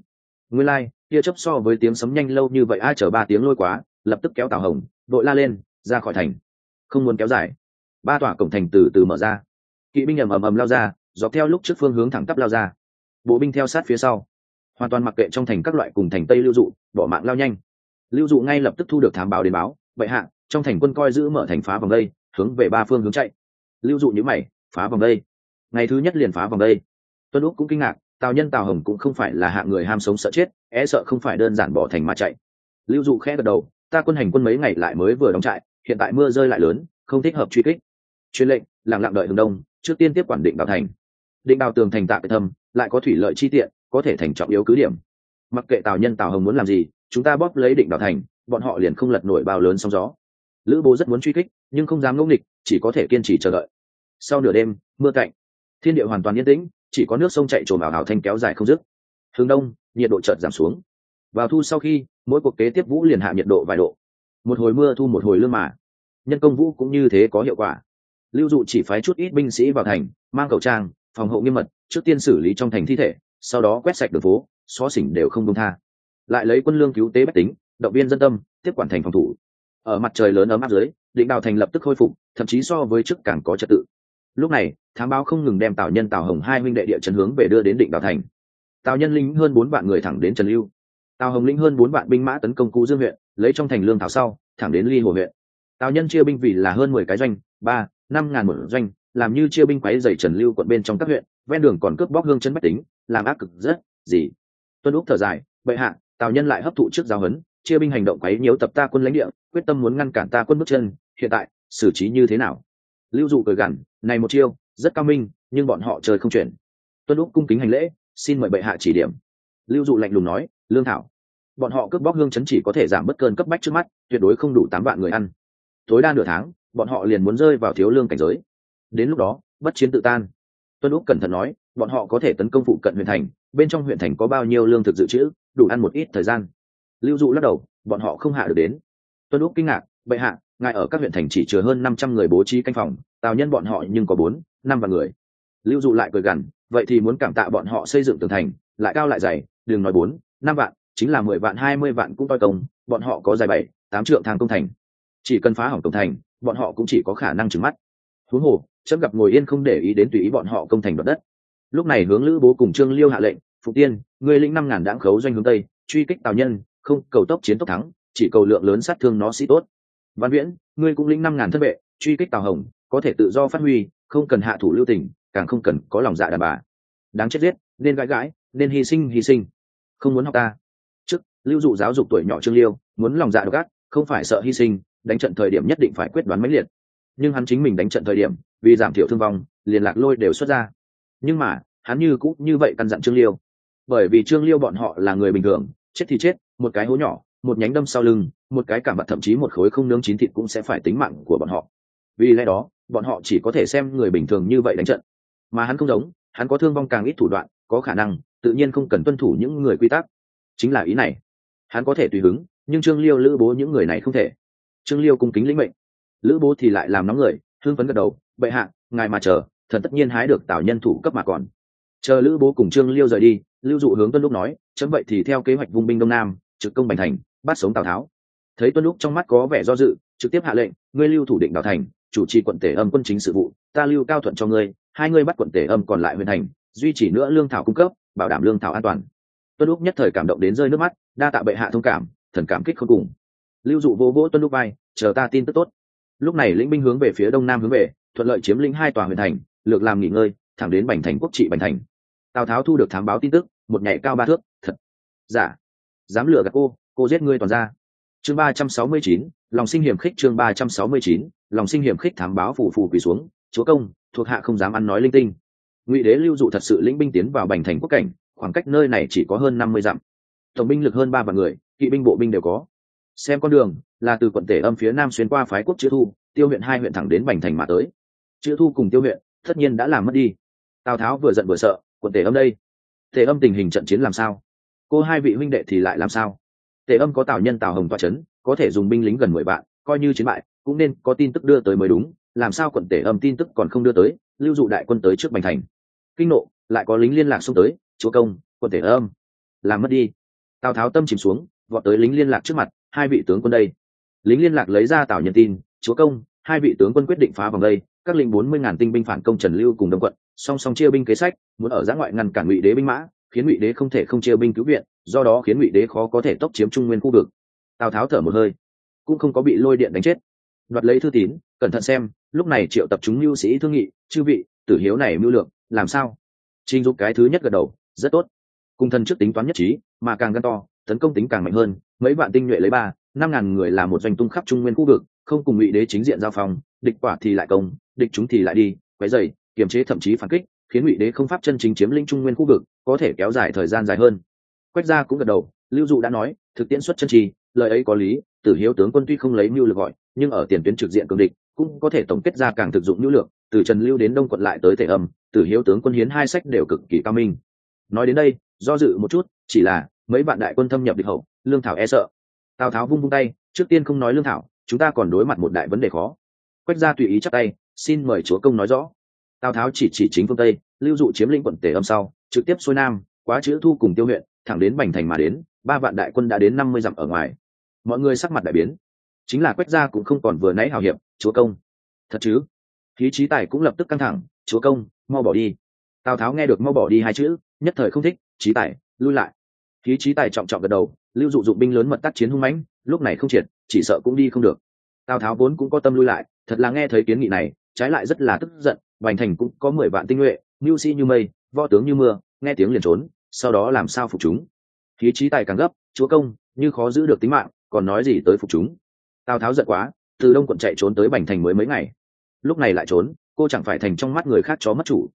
Nguyên lai、like, tia chớp so với tiếng sấm nhanh lâu như vậy ai chở ba tiếng lôi quá lập tức kéo tào hồng đội la lên ra khỏi thành. Không muốn kéo dài. Ba tòa cổng thành từ từ mở ra. Kỵ binh ầm ầm ầm lao ra dọc theo lúc trước phương hướng thẳng tắp lao ra. Bộ binh theo sát phía sau. Hoàn toàn mặc kệ trong thành các loại cùng thành tây lưu dụ, bỏ mạng lao nhanh. Lưu dụ ngay lập tức thu được thám báo đến báo, vậy hạ, trong thành quân coi giữ mở thành phá vòng đây, hướng về ba phương hướng chạy. Lưu dụ nhữ mày, phá vòng đây? Ngày thứ nhất liền phá vòng đây. Tuân úc cũng kinh ngạc, tào nhân, tào hồng cũng không phải là hạng người ham sống sợ chết e sợ không phải đơn giản bỏ thành mà chạy. Lưu dụ khẽ gật đầu, ta quân hành quân mấy ngày lại mới vừa đóng trại, hiện tại mưa rơi lại lớn, không thích hợp truy kích. Truyền lệnh, lặng lặng đợi hướng đông, trước tiên tiếp quản định vào thành định đào tường thành tạ cái thâm, lại có thủy lợi chi tiện, có thể thành trọng yếu cứ điểm. Mặc kệ tào nhân tào hồng muốn làm gì, chúng ta bóp lấy định đào thành, bọn họ liền không lật nổi bao lớn sóng gió. Lữ bố rất muốn truy kích, nhưng không dám ngẫu nghịch, chỉ có thể kiên trì chờ đợi. Sau nửa đêm, mưa cạnh thiên địa hoàn toàn yên tĩnh, chỉ có nước sông chạy trồm ảo hào thanh kéo dài không dứt. Hướng đông, nhiệt độ chợt giảm xuống. Vào thu sau khi, mỗi cuộc kế tiếp vũ liền hạ nhiệt độ vài độ. Một hồi mưa thu một hồi lương mà. Nhân công vũ cũng như thế có hiệu quả. Lưu dụ chỉ phái chút ít binh sĩ vào thành, mang khẩu trang phòng hộ nghiêm mật, trước tiên xử lý trong thành thi thể, sau đó quét sạch đường phố, xó xỉnh đều không công tha. Lại lấy quân lương cứu tế bách tính, động viên dân tâm, tiếp quản thành phòng thủ. Ở mặt trời lớn ấm áp dưới, định đào thành lập tức khôi phục, thậm chí so với trước càng có trật tự. Lúc này, thám báo không ngừng đem tào nhân, tào hồng hai huynh đệ địa chấn hướng về đưa đến định đào thành. Tào nhân lính hơn bốn vạn người thẳng đến trần lưu. Tào hồng lĩnh hơn bốn vạn binh mã tấn công cú dương huyện, lấy trong thành lương thảo sau, thẳng đến ly hồ huyện. Tào nhân chia binh vì là hơn mười cái doanh, ba, năm ngàn một doanh làm như chia binh quấy dày trần lưu quận bên trong các huyện, ven đường còn cướp bóc hương chân bách tính, làm ác cực rất, gì? Tuân úc thở dài, bệ hạ, tào nhân lại hấp thụ trước giáo huấn, chia binh hành động quấy nhiễu tập ta quân lãnh địa, quyết tâm muốn ngăn cản ta quân bước chân, hiện tại, xử trí như thế nào? Lưu dụ cười gằn, này một chiêu, rất cao minh, nhưng bọn họ trời không chuyển. Tuân úc cung kính hành lễ, xin mời bệ hạ chỉ điểm. Lưu dụ lạnh lùng nói, lương thảo, bọn họ cướp bóc hương chấn chỉ có thể giảm bất cơn cấp bách trước mắt, tuyệt đối không đủ tám vạn người ăn. Tối đa nửa tháng, bọn họ liền muốn rơi vào thiếu lương cảnh giới đến lúc đó, bất chiến tự tan. Tuân úc cẩn thận nói, bọn họ có thể tấn công phụ cận huyện thành, bên trong huyện thành có bao nhiêu lương thực dự trữ, đủ ăn một ít thời gian. Lưu dụ lắc đầu, bọn họ không hạ được đến. Tuân úc kinh ngạc, bệ hạ, ngài ở các huyện thành chỉ chứa hơn năm trăm người bố trí canh phòng, tào nhân bọn họ nhưng có bốn, năm vạn người. Lưu dụ lại cười gằn, vậy thì muốn cảm tạ bọn họ xây dựng tường thành, lại cao lại dày, đừng nói bốn, năm vạn, chính là mười vạn, hai mươi vạn cũng toi công, bọn họ có dài bảy, tám trượng thang công thành. Chỉ cần phá hỏng công thành, bọn họ cũng chỉ có khả năng trừng mắt. Huống hồ chấm gặp ngồi yên không để ý đến tùy ý bọn họ công thành đoạt đất. Lúc này hướng lữ bố cùng trương liêu hạ lệnh, phụ tiên người lĩnh năm ngàn đãng khấu doanh hướng tây, truy kích tào nhân, không, cầu tốc chiến tốc thắng, chỉ cầu lượng lớn sát thương nó sĩ tốt. Văn viễn, ngươi cũng lĩnh năm ngàn thân vệ, truy kích tào hồng, có thể tự do phát huy, không cần hạ thủ lưu tình, càng không cần có lòng dạ đàn bà. Đáng chết giết, nên gãi gãi, nên hy sinh hy sinh. Không muốn học ta. Trước, lưu dụ giáo dục tuổi nhỏ trương liêu, muốn lòng dạ gác không phải sợ hy sinh, đánh trận thời điểm nhất định phải quyết đoán mãnh liệt nhưng hắn chính mình đánh trận thời điểm, vì giảm thiểu thương vong, liền lạc lôi đều xuất ra. Nhưng mà, hắn như cũng như vậy căn dặn trương liêu. Bởi vì trương liêu bọn họ là người bình thường, chết thì chết, một cái hố nhỏ, một nhánh đâm sau lưng, một cái cảm bật thậm chí một khối không nướng chín thịt cũng sẽ phải tính mạng của bọn họ. Vì lẽ đó, bọn họ chỉ có thể xem người bình thường như vậy đánh trận. Mà hắn không giống, hắn có thương vong càng ít thủ đoạn, có khả năng, tự nhiên không cần tuân thủ những người quy tắc. Chính là ý này. Hắn có thể tùy hứng, nhưng trương liêu lữ bố những người này không thể. Trương liêu cung kính lĩnh mệnh lữ bố thì lại làm nóng người hương phấn gật đầu, bệ hạ, ngài mà chờ, thần tất nhiên hái được tào nhân thủ cấp mà còn. Chờ lữ bố cùng trương liêu rời đi, lưu dụ hướng tuân lúc nói, chấm vậy thì theo kế hoạch vùng binh đông nam, trực công bành thành, bắt sống tào tháo. Thấy tuân lúc trong mắt có vẻ do dự, trực tiếp hạ lệnh, ngươi lưu thủ định đào thành, chủ trì quận tể âm quân chính sự vụ, ta lưu cao thuận cho ngươi, hai ngươi bắt quận tể âm còn lại huyện thành, duy trì nữa lương thảo cung cấp, bảo đảm lương thảo an toàn. Tuân lúc nhất thời cảm động đến rơi nước mắt, đa tạ bệ hạ thông cảm, thần cảm kích không cùng. Lưu dụ vô vỗ tuân lúc vai, chờ ta tin tức tốt lúc này lĩnh binh hướng về phía đông nam hướng về, thuận lợi chiếm lĩnh hai tòa huyện thành, lược làm nghỉ ngơi, thẳng đến bành thành quốc trị bành thành. Tào tháo thu được thám báo tin tức, một nhảy cao ba thước, thật. Giả dám lừa gạt cô cô giết ngươi toàn ra. Chương ba trăm sáu mươi chín, lòng sinh hiểm khích chương ba trăm sáu mươi chín, lòng sinh hiểm khích thám báo phủ phù quỳ xuống, chúa công, thuộc hạ không dám ăn nói linh tinh. Ngụy đế lưu dụ thật sự lĩnh binh tiến vào bành thành quốc cảnh, khoảng cách nơi này chỉ có hơn năm mươi dặm. Tổng binh lực hơn ba vạn người, kỵ binh bộ binh đều có xem con đường, là từ quận tể âm phía nam xuyên qua phái quốc chữ thu, tiêu huyện hai huyện thẳng đến bành thành mà tới. Chữ thu cùng tiêu huyện, tất nhiên đã làm mất đi. Tào tháo vừa giận vừa sợ, quận tể âm đây? Tể âm tình hình trận chiến làm sao? Cô hai vị huynh đệ thì lại làm sao? Tể âm có tào nhân tào hồng toa c h ấ n có thể dùng binh lính gần mười vạn, coi như chiến bại, cũng nên có tin tức đưa tới mới đúng. Làm sao quận tể âm tin tức còn không đưa tới, lưu dụ đại quân tới trước bành thành. Kinh nộ, lại có lính liên lạc xông tới, chúa công, quận tể âm. Làm mất đi. Tào tháo tâm chìm xuống, vọt tới lính liên lạc trước mặt hai vị tướng quân đây. Lính liên lạc lấy ra tào nhân tin, chúa công, hai vị tướng quân quyết định phá vòng đây, các lính bốn mươi ngàn tinh binh phản công trần lưu cùng đông quận, song song chia binh kế sách, muốn ở giã ngoại ngăn cản ngụy đế binh mã, khiến ngụy đế không thể không chia binh cứu viện, do đó khiến ngụy đế khó có thể tốc chiếm trung nguyên khu vực. Tào tháo thở một hơi, cũng không có bị lôi điện đánh chết. Đoạt lấy thư tín, cẩn thận xem, lúc này triệu tập chúng mưu sĩ thương nghị, chư vị, tử hiếu này mưu lượng làm sao? Trình dục cái thứ nhất gật đầu, rất tốt. Cùng thần trước tính toán nhất trí, mà càng gan to tấn công tính càng mạnh hơn, mấy vạn tinh nhuệ lấy ba, năm ngàn người là một doanh tung khắp trung nguyên khu vực, không cùng ngụy đế chính diện giao phòng địch quả thì lại công, địch chúng thì lại đi, quấy dày kiềm chế thậm chí phản kích, khiến ngụy đế không pháp chân chính chiếm lĩnh trung nguyên khu vực, có thể kéo dài thời gian dài hơn. Quách gia cũng gật đầu, lưu dụ đã nói, thực tiễn xuất chân trì, lời ấy có lý, tử hiếu tướng quân tuy không lấy mưu lược gọi, nhưng ở tiền tuyến trực diện cường địch, cũng có thể tổng kết ra càng thực dụng mưu lược, từ trần lưu đến đông quận lại tới thể âm, tử hiếu tướng quân hiến hai sách đều cực kỳ cao minh. Nói đến đây, do dự một chút, chỉ là mấy bạn đại quân thâm nhập địch hậu, lương thảo e sợ. Tào tháo vung vung tay, trước tiên không nói lương thảo, chúng ta còn đối mặt một đại vấn đề khó. Quách gia tùy ý chắc tay, xin mời chúa công nói rõ. Tào tháo chỉ chỉ chính phương tây, lưu dụ chiếm lĩnh quận tể âm sau, trực tiếp xuôi nam, quá chữ thu cùng tiêu huyện, thẳng đến bành thành mà đến, ba vạn đại quân đã đến năm mươi dặm ở ngoài. Mọi người sắc mặt đại biến. Chính là quách gia cũng không còn vừa nãy hào hiệp, chúa công. Thật chứ? Khí trí tài cũng lập tức căng thẳng, chúa công, mau bỏ đi. Tào tháo nghe được mau bỏ đi hai chữ, nhất thời không thích, trí tài, lui lại khí trí tài trọng trọng gật đầu, lưu dụ dụng binh lớn mật tác chiến hung mãnh, lúc này không triệt, chỉ sợ cũng đi không được. Tào tháo vốn cũng có tâm lui lại, thật là nghe thấy kiến nghị này, trái lại rất là tức giận vành thành cũng có mười vạn tinh nhuệ, mưu sĩ như mây, võ tướng như mưa, nghe tiếng liền trốn, sau đó làm sao phục chúng? Khí trí tài càng gấp, chúa công, như khó giữ được tính mạng, còn nói gì tới phục chúng? Tào tháo giận quá, từ đông quận chạy trốn tới bành thành mới mấy ngày. Lúc này lại trốn, cô chẳng phải thành trong mắt người khác chó mất chủ.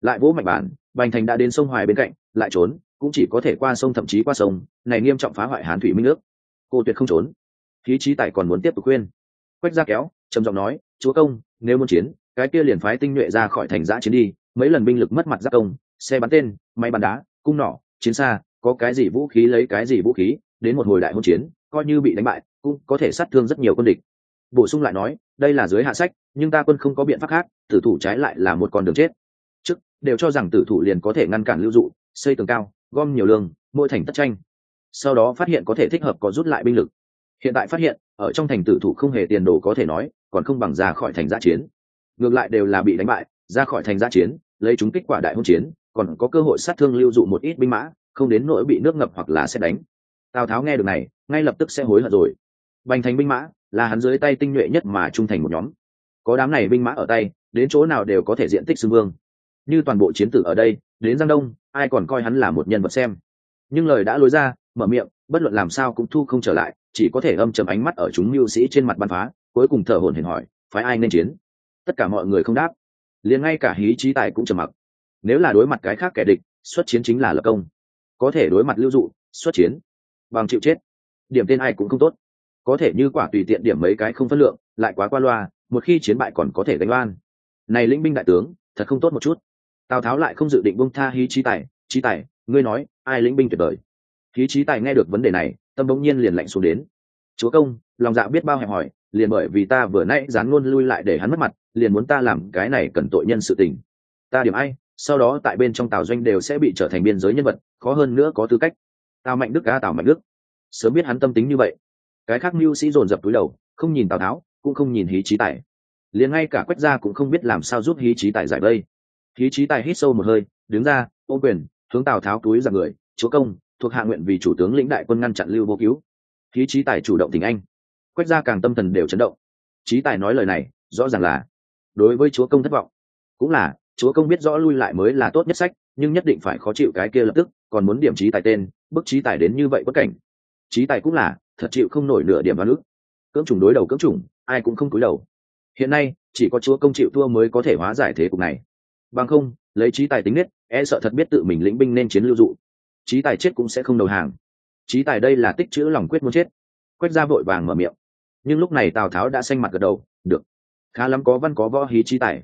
Lại vỗ mạnh bản, bành thành đã đến sông hoài bên cạnh, lại trốn cũng chỉ có thể qua sông thậm chí qua sông, này nghiêm trọng phá hoại hán thủy minh nước. Cô tuyệt không trốn. Khí trí tài còn muốn tiếp tục khuyên. Quách ra kéo, trầm giọng nói, chúa công, nếu muốn chiến, cái kia liền phái tinh nhuệ ra khỏi thành giã chiến đi, mấy lần binh lực mất mặt giác công, xe bắn tên, máy bắn đá, cung nỏ, chiến xa, có cái gì vũ khí lấy cái gì vũ khí, đến một hồi đại hôn chiến, coi như bị đánh bại, cũng có thể sát thương rất nhiều quân địch. Bổ sung lại nói, đây là dưới hạ sách, nhưng ta quân không có biện pháp khác, tử thủ trái lại là một con đường chết. Trước, đều cho rằng tử thủ liền có thể ngăn cản lưu dụ, xây tường cao gom nhiều lương, mỗi thành tất tranh. Sau đó phát hiện có thể thích hợp có rút lại binh lực. Hiện tại phát hiện, ở trong thành tử thủ không hề tiền đồ có thể nói, còn không bằng ra khỏi thành giã chiến. Ngược lại đều là bị đánh bại, ra khỏi thành giã chiến, lấy chúng kết quả đại hôn chiến, còn có cơ hội sát thương lưu dụ một ít binh mã, không đến nỗi bị nước ngập hoặc là sẽ đánh. Tào tháo nghe được này, ngay lập tức sẽ hối hận rồi. Bành thành binh mã, là hắn dưới tay tinh nhuệ nhất mà trung thành một nhóm. Có đám này binh mã ở tay, đến chỗ nào đều có thể diện tích xưng vương. Như toàn bộ chiến tử ở đây, đến giang đông ai còn coi hắn là một nhân vật xem. Nhưng lời đã lối ra, mở miệng, bất luận làm sao cũng thu không trở lại, chỉ có thể âm chầm ánh mắt ở chúng mưu sĩ trên mặt bắn phá, cuối cùng thở hổn hển hỏi, phái ai nên chiến? Tất cả mọi người không đáp. Liền ngay cả hí trí tài cũng trầm mặc. Nếu là đối mặt cái khác kẻ địch, xuất chiến chính là lập công. Có thể đối mặt lưu dụ, xuất chiến, bằng chịu chết, điểm tên ai cũng không tốt. Có thể như quả tùy tiện điểm mấy cái không phân lượng, lại quá qua loa, một khi chiến bại còn có thể đánh oan. Này lĩnh binh đại tướng, thật không tốt một chút tào tháo lại không dự định bông tha hí trí tài. Trí tài, ngươi nói, ai lĩnh binh tuyệt vời? Hí trí tài nghe được vấn đề này, tâm bỗng nhiên liền lạnh xuống đến. Chúa công, lòng dạ biết bao hẹp hỏi liền bởi vì ta vừa nãy dán luôn lui lại để hắn mất mặt, liền muốn ta làm cái này cần tội nhân sự tình. Ta điểm ai, sau đó tại bên trong tào doanh đều sẽ bị trở thành biên giới nhân vật, khó hơn nữa có tư cách. Tào mạnh đức ca tào mạnh đức. Sớm biết hắn tâm tính như vậy. Cái khác mưu sĩ dồn dập túi đầu, không nhìn tào tháo, cũng không nhìn hí trí tài. Liền ngay cả quách gia cũng không biết làm sao giúp hí trí tài giải vây thí trí tài hít sâu một hơi, đứng ra ô quyền, hướng tào tháo túi ra người, chúa công, thuộc hạ nguyện vì chủ tướng lĩnh đại quân ngăn chặn lưu vô cứu. Thí trí tài chủ động tình anh. Quách gia càng tâm thần đều chấn động. Trí tài nói lời này, rõ ràng là đối với chúa công thất vọng. Cũng là, chúa công biết rõ lui lại mới là tốt nhất sách, nhưng nhất định phải khó chịu cái kia lập tức, còn muốn điểm trí tài tên, bức trí tài đến như vậy bất cảnh. Trí tài cũng là, thật chịu không nổi nửa điểm vào nước cưỡng chủng đối đầu cưỡng chủng ai cũng không cúi đầu. Hiện nay, chỉ có chúa công chịu thua mới có thể hóa giải thế cục này bằng không, lấy trí tài tính nết e sợ thật biết tự mình lĩnh binh nên chiến lưu dụ. Trí tài chết cũng sẽ không đầu hàng. Trí tài đây là tích chữ lòng quyết muốn chết. Quét ra vội vàng mở miệng. Nhưng lúc này tào tháo đã xanh mặt gật đầu, được. Khá lắm có văn có võ hí trí tài.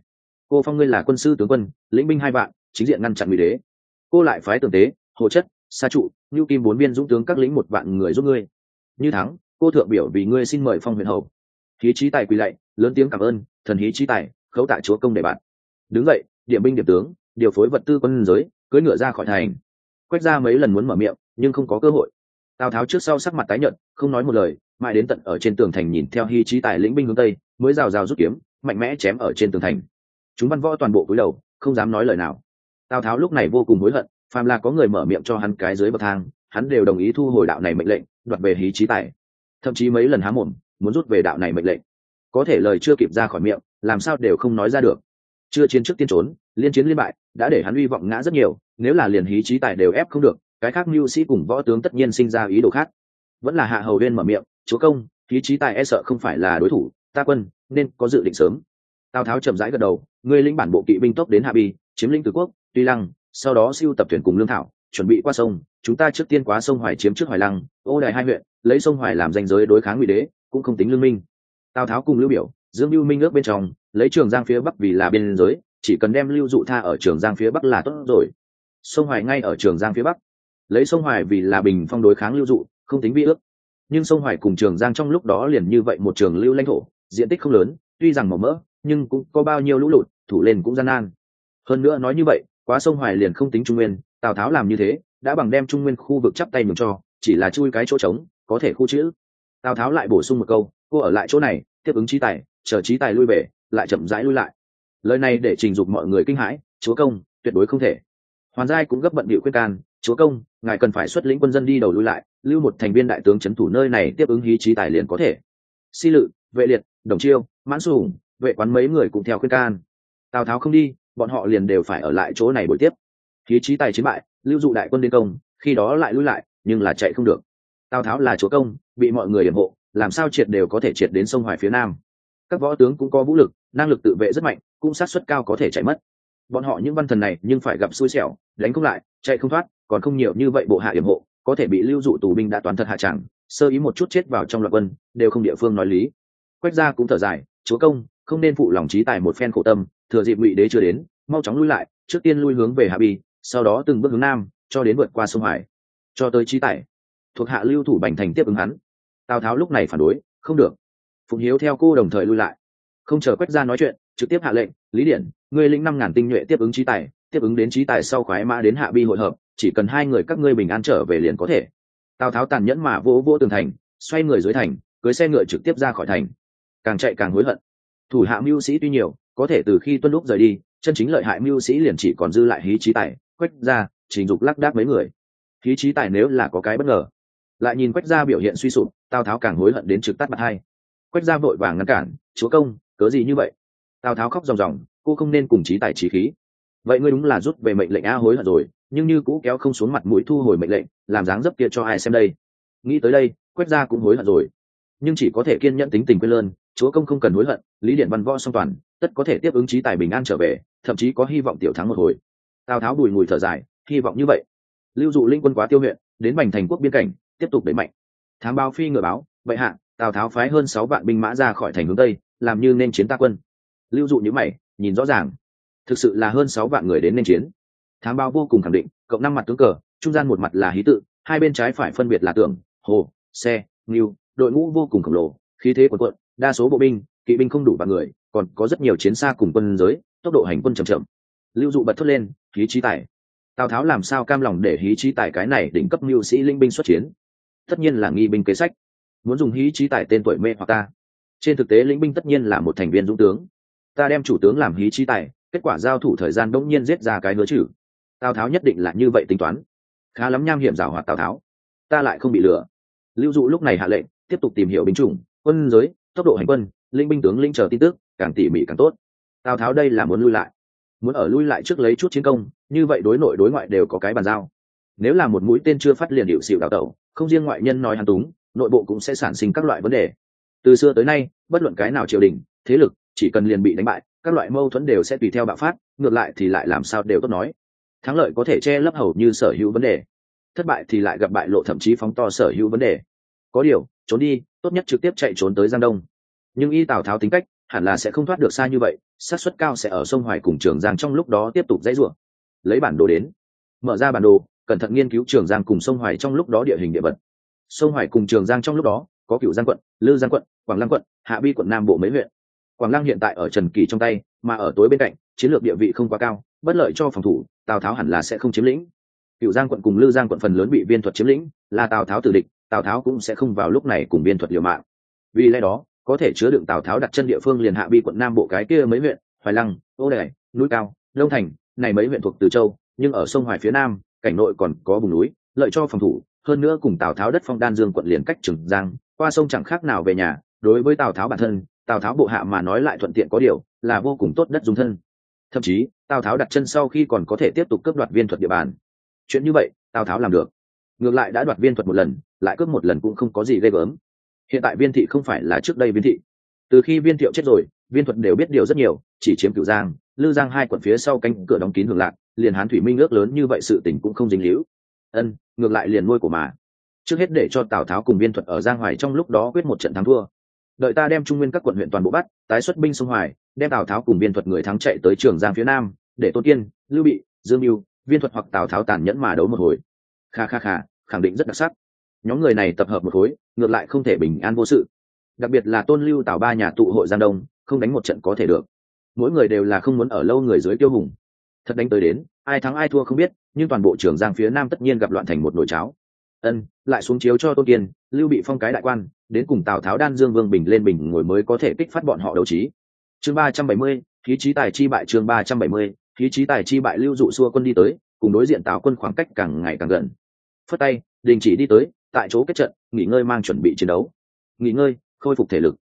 Cô phong ngươi là quân sư tướng quân, lĩnh binh hai vạn, chính diện ngăn chặn ngụy đế. Cô lại phái tường tế, hồ chất, sa trụ như kim bốn viên dũng tướng các lĩnh một vạn người giúp ngươi. Như thắng, cô thượng biểu vì ngươi xin mời phong huyện hầu. Hí trí tài quỳ lạy, lớn tiếng cảm ơn, thần hí trí tài, khấu tạ chúa công để bạn. Đứng dậy điểm binh điểm tướng, điều phối vật tư quân giới, cưỡi ngựa ra khỏi thành. Quét ra mấy lần muốn mở miệng, nhưng không có cơ hội. Tào tháo trước sau sắc mặt tái nhợt, không nói một lời, mãi đến tận ở trên tường thành nhìn theo hy trí tài lĩnh binh hướng tây, mới rào rào rút kiếm, mạnh mẽ chém ở trên tường thành. Chúng văn võ toàn bộ cúi đầu, không dám nói lời nào. Tào tháo lúc này vô cùng hối hận, phàm là có người mở miệng cho hắn cái dưới bậc thang, hắn đều đồng ý thu hồi đạo này mệnh lệnh, đoạt về hí trí tài. Thậm chí mấy lần há mồm, muốn rút về đạo này mệnh lệnh. Có thể lời chưa kịp ra khỏi miệng, làm sao đều không nói ra được chưa chiến trước tiên trốn, liên chiến liên bại, đã để hắn hy vọng ngã rất nhiều, nếu là liền hí trí tài đều ép không được, cái khác mưu sĩ cùng võ tướng tất nhiên sinh ra ý đồ khác. Vẫn là hạ hầu huyên mở miệng, chúa công, hí trí tài e sợ không phải là đối thủ, ta quân, nên có dự định sớm. Tào tháo chậm rãi gật đầu, ngươi lĩnh bản bộ kỵ binh tốc đến hạ bi, chiếm lĩnh từ quốc, tuy lăng, sau đó siêu tập thuyền cùng lương thảo, chuẩn bị qua sông, chúng ta trước tiên quá sông hoài chiếm trước hoài lăng, ô đài hai huyện, lấy sông hoài làm danh giới đối kháng ngụy đế, cũng không tính lương minh. Tào tháo cùng lưu biểu, dương lưu minh ước bên trong lấy trường giang phía bắc vì là biên giới, chỉ cần đem lưu dụ tha ở trường giang phía bắc là tốt rồi. Sông hoài ngay ở trường giang phía bắc. Lấy sông hoài vì là bình phong đối kháng lưu dụ, không tính vi ước. Nhưng sông hoài cùng trường giang trong lúc đó liền như vậy một trường lưu lãnh thổ, diện tích không lớn, tuy rằng màu mỡ, nhưng cũng có bao nhiêu lũ lụt, thủ lên cũng gian nan. Hơn nữa nói như vậy, quá sông hoài liền không tính trung nguyên, tào tháo làm như thế, đã bằng đem trung nguyên khu vực chắp tay mừng cho, chỉ là chui cái chỗ trống, có thể khu chữ. Tào tháo lại bổ sung một câu, cô ở lại chỗ này, tiếp ứng trí tài, chờ trí tài lui về lại chậm rãi lui lại. Lời này để trình dục mọi người kinh hãi, chúa công, tuyệt đối không thể. Hoàn giai cũng gấp bận bịu quyết can, chúa công, ngài cần phải xuất lĩnh quân dân đi đầu lui lại, lưu một thành viên đại tướng c h ấ n thủ nơi này tiếp ứng hí trí tài liền có thể. Si lự, vệ liệt, đồng chiêu, mãn su hùng, vệ quán mấy người cũng theo khuyên can. Tào tháo không đi, bọn họ liền đều phải ở lại chỗ này buổi tiếp. Hí trí tài chiến bại, lưu dụ đại quân đến công, khi đó lại lui lại, nhưng là chạy không được. Tào tháo là chúa công, bị mọi người điểm hộ, làm sao triệt đều có thể triệt đến sông hoài phía nam các võ tướng cũng có vũ lực, năng lực tự vệ rất mạnh, cũng sát suất cao có thể chạy mất. Bọn họ những văn thần này nhưng phải gặp xui xẻo, đánh không lại, chạy không thoát, còn không nhiều như vậy bộ hạ yểm hộ, có thể bị lưu dụ tù binh đã toàn thật hạ chẳng, sơ ý một chút chết vào trong loạt quân, đều không địa phương nói lý. Quách gia cũng thở dài, chúa công, không nên phụ lòng trí tài một phen khổ tâm, thừa dịp ngụy đế chưa đến, mau chóng lui lại, trước tiên lui hướng về hạ bi, sau đó từng bước hướng nam, cho đến vượt qua sông hải. Cho tới trí tài. Thuộc hạ lưu thủ bành thành tiếp ứng hắn. Tào tháo lúc này phản đối, không được phụng hiếu theo cô đồng thời lui lại. Không chờ quách gia nói chuyện, trực tiếp hạ lệnh, lý điển, ngươi lĩnh năm ngàn tinh nhuệ tiếp ứng trí tài, tiếp ứng đến trí tài sau khoái mã đến hạ bi hội hợp, chỉ cần hai người các ngươi bình an trở về liền có thể. Tào tháo tàn nhẫn mà vỗ vỗ tường thành, xoay người dưới thành, cưới xe ngựa trực tiếp ra khỏi thành. Càng chạy càng hối hận. Thủ hạ mưu sĩ tuy nhiều, có thể từ khi tuân lúc rời đi, chân chính lợi hại mưu sĩ liền chỉ còn dư lại hí trí tài, quách ra trình dục lắc đác mấy người. Hí trí tài nếu là có cái bất ngờ. Lại nhìn quách gia biểu hiện suy sụp, tào tháo càng hối hận đến trực tắt mặt hai quách gia vội vàng ngăn cản, chúa công, cớ gì như vậy? Tào tháo khóc ròng ròng, cô không nên cùng trí tài trí khí. Vậy ngươi đúng là rút về mệnh lệnh a hối hận rồi, nhưng như cũ kéo không xuống mặt mũi thu hồi mệnh lệnh, làm dáng dấp kia cho ai xem đây? Nghĩ tới đây quét ra cũng hối hận rồi. Nhưng chỉ có thể kiên nhẫn tính tình quên lơn, chúa công không cần hối hận, lý điện văn võ song toàn, tất có thể tiếp ứng trí tài bình an trở về, thậm chí có hy vọng tiểu thắng một hồi. Tào tháo bùi ngùi thở dài, hy vọng như vậy. Lưu dụ linh quân quá tiêu huyện, đến bành thành quốc biên cảnh, tiếp tục đẩy mạnh. Thám báo phi ngựa báo vậy hạ tào tháo phái hơn sáu vạn binh mã ra khỏi thành hướng tây, làm như nên chiến ta quân. Lưu dụ như mày, nhìn rõ ràng. Thực sự là hơn sáu vạn người đến nên chiến. Thám báo vô cùng khẳng định, cộng năm mặt tướng cờ, trung gian một mặt là hí tự, hai bên trái phải phân biệt là tưởng, hồ, xe nghiêu đội ngũ vô cùng khổng lồ, khí thế quần quận đa số bộ binh, kỵ binh không đủ vạn người, còn có rất nhiều chiến xa cùng quân giới, tốc độ hành quân chậm chậm. Lưu dụ bật thốt lên, hí trí tài. Tào tháo làm sao cam lòng để hí trí tài cái này đỉnh cấp mưu sĩ linh binh xuất chiến? Tất nhiên là nghi binh kế sách muốn dùng hí trí tài tên tuổi mê hoặc ta. Trên thực tế, lĩnh binh tất nhiên là một thành viên dũng tướng. Ta đem chủ tướng làm hí trí tài, kết quả giao thủ thời gian đông nhiên giết ra cái hứa chữ. Tào tháo nhất định là như vậy tính toán. Khá lắm nham hiểm giảo hoạt tào tháo. Ta lại không bị lừa. Lưu dụ lúc này hạ lệnh, tiếp tục tìm hiểu binh chủng, quân giới, tốc độ hành quân linh binh tướng linh chờ tin tức, càng tỉ mỉ càng tốt. Tào tháo đây là muốn lui lại. Muốn ở lui lại trước lấy chút chiến công, như vậy đối nội đối ngoại đều có cái bàn giao. Nếu là một mũi tên chưa phát liền điệu xịu đào tẩu, không riêng ngoại nhân nói hắn túng nội bộ cũng sẽ sản sinh các loại vấn đề. Từ xưa tới nay, bất luận cái nào triều đình, thế lực, chỉ cần liền bị đánh bại, các loại mâu thuẫn đều sẽ tùy theo bạo phát, ngược lại thì lại làm sao đều tốt nói. Thắng lợi có thể che lấp hầu như sở hữu vấn đề. Thất bại thì lại gặp bại lộ thậm chí phóng to sở hữu vấn đề. Có điều, trốn đi, tốt nhất trực tiếp chạy trốn tới giang đông. Nhưng y tào tháo tính cách, hẳn là sẽ không thoát được xa như vậy, xác suất cao sẽ ở sông hoài cùng trường giang trong lúc đó tiếp tục dãy ruộng lấy bản đồ đến. Mở ra bản đồ, cẩn thận nghiên cứu trường giang cùng sông hoài trong lúc đó địa hình địa vật sông hoài cùng trường giang trong lúc đó, có cựu giang quận, lư giang quận, quảng lăng quận, hạ bi quận nam bộ mấy huyện. Quảng lăng hiện tại ở trần kỳ trong tay, mà ở tối bên cạnh, chiến lược địa vị không quá cao, bất lợi cho phòng thủ, tào tháo hẳn là sẽ không chiếm lĩnh. Cựu giang quận cùng lư giang quận phần lớn bị viên thuật chiếm lĩnh, là tào tháo tử địch, tào tháo cũng sẽ không vào lúc này cùng viên thuật liều mạng. Vì lẽ đó, có thể chứa đựng tào tháo đặt chân địa phương liền hạ bi quận nam bộ cái kia mấy huyện, hoài lăng, ô đẻ núi cao đông thành, này mấy huyện thuộc từ châu, nhưng ở sông hoài phía nam, cảnh nội còn có vùng núi, lợi cho phòng thủ hơn nữa cùng tào tháo đất phong đan dương quận liền cách trường giang, qua sông chẳng khác nào về nhà, đối với tào tháo bản thân, tào tháo bộ hạ mà nói lại thuận tiện có điều, là vô cùng tốt đất dung thân. Thậm chí, tào tháo đặt chân sau khi còn có thể tiếp tục cướp đoạt viên thuật địa bàn. Chuyện như vậy, tào tháo làm được. Ngược lại đã đoạt viên thuật một lần, lại cướp một lần cũng không có gì ghê gớm. Hiện tại viên thị không phải là trước đây viên thị. Từ khi viên thiệu chết rồi, viên thuật đều biết điều rất nhiều, chỉ chiếm cửu giang, lư giang hai quận phía sau canh cửa đóng kín hưởng lạc, liền hán thủy minh ước lớn như vậy sự tình cũng không dính hữu ân ngược lại liền nuôi của mà. Trước hết để cho tào tháo cùng viên thuật ở giang hoài trong lúc đó quyết một trận thắng thua. Đợi ta đem trung nguyên các quận huyện toàn bộ bắt, tái xuất binh sông hoài, đem tào tháo cùng viên thuật người thắng chạy tới trường giang phía nam, để tôn kiên, lưu bị, dương mưu, viên thuật hoặc tào tháo tàn nhẫn mà đấu một hồi. Kha kha kha, khẳng định rất đặc sắc. Nhóm người này tập hợp một khối, ngược lại không thể bình an vô sự. Đặc biệt là tôn lưu tào ba nhà tụ hội giang đông, không đánh một trận có thể được. Mỗi người đều là không muốn ở lâu người dưới tiêu hùng. Thật đánh tới đến, ai thắng ai thua không biết nhưng toàn bộ trường giang phía nam tất nhiên gặp loạn thành một nồi cháo. Ân, lại xuống chiếu cho tôn kiên, lưu bị phong cái đại quan, đến cùng tào tháo đan dương vương bình lên bình ngồi mới có thể kích phát bọn họ đấu trí. Chương ba trăm bảy mươi, khí trí tài chi bại chương ba trăm bảy mươi, khí trí tài chi bại lưu dụ xua quân đi tới, cùng đối diện tào quân khoảng cách càng ngày càng gần. Phất tay, đình chỉ đi tới, tại chỗ kết trận, nghỉ ngơi mang chuẩn bị chiến đấu. Nghỉ ngơi, khôi phục thể lực.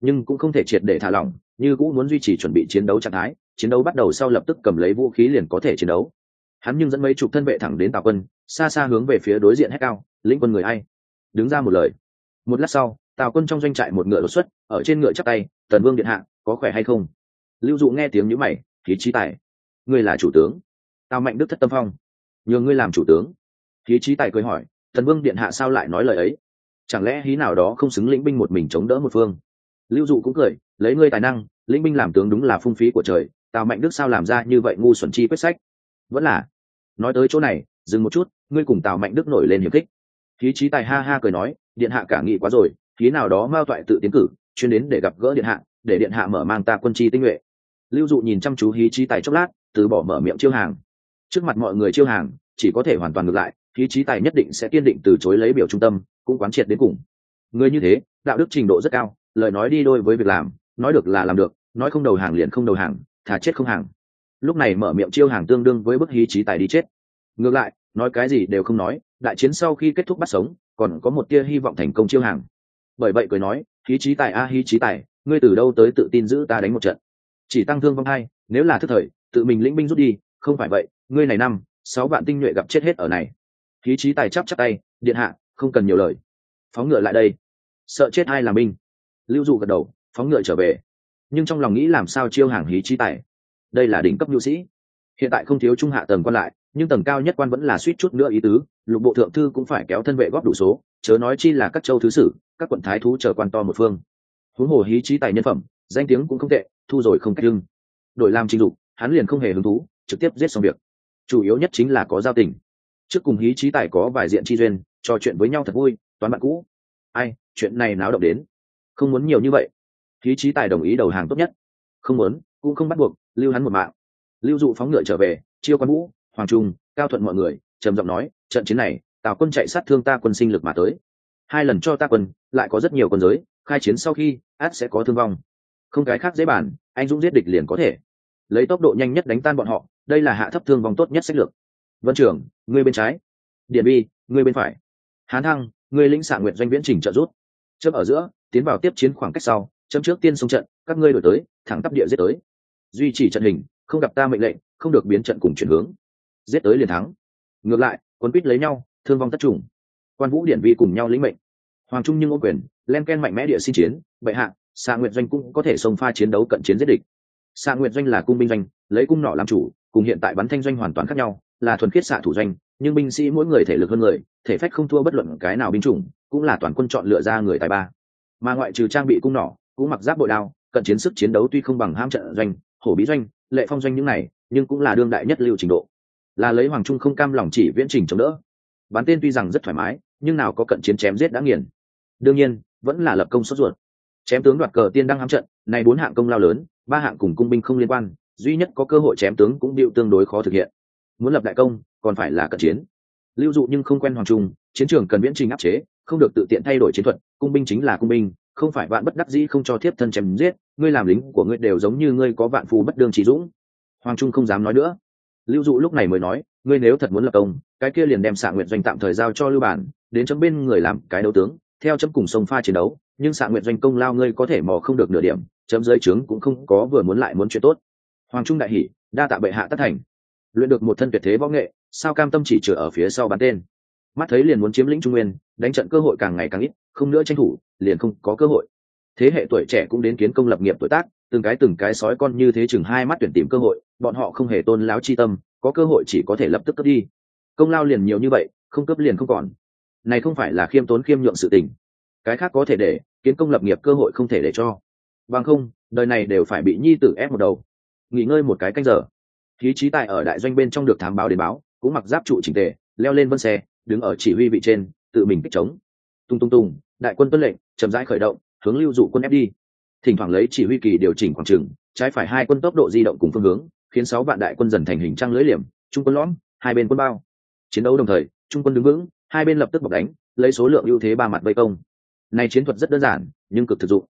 Nhưng cũng không thể triệt để thả lỏng, như cũng muốn duy trì chuẩn bị chiến đấu trạng thái, chiến đấu bắt đầu sau lập tức cầm lấy vũ khí liền có thể chiến đấu hắn nhưng dẫn mấy chục thân vệ thẳng đến tào quân, xa xa hướng về phía đối diện hét cao, lĩnh quân người ai? Đứng ra một lời. Một lát sau, tào quân trong doanh trại một ngựa đột xuất, ở trên ngựa chắc tay, tần vương điện hạ, có khỏe hay không? Lưu dụ nghe tiếng nhữ mày, khí trí tài. Ngươi là chủ tướng. Tào mạnh đức thất tâm phong. Nhường ngươi làm chủ tướng. Khí trí tài cười hỏi, tần vương điện hạ sao lại nói lời ấy? Chẳng lẽ hí nào đó không xứng lĩnh binh một mình chống đỡ một phương? Lưu dụ cũng cười, lấy ngươi tài năng, lĩnh binh làm tướng đúng là phung phí của trời, tào mạnh đức sao làm ra như vậy ngu xuẩn chi quyết sách? Vẫn là nói tới chỗ này, dừng một chút, ngươi cùng tào mạnh đức nổi lên hiềm khích. Khí trí tài ha ha cười nói, điện hạ cả nghị quá rồi, khí nào đó mao toại tự tiến cử, chuyên đến để gặp gỡ điện hạ, để điện hạ mở mang ta quân chi tinh nhuệ. Lưu dụ nhìn chăm chú hí trí tài chốc lát, từ bỏ mở miệng chiêu hàng. Trước mặt mọi người chiêu hàng, chỉ có thể hoàn toàn ngược lại hí trí tài nhất định sẽ kiên định từ chối lấy biểu trung tâm, cũng quán triệt đến cùng. Người như thế, đạo đức trình độ rất cao, lời nói đi đôi với việc làm, nói được là làm được, nói không đầu hàng liền không đầu hàng, thà chết không hàng lúc này mở miệng chiêu hàng tương đương với bức hí trí tài đi chết. Ngược lại nói cái gì đều không nói đại chiến sau khi kết thúc bắt sống còn có một tia hy vọng thành công chiêu hàng. Bởi vậy cười nói hí trí tài a à, hí trí tài ngươi từ đâu tới tự tin giữ ta đánh một trận? Chỉ tăng thương vong hai nếu là thức thời tự mình lĩnh binh rút đi không phải vậy ngươi này năm sáu vạn tinh nhuệ gặp chết hết ở này. Hí trí tài chắp chắp tay điện hạ không cần nhiều lời. Phóng ngựa lại đây. Sợ chết ai làm binh lưu dụ gật đầu phóng ngựa trở về. Nhưng trong lòng nghĩ làm sao chiêu hàng hí trí tài? Đây là đỉnh cấp nhu sĩ. Hiện tại không thiếu trung hạ tầng quan lại, nhưng tầng cao nhất quan vẫn là suýt chút nữa ý tứ, lục bộ thượng thư cũng phải kéo thân vệ góp đủ số, chớ nói chi là các châu thứ sử, các quận thái thú chờ quan to một phương. Huống hồ hí trí tài nhân phẩm, danh tiếng cũng không tệ, thu rồi không cách lưng đổi làm trình dục, hắn liền không hề hứng thú, trực tiếp giết xong việc. Chủ yếu nhất chính là có giao tình. Trước cùng hí trí tài có vài diện chi duyên, trò chuyện với nhau thật vui, toán bạn cũ. Ai, chuyện này náo động đến. Không muốn nhiều như vậy. Hí trí tài đồng ý đầu hàng tốt nhất. Không muốn cũng không bắt buộc, lưu hắn một mạng. Lưu dụ phóng ngựa trở về, chiêu quan vũ, hoàng trung, cao thuận mọi người, trầm giọng nói, trận chiến này, tào quân chạy sát thương ta quân sinh lực mà tới. Hai lần cho ta quân, lại có rất nhiều quân giới, khai chiến sau khi, át sẽ có thương vong. Không cái khác dễ bản anh dũng giết địch liền có thể. Lấy tốc độ nhanh nhất đánh tan bọn họ, đây là hạ thấp thương vong tốt nhất sách lược. Vân trưởng người bên trái. Điện bi người bên phải. Hán thăng người lĩnh xạ nguyện doanh viễn trình trợ rút chớp ở giữa, tiến vào tiếp chiến khoảng cách sau, chấm trước tiên xung trận, các ngươi đổi tới, thẳng tắp địa giết tới duy trì trận hình, không gặp ta mệnh lệnh, không được biến trận cùng chuyển hướng. Giết tới liền thắng. Ngược lại quân quýt lấy nhau, thương vong tất trùng. Quan vũ, điển vi cùng nhau lĩnh mệnh. Hoàng trung nhưng ô quyền, len ken mạnh mẽ địa xin chiến, bệ hạ xạ nguyệt doanh cũng có thể xông pha chiến đấu cận chiến giết địch. Xạ nguyệt doanh là cung binh doanh, lấy cung nỏ làm chủ, cùng hiện tại bắn thanh doanh hoàn toàn khác nhau, là thuần khiết xạ thủ doanh, nhưng binh sĩ mỗi người thể lực hơn người, thể phách không thua bất luận cái nào binh chủng, cũng là toàn quân chọn lựa ra người tài ba. Mà ngoại trừ trang bị cung nỏ cũng mặc giáp bội đao, cận chiến sức chiến đấu tuy không bằng ham trận doanh hổ bí doanh, lệ phong doanh những này, nhưng cũng là đương đại nhất lưu trình độ. Là lấy hoàng trung không cam lòng chỉ viễn trình chống đỡ. Bán tên tuy rằng rất thoải mái, nhưng nào có cận chiến chém giết đã nghiền. Đương nhiên, vẫn là lập công sốt ruột. Chém tướng đoạt cờ tiên đang hám trận này bốn hạng công lao lớn, ba hạng cùng cung binh không liên quan, duy nhất có cơ hội chém tướng cũng điệu tương đối khó thực hiện. Muốn lập đại công, còn phải là cận chiến. Lưu dụ nhưng không quen hoàng trung, chiến trường cần viễn trình áp chế, không được tự tiện thay đổi chiến thuật, cung binh chính là cung binh không phải vạn bất đắc dĩ không cho thiếp thân chém giết, ngươi làm lính của ngươi đều giống như ngươi có vạn phù bất đương trí dũng. Hoàng trung không dám nói nữa. Lưu dụ lúc này mới nói, ngươi nếu thật muốn lập công, cái kia liền đem xạ nguyện doanh tạm thời giao cho lưu bản, đến chấm bên người làm cái đấu tướng, theo chấm cùng sông pha chiến đấu, nhưng xạ nguyện doanh công lao ngươi có thể mò không được nửa điểm, chấm dưới trướng cũng không có vừa muốn lại muốn chuyện tốt. Hoàng trung đại hỷ đa tạ bệ hạ tất thành. Luyện được một thân tuyệt thế võ nghệ, sao cam tâm chỉ chừa ở phía sau bắn tên? Mắt thấy liền muốn chiếm lĩnh trung nguyên, đánh trận cơ hội càng ngày càng ít, không nữa tranh thủ, liền không có cơ hội. Thế hệ tuổi trẻ cũng đến kiến công lập nghiệp tuổi tác, từng cái từng cái sói con như thế chừng hai mắt tuyển tìm cơ hội, bọn họ không hề tôn láo chi tâm, có cơ hội chỉ có thể lập tức cướp đi. Công lao liền nhiều như vậy, không cướp liền không còn. Này không phải là khiêm tốn khiêm nhượng sự tình. Cái khác có thể để, kiến công lập nghiệp cơ hội không thể để cho. Bằng không, đời này đều phải bị nhi tử ép một đầu. Nghỉ ngơi một cái canh giờ. Khí trí tài ở đại doanh bên trong được thám báo đến báo, cũng mặc giáp trụ chỉnh tề, leo lên vân xe đứng ở chỉ huy vị trên, tự mình kích chống. Tung tung tung, đại quân tuân lệnh, chậm rãi khởi động, hướng lưu dụ quân ép đi. Thỉnh thoảng lấy chỉ huy kỳ điều chỉnh khoảng trừng trái phải hai quân tốc độ di động cùng phương hướng, khiến sáu vạn đại quân dần thành hình trang lưỡi liềm, trung quân lõm, hai bên quân bao. Chiến đấu đồng thời, trung quân đứng vững, hai bên lập tức bọc đánh, lấy số lượng ưu thế ba mặt vây công. Này chiến thuật rất đơn giản, nhưng cực thực dụng.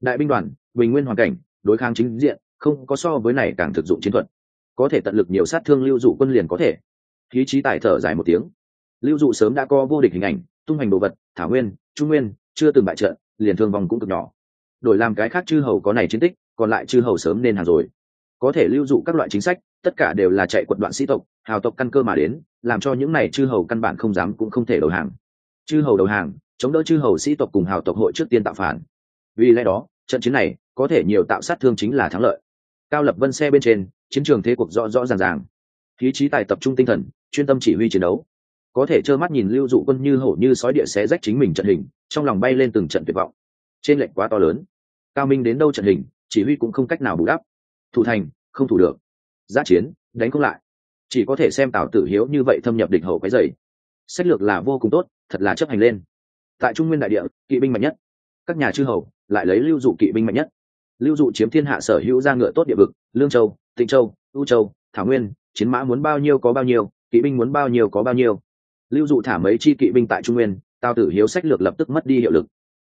Đại binh đoàn, bình nguyên hoàn cảnh, đối kháng chính diện, không có so với này càng thực dụng chiến thuật. Có thể tận lực nhiều sát thương lưu dụ quân liền có thể. Khí trí tài thở dài một tiếng lưu dụ sớm đã có vô địch hình ảnh, tung hành đồ vật, thảo nguyên, trung nguyên, chưa từng bại trận, liền thương vòng cũng cực nhỏ. Đổi làm cái khác chư hầu có này chiến tích, còn lại chư hầu sớm nên hàng rồi. Có thể lưu dụ các loại chính sách, tất cả đều là chạy quận đoạn sĩ tộc, hào tộc căn cơ mà đến, làm cho những này chư hầu căn bản không dám cũng không thể đầu hàng. Chư hầu đầu hàng, chống đỡ chư hầu sĩ tộc cùng hào tộc hội trước tiên tạo phản. Vì lẽ đó, trận chiến này có thể nhiều tạo sát thương chính là thắng lợi. Cao lập vân xe bên trên, chiến trường thế cuộc rõ rõ ràng ràng. Khí trí tài tập trung tinh thần, chuyên tâm chỉ huy chiến đấu có thể trơ mắt nhìn lưu dụ quân như hổ như sói địa xé rách chính mình trận hình, trong lòng bay lên từng trận tuyệt vọng. Trên lệnh quá to lớn. Cao minh đến đâu trận hình, chỉ huy cũng không cách nào bù đắp. Thủ thành, không thủ được. Giã chiến, đánh không lại. Chỉ có thể xem tào tử hiếu như vậy thâm nhập địch hậu cái dày. Sách lược là vô cùng tốt, thật là chấp hành lên. Tại trung nguyên đại địa, kỵ binh mạnh nhất. Các nhà chư hầu lại lấy lưu dụ kỵ binh mạnh nhất. Lưu dụ chiếm thiên hạ sở hữu ra ngựa tốt địa vực, lương châu, tịnh châu, u châu, thảo nguyên, chiến mã muốn bao nhiêu có bao nhiêu, kỵ binh muốn bao nhiêu có bao nhiêu lưu dụ thả mấy chi kỵ binh tại trung nguyên, tào tử hiếu sách lược lập tức mất đi hiệu lực.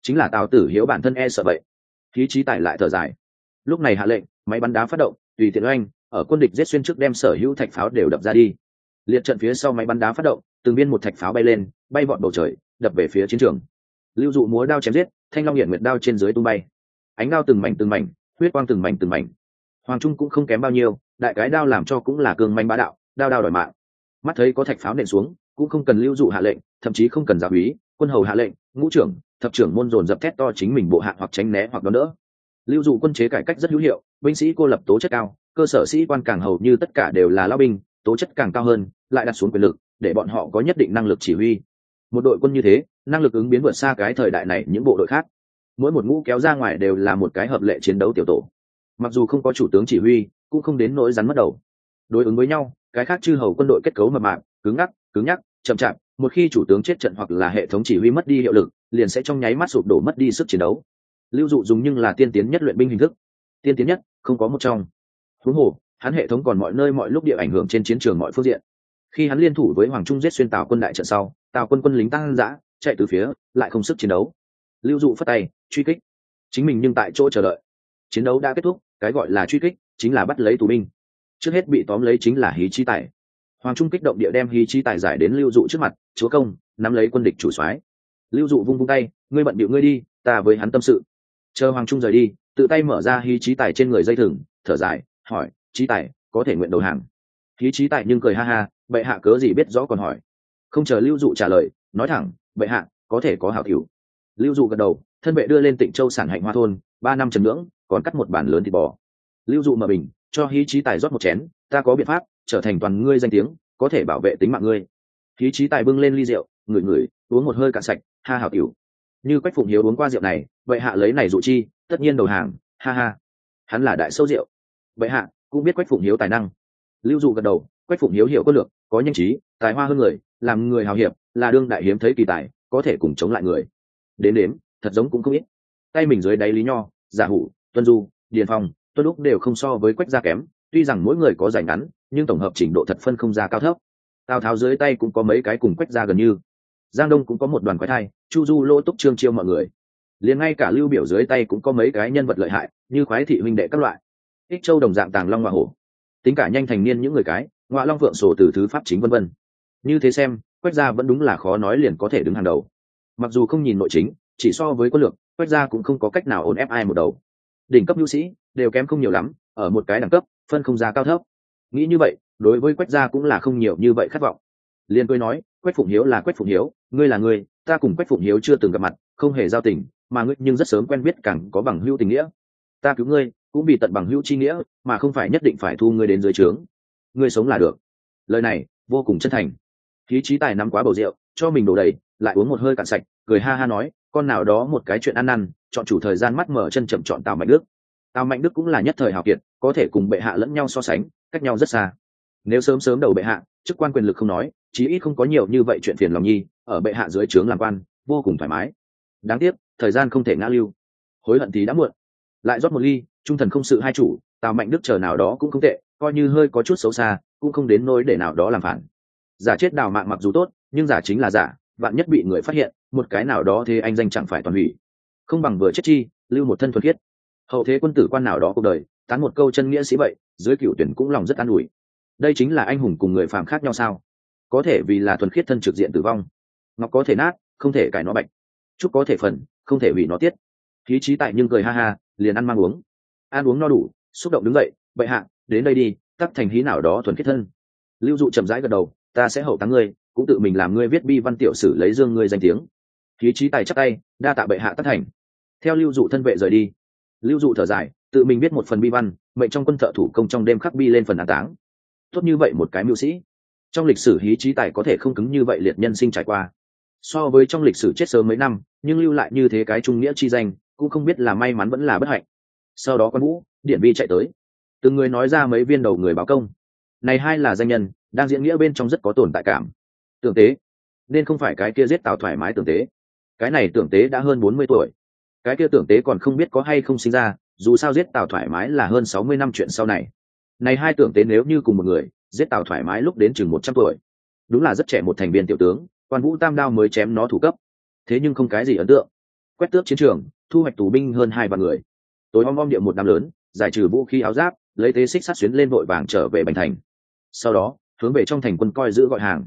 Chính là tào tử hiếu bản thân e sợ vậy. Khí trí tải lại thở dài. Lúc này hạ lệnh, máy bắn đá phát động, tùy tiện oanh, ở quân địch giết xuyên trước đem sở hữu thạch pháo đều đập ra đi. Liệt trận phía sau máy bắn đá phát động, từng viên một thạch pháo bay lên, bay vọt bầu trời, đập về phía chiến trường. Lưu dụ múa đao chém giết, thanh long hiện nguyệt đao trên dưới tung bay. Ánh đao từng mảnh từng mảnh, huyết quang từng mảnh từng mảnh. Hoàng trung cũng không kém bao nhiêu, đại cái đao làm cho cũng là cường manh bá đạo, đao đao đòi mạng. Mắt thấy có thạch pháo nện xuống cũng không cần lưu dụ hạ lệnh, thậm chí không cần giáo úy, quân hầu hạ lệnh, ngũ trưởng, thập trưởng môn dồn dập thét to chính mình bộ hạ hoặc tránh né hoặc đón đỡ. Lưu dụ quân chế cải cách rất hữu hiệu, binh sĩ cô lập tố chất cao, cơ sở sĩ quan càng hầu như tất cả đều là lao binh, tố chất càng cao hơn, lại đặt xuống quyền lực, để bọn họ có nhất định năng lực chỉ huy. Một đội quân như thế, năng lực ứng biến vượt xa cái thời đại này những bộ đội khác. Mỗi một ngũ kéo ra ngoài đều là một cái hợp lệ chiến đấu tiểu tổ. Mặc dù không có chủ tướng chỉ huy, cũng không đến nỗi rắn mất đầu. Đối ứng với nhau, cái khác chư hầu quân đội kết cấu mập mạp, cứng ngắc cứng nhắc, chậm chạp, một khi chủ tướng chết trận hoặc là hệ thống chỉ huy mất đi hiệu lực, liền sẽ trong nháy mắt sụp đổ mất đi sức chiến đấu. Lưu dụ dùng nhưng là tiên tiến nhất luyện binh hình thức. Tiên tiến nhất, không có một trong. Huống hồ, hắn hệ thống còn mọi nơi mọi lúc địa ảnh hưởng trên chiến trường mọi phương diện. Khi hắn liên thủ với hoàng trung giết xuyên tào quân đại trận sau, tào quân quân lính tăng dã, chạy từ phía, lại không sức chiến đấu. Lưu dụ phất tay, truy kích. Chính mình nhưng tại chỗ chờ đợi. Chiến đấu đã kết thúc, cái gọi là truy kích, chính là bắt lấy tù binh. Trước hết bị tóm lấy chính là hí chi tài hoàng trung kích động địa đem hí trí tài giải đến lưu dụ trước mặt, chúa công, nắm lấy quân địch chủ soái. Lưu dụ vung vung tay, ngươi bận điệu ngươi đi, ta với hắn tâm sự. Chờ hoàng trung rời đi, tự tay mở ra hí trí tài trên người dây thừng, thở dài, hỏi trí tài, có thể nguyện đầu hàng? Hí trí tài nhưng cười ha ha, bệ hạ cớ gì biết rõ còn hỏi? Không chờ lưu dụ trả lời, nói thẳng, bệ hạ, có thể có hảo cửu. Lưu dụ gật đầu, thân vệ đưa lên tịnh châu sản hạnh hoa thôn, ba năm trần ngưỡng, còn cắt một bản lớn thịt bò. Lưu dụ mở bình cho hí trí tài rót một chén, ta có biện pháp, trở thành toàn ngươi danh tiếng, có thể bảo vệ tính mạng ngươi. Hí trí tài bưng lên ly rượu, ngửi ngửi, uống một hơi cạn sạch, ha hảo cửu. Như quách phụng hiếu uống qua rượu này, vậy hạ lấy này dụ chi, tất nhiên đầu hàng, ha ha. Hắn là đại sâu rượu. Vậy hạ, cũng biết quách phụng hiếu tài năng. Lưu dụ gật đầu, quách phụng hiếu hiểu có lược, có nhanh trí, tài hoa hơn người, làm người hào hiệp, là đương đại hiếm thấy kỳ tài, có thể cùng chống lại người. Đến đếm, thật giống cũng không ít. Tay mình dưới đáy lý nho, giả hủ, tuân du, điền phong tuân lúc đều không so với quách gia kém, tuy rằng mỗi người có giải ngắn, nhưng tổng hợp trình độ thật phân không ra cao thấp. Tào tháo dưới tay cũng có mấy cái cùng quách gia gần như. Giang đông cũng có một đoàn quái thai, chu du lô túc trương chiêu mọi người. Liền ngay cả lưu biểu dưới tay cũng có mấy cái nhân vật lợi hại, như khoái thị huynh đệ các loại. Ích châu đồng dạng tàng long hoa hổ. Tính cả nhanh thành niên những người cái ngoại long phượng sổ từ thứ pháp chính vân vân. Như thế xem, quách gia vẫn đúng là khó nói liền có thể đứng hàng đầu. Mặc dù không nhìn nội chính, chỉ so với quân lược, quách gia cũng không có cách nào ổn ép ai một đầu. Đỉnh cấp nhu sĩ đều kém không nhiều lắm, ở một cái đẳng cấp, phân không ra cao thấp. Nghĩ như vậy, đối với quách gia cũng là không nhiều như vậy khát vọng. Liên cười nói, quách phụng hiếu là quách phụng hiếu, ngươi là ngươi, ta cùng quách phụng hiếu chưa từng gặp mặt, không hề giao tình, mà ngươi nhưng rất sớm quen biết càng có bằng hữu tình nghĩa. Ta cứu ngươi, cũng vì tận bằng hữu chi nghĩa, mà không phải nhất định phải thu ngươi đến dưới trướng. Ngươi sống là được. Lời này, vô cùng chân thành. Khí trí tài nắm quá bầu rượu, cho mình đổ đầy, lại uống một hơi cạn sạch, cười ha ha nói, con nào đó một cái chuyện ăn năn, chọn chủ thời gian mắt mở chân chậm chọn tào mạch nước tào mạnh đức cũng là nhất thời hào kiệt, có thể cùng bệ hạ lẫn nhau so sánh, cách nhau rất xa. Nếu sớm sớm đầu bệ hạ, chức quan quyền lực không nói, chí ít không có nhiều như vậy chuyện phiền lòng nhi, ở bệ hạ dưới trướng làm quan, vô cùng thoải mái. Đáng tiếc, thời gian không thể ngã lưu. Hối hận thì đã muộn. Lại rót một ly, trung thần không sự hai chủ, tào mạnh đức chờ nào đó cũng không tệ, coi như hơi có chút xấu xa, cũng không đến nỗi để nào đó làm phản. Giả chết đào mạng mặc dù tốt, nhưng giả chính là giả, vạn nhất bị người phát hiện, một cái nào đó thế anh danh chẳng phải toàn hủy. Không bằng vừa chết chi, lưu một thân thuần khiết hậu thế quân tử quan nào đó cuộc đời, tán một câu chân nghĩa sĩ vậy, dưới cựu tuyển cũng lòng rất an ủi. Đây chính là anh hùng cùng người phàm khác nhau sao? Có thể vì là thuần khiết thân trực diện tử vong. Ngọc có thể nát, không thể cải nó bạch. Chúc có thể phần, không thể hủy nó tiết. Khí trí tại nhưng cười ha ha, liền ăn mang uống. Ăn uống no đủ, xúc động đứng dậy, bệ hạ, đến đây đi, tắc thành hí nào đó thuần khiết thân. Lưu dụ chậm rãi gật đầu, ta sẽ hậu táng ngươi, cũng tự mình làm ngươi viết bi văn tiểu sử lấy dương ngươi danh tiếng. Khí trí tài chắc tay, đa tạ bệ hạ tất thành. Theo lưu dụ thân vệ rời đi lưu dụ thở dài, tự mình biết một phần bi văn, mệnh trong quân thợ thủ công trong đêm khắc bi lên phần an táng. Tốt như vậy một cái mưu sĩ. Trong lịch sử hí trí tài có thể không cứng như vậy liệt nhân sinh trải qua. So với trong lịch sử chết sớm mấy năm, nhưng lưu lại như thế cái trung nghĩa chi danh, cũng không biết là may mắn vẫn là bất hạnh. Sau đó con vũ, điện vi chạy tới. Từng người nói ra mấy viên đầu người báo công. Này hai là danh nhân, đang diễn nghĩa bên trong rất có tồn tại cảm. Tưởng tế. Nên không phải cái kia giết tào thoải mái tưởng tế. Cái này tưởng tế đã hơn bốn mươi tuổi cái kia tưởng tế còn không biết có hay không sinh ra, dù sao giết tào thoải mái là hơn sáu mươi năm chuyện sau này. Này hai tưởng tế nếu như cùng một người, giết tào thoải mái lúc đến chừng một trăm tuổi. Đúng là rất trẻ một thành viên tiểu tướng, quan vũ tam đao mới chém nó thủ cấp. Thế nhưng không cái gì ấn tượng. Quét tước chiến trường, thu hoạch tù binh hơn hai vạn người. Tối om om địa một năm lớn, giải trừ vũ khí áo giáp, lấy tế xích sát xuyến lên vội vàng trở về bành thành. Sau đó, hướng về trong thành quân coi giữ gọi hàng.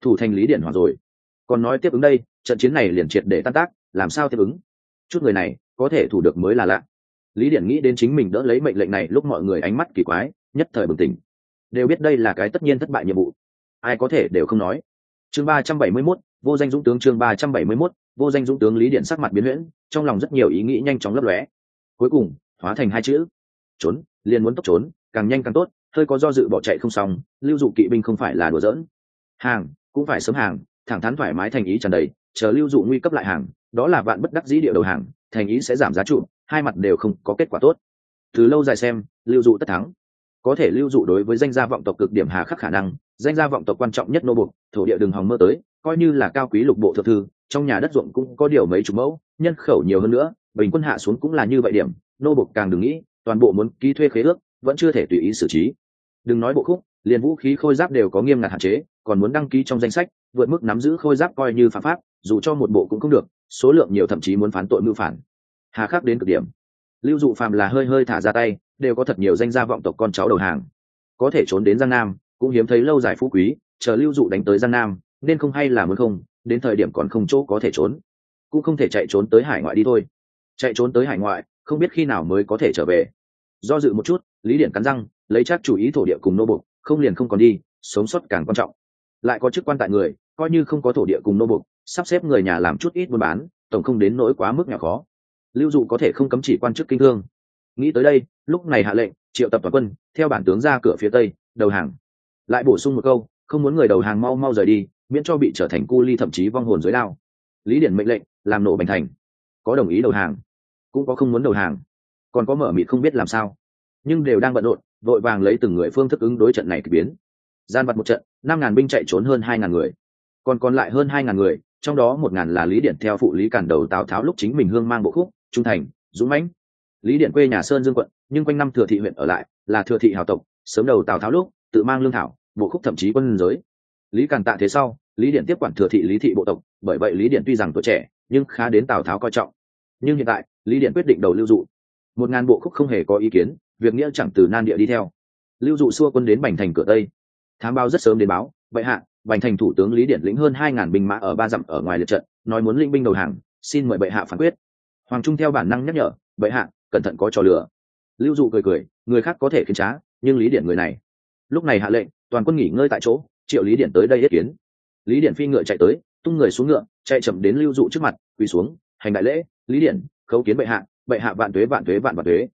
Thủ thành lý điện hòa rồi. Còn nói tiếp ứng đây, trận chiến này liền triệt để tan tác, làm sao tiếp ứng? Chút người này có thể thủ được mới là lạ. Lý điện nghĩ đến chính mình đỡ lấy mệnh lệnh này lúc mọi người ánh mắt kỳ quái nhất thời bừng tỉnh. Đều biết đây là cái tất nhiên thất bại nhiệm vụ. Ai có thể đều không nói. Chương ba trăm bảy mươi 371, vô danh dũng tướng chương ba trăm bảy mươi 371, vô danh dũng tướng lý điện sắc mặt biến huyễn trong lòng rất nhiều ý nghĩ nhanh chóng lấp lóe. Cuối cùng hóa thành hai chữ. Trốn liền muốn tốc trốn càng nhanh càng tốt hơi có do dự bỏ chạy không xong lưu dụ kỵ binh không phải là đùa giỡn. Hàng cũng phải sớm hàng thẳng thắn thoải mái thành ý tràn đầy chờ lưu dụ nguy cấp lại hàng đó là bạn bất đắc dĩ địa đầu hàng, thành ý sẽ giảm giá trụ, hai mặt đều không có kết quả tốt. Từ lâu dài xem, lưu dụ tất thắng. Có thể lưu dụ đối với danh gia vọng tộc cực điểm hà khắc khả năng, danh gia vọng tộc quan trọng nhất nô bục thổ địa đường hòng mơ tới, coi như là cao quý lục bộ thượng thư, trong nhà đất ruộng cũng có điều mấy chục mẫu, nhân khẩu nhiều hơn nữa, bình quân hạ xuống cũng là như vậy điểm, nô bục càng đừng nghĩ, toàn bộ muốn ký thuê khế ước, vẫn chưa thể tùy ý xử trí. Đừng nói bộ khúc, liền vũ khí khôi giáp đều có nghiêm ngặt hạn chế, còn muốn đăng ký trong danh sách vượt mức nắm giữ khôi giáp coi như phạm pháp, dù cho một bộ cũng không được, số lượng nhiều thậm chí muốn phán tội mưu phản. Hà khắc đến cực điểm. Lưu dụ phàm là hơi hơi thả ra tay, đều có thật nhiều danh gia vọng tộc con cháu đầu hàng. Có thể trốn đến giang nam, cũng hiếm thấy lâu dài phú quý, chờ lưu dụ đánh tới giang nam, nên không hay là muốn không, đến thời điểm còn không chỗ có thể trốn. Cũng không thể chạy trốn tới hải ngoại đi thôi. Chạy trốn tới hải ngoại, không biết khi nào mới có thể trở về. Do dự một chút, lý điển cắn răng, lấy chắc chủ ý thổ địa cùng nô bục không liền không còn đi, sống sót càng quan trọng lại có chức quan tại người, coi như không có thổ địa cùng nô bục, sắp xếp người nhà làm chút ít buôn bán, tổng không đến nỗi quá mức nhỏ khó. Lưu dụ có thể không cấm chỉ quan chức kinh thương. Nghĩ tới đây, lúc này hạ lệnh, triệu tập toàn quân, theo bản tướng ra cửa phía tây, đầu hàng. Lại bổ sung một câu, không muốn người đầu hàng mau mau rời đi, miễn cho bị trở thành cu ly thậm chí vong hồn dưới đao. Lý điển mệnh lệnh, làm nổ bành thành. Có đồng ý đầu hàng, cũng có không muốn đầu hàng. Còn có mở mịt không biết làm sao. Nhưng đều đang bận rộn, vội vàng lấy từng người phương thức ứng đối trận này k ỳ biến. Gian vặt một trận năm ngàn binh chạy trốn hơn hai ngàn người. Còn còn lại hơn hai ngàn người, trong đó một ngàn là lý điện theo phụ lý cản đầu tào tháo lúc chính mình hương mang bộ khúc, trung thành, dũng mãnh. Lý điện quê nhà sơn dương quận, nhưng quanh năm thừa thị huyện ở lại, là thừa thị hào tộc, sớm đầu tào tháo lúc, tự mang lương thảo, bộ khúc thậm chí quân giới. Lý càn tạ thế sau, lý điện tiếp quản thừa thị lý thị bộ tộc, bởi vậy lý điện tuy rằng tuổi trẻ, nhưng khá đến tào tháo coi trọng. Nhưng hiện tại, lý điện quyết định đầu lưu dụ. Một ngàn bộ khúc không hề có ý kiến, việc nghĩa chẳng từ nan địa đi theo. Lưu dụ xua quân đến bành thành cửa tây thám báo rất sớm đến báo, vậy hạ bành thành thủ tướng lý điển lĩnh hơn hai ngàn binh mã ở ba dặm ở ngoài lượt trận, nói muốn linh binh đầu hàng, xin mời bệ hạ phán quyết. Hoàng trung theo bản năng nhắc nhở, bệ hạ, cẩn thận có trò lửa lưu dụ cười cười, người khác có thể khiến trá, nhưng lý điển người này. Lúc này hạ lệnh, toàn quân nghỉ ngơi tại chỗ, triệu lý điển tới đây yết kiến. Lý điển phi ngựa chạy tới, tung người xuống ngựa, chạy chậm đến lưu dụ trước mặt, quỳ xuống, hành đại lễ, lý điển, khấu kiến bệ hạ bệ hạ vạn tuế vạn tuế, vạn vạn tuế.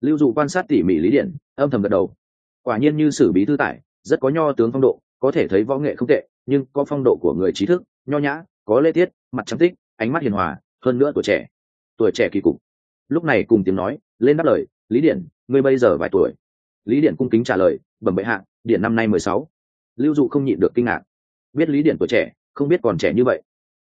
Lưu dụ quan sát tỉ mỉ lý điển, âm thầm gật đầu. Quả nhiên như sử bí thư tải rất có nho tướng phong độ, có thể thấy võ nghệ không tệ, nhưng có phong độ của người trí thức, nho nhã, có lễ tiết, mặt trắng tích, ánh mắt hiền hòa, hơn nữa tuổi trẻ tuổi trẻ kỳ cục. Lúc này cùng tiếng nói, lên đáp lời, lý điện ngươi bây giờ vài tuổi? Lý điện cung kính trả lời, bẩm bệ hạ điện năm nay mười sáu. Lưu dụ không nhịn được kinh ngạc. Biết lý điện tuổi trẻ, không biết còn trẻ như vậy.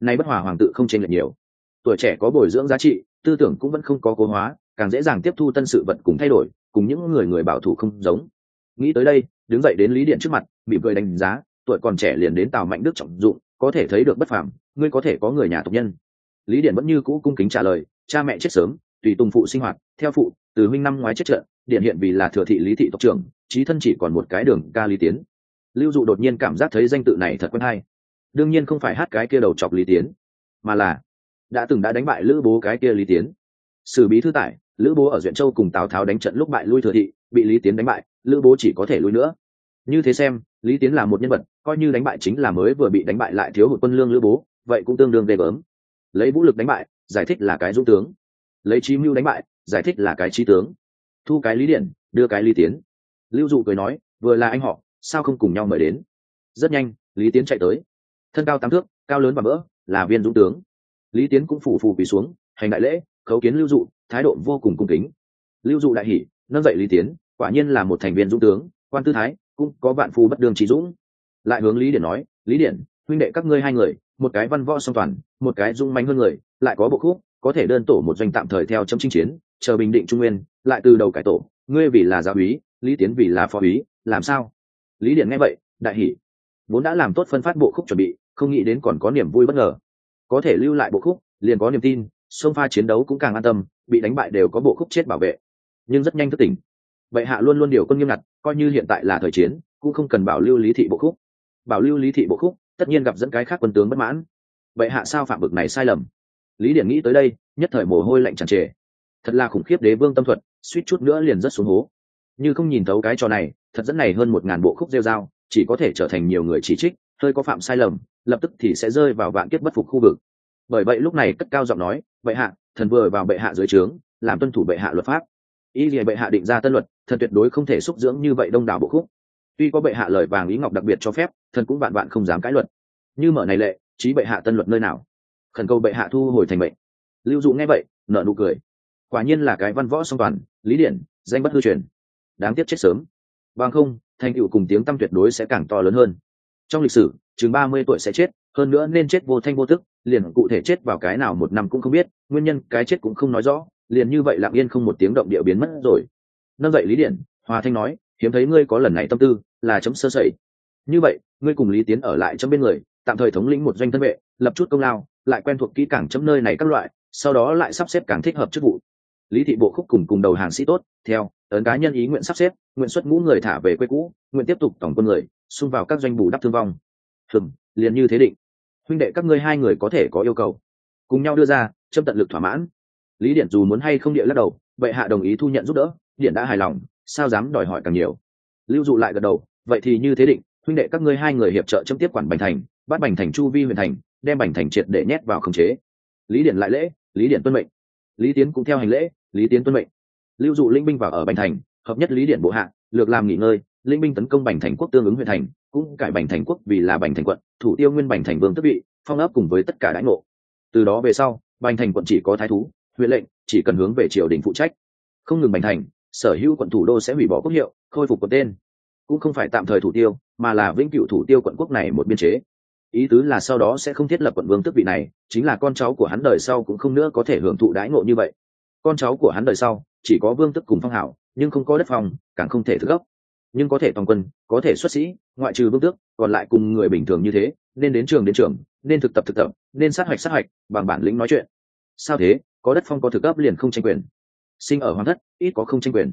Nay bất hòa hoàng tự không chênh lệch nhiều. Tuổi trẻ có bồi dưỡng giá trị, tư tưởng cũng vẫn không có cố hóa, càng dễ dàng tiếp thu tân sự vật cùng thay đổi, cùng những người người bảo thủ không giống nghĩ tới đây, đứng dậy đến lý điện trước mặt bị cười đánh giá, tuổi còn trẻ liền đến tào mạnh đức trọng dụng, có thể thấy được bất phàm, ngươi có thể có người nhà tộc nhân. Lý điện vẫn như cũ cung kính trả lời, cha mẹ chết sớm, tùy tùng phụ sinh hoạt, theo phụ, từ huynh năm ngoái chết trận, điện hiện vì là thừa thị lý thị tộc trưởng trí thân chỉ còn một cái đường ca lý tiến. Lưu dụ đột nhiên cảm giác thấy danh tự này thật quen hay. Đương nhiên không phải hát cái kia đầu chọc lý tiến, mà là đã từng đã đánh bại lữ bố cái kia lý tiến. Sử bí thư tải lữ bố ở duyện châu cùng tào tháo đánh trận lúc bại lui thừa thị, bị lý tiến đánh bại lữ bố chỉ có thể lui nữa. Như thế xem, lý tiến là một nhân vật, coi như đánh bại chính là mới vừa bị đánh bại lại thiếu hụt quân lương lữ bố, vậy cũng tương đương ghê gớm. Lấy vũ lực đánh bại, giải thích là cái dũng tướng. Lấy trí mưu đánh bại, giải thích là cái trí tướng. Thu cái lý điện đưa cái lý tiến. Lưu dụ cười nói, vừa là anh họ, sao không cùng nhau mời đến? Rất nhanh, lý tiến chạy tới. Thân cao tám thước, cao lớn và mỡ, là viên dũng tướng. Lý tiến cũng phủ phù quỳ xuống, hành đại lễ, khấu kiến lưu dụ, thái độ vô cùng cung kính. Lưu dụ đại hỷ nâng dậy lý tiến quả nhiên là một thành viên dũng tướng, quan tư thái, cũng có vạn phu bất đường trí dũng. Lại hướng lý điển nói, lý điển, huynh đệ các ngươi hai người, một cái văn võ song toàn, một cái dung mạnh hơn người, lại có bộ khúc, có thể đơn tổ một doanh tạm thời theo chấm chinh chiến, chờ bình định trung nguyên, lại từ đầu cải tổ, ngươi vì là giáo úy, lý tiến vì là phó úy, làm sao? Lý điển nghe vậy, đại hỷ vốn đã làm tốt phân phát bộ khúc chuẩn bị, không nghĩ đến còn có niềm vui bất ngờ. Có thể lưu lại bộ khúc, liền có niềm tin, sông pha chiến đấu cũng càng an tâm, bị đánh bại đều có bộ khúc chết bảo vệ. Nhưng rất nhanh thức tỉnh bệ hạ luôn luôn điều quân nghiêm ngặt, coi như hiện tại là thời chiến, cũng không cần bảo lưu lý thị bộ khúc. Bảo lưu lý thị bộ khúc, tất nhiên gặp dẫn cái khác quân tướng bất mãn. Bệ hạ sao phạm bực này sai lầm? Lý điển nghĩ tới đây, nhất thời mồ hôi lạnh tràn trề. Thật là khủng khiếp đế vương tâm thuật, suýt chút nữa liền rất xuống hố. Như không nhìn thấu cái trò này, thật dẫn này hơn một ngàn bộ khúc rêu dao chỉ có thể trở thành nhiều người chỉ trích, hơi có phạm sai lầm, lập tức thì sẽ rơi vào vạn kiếp bất phục khu vực. Bởi vậy lúc này cất cao giọng nói, bệ hạ, thần vừa vào bệ hạ dưới trướng, làm tuân thủ bệ hạ luật pháp ý gì bệ hạ định ra tân luật, thần tuyệt đối không thể xúc dưỡng như vậy đông đảo bộ khúc. Tuy có bệ hạ lời vàng ý ngọc đặc biệt cho phép, thần cũng vạn vạn không dám cãi luật. Như mở này lệ trí bệ hạ tân luật nơi nào? Khẩn cầu bệ hạ thu hồi thành mệnh. Lưu dụ nghe vậy nợ nụ cười. Quả nhiên là cái văn võ song toàn, lý điển, danh bất hư truyền. Đáng tiếc chết sớm. Bằng không, thành tựu cùng tiếng tăm tuyệt đối sẽ càng to lớn hơn. Trong lịch sử, chừng ba mươi tuổi sẽ chết, hơn nữa nên chết vô thanh vô tức, liền cụ thể chết vào cái nào một năm cũng không biết, nguyên nhân cái chết cũng không nói rõ liền như vậy lặng yên không một tiếng động địa biến mất rồi. Nâng dậy lý điển hòa thanh nói hiếm thấy ngươi có lần này tâm tư là chấm sơ sẩy. Như vậy ngươi cùng lý tiến ở lại trong bên người tạm thời thống lĩnh một doanh thân vệ lập chút công lao lại quen thuộc kỹ cảng chấm nơi này các loại sau đó lại sắp xếp càng thích hợp chức vụ. Lý thị bộ khúc cùng cùng đầu hàng sĩ tốt theo ấn cá nhân ý nguyện sắp xếp nguyện xuất ngũ người thả về quê cũ nguyện tiếp tục tổng quân người xung vào các doanh bù đắp thương vong. Hừng liền như thế định. Huynh đệ các ngươi hai người có thể có yêu cầu. Cùng nhau đưa ra châm tận lực thỏa mãn lý điện dù muốn hay không địa lắc đầu, vậy hạ đồng ý thu nhận giúp đỡ điện đã hài lòng, sao dám đòi hỏi càng nhiều. Lưu dụ lại gật đầu, vậy thì như thế định, huynh đệ các ngươi hai người hiệp trợ chấm tiếp quản bành thành, bắt bành thành chu vi huyện thành, đem bành thành triệt để nhét vào khống chế. Lý điện lại lễ, lý điện tuân mệnh. Lý tiến cũng theo hành lễ, lý tiến tuân mệnh. Lưu dụ linh binh vào ở bành thành, hợp nhất lý điện bộ hạ, lược làm nghỉ ngơi linh binh tấn công bành thành quốc tương ứng huyện thành, cũng cải bành thành quốc vì là bành thành quận, thủ tiêu nguyên bành thành vương tức vị, phong ấp cùng với tất cả đãi ngộ. Từ đó về sau, bành thành quận chỉ có thái thú huyện lệnh, chỉ cần hướng về triều đình phụ trách. Không ngừng bành thành, sở hữu quận thủ đô sẽ hủy bỏ quốc hiệu, khôi phục quận tên. Cũng không phải tạm thời thủ tiêu, mà là vĩnh cửu thủ tiêu quận quốc này một biên chế. Ý tứ là sau đó sẽ không thiết lập quận vương tước vị này, chính là con cháu của hắn đời sau cũng không nữa có thể hưởng thụ đãi ngộ như vậy. Con cháu của hắn đời sau, chỉ có vương tước cùng phong hảo, nhưng không có đất phòng càng không thể thức gốc. Nhưng có thể toàn quân, có thể xuất sĩ, ngoại trừ vương tước, còn lại cùng người bình thường như thế, nên đến trường đến trường, nên thực tập thực tập, nên sát hạch sát hạch, bằng bản lĩnh nói chuyện sao thế? Có đất phong có thực cấp liền không tranh quyền. Sinh ở hoàng thất, ít có không tranh quyền.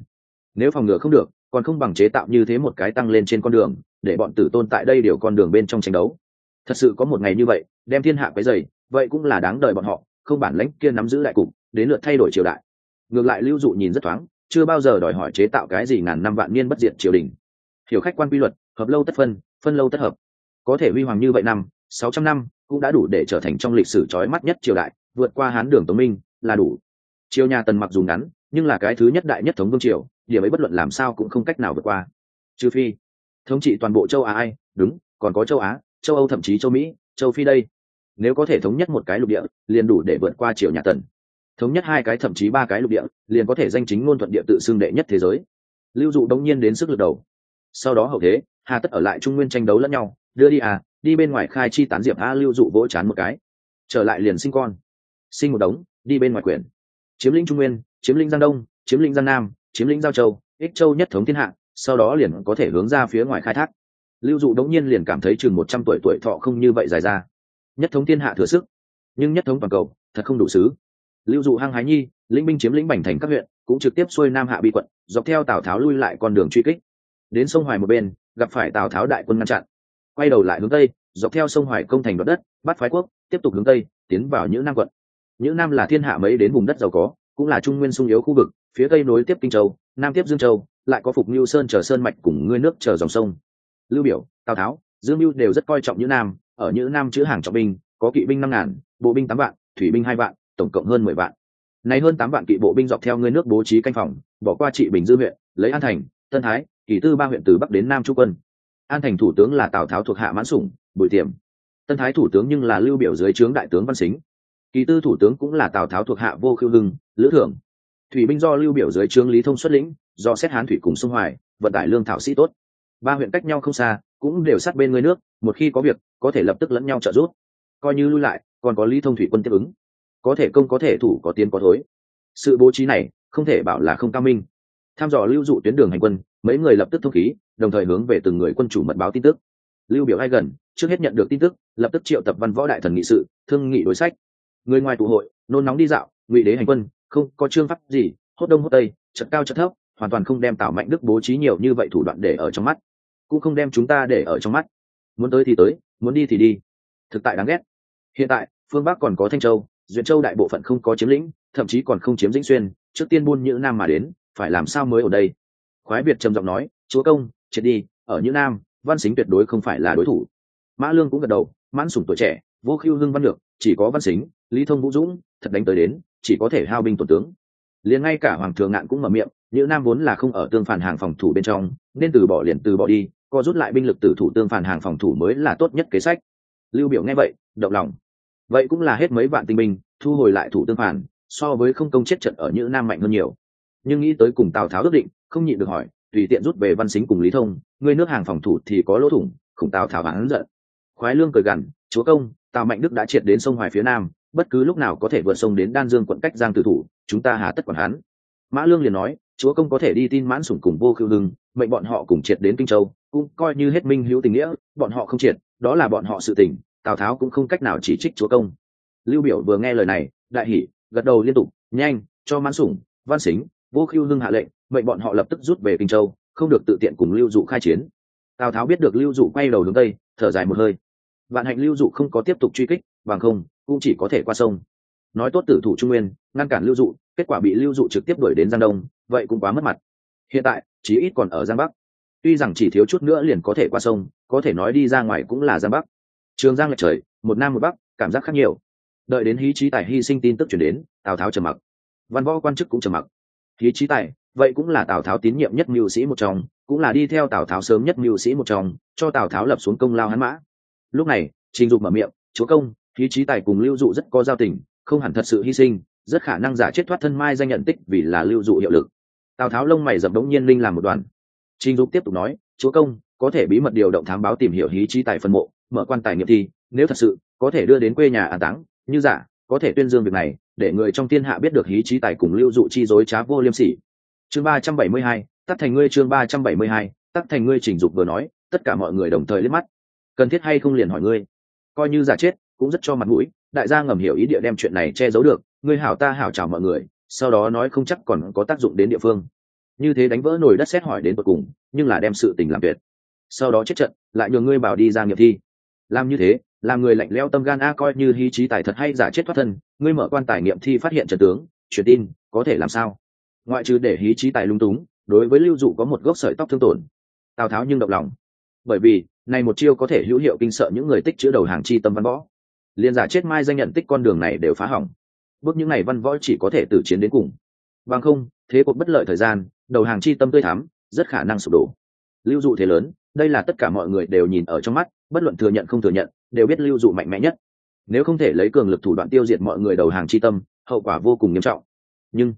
Nếu phòng ngừa không được, còn không bằng chế tạo như thế một cái tăng lên trên con đường, để bọn tử tôn tại đây đều con đường bên trong tranh đấu. Thật sự có một ngày như vậy, đem thiên hạ cái dày vậy cũng là đáng đời bọn họ, không bản lãnh kia nắm giữ đại cục, đến lượt thay đổi triều đại. Ngược lại lưu dụ nhìn rất thoáng, chưa bao giờ đòi hỏi chế tạo cái gì ngàn năm vạn niên bất diệt triều đình. Hiểu khách quan quy luật, hợp lâu tất phân phân lâu tất hợp. Có thể huy hoàng như vậy năm, sáu trăm năm, cũng đã đủ để trở thành trong lịch sử trói mắt nhất triều đại vượt qua hán đường tống minh là đủ. Triều nhà tần mặc dù ngắn, nhưng là cái thứ nhất đại nhất thống vương triều, điểm ấy bất luận làm sao cũng không cách nào vượt qua. Trừ phi, thống trị toàn bộ châu á ai, đúng, còn có châu á, châu âu thậm chí châu mỹ, châu phi đây. Nếu có thể thống nhất một cái lục địa, liền đủ để vượt qua triều nhà tần. Thống nhất hai cái thậm chí ba cái lục địa, liền có thể danh chính ngôn thuận địa tự xưng đệ nhất thế giới. Lưu dụ đống nhiên đến sức lực đầu. Sau đó hậu thế, hà tất ở lại trung nguyên tranh đấu lẫn nhau, đưa đi à đi bên ngoài khai chi tán diệp a lưu dụ vỗ chán một cái. Trở lại liền sinh con sinh một đống, đi bên ngoài quyền. Chiếm lĩnh trung nguyên, chiếm lĩnh giang đông, chiếm lĩnh giang nam, chiếm lĩnh giao châu, ích châu nhất thống thiên hạ, sau đó liền có thể hướng ra phía ngoài khai thác. Lưu dụ đống nhiên liền cảm thấy chừng một trăm tuổi tuổi thọ không như vậy dài ra. Nhất thống thiên hạ thừa sức, nhưng nhất thống toàn cầu, thật không đủ xứ. Lưu dụ hăng hái nhi, lĩnh binh chiếm lĩnh bành thành các huyện, cũng trực tiếp xuôi nam hạ bị quận, dọc theo tào tháo lui lại con đường truy kích. Đến sông hoài một bên, gặp phải tào tháo đại quân ngăn chặn. Quay đầu lại hướng tây, dọc theo sông hoài công thành đoạt đất, bắt phái quốc, tiếp tục hướng tây, tiến vào những nam quận những nam là thiên hạ mấy đến vùng đất giàu có, cũng là trung nguyên sung yếu khu vực, phía tây nối tiếp kinh châu, nam tiếp dương châu, lại có phục lưu sơn chờ sơn mạch cùng ngươi nước chờ dòng sông. Lưu biểu, tào tháo, dương mưu đều rất coi trọng những nam, ở những nam chữ hàng trọng binh, có kỵ binh năm ngàn, bộ binh tám vạn, thủy binh hai vạn, tổng cộng hơn mười vạn. Này hơn tám vạn kỵ bộ binh dọc theo ngươi nước bố trí canh phòng, bỏ qua trị bình dư huyện, lấy an thành, tân thái, kỳ tư ba huyện từ bắc đến nam trung quân. An thành thủ tướng là tào tháo thuộc hạ mãn sủng, bùi tiềm. Tân thái thủ tướng nhưng là lưu biểu dưới trướng đại tướng văn xính kỳ tư thủ tướng cũng là tào tháo thuộc hạ vô khưu hưng, lữ thưởng. Thủy binh do lưu biểu dưới trướng lý thông xuất lĩnh, do xét hán thủy cùng sông hoài, vận tải lương thảo sĩ tốt. Ba huyện cách nhau không xa, cũng đều sát bên người nước, một khi có việc, có thể lập tức lẫn nhau trợ giúp. Coi như lui lại, còn có lý thông thủy quân tiếp ứng. Có thể công có thể thủ, có tiến có thối. Sự bố trí này, không thể bảo là không cao minh. Tham dò lưu dụ tuyến đường hành quân, mấy người lập tức thông khí, đồng thời hướng về từng người quân chủ mật báo tin tức. Lưu biểu ai gần, trước hết nhận được tin tức, lập tức triệu tập văn võ đại thần nghị sự, thương nghị đối sách người ngoài tụ hội, nôn nóng đi dạo, ngụy đế hành quân, không có chương pháp gì, hốt đông hốt tây chật cao chật thấp, hoàn toàn không đem tào mạnh đức bố trí nhiều như vậy thủ đoạn để ở trong mắt. Cũng không đem chúng ta để ở trong mắt. Muốn tới thì tới, muốn đi thì đi. Thực tại đáng ghét. Hiện tại, phương bắc còn có thanh châu, duyện châu đại bộ phận không có chiếm lĩnh, thậm chí còn không chiếm dĩnh xuyên, trước tiên buôn nhữ nam mà đến, phải làm sao mới ở đây? Khoái việt trầm giọng nói, chúa công, triệt đi, ở nhữ nam, văn xính tuyệt đối không phải là đối thủ. Mã lương cũng gật đầu, mãn sủng tuổi trẻ, vô khiêu hưng văn lược, chỉ có văn xính lý thông vũ dũng, thật đánh tới đến, chỉ có thể hao binh tổn tướng. Liền ngay cả hoàng thượng ngạn cũng mở miệng, nhữ nam vốn là không ở tương phản hàng phòng thủ bên trong, nên từ bỏ liền từ bỏ đi, co rút lại binh lực từ thủ tương phản hàng phòng thủ mới là tốt nhất kế sách. Lưu biểu nghe vậy, động lòng. Vậy cũng là hết mấy vạn tinh binh, thu hồi lại thủ tương phản, so với không công chết trận ở nhữ nam mạnh hơn nhiều. Nhưng nghĩ tới cùng tào tháo ước định, không nhịn được hỏi, tùy tiện rút về văn xính cùng lý thông, người nước hàng phòng thủ thì có lỗ thủng, khủng tào tháo hắn giận. Khoái lương cười gằn, chúa công, tào mạnh đức đã triệt đến sông hoài phía nam bất cứ lúc nào có thể vượt sông đến đan dương quận cách giang tử thủ, chúng ta hà tất quản hắn. Mã lương liền nói, chúa công có thể đi tin mãn sủng cùng vô khưu hưng, mệnh bọn họ cùng triệt đến kinh châu, cũng coi như hết minh hữu tình nghĩa, bọn họ không triệt, đó là bọn họ sự tình, tào tháo cũng không cách nào chỉ trích chúa công. Lưu biểu vừa nghe lời này, đại hỉ, gật đầu liên tục, nhanh, cho mãn sủng, văn xính, vô khưu hưng hạ lệnh, mệnh bọn họ lập tức rút về kinh châu, không được tự tiện cùng lưu dụ khai chiến. Tào tháo biết được lưu dụ quay đầu hướng tây, thở dài một hơi. Vạn hạnh lưu dụ không có tiếp tục truy kích, bằng không cũng chỉ có thể qua sông. Nói tốt tử thủ trung nguyên, ngăn cản lưu dụ, kết quả bị lưu dụ trực tiếp đuổi đến giang đông, vậy cũng quá mất mặt. Hiện tại, chí ít còn ở giang bắc. Tuy rằng chỉ thiếu chút nữa liền có thể qua sông, có thể nói đi ra ngoài cũng là giang bắc. Trường giang lệch trời, một nam một bắc, cảm giác khác nhiều. Đợi đến hí trí tài hy sinh tin tức chuyển đến, tào tháo trầm mặc. Văn võ quan chức cũng trầm mặc. Hí trí tài, vậy cũng là tào tháo tín nhiệm nhất mưu sĩ một trong, cũng là đi theo tào tháo sớm nhất mưu sĩ một trong, cho tào tháo lập xuống công lao hắn mã. Lúc này, trình dục mở miệng, chúa công hí trí tài cùng lưu dụ rất có giao tình, không hẳn thật sự hy sinh, rất khả năng giả chết thoát thân mai danh nhận tích vì là lưu dụ hiệu lực. Tào tháo lông mày dập đống nhiên linh làm một đoàn. Trình dục tiếp tục nói, chúa công, có thể bí mật điều động thám báo tìm hiểu hí trí tài phân mộ, mở quan tài nghiệm thi, nếu thật sự, có thể đưa đến quê nhà an táng, như giả, có thể tuyên dương việc này, để người trong thiên hạ biết được hí trí tài cùng lưu dụ chi dối trá vô liêm sỉ. Chương ba trăm bảy mươi hai, tắt thành ngươi chương ba trăm bảy mươi hai, tắt thành ngươi trình dục vừa nói, tất cả mọi người đồng thời liếc mắt. Cần thiết hay không liền hỏi ngươi? Coi như giả chết cũng rất cho mặt mũi, đại gia ngầm hiểu ý địa đem chuyện này che giấu được, ngươi hảo ta hảo chào mọi người, sau đó nói không chắc còn có tác dụng đến địa phương. Như thế đánh vỡ nồi đất xét hỏi đến tận cùng, nhưng là đem sự tình làm tuyệt. Sau đó chết trận, lại nhường ngươi bảo đi ra nghiệp thi. Làm như thế làm người lạnh leo tâm gan a coi như hy trí tài thật hay giả chết thoát thân, ngươi mở quan tài nghiệm thi phát hiện trận tướng, truyền tin, có thể làm sao? Ngoại trừ để hí trí tài lung túng, đối với lưu dụ có một gốc sợi tóc thương tổn. Tào tháo nhưng động lòng. Bởi vì, này một chiêu có thể hữu hiệu kinh sợ những người tích chữ đầu hàng chi tâm văn võ liền giả chết mai danh nhận tích con đường này đều phá hỏng. Bước những ngày văn võ chỉ có thể tử chiến đến cùng. Bằng không, thế cuộc bất lợi thời gian, đầu hàng chi tâm tươi thắm, rất khả năng sụp đổ. Lưu dụ thế lớn, đây là tất cả mọi người đều nhìn ở trong mắt, bất luận thừa nhận không thừa nhận, đều biết lưu dụ mạnh mẽ nhất. Nếu không thể lấy cường lực thủ đoạn tiêu diệt mọi người đầu hàng chi tâm, hậu quả vô cùng nghiêm trọng. Nhưng,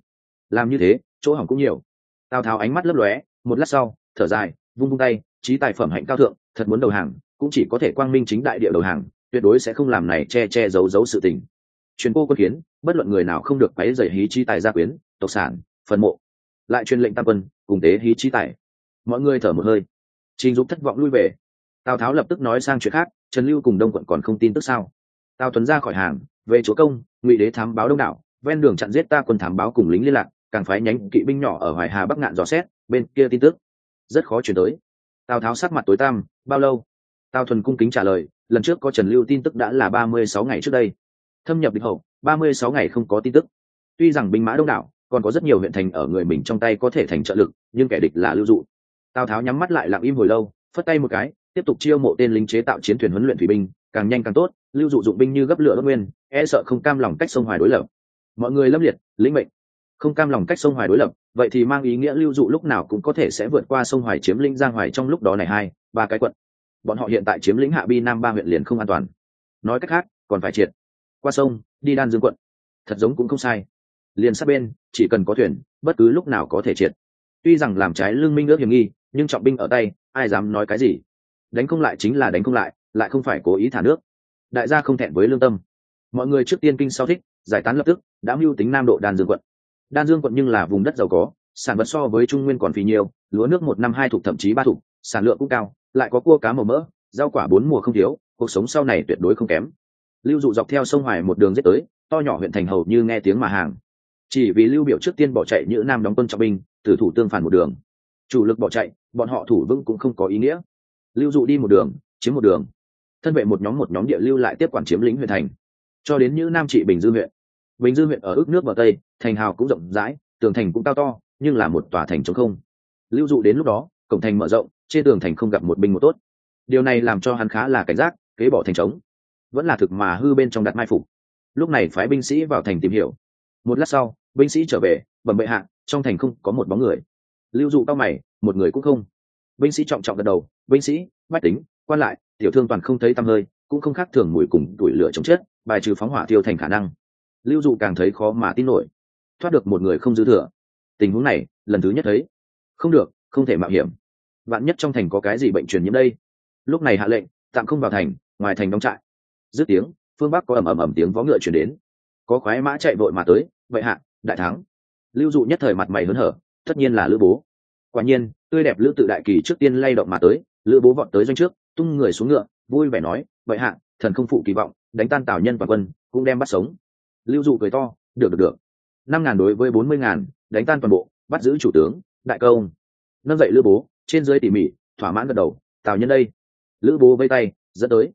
làm như thế, chỗ hỏng cũng nhiều. Tào tháo ánh mắt lấp lóe, một lát sau, thở dài, vung vung tay trí tài phẩm hạnh cao thượng, thật muốn đầu hàng, cũng chỉ có thể quang minh chính đại địa đầu hàng tuyệt đối sẽ không làm này che che giấu giấu sự tình. Truyền cô quân kiến, bất luận người nào không được quấy dày hí chi tài gia quyến, tộc sản, phần mộ. Lại truyền lệnh tam quân, cùng tế hí chi tài. Mọi người thở một hơi. Trình dục thất vọng lui về. Tào tháo lập tức nói sang chuyện khác, trần lưu cùng đông quận còn không tin tức sao? Tào tuấn ra khỏi hàng, về chúa công, ngụy đế thám báo đông đảo, ven đường chặn giết ta quân thám báo cùng lính liên lạc, càng phái nhánh kỵ binh nhỏ ở hoài hà bắc ngạn dò xét, bên kia tin tức. Rất khó chuyển tới. Tào tháo sắc mặt tối tăm, bao lâu? Tào thuần cung kính trả lời lần trước có trần lưu tin tức đã là ba mươi sáu ngày trước đây. Thâm nhập địch hậu, ba mươi sáu ngày không có tin tức. Tuy rằng binh mã đông đảo, còn có rất nhiều huyện thành ở người mình trong tay có thể thành trợ lực, nhưng kẻ địch là lưu dụ. Tào tháo nhắm mắt lại lặng im hồi lâu, phất tay một cái, tiếp tục chiêu mộ tên lính chế tạo chiến thuyền huấn luyện thủy binh, càng nhanh càng tốt, lưu dụ dụng binh như gấp lửa đất nguyên e sợ không cam lòng cách sông hoài đối lập. Mọi người lâm liệt, lĩnh mệnh. Không cam lòng cách sông hoài đối lập, vậy thì mang ý nghĩa lưu dụ lúc nào cũng có thể sẽ vượt qua sông hoài chiếm lĩnh giang hoài trong lúc đó này hai, ba cái quận bọn họ hiện tại chiếm lĩnh hạ bi nam ba huyện liền không an toàn. Nói cách khác, còn phải triệt. Qua sông, đi đan dương quận. Thật giống cũng không sai. Liền sát bên, chỉ cần có thuyền, bất cứ lúc nào có thể triệt. Tuy rằng làm trái lương minh ước hiểm nghi, nhưng trọng binh ở tay, ai dám nói cái gì? Đánh không lại chính là đánh không lại lại không phải cố ý thả nước. Đại gia không thẹn với lương tâm. Mọi người trước tiên kinh sau thích, giải tán lập tức, đã mưu tính nam độ đan dương quận. Đan dương quận nhưng là vùng đất giàu có, sản vật so với trung nguyên còn phì nhiều, lúa nước một năm hai thục thậm chí ba thục, sản lượng cũng cao lại có cua cá màu mỡ, rau quả bốn mùa không thiếu, cuộc sống sau này tuyệt đối không kém. Lưu dụ dọc theo sông hoài một đường giết tới, to nhỏ huyện thành hầu như nghe tiếng mà hàng. Chỉ vì lưu biểu trước tiên bỏ chạy như nam đóng quân trọng binh, tử thủ tương phản một đường. Chủ lực bỏ chạy, bọn họ thủ vững cũng không có ý nghĩa. Lưu dụ đi một đường, chiếm một đường. Thân vệ một nhóm một nhóm địa lưu lại tiếp quản chiếm lĩnh huyện thành. Cho đến như nam trị bình dư huyện. Bình dư huyện ở ước nước bờ tây, thành hào cũng rộng rãi, tường thành cũng cao to, nhưng là một tòa thành trống không. Lưu dụ đến lúc đó, cổng thành mở rộng trên tường thành không gặp một binh một tốt. Điều này làm cho hắn khá là cảnh giác, kế bỏ thành trống. Vẫn là thực mà hư bên trong đặt mai phục. Lúc này phái binh sĩ vào thành tìm hiểu. Một lát sau, binh sĩ trở về, bẩm bệ hạ, trong thành không có một bóng người. Lưu dụ cao mày, một người cũng không. Binh sĩ trọng trọng gật đầu, binh sĩ mách tính, quan lại, tiểu thương toàn không thấy tăm hơi, cũng không khác thường mùi cùng đuổi lửa chống chết, bài trừ phóng hỏa tiêu thành khả năng. Lưu dụ càng thấy khó mà tin nổi. Thoát được một người không dư thừa. Tình huống này, lần thứ nhất thấy. Không được, không thể mạo hiểm vạn nhất trong thành có cái gì bệnh truyền nhiễm đây? Lúc này hạ lệnh, tạm không vào thành, ngoài thành đóng trại. Dứt tiếng, phương bắc có ầm ầm ầm tiếng vó ngựa chuyển đến. Có khoái mã chạy vội mà tới, vậy hạ, đại thắng. Lưu dụ nhất thời mặt mày hớn hở, tất nhiên là lữ bố. Quả nhiên, tươi đẹp lữ tự đại kỳ trước tiên lay động mà tới, lữ bố vọt tới doanh trước, tung người xuống ngựa, vui vẻ nói, vậy hạ, thần không phụ kỳ vọng, đánh tan tào nhân và quân, cũng đem bắt sống. Lưu dụ cười to, được được được. Năm ngàn đối với bốn mươi ngàn, đánh tan toàn bộ, bắt giữ chủ tướng, đại công. Nâng dậy lữ bố trên dưới tỉ mỉ, thỏa mãn gật đầu, tào nhân đây. Lữ bố vây tay, dẫn tới.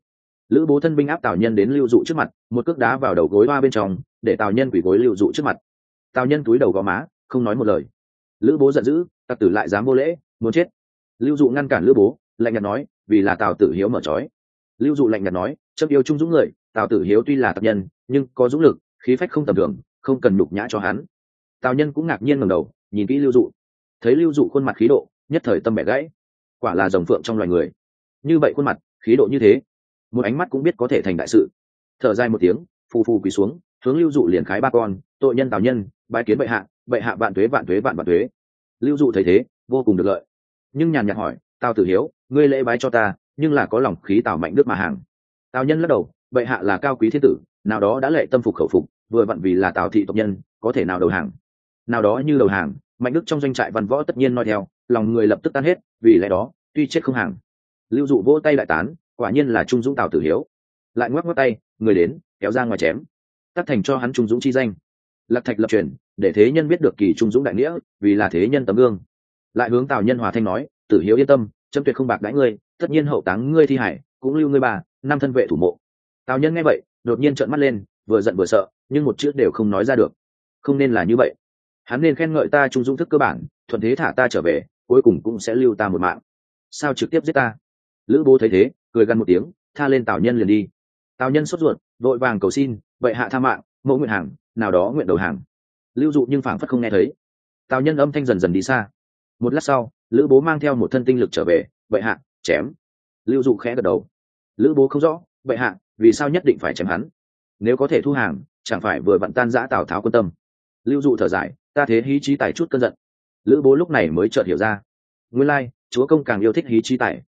Lữ bố thân binh áp tào nhân đến lưu dụ trước mặt, một cước đá vào đầu gối hoa bên trong, để tào nhân quỷ gối lưu dụ trước mặt. Tào nhân túi đầu gò má, không nói một lời. Lữ bố giận dữ, tặc tử lại dám vô lễ, muốn chết. Lưu dụ ngăn cản lữ bố, lạnh nhạt nói, vì là tào tử hiếu mở trói. Lưu dụ lạnh nhạt nói, chấp yêu trung dũng người, tào tử hiếu tuy là tập nhân, nhưng có dũng lực, khí phách không tầm thường, không cần nhục nhã cho hắn. Tào nhân cũng ngạc nhiên ngầm đầu, nhìn kỹ lưu dụ. Thấy lưu dụ khuôn mặt khí độ nhất thời tâm bẻ gãy. Quả là rồng phượng trong loài người. Như vậy khuôn mặt, khí độ như thế, một ánh mắt cũng biết có thể thành đại sự. Thở dài một tiếng, phù phù quỳ xuống, hướng lưu dụ liền khái ba con, tội nhân tào nhân, bái kiến bệ hạ bệ hạ vạn tuế vạn tuế, vạn vạn tuế. lưu dụ thấy thế, vô cùng được lợi. Nhưng nhàn nhạt hỏi, tào tử hiếu, ngươi lễ bái cho ta, nhưng là có lòng khí tào mạnh đức mà hàng. Tào nhân lắc đầu, bệ hạ là cao quý thiên tử, nào đó đã lệ tâm phục khẩu phục, vừa vặn vì là tào thị tộc nhân, có thể nào đầu hàng? Nào đó như đầu hàng mạnh đức trong doanh trại văn võ tất nhiên nói theo, lòng người lập tức tan hết, vì lẽ đó, tuy chết không hàng. Lưu dụ vỗ tay đại tán, quả nhiên là trung dũng tào tử hiếu. Lại ngoắc ngoắc tay, người đến, kéo ra ngoài chém. Tắt thành cho hắn trung dũng chi danh. Lạc thạch lập truyền, để thế nhân biết được kỳ trung dũng đại nghĩa, vì là thế nhân tấm gương. Lại hướng tào nhân hòa thanh nói, tử hiếu yên tâm châm tuyệt không bạc đãi ngươi, tất nhiên hậu táng ngươi thi hải, cũng lưu ngươi bà năm thân vệ thủ mộ. Tào nhân nghe vậy, đột nhiên trợn mắt lên, vừa giận vừa sợ, nhưng một chữ đều không nói ra được. Không nên là như vậy hắn nên khen ngợi ta trung dũng thức cơ bản, thuận thế thả ta trở về, cuối cùng cũng sẽ lưu ta một mạng. Sao trực tiếp giết ta? Lữ bố thấy thế, cười gằn một tiếng, tha lên tào nhân liền đi. Tào nhân sốt ruột vội vàng cầu xin, vậy hạ tha mạng, mẫu nguyện hàng, nào đó nguyện đầu hàng. Lưu dụ nhưng phảng phất không nghe thấy. Tào nhân âm thanh dần dần đi xa. Một lát sau, lữ bố mang theo một thân tinh lực trở về, vậy hạ, chém. Lưu dụ khẽ gật đầu. Lữ bố không rõ, vậy hạ, vì sao nhất định phải chém hắn? Nếu có thể thu hàng, chẳng phải vừa vặn tan giã tào tháo quân tâm? Lưu dụ thở dài ta thế hí trí tài chút cơn giận. Lữ bố lúc này mới chợt hiểu ra. Nguyên lai, chúa công càng yêu thích hí trí tài.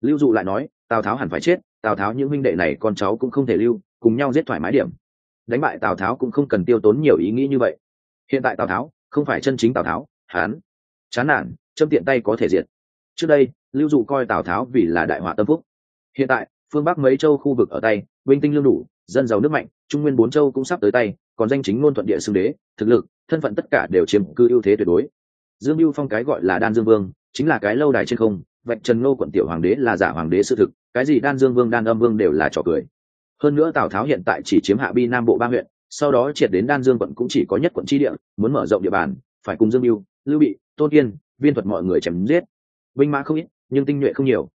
Lưu dụ lại nói, tào tháo hẳn phải chết, tào tháo những huynh đệ này con cháu cũng không thể lưu, cùng nhau giết thoải mái điểm. Đánh bại tào tháo cũng không cần tiêu tốn nhiều ý nghĩ như vậy. Hiện tại tào tháo không phải chân chính tào tháo hán chán nản, châm tiện tay có thể diệt. Trước đây, lưu dụ coi tào tháo vì là đại họa tâm phúc. Hiện tại, phương bắc mấy châu khu vực ở tay, binh tinh lương đủ, dân giàu nước mạnh, trung nguyên bốn châu cũng sắp tới tay còn danh chính ngôn thuận địa xưng đế, thực lực, thân phận tất cả đều chiếm cư ưu thế tuyệt đối. Dương mưu phong cái gọi là đan dương vương, chính là cái lâu đài trên không, vạch trần ngô quận tiểu hoàng đế là giả hoàng đế sự thực, cái gì đan dương vương, đan âm vương đều là trò cười. Hơn nữa tào tháo hiện tại chỉ chiếm hạ bi nam bộ ba huyện, sau đó triệt đến đan dương quận cũng chỉ có nhất quận tri địa, muốn mở rộng địa bàn, phải cùng dương mưu lưu bị, tôn kiên, viên thuật mọi người chém giết. Binh mã không ít, nhưng tinh nhuệ không nhiều.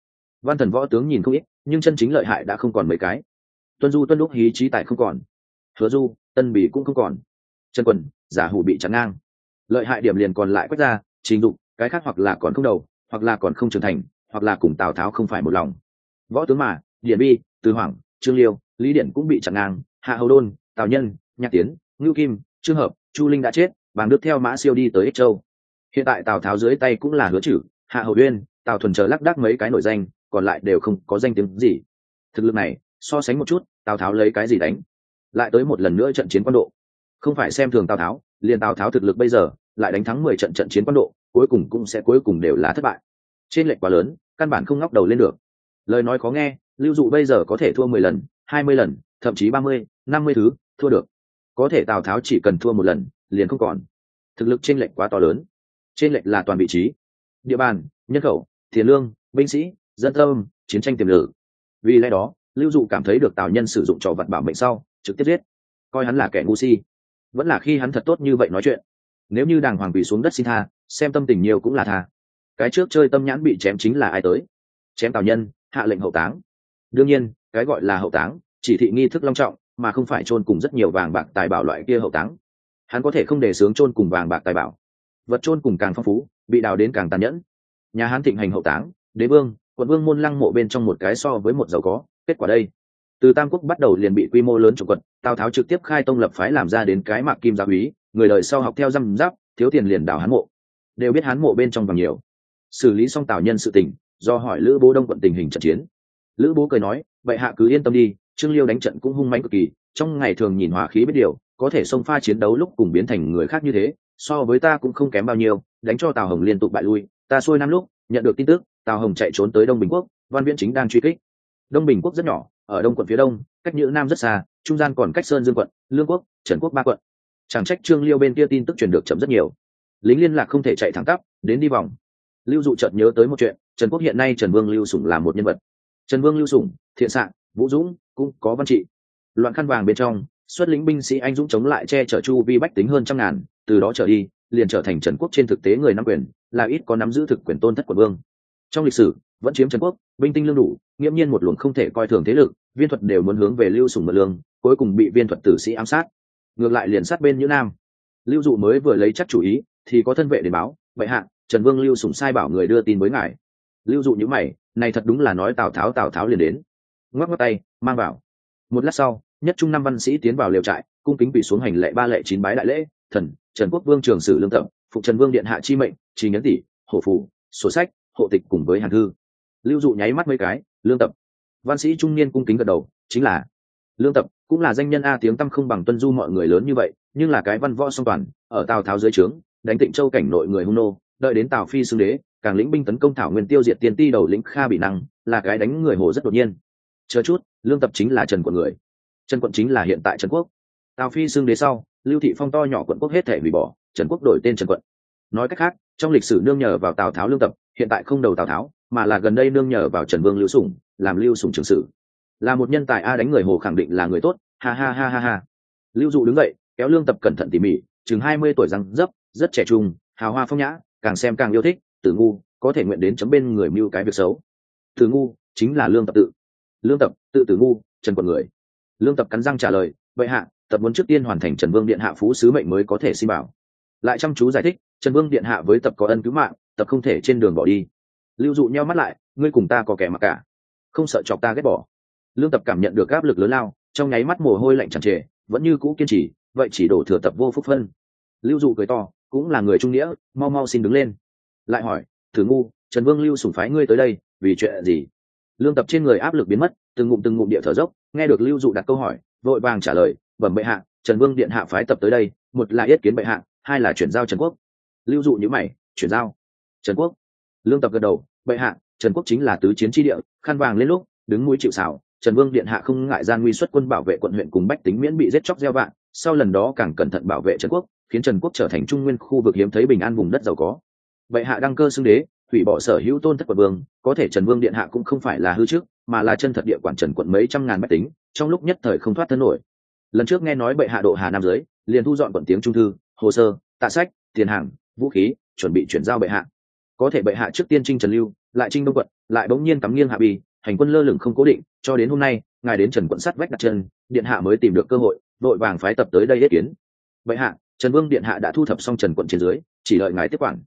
Văn thần võ tướng nhìn không ít, nhưng chân chính lợi hại đã không còn mấy cái. Tuân du tuân lúc hí trí tài không còn hứa du tân bỉ cũng không còn. Chân quần giả hủ bị chắn ngang. Lợi hại điểm liền còn lại quét ra trình dụng, cái khác hoặc là còn không đầu hoặc là còn không trưởng thành hoặc là cùng tào tháo không phải một lòng. Võ tướng mà điện bi từ hoàng trương liêu lý điện cũng bị chặn ngang. Hạ hầu đôn tào nhân nhạc tiến ngưu kim trương hợp chu linh đã chết bàng đức theo mã siêu đi tới ích châu. Hiện tại tào tháo dưới tay cũng là hứa chử hạ hầu uyên tào thuần chờ lắc đắc mấy cái nổi danh còn lại đều không có danh tiếng gì. Thực lực này so sánh một chút tào tháo lấy cái gì đánh? Lại tới một lần nữa trận chiến quan độ. Không phải xem thường tào tháo, liền tào tháo thực lực bây giờ, lại đánh thắng mười trận trận chiến quan độ, cuối cùng cũng sẽ cuối cùng đều là thất bại. Trên lệnh quá lớn, căn bản không ngóc đầu lên được. Lời nói khó nghe, lưu dụ bây giờ có thể thua mười lần, hai mươi lần, thậm chí ba mươi, năm mươi thứ, thua được. Có thể tào tháo chỉ cần thua một lần, liền không còn. Thực lực trên lệnh quá to lớn. Trên lệnh là toàn vị trí. Địa bàn, nhân khẩu, tiền lương, binh sĩ, dân tâm, chiến tranh tiềm lực. Vì lẽ đó, lưu dụ cảm thấy được tào nhân sử dụng trò vật bảo mệnh sau trực tiếp giết. Coi hắn là kẻ ngu si. Vẫn là khi hắn thật tốt như vậy nói chuyện. Nếu như đàng hoàng quỳ xuống đất xin tha, xem tâm tình nhiều cũng là tha. Cái trước chơi tâm nhãn bị chém chính là ai tới? Chém tào nhân, hạ lệnh hậu táng. Đương nhiên, cái gọi là hậu táng, chỉ thị nghi thức long trọng, mà không phải chôn cùng rất nhiều vàng bạc tài bảo loại kia hậu táng. Hắn có thể không để sướng chôn cùng vàng bạc tài bảo. Vật chôn cùng càng phong phú, bị đào đến càng tàn nhẫn. Nhà hán thịnh hành hậu táng, đế vương, quận vương môn lăng mộ bên trong một cái so với một giàu có, kết quả đây từ tam quốc bắt đầu liền bị quy mô lớn trồng quật, tào tháo trực tiếp khai tông lập phái làm ra đến cái mạc kim gia úy người đời sau học theo răm giáp thiếu tiền liền đào hán mộ. Đều biết hán mộ bên trong vàng nhiều. Xử lý xong tào nhân sự tình do hỏi lữ bố đông quận tình hình trận chiến. Lữ bố cười nói vậy hạ cứ yên tâm đi trương liêu đánh trận cũng hung mãnh cực kỳ trong ngày thường nhìn hòa khí biết điều có thể xông pha chiến đấu lúc cùng biến thành người khác như thế so với ta cũng không kém bao nhiêu đánh cho tào hồng liên tục bại lui ta xuôi năm lúc nhận được tin tức tào hồng chạy trốn tới đông bình quốc văn viễn chính đang truy kích đông bình quốc rất nhỏ, ở đông quận phía đông, cách nhữ nam rất xa, trung gian còn cách sơn dương quận, lương quốc, trần quốc ba quận. Chẳng trách trương liêu bên kia tin tức truyền được chậm rất nhiều. Lính liên lạc không thể chạy thẳng tắp, đến đi vòng. Lưu dụ chợt nhớ tới một chuyện, trần quốc hiện nay trần vương lưu sủng là một nhân vật. Trần vương lưu sủng, thiện sạng, vũ dũng, cũng có văn trị. Loạn khăn vàng bên trong, xuất lĩnh binh sĩ anh dũng chống lại che chở chu vi bách tính hơn trăm ngàn, từ đó trở đi, liền trở thành trần quốc trên thực tế người nắm quyền, là ít có nắm giữ thực quyền tôn thất quận vương. Trong lịch sử vẫn chiếm trần quốc, binh tinh lương đủ, nghiễm nhiên một luồng không thể coi thường thế lực, viên thuật đều muốn hướng về lưu sùng mật lương, cuối cùng bị viên thuật tử sĩ ám sát. Ngược lại liền sát bên nhữ nam. Lưu dụ mới vừa lấy chắc chủ ý, thì có thân vệ để báo vậy hạ, trần vương lưu sùng sai bảo người đưa tin với ngài. Lưu dụ nhữ mày, này thật đúng là nói tào tháo tào tháo liền đến. Ngoắc ngoắc tay, mang vào. Một lát sau, nhất trung năm văn sĩ tiến vào liều trại, cung kính bị xuống hành lệ ba lệ chín bái đại lễ, thần, trần quốc vương trường sử lương tập phụ trần vương điện hạ chi mệnh trí nhấn tỷ hộ phủ sổ sách, hộ tịch cùng với hàn thư lưu dụ nháy mắt mấy cái, lương tập. Văn sĩ trung niên cung kính gật đầu, chính là. Lương tập, cũng là danh nhân a tiếng tăm không bằng tuân du mọi người lớn như vậy, nhưng là cái văn võ song toàn, ở tào tháo dưới trướng, đánh tịnh châu cảnh nội người hung nô, đợi đến tào phi xưng đế, càng lĩnh binh tấn công thảo nguyên tiêu diệt tiền ti đầu lĩnh kha bị năng, là cái đánh người hồ rất đột nhiên. Chờ chút, lương tập chính là trần quận người. Trần quận chính là hiện tại trần quốc. Tào phi xưng đế sau, lưu thị phong to nhỏ quận quốc hết thể hủy bỏ, trần quốc đổi tên trần quận. Nói cách khác, trong lịch sử nương nhờ vào tào tháo lương tập, hiện tại không đầu tào tháo mà là gần đây nương nhờ vào trần vương lưu sủng làm lưu sủng trường sử là một nhân tài a đánh người hồ khẳng định là người tốt. Ha ha ha ha ha. Lưu dụ đứng dậy, kéo lương tập cẩn thận tỉ mỉ, chừng hai mươi tuổi răng dấp, rất trẻ trung, hào hoa phong nhã, càng xem càng yêu thích, tử ngu, có thể nguyện đến chấm bên người mưu cái việc xấu. Tử ngu chính là lương tập tự. Lương tập, tự tử ngu, trần quận người. Lương tập cắn răng trả lời, vậy hạ, tập muốn trước tiên hoàn thành trần vương điện hạ phú sứ mệnh mới có thể xin bảo. Lại chăm chú giải thích, trần vương điện hạ với tập có ân cứu mạng, tập không thể trên đường bỏ đi lưu dụ nheo mắt lại, ngươi cùng ta có kẻ mặc cả. Không sợ chọc ta ghét bỏ. Lương tập cảm nhận được áp lực lớn lao, trong nháy mắt mồ hôi lạnh chẳng trề, vẫn như cũ kiên trì, vậy chỉ đổ thừa tập vô phúc phân. Lưu dụ cười to, cũng là người trung nghĩa, mau mau xin đứng lên. Lại hỏi, thử ngu, trần vương lưu sủng phái ngươi tới đây, vì chuyện gì? Lương tập trên người áp lực biến mất, từng ngụm từng ngụm địa thở dốc, nghe được lưu dụ đặt câu hỏi, vội vàng trả lời, bẩm bệ hạ, trần vương điện hạ phái tập tới đây, một là yết kiến bệ hạ, hai là chuyển giao trần quốc. Lưu dụ nhữ mày, chuyển giao? Trần quốc? Lương tập gật đầu, bệ hạ, trần quốc chính là tứ chiến tri địa, khăn vàng lên lúc, đứng mũi chịu xảo trần vương điện hạ không ngại gian nguy xuất quân bảo vệ quận huyện cùng bách tính miễn bị giết chóc gieo vạn sau lần đó càng cẩn thận bảo vệ trần quốc, khiến trần quốc trở thành trung nguyên khu vực hiếm thấy bình an vùng đất giàu có. Bệ hạ đăng cơ xưng đế, hủy bỏ sở hữu tôn thất quận vương, có thể trần vương điện hạ cũng không phải là hư trước, mà là chân thật địa quản trần quận mấy trăm ngàn bách tính, trong lúc nhất thời không thoát thân nổi. Lần trước nghe nói bệ hạ độ hà nam giới liền thu dọn quận tiếng trung thư, hồ sơ, tạ sách, tiền hàng, vũ khí, chuẩn bị chuyển giao bệ hạ có thể bệ hạ trước tiên trinh trần lưu, lại trinh đông quận, lại bỗng nhiên cắm nghiêng hạ bì, hành quân lơ lửng không cố định, cho đến hôm nay, ngài đến trần quận sắt vách đặt chân, điện hạ mới tìm được cơ hội, đội vàng phái tập tới đây yết kiến. Bệ hạ, trần vương điện hạ đã thu thập xong trần quận trên dưới, chỉ đợi ngài tiếp quản.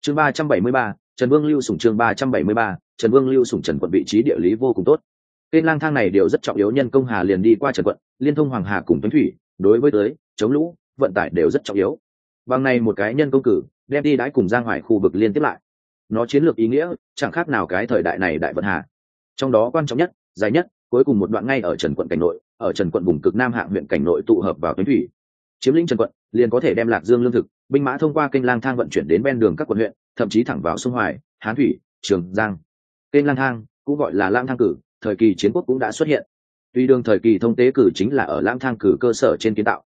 Chương ba trăm bảy mươi ba, trần vương lưu sủng chương ba trăm bảy mươi ba, trần vương lưu sủng trần quận vị trí địa lý vô cùng tốt. Kênh lang thang này đều rất trọng yếu, nhân công hà liền đi qua trần quận, liên thông hoàng hà cùng tuấn thủy, đối với tới, chống lũ, vận tải đều rất trọng yếu. Bằng này một cái nhân công cử, đem đi đãi cùng giang hoài khu vực liên tiếp lại nó chiến lược ý nghĩa, chẳng khác nào cái thời đại này đại vận hà. Trong đó quan trọng nhất, dài nhất, cuối cùng một đoạn ngay ở trần quận cảnh nội, ở trần quận vùng cực nam hạng huyện cảnh nội tụ hợp vào tuyến thủy. Chiếm lĩnh trần quận, liền có thể đem lạc dương lương thực, binh mã thông qua kênh lang thang vận chuyển đến ven đường các quận huyện, thậm chí thẳng vào sông hoài, hán thủy, trường giang. Kênh lang thang cũng gọi là lang thang cử, thời kỳ chiến quốc cũng đã xuất hiện. Tuy đường thời kỳ thông tế cử chính là ở lang thang cử cơ sở trên kiến tạo.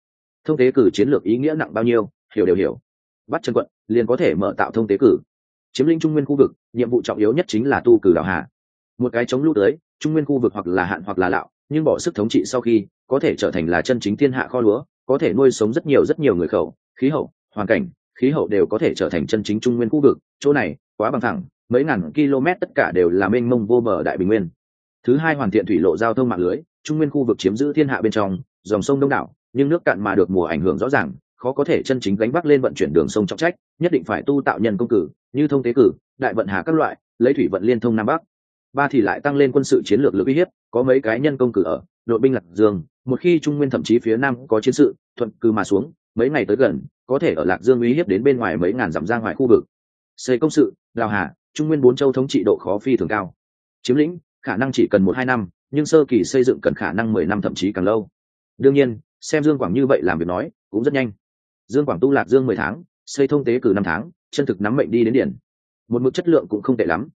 Thông tế cử chiến lược ý nghĩa nặng bao nhiêu, hiểu đều hiểu. Bắt trần quận, liền có thể mở tạo thông tế cử chiếm lĩnh trung nguyên khu vực, nhiệm vụ trọng yếu nhất chính là tu cử đảo hà. Một cái chống lũ tới, trung nguyên khu vực hoặc là hạn hoặc là lạo, nhưng bỏ sức thống trị sau khi, có thể trở thành là chân chính thiên hạ kho lúa, có thể nuôi sống rất nhiều rất nhiều người khẩu, khí hậu, hoàn cảnh, khí hậu đều có thể trở thành chân chính trung nguyên khu vực. Chỗ này, quá bằng thẳng, mấy ngàn km tất cả đều là mênh mông vô bờ đại bình nguyên. Thứ hai hoàn thiện thủy lộ giao thông mạng lưới, trung nguyên khu vực chiếm giữ thiên hạ bên trong, dòng sông đông đảo, nhưng nước cạn mà được mùa ảnh hưởng rõ ràng khó có thể chân chính gánh vác lên vận chuyển đường sông trọng trách, nhất định phải tu tạo nhân công cử, như thông tế cử, đại vận hà các loại, lấy thủy vận liên thông nam bắc. Ba thì lại tăng lên quân sự chiến lược lực uy hiếp, có mấy cái nhân công cử ở, đội binh lạc dương, một khi trung nguyên thậm chí phía nam có chiến sự, thuận cư mà xuống, mấy ngày tới gần, có thể ở lạc dương uy hiếp đến bên ngoài mấy ngàn dặm ra ngoài khu vực. Xây công sự, đào hà, trung nguyên bốn châu thống trị độ khó phi thường cao. Chiếm lĩnh, khả năng chỉ cần một hai năm, nhưng sơ kỳ xây dựng cần khả năng mười năm thậm chí càng lâu. Đương nhiên, xem dương quảng như vậy làm việc nói, cũng rất nhanh dương quảng tu lạc dương mười tháng, xây thông tế cử năm tháng, chân thực nắm mệnh đi đến điển. Một mức chất lượng cũng không tệ lắm.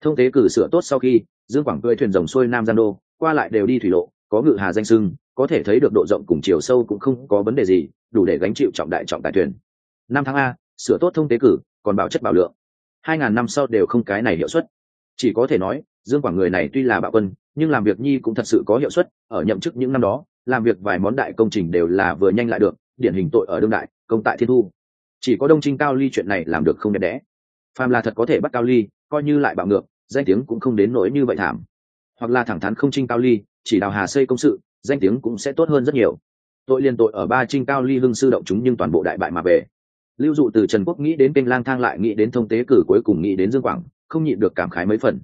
Thông tế cử sửa tốt sau khi, dương quảng cưỡi thuyền rồng xuôi nam gian đô, qua lại đều đi thủy lộ, có ngự hà danh sưng, có thể thấy được độ rộng cùng chiều sâu cũng không có vấn đề gì, đủ để gánh chịu trọng đại trọng tài thuyền. Năm tháng a, sửa tốt thông tế cử, còn bảo chất bảo lượng. Hai ngàn năm sau đều không cái này hiệu suất. Chỉ có thể nói, dương quảng người này tuy là bạo quân, nhưng làm việc nhi cũng thật sự có hiệu suất, ở nhậm chức những năm đó, làm việc vài món đại công trình đều là vừa nhanh lại được điển hình tội ở đương đại, công tại thiên thu. Chỉ có đông trinh cao ly chuyện này làm được không đẹp đẽ. Phàm là thật có thể bắt cao ly, coi như lại bạo ngược, danh tiếng cũng không đến nỗi như vậy thảm. Hoặc là thẳng thắn không trinh cao ly, chỉ đào hà xây công sự, danh tiếng cũng sẽ tốt hơn rất nhiều. Tội liên tội ở ba trinh cao ly hưng sư động chúng nhưng toàn bộ đại bại mà về. Lưu dụ từ trần quốc nghĩ đến kênh lang thang lại nghĩ đến thông tế cử cuối cùng nghĩ đến dương quảng, không nhịn được cảm khái mấy phần.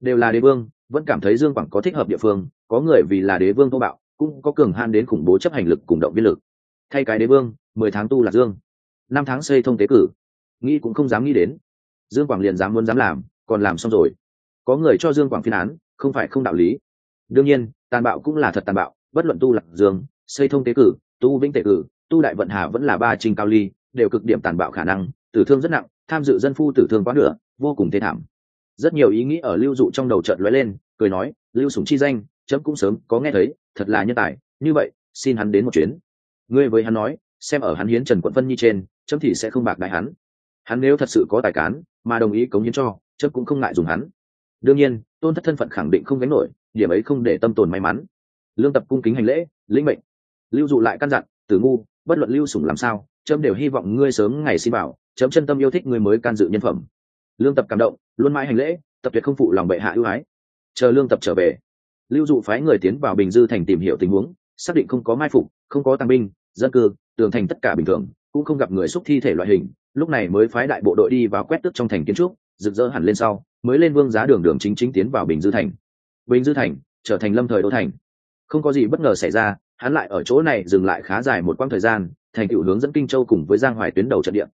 Đều là đế vương, vẫn cảm thấy dương quảng có thích hợp địa phương, có người vì là đế vương thô bạo, cũng có cường han đến khủng bố chấp hành lực cùng động viên lực thay cái đế vương, mười tháng tu là dương. Năm tháng xây thông tế cử. Nghĩ cũng không dám nghĩ đến. Dương quảng liền dám muốn dám làm, còn làm xong rồi. Có người cho dương quảng phiên án, không phải không đạo lý. Đương nhiên, tàn bạo cũng là thật tàn bạo, bất luận tu lạc dương, xây thông tế cử, tu vĩnh tế cử, tu đại vận hà vẫn là ba trình cao ly, đều cực điểm tàn bạo khả năng, tử thương rất nặng, tham dự dân phu tử thương quá nửa, vô cùng thê thảm. Rất nhiều ý nghĩ ở lưu dụ trong đầu trận lóe lên, cười nói, lưu sủng chi danh, chấm cũng sớm có nghe thấy, thật là nhân tài, như vậy, xin hắn đến một chuyến ngươi với hắn nói, xem ở hắn hiến trần quận vân nhi trên, chấm thì sẽ không bạc đại hắn. Hắn nếu thật sự có tài cán, mà đồng ý cống hiến cho, chấm cũng không ngại dùng hắn. Đương nhiên, tôn thất thân phận khẳng định không gánh nổi, điểm ấy không để tâm tồn may mắn. Lương tập cung kính hành lễ, lĩnh mệnh. Lưu dụ lại căn dặn, tử ngu, bất luận lưu sủng làm sao, chấm đều hy vọng ngươi sớm ngày xin bảo, chấm chân tâm yêu thích ngươi mới can dự nhân phẩm. Lương tập cảm động, luôn mãi hành lễ, tập tuyệt không phụ lòng bệ hạ ưu ái. Chờ lương tập trở về, lưu dụ phái người tiến vào bình dư thành tìm hiểu tình huống, xác định không có mai phục, không có tăng binh dân cư, tường thành tất cả bình thường, cũng không gặp người xúc thi thể loại hình. Lúc này mới phái đại bộ đội đi vào quét tước trong thành kiến trúc, rực rỡ hẳn lên sau, mới lên vương giá đường đường chính chính tiến vào bình dư thành. Bình dư thành trở thành lâm thời đô thành. Không có gì bất ngờ xảy ra, hắn lại ở chỗ này dừng lại khá dài một quãng thời gian, thành tựu hướng dẫn kinh châu cùng với giang hoài tuyến đầu trận địa.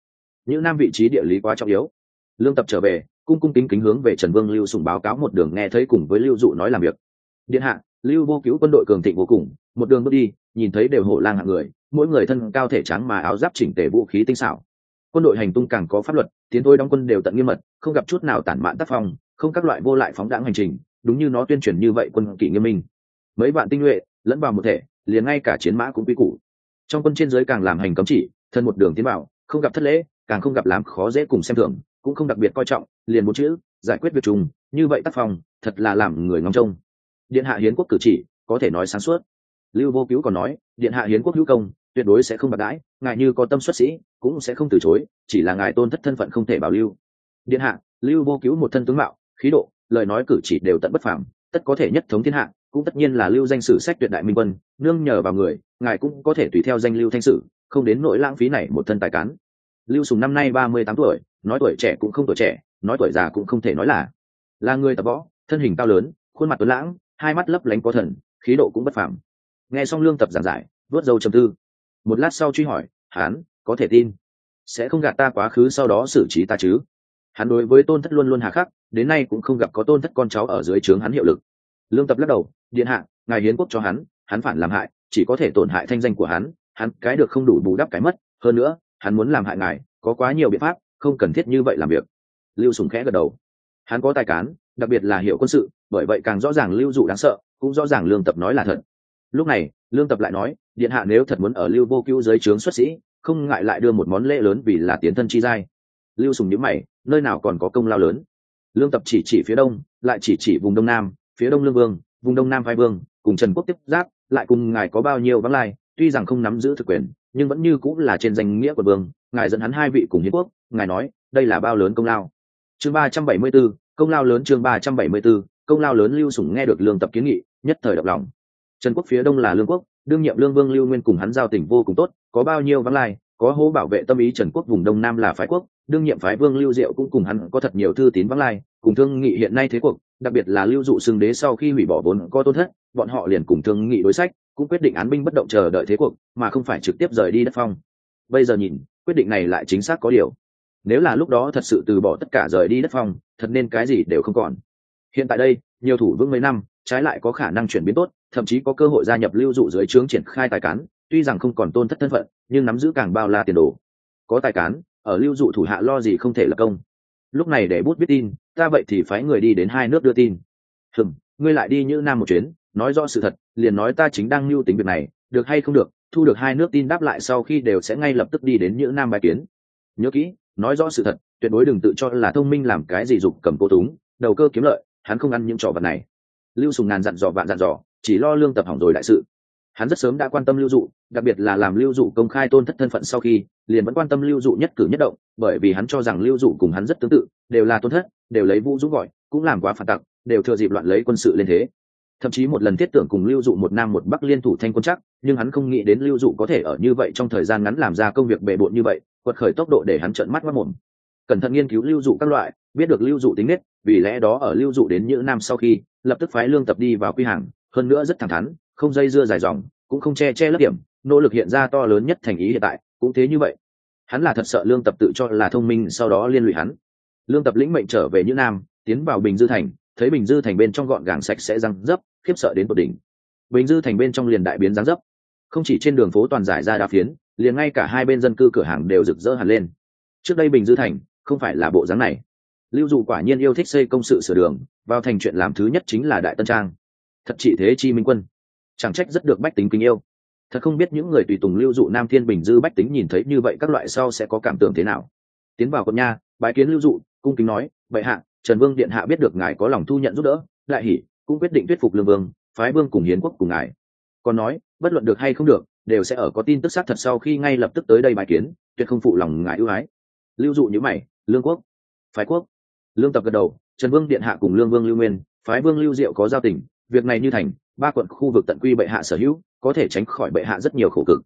Những nam vị trí địa lý quá trọng yếu. Lương tập trở về, cung cung kính kính hướng về trần vương lưu sùng báo cáo một đường nghe thấy cùng với lưu dụ nói làm việc. Điện hạ, lưu vô cứu quân đội cường thịnh vô cùng, một đường bước đi, nhìn thấy đều hổ lang hạng người mỗi người thân cao thể trắng mà áo giáp chỉnh tề vũ khí tinh xảo. Quân đội hành tung càng có pháp luật, tiến thôi đóng quân đều tận nghiêm mật, không gặp chút nào tản mạn tác phong, không các loại vô lại phóng đãng hành trình, đúng như nó tuyên truyền như vậy quân kỷ nghiêm minh. Mấy bạn tinh nhuệ, lẫn vào một thể, liền ngay cả chiến mã cũng quy củ. Trong quân trên giới càng làm hành cấm chỉ, thân một đường tiến vào, không gặp thất lễ, càng không gặp lắm khó dễ cùng xem thường, cũng không đặc biệt coi trọng, liền một chữ, giải quyết việc chung như vậy tác phong, thật là làm người ngóng trông. Điện hạ hiến quốc cử chỉ, có thể nói sáng suốt. Lưu vô cứu còn nói, điện hạ hiến quốc hữu công tuyệt đối sẽ không bạc đãi, ngài như có tâm xuất sĩ, cũng sẽ không từ chối, chỉ là ngài tôn thất thân phận không thể bảo lưu. Điện hạ, lưu vô cứu một thân tướng mạo, khí độ, lời nói cử chỉ đều tận bất phàm, tất có thể nhất thống thiên hạ, cũng tất nhiên là lưu danh sử sách tuyệt đại minh quân, nương nhờ vào người, ngài cũng có thể tùy theo danh lưu thanh sử, không đến nỗi lãng phí này một thân tài cán. Lưu sùng năm nay ba mươi tám tuổi, nói tuổi trẻ cũng không tuổi trẻ, nói tuổi già cũng không thể nói là. Là người tập võ, thân hình cao lớn, khuôn mặt tuấn lãng, hai mắt lấp lánh có thần, khí độ cũng bất phàm. Nghe xong lương tập giảng giải vớt dâu trầm tư một lát sau truy hỏi, hắn, có thể tin sẽ không gạt ta quá khứ sau đó xử trí ta chứ? Hắn đối với tôn thất luôn luôn hà khắc, đến nay cũng không gặp có tôn thất con cháu ở dưới trướng hắn hiệu lực. Lương tập lắc đầu, điện hạ, ngài hiến quốc cho hắn hắn phản làm hại, chỉ có thể tổn hại thanh danh của hắn hắn cái được không đủ bù đắp cái mất. Hơn nữa, hắn muốn làm hại ngài, có quá nhiều biện pháp, không cần thiết như vậy làm việc. Lưu sùng khẽ gật đầu. Hắn có tài cán, đặc biệt là hiệu quân sự, bởi vậy càng rõ ràng lưu dụ đáng sợ, cũng rõ ràng lương tập nói là thật. Lúc này, lương tập lại nói điện hạ nếu thật muốn ở lưu vô cứu dưới trướng xuất sĩ không ngại lại đưa một món lễ lớn vì là tiến thân chi giai. Lưu sùng nhíu mày nơi nào còn có công lao lớn? Lương tập chỉ chỉ phía đông lại chỉ chỉ vùng đông nam phía đông lương vương vùng đông nam vai vương cùng trần quốc tiếp giáp lại cùng ngài có bao nhiêu vắng lai tuy rằng không nắm giữ thực quyền nhưng vẫn như cũng là trên danh nghĩa của vương ngài dẫn hắn hai vị cùng hiến quốc ngài nói đây là bao lớn công lao. Chương ba trăm bảy mươi 374, công lao lớn chương ba trăm bảy mươi 374, công lao lớn lưu sủng nghe được lương tập kiến nghị nhất thời độc lòng. Trần quốc phía đông là lương quốc đương nhiệm lương vương lưu nguyên cùng hắn giao tình vô cùng tốt, có bao nhiêu vắng lai, có hố bảo vệ tâm ý trần quốc vùng đông nam là phái quốc, đương nhiệm phái vương lưu diệu cũng cùng hắn có thật nhiều thư tín vắng lai, cùng thương nghị hiện nay thế cuộc, đặc biệt là lưu dụ xưng đế sau khi hủy bỏ vốn có tôn thất, bọn họ liền cùng thương nghị đối sách, cũng quyết định án binh bất động chờ đợi thế cuộc, mà không phải trực tiếp rời đi đất phong. Bây giờ nhìn, quyết định này lại chính xác có điều. Nếu là lúc đó thật sự từ bỏ tất cả rời đi đất phong, thật nên cái gì đều không còn. Hiện tại đây, nhiều thủ vững mấy năm trái lại có khả năng chuyển biến tốt, thậm chí có cơ hội gia nhập lưu dụ dưới trướng triển khai tài cán, tuy rằng không còn tôn thất thân phận, nhưng nắm giữ càng bao la tiền đồ. Có tài cán, ở lưu dụ thủ hạ lo gì không thể là công. Lúc này để bút biết tin, ta vậy thì phái người đi đến hai nước đưa tin. Hừm, ngươi lại đi như nam một chuyến, nói rõ sự thật, liền nói ta chính đang lưu tính việc này, được hay không được, thu được hai nước tin đáp lại sau khi đều sẽ ngay lập tức đi đến như nam bài kiến. Nhớ kỹ, nói rõ sự thật, tuyệt đối đừng tự cho là thông minh làm cái gì dục cầm cô túng, đầu cơ kiếm lợi, hắn không ăn những trò vật này lưu sùng ngàn dặn dò vạn dặn dò, chỉ lo lương tập hỏng rồi đại sự. Hắn rất sớm đã quan tâm lưu dụ, đặc biệt là làm lưu dụ công khai tôn thất thân phận sau khi, liền vẫn quan tâm lưu dụ nhất cử nhất động, bởi vì hắn cho rằng lưu dụ cùng hắn rất tương tự, đều là tôn thất, đều lấy vũ dũng gọi, cũng làm quá phản tặc, đều thừa dịp loạn lấy quân sự lên thế. Thậm chí một lần thiết tưởng cùng lưu dụ một nam một bắc liên thủ thanh quân chắc, nhưng hắn không nghĩ đến lưu dụ có thể ở như vậy trong thời gian ngắn làm ra công việc bề bộn như vậy, quật khởi tốc độ để hắn trợn mắt mất mồm. Cẩn thận nghiên cứu lưu dụ các loại, biết được lưu dụ tính nết, vì lẽ đó ở lưu dụ đến như nam sau khi lập tức phái lương tập đi vào quy hàng, hơn nữa rất thẳng thắn, không dây dưa dài dòng, cũng không che che lấp điểm, nỗ lực hiện ra to lớn nhất thành ý hiện tại, cũng thế như vậy. Hắn là thật sợ lương tập tự cho là thông minh, sau đó liên lụy hắn. Lương tập lĩnh mệnh trở về như nam, tiến vào bình dư thành, thấy bình dư thành bên trong gọn gàng sạch sẽ răng dấp, khiếp sợ đến tột đỉnh. Bình dư thành bên trong liền đại biến răng dấp. Không chỉ trên đường phố toàn giải ra đa phiến, liền ngay cả hai bên dân cư cửa hàng đều rực rỡ hẳn lên. Trước đây bình dư thành không phải là bộ dáng này. Lưu dụ quả nhiên yêu thích xây công sự sửa đường vào thành chuyện làm thứ nhất chính là đại tân trang. Thật trị thế chi minh quân. Chẳng trách rất được bách tính kính yêu. Thật không biết những người tùy tùng lưu dụ nam thiên bình dư bách tính nhìn thấy như vậy các loại sau sẽ có cảm tưởng thế nào. Tiến vào quận nha, bái kiến lưu dụ, cung kính nói vậy hạ, trần vương điện hạ biết được ngài có lòng thu nhận giúp đỡ, đại hỷ, cũng quyết định thuyết phục lương vương, phái vương cùng hiến quốc cùng ngài. Còn nói, bất luận được hay không được, đều sẽ ở có tin tức xác thật sau khi ngay lập tức tới đây bài kiến, tuyệt không phụ lòng ngài ưu ái. Lưu dụ như mày, lương quốc, phái quốc lương tập gật đầu, trần vương điện hạ cùng lương vương lưu nguyên, phái vương lưu diệu có giao tình, việc này như thành, ba quận khu vực tận quy bệ hạ sở hữu, có thể tránh khỏi bệ hạ rất nhiều khổ cực.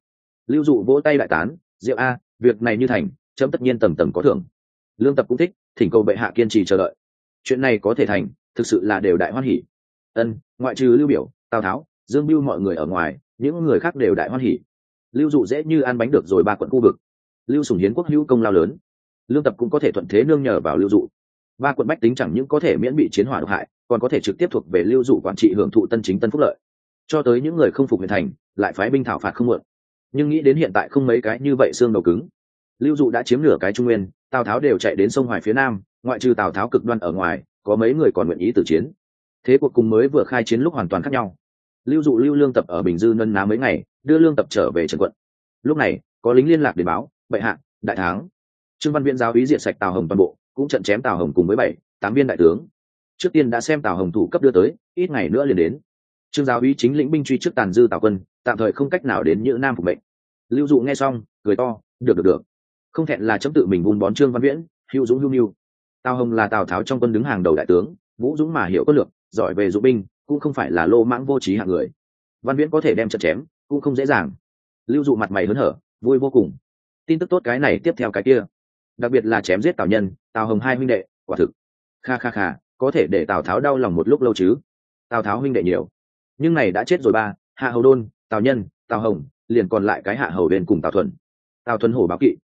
Lưu dụ vỗ tay đại tán, diệu a, việc này như thành, chấm tất nhiên tầm tầm có thưởng. Lương tập cũng thích, thỉnh cầu bệ hạ kiên trì chờ đợi. Chuyện này có thể thành, thực sự là đều đại hoan hỉ. Ân, ngoại trừ lưu biểu, tào tháo, dương biêu mọi người ở ngoài, những người khác đều đại hoan hỉ. Lưu dụ dễ như ăn bánh được rồi ba quận khu vực. Lưu sùng hiến quốc hữu công lao lớn. Lương tập cũng có thể thuận thế nương nhờ vào lưu dụ ba quận bách tính chẳng những có thể miễn bị chiến hỏa độc hại, còn có thể trực tiếp thuộc về lưu dụ quản trị hưởng thụ tân chính tân phúc lợi. Cho tới những người không phục huyện thành, lại phái binh thảo phạt không muộn. Nhưng nghĩ đến hiện tại không mấy cái như vậy xương đầu cứng. Lưu dụ đã chiếm nửa cái trung nguyên, tào tháo đều chạy đến sông hoài phía nam, ngoại trừ tào tháo cực đoan ở ngoài, có mấy người còn nguyện ý tử chiến. Thế cuộc cùng mới vừa khai chiến lúc hoàn toàn khác nhau. Lưu dụ lưu lương tập ở bình dư nân ná mấy ngày, đưa lương tập trở về trần quận. Lúc này, có lính liên lạc để báo, bệ hạ, đại thắng. Trương văn viễn giáo ý diện sạch tào hồng toàn bộ cũng trận chém tào hồng cùng với bảy, tám viên đại tướng. Trước tiên đã xem tào hồng thủ cấp đưa tới, ít ngày nữa liền đến. Trương giáo Uy chính lĩnh binh truy trước tàn dư tào quân, tạm thời không cách nào đến như nam phục mệnh. Lưu dụ nghe xong, cười to, được được được. Không thẹn là chấm tự mình vun bón trương văn viễn, hữu dũng hữu mưu tào hồng là tào tháo trong quân đứng hàng đầu đại tướng, vũ dũng mà hiểu có lược, giỏi về dụ binh, cũng không phải là lô mãng vô trí hạng người. Văn viễn có thể đem trận chém, cũng không dễ dàng. Lưu dụ mặt mày hớn hở, vui vô cùng. Tin tức tốt cái này tiếp theo cái kia đặc biệt là chém giết tào nhân, tào hồng hai huynh đệ, quả thực. Kha kha kha, có thể để tào tháo đau lòng một lúc lâu chứ? Tào tháo huynh đệ nhiều. Nhưng này đã chết rồi ba, hạ hầu đôn, tào nhân, tào hồng, liền còn lại cái hạ hầu bên cùng tào thuần. Tào thuần hổ báo kỵ.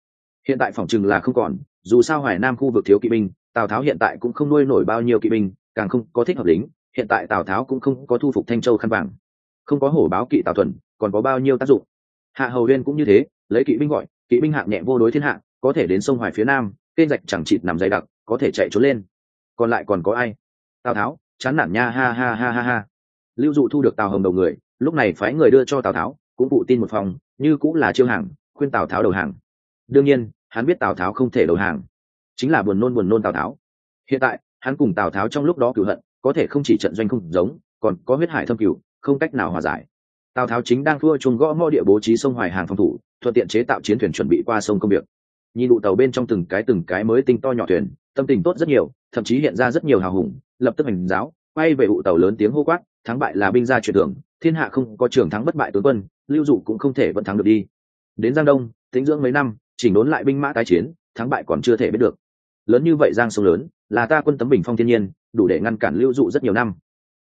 Hiện tại phòng chừng là không còn, dù sao hoài nam khu vực thiếu kỵ binh, tào tháo hiện tại cũng không nuôi nổi bao nhiêu kỵ binh, càng không có thích hợp lính, hiện tại tào tháo cũng không có thu phục thanh châu khăn vàng. Không có hổ báo kỵ tào thuần, còn có bao nhiêu tác dụng? Hạ hầu huyên cũng như thế, lấy kỵ binh gọi, kỵ binh hạng nhẹ vô đối thiên hạ có thể đến sông hoài phía nam kênh rạch chẳng chịt nằm dày đặc, có thể chạy trốn lên. Còn lại còn có ai? Tào tháo, chán nản nha, ha ha ha ha ha. Lưu dụ thu được tào hồng đầu người, lúc này phái người đưa cho tào tháo, cũng phụ tin một phòng, như cũng là chiêu hàng, khuyên tào tháo đầu hàng. Đương nhiên, hắn biết tào tháo không thể đầu hàng. Chính là buồn nôn buồn nôn tào tháo. Hiện tại, hắn cùng tào tháo trong lúc đó cửu hận, có thể không chỉ trận doanh không giống, còn có huyết hải thâm cửu không cách nào hòa giải. Tào tháo chính đang thua chung gõ mõ địa bố trí sông hoài hàng phòng thủ, thuận tiện chế tạo chiến thuyền chuẩn bị qua sông công việc nhìn đủ tàu bên trong từng cái từng cái mới tinh to nhỏ thuyền, tâm tình tốt rất nhiều, thậm chí hiện ra rất nhiều hào hùng, lập tức hành giáo, quay về ụ tàu lớn tiếng hô quát, thắng bại là binh gia truyền thưởng, thiên hạ không có trường thắng bất bại tướng quân, lưu dụ cũng không thể vẫn thắng được đi. Đến giang đông tính dưỡng mấy năm, chỉnh đốn lại binh mã tái chiến, thắng bại còn chưa thể biết được. Lớn như vậy giang sông lớn, là ta quân tấm bình phong thiên nhiên, đủ để ngăn cản lưu dụ rất nhiều năm.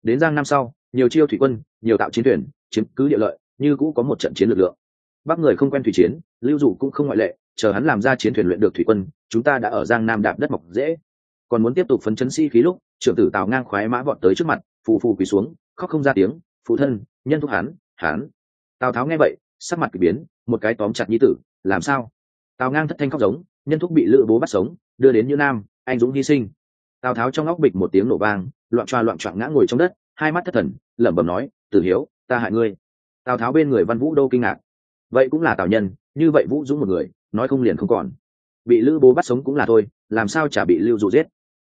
Đến giang năm sau, nhiều chiêu thủy quân, nhiều tạo chiến thuyền, chiếm cứ địa lợi, như cũ có một trận chiến lực lượng. Bắc người không quen thủy chiến, lưu dụ cũng không ngoại lệ chờ hắn làm ra chiến thuyền luyện được thủy quân, chúng ta đã ở giang nam đạp đất mọc dễ. Còn muốn tiếp tục phấn chấn sĩ khí lúc, trưởng tử tào ngang khoái mã vọt tới trước mặt, phù phù quỳ xuống, khóc không ra tiếng, phụ thân, nhân thúc hắn hắn. Tào tháo nghe vậy, sắc mặt k ỳ biến, một cái tóm chặt nhi tử, làm sao? Tào ngang thất thanh khóc giống, nhân thúc bị lữ bố bắt sống, đưa đến như nam, anh dũng hy sinh. Tào tháo trong óc bịch một tiếng nổ vang, loạn choa loạn choạng ngã ngồi trong đất, hai mắt thất thần, lẩm bẩm nói, tử hiếu, ta hại ngươi. Tào tháo bên người văn vũ đô kinh ngạc. Vậy cũng là tào nhân, như vậy vũ dũng một người nói không liền không còn. Bị lữ bố bắt sống cũng là thôi, làm sao chả bị lưu dụ giết?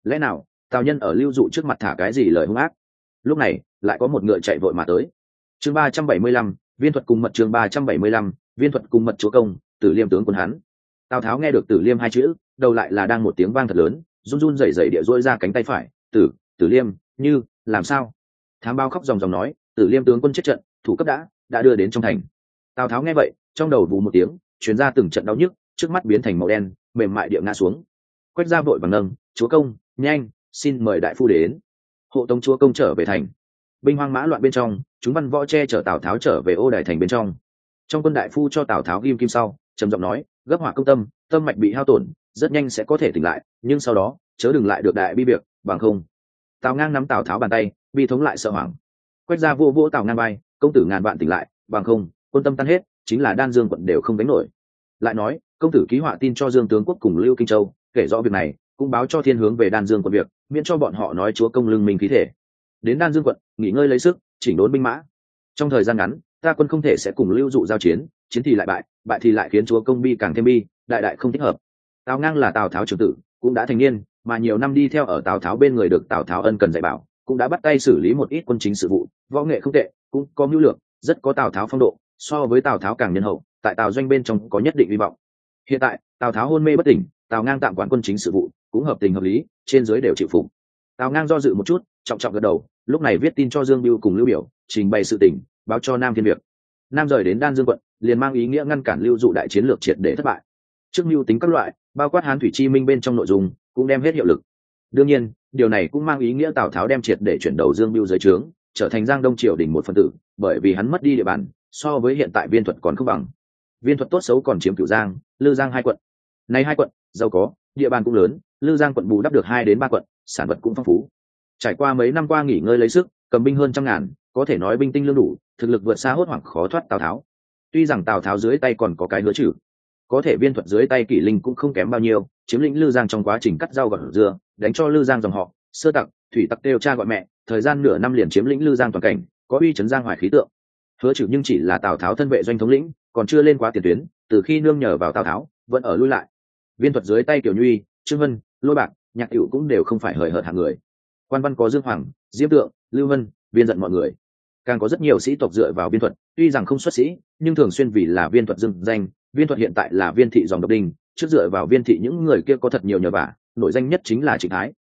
Lẽ nào, tào nhân ở lưu dụ trước mặt thả cái gì lời hung ác? Lúc này, lại có một ngựa chạy vội mà tới. Chương ba trăm bảy mươi lăm, viên thuật cùng mật chương ba trăm bảy mươi lăm, viên thuật cùng mật chúa công, tử liêm tướng quân hắn. Tào tháo nghe được tử liêm hai chữ, đầu lại là đang một tiếng vang thật lớn, run run rẩy rẩy địa dỗi ra cánh tay phải, tử tử liêm, như, làm sao? Thám bao khóc dòng dòng nói, tử liêm tướng quân chết trận, thủ cấp đã đã đưa đến trong thành. Tào tháo nghe vậy, trong đầu vù một tiếng chuyển ra từng trận đau nhức, trước mắt biến thành màu đen, mềm mại địa ngã xuống. Quét ra vội bằng nâng, chúa công, nhanh, xin mời đại phu đến. Hộ tống chúa công trở về thành. Binh hoang mã loạn bên trong, chúng văn võ che chở tào tháo trở về ô đài thành bên trong. Trong quân đại phu cho tào tháo ghim kim sau, trầm giọng nói, gấp hỏa công tâm tâm mạch bị hao tổn, rất nhanh sẽ có thể tỉnh lại, nhưng sau đó, chớ đừng lại được đại bi việc, bằng không. Tào ngang nắm tào tháo bàn tay, bi thống lại sợ hoảng. Quét ra vô vỗ tào ngang bay công tử ngàn vạn tỉnh lại, bằng không, quân tâm tan hết chính là đan dương quận đều không đánh nổi. Lại nói, công tử ký họa tin cho dương tướng quốc cùng lưu kinh châu, kể rõ việc này, cũng báo cho thiên hướng về đan dương quận việc, miễn cho bọn họ nói chúa công lưng mình khí thể. Đến đan dương quận, nghỉ ngơi lấy sức, chỉnh đốn binh mã. Trong thời gian ngắn, ta quân không thể sẽ cùng lưu dụ giao chiến chiến thì lại bại bại thì lại khiến chúa công bi càng thêm bi, đại đại không thích hợp. Tào ngang là tào tháo trưởng tử, cũng đã thành niên, mà nhiều năm đi theo ở tào tháo bên người được tào tháo ân cần dạy bảo, cũng đã bắt tay xử lý một ít quân chính sự vụ, võ nghệ không tệ, cũng có mưu lược, rất có tào tháo phong độ so với tào tháo càng nhân hậu, tại tào doanh bên trong có nhất định hy vọng. Hiện tại, tào tháo hôn mê bất tỉnh, tào ngang tạm quản quân chính sự vụ, cũng hợp tình hợp lý, trên dưới đều chịu phục. Tào ngang do dự một chút, trọng trọng gật đầu, lúc này viết tin cho dương biêu cùng lưu biểu, trình bày sự tình, báo cho nam thiên việc. Nam rời đến đan dương quận, liền mang ý nghĩa ngăn cản lưu dụ đại chiến lược triệt để thất bại. Trước mưu tính các loại, bao quát hán thủy chi minh bên trong nội dung, cũng đem hết hiệu lực. Đương nhiên, điều này cũng mang ý nghĩa tào tháo đem triệt để chuyển đầu dương biêu dưới trướng, trở thành giang đông triều đình một phần tử, bởi vì hắn mất đi địa bàn so với hiện tại viên thuật còn không bằng. Viên thuật tốt xấu còn chiếm cửu giang, lư giang hai quận. Nay hai quận, giàu có, địa bàn cũng lớn, lư giang quận bù đắp được hai đến ba quận, sản vật cũng phong phú. Trải qua mấy năm qua nghỉ ngơi lấy sức, cầm binh hơn trăm ngàn, có thể nói binh tinh lương đủ, thực lực vượt xa hốt hoảng khó thoát tào tháo. Tuy rằng tào tháo dưới tay còn có cái hứa trừ có thể viên thuật dưới tay kỷ linh cũng không kém bao nhiêu, chiếm lĩnh lư giang trong quá trình cắt rau gọt dưa, đánh cho lư giang dòng họ, sơ tặc, thủy tặc đều cha gọi mẹ, thời gian nửa năm liền chiếm lĩnh lư giang toàn cảnh, có uy chấn giang hoài khí tượng hứa trừ nhưng chỉ là tào tháo thân vệ doanh thống lĩnh, còn chưa lên quá tiền tuyến, từ khi nương nhờ vào tào tháo, vẫn ở lui lại. Viên thuật dưới tay tiểu nhuy, trương vân lôi bạc, nhạc cựu cũng đều không phải hời hợt hạng người. Quan văn có dương hoàng, diêm tượng, lưu vân, viên giận mọi người. Càng có rất nhiều sĩ tộc dựa vào viên thuật, tuy rằng không xuất sĩ, nhưng thường xuyên vì là viên thuật dừng danh, viên thuật hiện tại là viên thị dòng độc đình trước dựa vào viên thị những người kia có thật nhiều nhờ vả, nổi danh nhất chính là trịnh thái.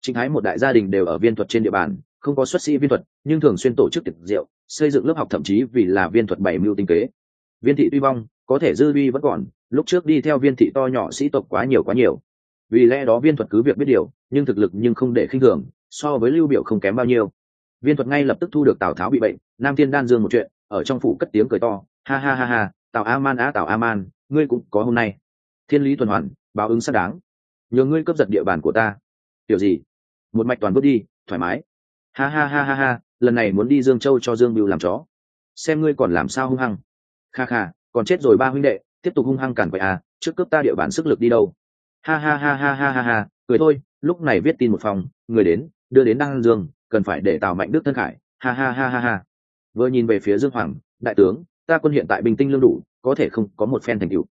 Trịnh thái một đại gia đình đều ở viên thuật trên địa bàn không có xuất sĩ viên thuật, nhưng thường xuyên tổ chức tiệc rượu, xây dựng lớp học thậm chí vì là viên thuật bảy mưu tinh kế. Viên thị tuy vong, có thể dư vi vẫn còn, lúc trước đi theo viên thị to nhỏ sĩ tộc quá nhiều quá nhiều. Vì lẽ đó viên thuật cứ việc biết điều, nhưng thực lực nhưng không để khinh thường, so với lưu biểu không kém bao nhiêu. Viên thuật ngay lập tức thu được tào tháo bị bệnh, nam thiên đan dương một chuyện, ở trong phủ cất tiếng cười to, ha ha ha ha, tào a man á, tào a man ngươi cũng có hôm nay. Thiên lý tuần hoàn, báo ứng xác đáng. Nhờ ngươi cướp giật địa bàn của ta. Tiểu gì? Một mạch toàn bước đi, thoải mái ha ha ha ha ha, lần này muốn đi dương châu cho dương Biểu làm chó. Xem ngươi còn làm sao hung hăng. Kha kha, còn chết rồi ba huynh đệ, tiếp tục hung hăng cản vậy à trước cướp ta địa bàn sức lực đi đâu. Ha ha ha ha ha ha ha, cười thôi, lúc này viết tin một phòng, người đến, đưa đến đăng dương, cần phải để tào mạnh đức thân khải. Ha ha ha ha ha. Vừa nhìn về phía dương hoàng, đại tướng, ta quân hiện tại bình tinh lương đủ, có thể không có một phen thành tựu.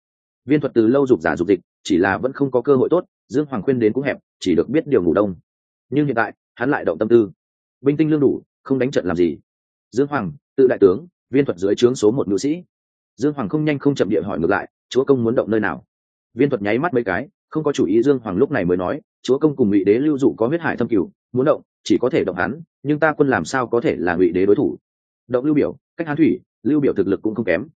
Viên thuật từ lâu dục giả dục dịch, chỉ là vẫn không có cơ hội tốt, dương hoàng khuyên đến cũng hẹp, chỉ được biết điều ngủ đông. Nhưng hiện tại, hắn lại động tâm tư binh tinh lương đủ, không đánh trận làm gì. Dương hoàng, tự đại tướng, viên thuật dưới trướng số một nữ sĩ. Dương hoàng không nhanh không chậm địa hỏi ngược lại, chúa công muốn động nơi nào? Viên thuật nháy mắt mấy cái, không có chủ ý dương hoàng lúc này mới nói, chúa công cùng ngụy đế lưu dụ có huyết hải thâm cửu, muốn động, chỉ có thể động hắn, nhưng ta quân làm sao có thể là ngụy đế đối thủ? Động lưu biểu, cách hán thủy, lưu biểu thực lực cũng không kém.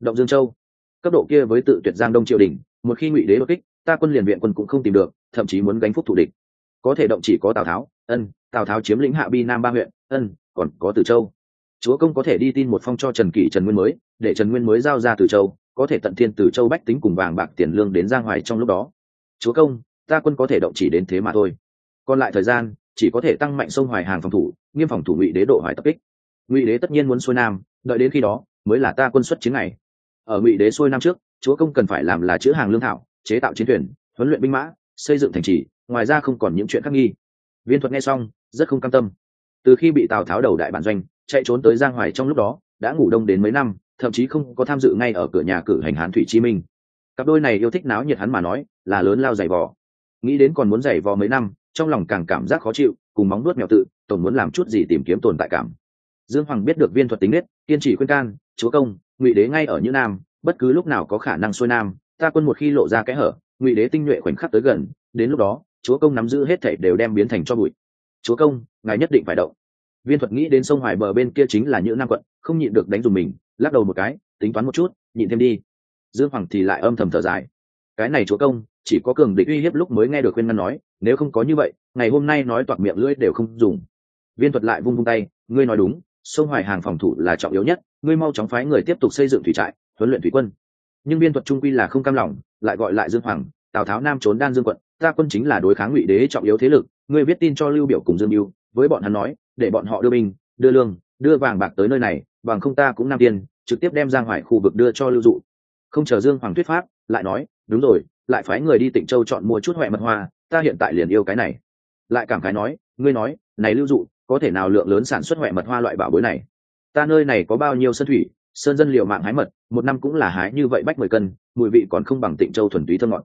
Động dương châu, cấp độ kia với tự tuyệt giang đông triều đình, một khi ngụy đế đột kích, ta quân liền viện quân cũng không tìm được, thậm chí muốn gánh phúc thủ địch. Có thể động chỉ có tào tháo, ân tào tháo chiếm lĩnh hạ bi nam ba huyện, ân, còn có từ châu. Chúa công có thể đi tin một phong cho trần kỷ, trần nguyên mới, để trần nguyên mới giao ra từ châu, có thể tận thiên từ châu bách tính cùng vàng bạc tiền lương đến giang hoài trong lúc đó. Chúa công, ta quân có thể động chỉ đến thế mà thôi. Còn lại thời gian, chỉ có thể tăng mạnh sông hoài hàng phòng thủ, nghiêm phòng thủ ngụy đế độ hoài tập kích. Ngụy đế tất nhiên muốn xuôi nam, đợi đến khi đó mới là ta quân xuất chiến này ở ngụy đế xuôi nam trước, chúa công cần phải làm là chữ hàng lương thảo, chế tạo chiến thuyền, huấn luyện binh mã, xây dựng thành trì, ngoài ra không còn những chuyện khác nghi. Viên thuật nghe xong rất không cam tâm. Từ khi bị tào tháo đầu đại bản doanh, chạy trốn tới giang hoài trong lúc đó, đã ngủ đông đến mấy năm, thậm chí không có tham dự ngay ở cửa nhà cử hành hán thủy chi minh. Cặp đôi này yêu thích náo nhiệt hắn mà nói, là lớn lao giày vò. Nghĩ đến còn muốn giày vò mấy năm, trong lòng càng cảm giác khó chịu, cùng móng nuốt mèo tự, tổng muốn làm chút gì tìm kiếm tồn tại cảm. Dương hoàng biết được viên thuật tính nết, kiên trì khuyên can, chúa công, ngụy đế ngay ở như nam, bất cứ lúc nào có khả năng xuôi nam, ta quân một khi lộ ra kẽ hở, ngụy đế tinh nhuệ khoảnh khắc tới gần, đến lúc đó, chúa công nắm giữ hết thảy đều đem biến thành cho bụi chúa công, ngài nhất định phải động. Viên thuật nghĩ đến sông hoài bờ bên kia chính là những nam quận, không nhịn được đánh dùng mình, lắc đầu một cái, tính toán một chút, nhịn thêm đi. Dương hoàng thì lại âm thầm thở dài. Cái này chúa công, chỉ có cường địch uy hiếp lúc mới nghe được khuyên ngăn nói, nếu không có như vậy, ngày hôm nay nói toạc miệng lưỡi đều không dùng. Viên thuật lại vung vung tay, ngươi nói đúng, sông hoài hàng phòng thủ là trọng yếu nhất, ngươi mau chóng phái người tiếp tục xây dựng thủy trại, huấn luyện thủy quân. Nhưng viên thuật trung quy là không cam lòng, lại gọi lại dương hoàng, tào tháo nam trốn đan dương quận ta quân chính là đối kháng ngụy đế trọng yếu thế lực, ngươi viết tin cho lưu biểu cùng dương mưu, với bọn hắn nói, để bọn họ đưa binh, đưa lương, đưa vàng bạc tới nơi này, bằng không ta cũng nam tiên, trực tiếp đem giang hoài khu vực đưa cho lưu dụ. Không chờ dương hoàng thuyết pháp, lại nói, đúng rồi, lại phái người đi tịnh châu chọn mua chút huệ mật hoa, ta hiện tại liền yêu cái này. Lại cảm khái nói, ngươi nói, này lưu dụ, có thể nào lượng lớn sản xuất huệ mật hoa loại bảo bối này? Ta nơi này có bao nhiêu sơn thủy, sơn dân liệu mạng hái mật, một năm cũng là hái như vậy bách mười cân, mùi vị còn không bằng tịnh châu thuần túy thơm ngọt.